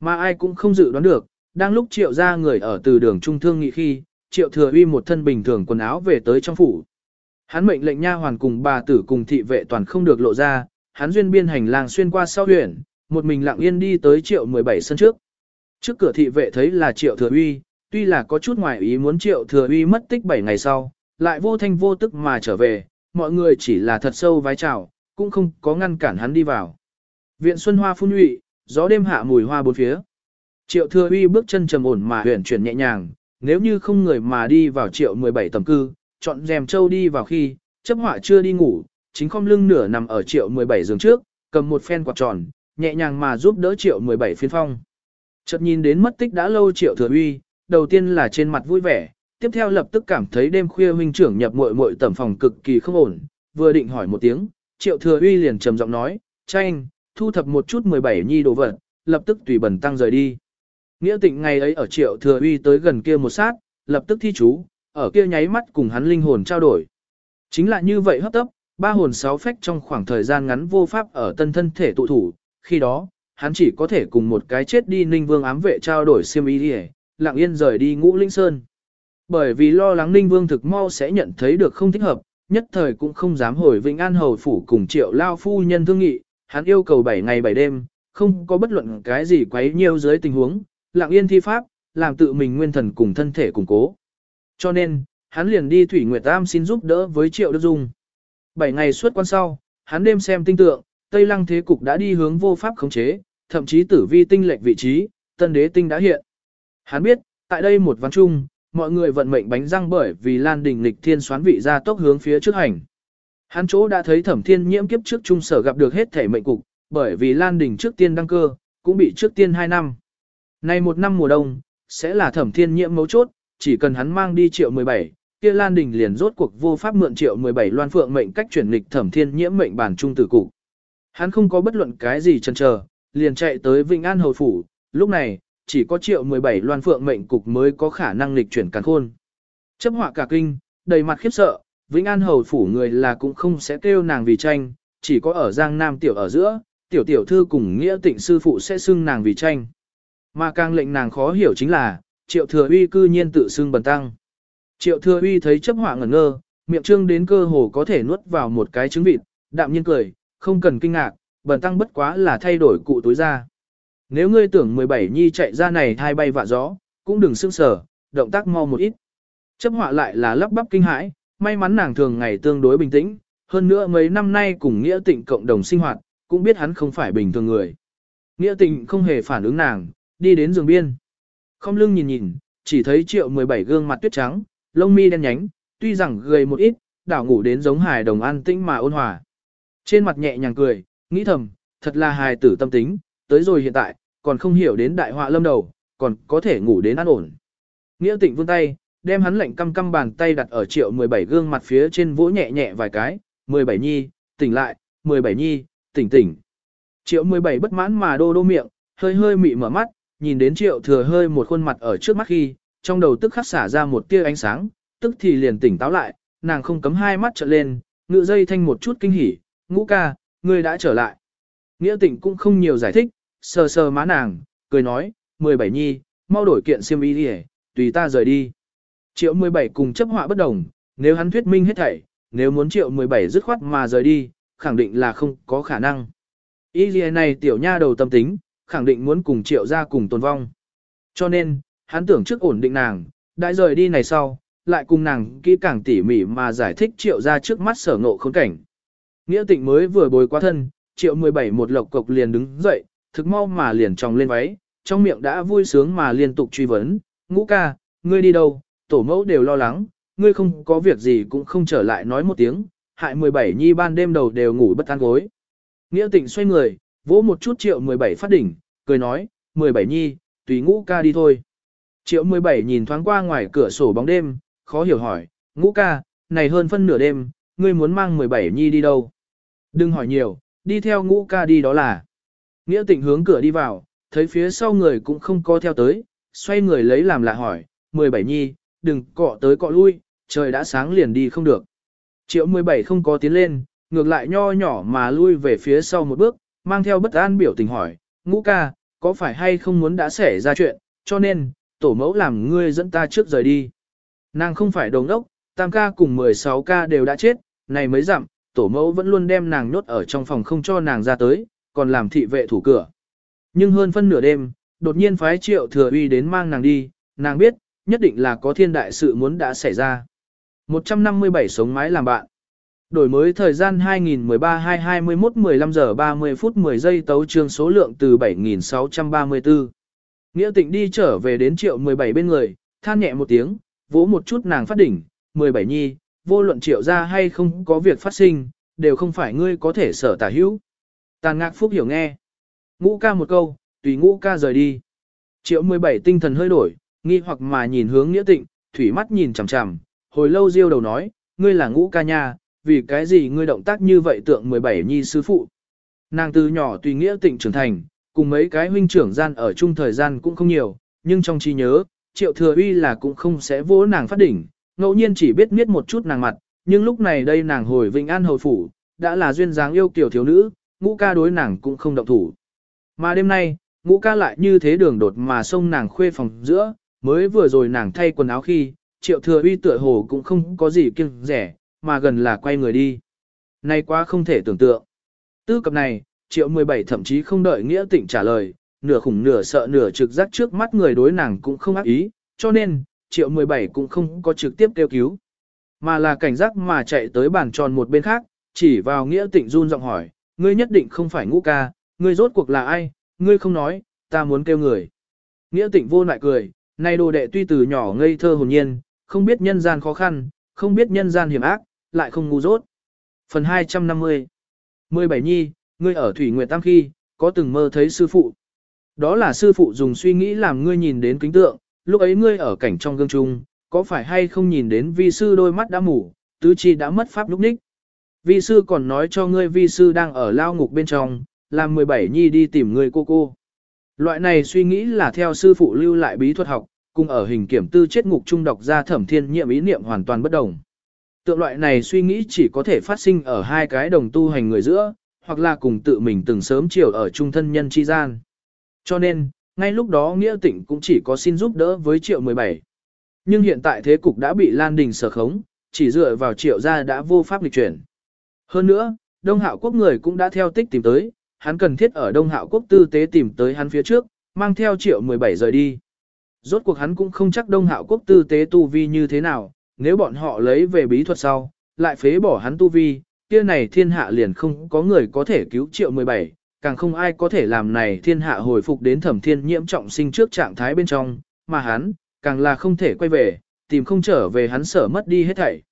Mà ai cũng không dự đoán được, đang lúc triệu ra người ở từ đường trung thương nghị khi, triệu thừa uy một thân bình thường quần áo về tới trong phủ. Hắn mệnh lệnh nha hoàn cùng bà tử cùng thị vệ toàn không được lộ ra, hắn duyên biên hành lang xuyên qua sau huyện, một mình lặng yên đi tới triệu 17 sân trước. Trước cửa thị vệ thấy là triệu thừa uy, tuy là có chút ngoài ý muốn triệu thừa uy mất tích 7 ngày sau, lại vô thanh vô tức mà trở về, mọi người chỉ là thật sâu vái chào, cũng không có ngăn cản hắn đi vào. Viện Xuân Hoa phun nhụy, gió đêm hạ mùi hoa bốn phía. Triệu thừa uy bước chân trầm ổn mà huyền chuyển nhẹ nhàng, nếu như không người mà đi vào triệu 17 tầm cư, chọn rèm châu đi vào khi, chấp họa chưa đi ngủ, chính không lưng nửa nằm ở triệu 17 giường trước, cầm một phen quạt tròn, nhẹ nhàng mà giúp đỡ triệu 17 phiên phong. Chợt nhìn đến mất tích đã lâu triệu thừa uy, đầu tiên là trên mặt vui vẻ, tiếp theo lập tức cảm thấy đêm khuya huynh trưởng nhập muội muội tẩm phòng cực kỳ không ổn, vừa định hỏi một tiếng, triệu thừa uy liền trầm giọng nói, tranh, thu thập một chút 17 nhi đồ vật, lập tức tùy bẩn tăng rời đi. Nghĩa tịnh ngày ấy ở triệu thừa uy tới gần kia một sát, lập tức thi chú, ở kia nháy mắt cùng hắn linh hồn trao đổi. Chính là như vậy hấp tấp, ba hồn sáu phách trong khoảng thời gian ngắn vô pháp ở tân thân thể tụ thủ, khi đó, hắn chỉ có thể cùng một cái chết đi ninh vương ám vệ trao đổi siêm ý đi lặng yên rời đi ngũ linh sơn. Bởi vì lo lắng ninh vương thực mau sẽ nhận thấy được không thích hợp, nhất thời cũng không dám hồi Vĩnh An Hầu Phủ cùng triệu lao phu nhân thương nghị, hắn yêu cầu 7 ngày 7 đêm, không có bất luận cái gì quấy nhiều dưới tình huống, lặng yên thi pháp, làm tự mình nguyên thần cùng thân thể củng cố. Cho nên, hắn liền đi Thủy Nguyệt Tam xin giúp đỡ với Triệu Đức Dung. 7 ngày suốt quan sau, hắn đêm xem tinh tượng, Tây Lăng thế cục đã đi hướng vô pháp khống chế, thậm chí tử vi tinh lệch vị trí, tân đế tinh đã hiện. Hắn biết, tại đây một văn chung, mọi người vận mệnh bánh răng bởi vì Lan Đình lịch thiên xoán vị ra tốc hướng phía trước hành. Hắn chỗ đã thấy thẩm thiên nhiễm kiếp trước trung sở gặp được hết thể mệnh cục, bởi vì Lan Đình trước tiên đăng cơ, cũng bị trước tiên 2 năm. Nay một năm mùa đông, sẽ là thẩm thiên nhiễm mấu chốt, chỉ cần hắn mang đi triệu 17, kia Lan Đình liền rốt cuộc vô pháp mượn triệu 17 loan phượng mệnh cách chuyển lịch thẩm thiên nhiễm mệnh bản trung tử cục. Hắn không có bất luận cái gì chần chờ, liền chạy tới Vĩnh An Hầu Phủ, lúc này, chỉ có triệu 17 loan phượng mệnh cục mới có khả năng lịch chuyển càn khôn. Chấp họa cả kinh, đầy mặt khiếp sợ, Vĩnh An Hầu Phủ người là cũng không sẽ kêu nàng vì tranh, chỉ có ở Giang Nam Tiểu ở giữa, Tiểu Tiểu Thư cùng Nghĩa Tịnh Sư Phụ sẽ xưng nàng vì tranh. Mà càng lệnh nàng khó hiểu chính là, triệu thừa uy cư nhiên tự xưng bần tăng. Triệu thừa uy thấy chấp họa ngẩn ngơ, miệng trương đến cơ hồ có thể nuốt vào một cái trứng vịt, đạm nhiên cười, không cần kinh ngạc, bần tăng bất quá là thay đổi cụ túi ra. Nếu ngươi tưởng 17 nhi chạy ra này thai bay vạ gió, cũng đừng sưng sở, động tác mau một ít. Chấp họa lại là lắp bắp kinh hãi, may mắn nàng thường ngày tương đối bình tĩnh, hơn nữa mấy năm nay cùng Nghĩa Tịnh cộng đồng sinh hoạt, cũng biết hắn không phải bình thường người. Nghĩa Tịnh không hề phản ứng nàng, đi đến giường biên. Không lưng nhìn nhìn, chỉ thấy triệu 17 gương mặt tuyết trắng, lông mi đen nhánh, tuy rằng gầy một ít, đảo ngủ đến giống hài đồng an tĩnh mà ôn hòa. Trên mặt nhẹ nhàng cười, nghĩ thầm, thật là hài tử tâm tính, tới rồi hiện tại, còn không hiểu đến đại họa lâm đầu, còn có thể ngủ đến an ổn. Nghĩa tịnh vươn tay, đem hắn lệnh căm căm bàn tay đặt ở triệu 17 gương mặt phía trên vỗ nhẹ nhẹ vài cái, 17 nhi, tỉnh lại, 17 nhi, tỉnh tỉnh. Triệu 17 bất mãn mà đô đô miệng, hơi hơi mị mở mắt, nhìn đến triệu thừa hơi một khuôn mặt ở trước mắt khi, trong đầu tức khắc xả ra một tia ánh sáng, tức thì liền tỉnh táo lại, nàng không cấm hai mắt trợn lên, ngựa dây thanh một chút kinh hỉ, ngũ ca, ngươi đã trở lại. Nghĩa tỉnh cũng không nhiều giải thích, sờ sờ má nàng, cười nói, 17 nhi, mau đổi kiện xiêm y đi tùy ta rời đi. Triệu 17 cùng chấp họa bất đồng, nếu hắn thuyết minh hết thảy, nếu muốn triệu 17 dứt khoát mà rời đi, khẳng định là không có khả năng. Y này tiểu nha đầu tâm tính, khẳng định muốn cùng triệu ra cùng tồn vong. Cho nên, hắn tưởng trước ổn định nàng, đã rời đi này sau, lại cùng nàng kỹ càng tỉ mỉ mà giải thích triệu ra trước mắt sở ngộ khốn cảnh. Nghĩa tịnh mới vừa bồi qua thân, triệu 17 một lộc cộc liền đứng dậy, thực mau mà liền tròng lên váy, trong miệng đã vui sướng mà liên tục truy vấn, ngũ ca, ngươi đi đâu, tổ mẫu đều lo lắng, ngươi không có việc gì cũng không trở lại nói một tiếng, hại 17 nhi ban đêm đầu đều ngủ bất an gối. Nghĩa tịnh xoay người, vỗ một chút triệu 17 phát đỉnh, cười nói, 17 nhi, tùy ngũ ca đi thôi. Triệu 17 nhìn thoáng qua ngoài cửa sổ bóng đêm, khó hiểu hỏi, ngũ ca, này hơn phân nửa đêm, ngươi muốn mang 17 nhi đi đâu? Đừng hỏi nhiều, đi theo ngũ ca đi đó là. Nghĩa tịnh hướng cửa đi vào, thấy phía sau người cũng không có theo tới, xoay người lấy làm lạ hỏi, 17 nhi, đừng cọ tới cọ lui, trời đã sáng liền đi không được. Triệu 17 không có tiến lên, ngược lại nho nhỏ mà lui về phía sau một bước, mang theo bất an biểu tình hỏi, ngũ ca, có phải hay không muốn đã xảy ra chuyện, cho nên, tổ mẫu làm ngươi dẫn ta trước rời đi. Nàng không phải đồng đốc, tam ca cùng 16 ca đều đã chết, này mới dặm, tổ mẫu vẫn luôn đem nàng nhốt ở trong phòng không cho nàng ra tới, còn làm thị vệ thủ cửa. Nhưng hơn phân nửa đêm, đột nhiên phái triệu thừa uy đến mang nàng đi, nàng biết, nhất định là có thiên đại sự muốn đã xảy ra. 157 sống mái làm bạn. Đổi mới thời gian 2013-221-15 giờ 30 phút 10 giây tấu trương số lượng từ 7634. Nghĩa tịnh đi trở về đến triệu 17 bên người, than nhẹ một tiếng, vỗ một chút nàng phát đỉnh, 17 nhi, vô luận triệu ra hay không có việc phát sinh, đều không phải ngươi có thể sở tả hữu. Tàn ngạc phúc hiểu nghe. Ngũ ca một câu, tùy ngũ ca rời đi. Triệu 17 tinh thần hơi đổi, nghi hoặc mà nhìn hướng nghĩa tịnh, thủy mắt nhìn chằm chằm, hồi lâu diêu đầu nói, ngươi là ngũ ca nha, vì cái gì ngươi động tác như vậy tượng 17 nhi sư phụ. Nàng từ nhỏ tùy nghĩa tịnh trưởng thành, cùng mấy cái huynh trưởng gian ở chung thời gian cũng không nhiều, nhưng trong trí nhớ, triệu thừa uy là cũng không sẽ vỗ nàng phát đỉnh, ngẫu nhiên chỉ biết miết một chút nàng mặt, nhưng lúc này đây nàng hồi Vĩnh An hồi phủ, đã là duyên dáng yêu kiểu thiếu nữ, ngũ ca đối nàng cũng không động thủ. Mà đêm nay, ngũ ca lại như thế đường đột mà xông nàng khuê phòng giữa, mới vừa rồi nàng thay quần áo khi, triệu thừa uy tựa hồ cũng không có gì kiêng rẻ, mà gần là quay người đi. nay quá không thể tưởng tượng. Tư cập này, triệu 17 thậm chí không đợi nghĩa tịnh trả lời, nửa khủng nửa sợ nửa trực giác trước mắt người đối nàng cũng không ác ý, cho nên, triệu 17 cũng không có trực tiếp kêu cứu. Mà là cảnh giác mà chạy tới bàn tròn một bên khác, chỉ vào nghĩa tịnh run giọng hỏi, ngươi nhất định không phải ngũ ca, ngươi rốt cuộc là ai, ngươi không nói, ta muốn kêu người. Nghĩa tịnh vô lại cười, này đồ đệ tuy từ nhỏ ngây thơ hồn nhiên, không biết nhân gian khó khăn, không biết nhân gian hiểm ác, lại không ngu dốt. Phần 250 17 Nhi, ngươi ở Thủy Nguyệt Tam khi, có từng mơ thấy sư phụ. Đó là sư phụ dùng suy nghĩ làm ngươi nhìn đến kính tượng, lúc ấy ngươi ở cảnh trong gương trung, có phải hay không nhìn đến vi sư đôi mắt đã mù, tứ chi đã mất pháp lúc ních. Vi sư còn nói cho ngươi vi sư đang ở lao ngục bên trong, làm 17 nhi đi tìm ngươi cô cô. Loại này suy nghĩ là theo sư phụ lưu lại bí thuật học, cùng ở hình kiểm tư chết ngục trung đọc ra thẩm thiên nhiệm ý niệm hoàn toàn bất đồng. Tượng loại này suy nghĩ chỉ có thể phát sinh ở hai cái đồng tu hành người giữa, hoặc là cùng tự mình từng sớm chiều ở trung thân nhân chi gian. Cho nên, ngay lúc đó Nghĩa Tịnh cũng chỉ có xin giúp đỡ với triệu 17. Nhưng hiện tại thế cục đã bị Lan Đình sở khống, chỉ dựa vào triệu gia đã vô pháp lịch chuyển. Hơn nữa, Đông Hạo Quốc người cũng đã theo tích tìm tới, hắn cần thiết ở Đông Hạo Quốc tư tế tìm tới hắn phía trước, mang theo triệu 17 rời đi. Rốt cuộc hắn cũng không chắc Đông Hạo Quốc tư tế tu vi như thế nào, nếu bọn họ lấy về bí thuật sau, lại phế bỏ hắn tu vi, kia này thiên hạ liền không có người có thể cứu triệu 17, càng không ai có thể làm này thiên hạ hồi phục đến thẩm thiên nhiễm trọng sinh trước trạng thái bên trong, mà hắn, càng là không thể quay về, tìm không trở về hắn sở mất đi hết thảy.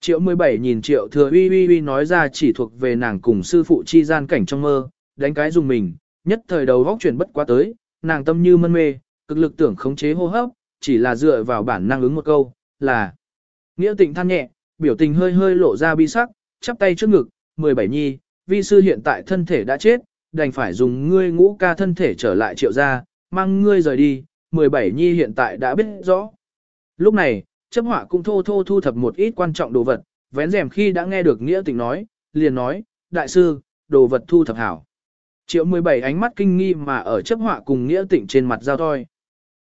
Triệu 17 nhìn triệu thừa uy uy uy nói ra chỉ thuộc về nàng cùng sư phụ chi gian cảnh trong mơ, đánh cái dùng mình, nhất thời đầu góc chuyển bất quá tới, nàng tâm như mân mê, cực lực tưởng khống chế hô hấp, chỉ là dựa vào bản năng ứng một câu, là Nghĩa tịnh than nhẹ, biểu tình hơi hơi lộ ra bi sắc, chắp tay trước ngực, 17 nhi, vi sư hiện tại thân thể đã chết, đành phải dùng ngươi ngũ ca thân thể trở lại triệu gia, mang ngươi rời đi, 17 nhi hiện tại đã biết rõ. Lúc này, chấp họa cũng thô thô thu thập một ít quan trọng đồ vật, vén rèm khi đã nghe được nghĩa tịnh nói, liền nói, đại sư, đồ vật thu thập hảo. Triệu 17 ánh mắt kinh nghi mà ở chấp họa cùng nghĩa tịnh trên mặt giao thôi.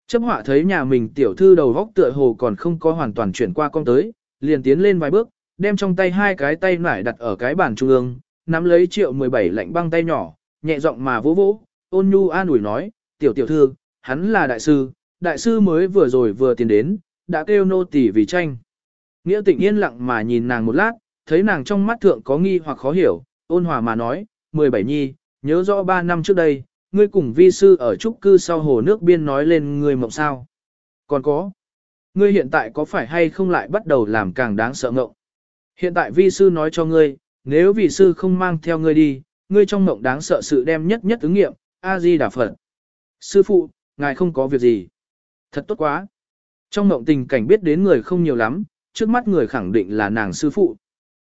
Chấp họa thấy nhà mình tiểu thư đầu góc tựa hồ còn không có hoàn toàn chuyển qua con tới, liền tiến lên vài bước, đem trong tay hai cái tay nải đặt ở cái bàn trung ương, nắm lấy triệu 17 lạnh băng tay nhỏ, nhẹ giọng mà vỗ vỗ, ôn nhu an ủi nói, tiểu tiểu thư, hắn là đại sư, đại sư mới vừa rồi vừa tiến đến, đã kêu nô tỳ vì tranh. Nghĩa tịnh yên lặng mà nhìn nàng một lát, thấy nàng trong mắt thượng có nghi hoặc khó hiểu, ôn hòa mà nói, 17 nhi, nhớ rõ 3 năm trước đây, ngươi cùng vi sư ở trúc cư sau hồ nước biên nói lên ngươi mộng sao. Còn có, ngươi hiện tại có phải hay không lại bắt đầu làm càng đáng sợ ngộng. Hiện tại vi sư nói cho ngươi, nếu vi sư không mang theo ngươi đi, ngươi trong mộng đáng sợ sự đem nhất nhất ứng nghiệm, A-di Đà Phật. Sư phụ, ngài không có việc gì. Thật tốt quá. Trong mộng tình cảnh biết đến người không nhiều lắm, trước mắt người khẳng định là nàng sư phụ.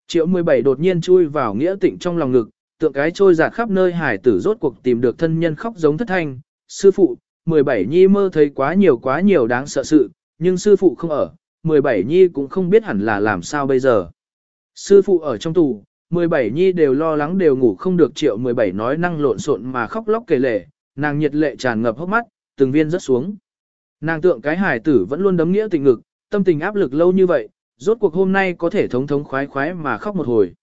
Triệu 17 đột nhiên chui vào nghĩa tịnh trong lòng ngực, tượng cái trôi giạt khắp nơi hải tử rốt cuộc tìm được thân nhân khóc giống thất thanh. Sư phụ, 17 nhi mơ thấy quá nhiều quá nhiều đáng sợ sự, nhưng sư phụ không ở, 17 nhi cũng không biết hẳn là làm sao bây giờ. Sư phụ ở trong tù, 17 nhi đều lo lắng đều ngủ không được triệu 17 nói năng lộn xộn mà khóc lóc kể lể, nàng nhiệt lệ tràn ngập hốc mắt, từng viên rớt xuống. Nàng tượng cái hải tử vẫn luôn đấm nghĩa tình ngực, tâm tình áp lực lâu như vậy, rốt cuộc hôm nay có thể thống thống khoái khoái mà khóc một hồi.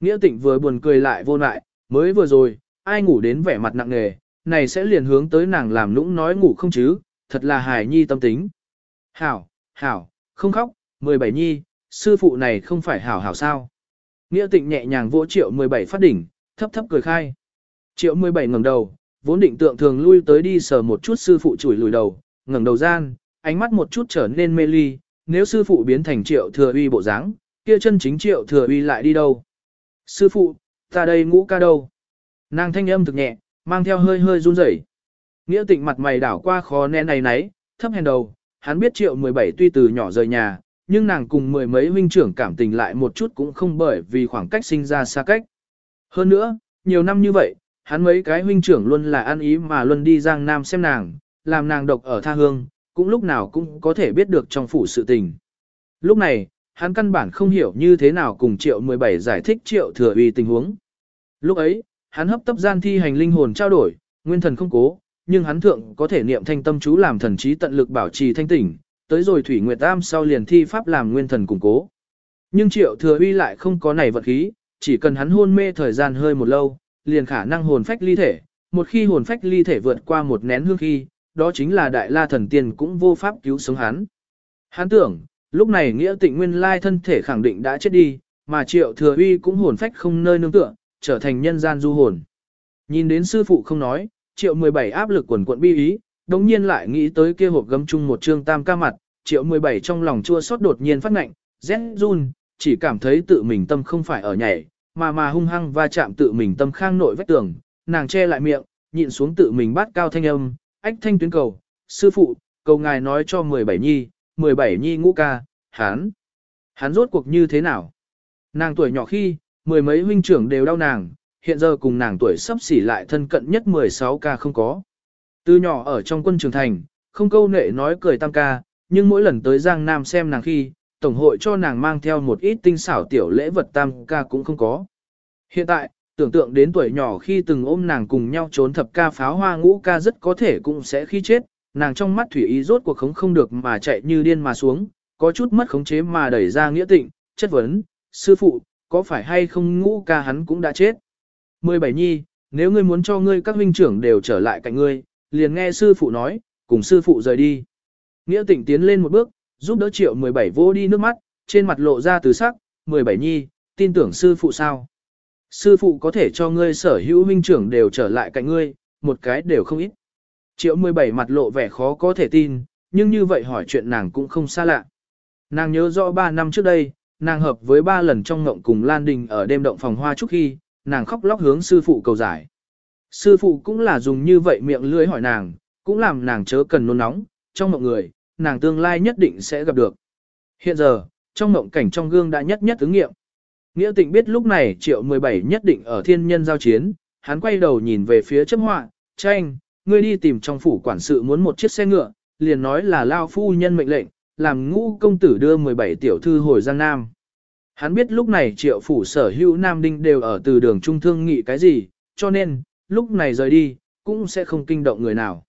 Nghĩa tịnh vừa buồn cười lại vô lại, mới vừa rồi, ai ngủ đến vẻ mặt nặng nề, này sẽ liền hướng tới nàng làm lũng nói ngủ không chứ, thật là hài nhi tâm tính. Hảo, hảo, không khóc, 17 nhi, sư phụ này không phải hảo hảo sao. Nghĩa tịnh nhẹ nhàng vỗ triệu 17 phát đỉnh, thấp thấp cười khai. Triệu 17 ngẩng đầu, vốn định tượng thường lui tới đi sờ một chút sư phụ chùi lùi đầu, ngẩng đầu gian, ánh mắt một chút trở nên mê ly, nếu sư phụ biến thành triệu thừa uy bộ dáng, kia chân chính triệu thừa uy lại đi đâu. Sư phụ, ta đây ngũ ca đâu? Nàng thanh âm thực nhẹ, mang theo hơi hơi run rẩy. Nghĩa tịnh mặt mày đảo qua khó nén này nấy, thấp hèn đầu, hắn biết triệu 17 tuy từ nhỏ rời nhà, nhưng nàng cùng mười mấy huynh trưởng cảm tình lại một chút cũng không bởi vì khoảng cách sinh ra xa cách. Hơn nữa, nhiều năm như vậy, hắn mấy cái huynh trưởng luôn là ăn ý mà luôn đi Giang Nam xem nàng, làm nàng độc ở tha hương, cũng lúc nào cũng có thể biết được trong phủ sự tình. Lúc này, hắn căn bản không hiểu như thế nào cùng triệu 17 giải thích triệu thừa uy tình huống. Lúc ấy, hắn hấp tấp gian thi hành linh hồn trao đổi, nguyên thần không cố, nhưng hắn thượng có thể niệm thanh tâm chú làm thần trí tận lực bảo trì thanh tỉnh, tới rồi Thủy Nguyệt Tam sau liền thi pháp làm nguyên thần củng cố. Nhưng triệu thừa uy lại không có này vật khí, chỉ cần hắn hôn mê thời gian hơi một lâu, liền khả năng hồn phách ly thể, một khi hồn phách ly thể vượt qua một nén hương khi, đó chính là đại la thần tiên cũng vô pháp cứu sống hắn. Hắn tưởng, lúc này nghĩa tịnh nguyên lai thân thể khẳng định đã chết đi, mà triệu thừa uy cũng hồn phách không nơi nương tựa, trở thành nhân gian du hồn. Nhìn đến sư phụ không nói, triệu 17 áp lực quần quận bi ý, đồng nhiên lại nghĩ tới kia hộp gấm chung một trương tam ca mặt, triệu 17 trong lòng chua xót đột nhiên phát ngạnh, rét run, chỉ cảm thấy tự mình tâm không phải ở nhảy, mà mà hung hăng va chạm tự mình tâm khang nội vách tường, nàng che lại miệng, nhịn xuống tự mình bát cao thanh âm, ách thanh tuyến cầu, sư phụ, cầu ngài nói cho 17 nhi, 17 nhi ngũ ca, hắn, hắn rốt cuộc như thế nào? Nàng tuổi nhỏ khi, mười mấy huynh trưởng đều đau nàng, hiện giờ cùng nàng tuổi sắp xỉ lại thân cận nhất 16 ca không có. Từ nhỏ ở trong quân trường thành, không câu nệ nói cười tam ca, nhưng mỗi lần tới Giang Nam xem nàng khi, Tổng hội cho nàng mang theo một ít tinh xảo tiểu lễ vật tam ca cũng không có. Hiện tại, tưởng tượng đến tuổi nhỏ khi từng ôm nàng cùng nhau trốn thập ca pháo hoa ngũ ca rất có thể cũng sẽ khi chết, nàng trong mắt thủy ý rốt cuộc khống không được mà chạy như điên mà xuống, có chút mất khống chế mà đẩy ra nghĩa tịnh, chất vấn, sư phụ, có phải hay không ngũ ca hắn cũng đã chết. 17 nhi, nếu ngươi muốn cho ngươi các huynh trưởng đều trở lại cạnh ngươi, liền nghe sư phụ nói, cùng sư phụ rời đi. Nghĩa tịnh tiến lên một bước, giúp đỡ triệu 17 vô đi nước mắt, trên mặt lộ ra từ sắc, 17 nhi, tin tưởng sư phụ sao. Sư phụ có thể cho ngươi sở hữu huynh trưởng đều trở lại cạnh ngươi, một cái đều không ít. Triệu 17 mặt lộ vẻ khó có thể tin, nhưng như vậy hỏi chuyện nàng cũng không xa lạ. Nàng nhớ rõ 3 năm trước đây, nàng hợp với 3 lần trong ngộng cùng Lan Đình ở đêm động phòng hoa trúc khi, nàng khóc lóc hướng sư phụ cầu giải. Sư phụ cũng là dùng như vậy miệng lưỡi hỏi nàng, cũng làm nàng chớ cần nôn nóng, trong mộng người, nàng tương lai nhất định sẽ gặp được. Hiện giờ, trong mộng cảnh trong gương đã nhất nhất ứng nghiệm. Nghĩa tịnh biết lúc này triệu 17 nhất định ở thiên nhân giao chiến, hắn quay đầu nhìn về phía chấp họa, tranh, ngươi đi tìm trong phủ quản sự muốn một chiếc xe ngựa, liền nói là lao phu nhân mệnh lệnh, làm ngũ công tử đưa 17 tiểu thư hồi Giang Nam. Hắn biết lúc này triệu phủ sở hữu Nam Đinh đều ở từ đường trung thương nghị cái gì, cho nên, lúc này rời đi, cũng sẽ không kinh động người nào.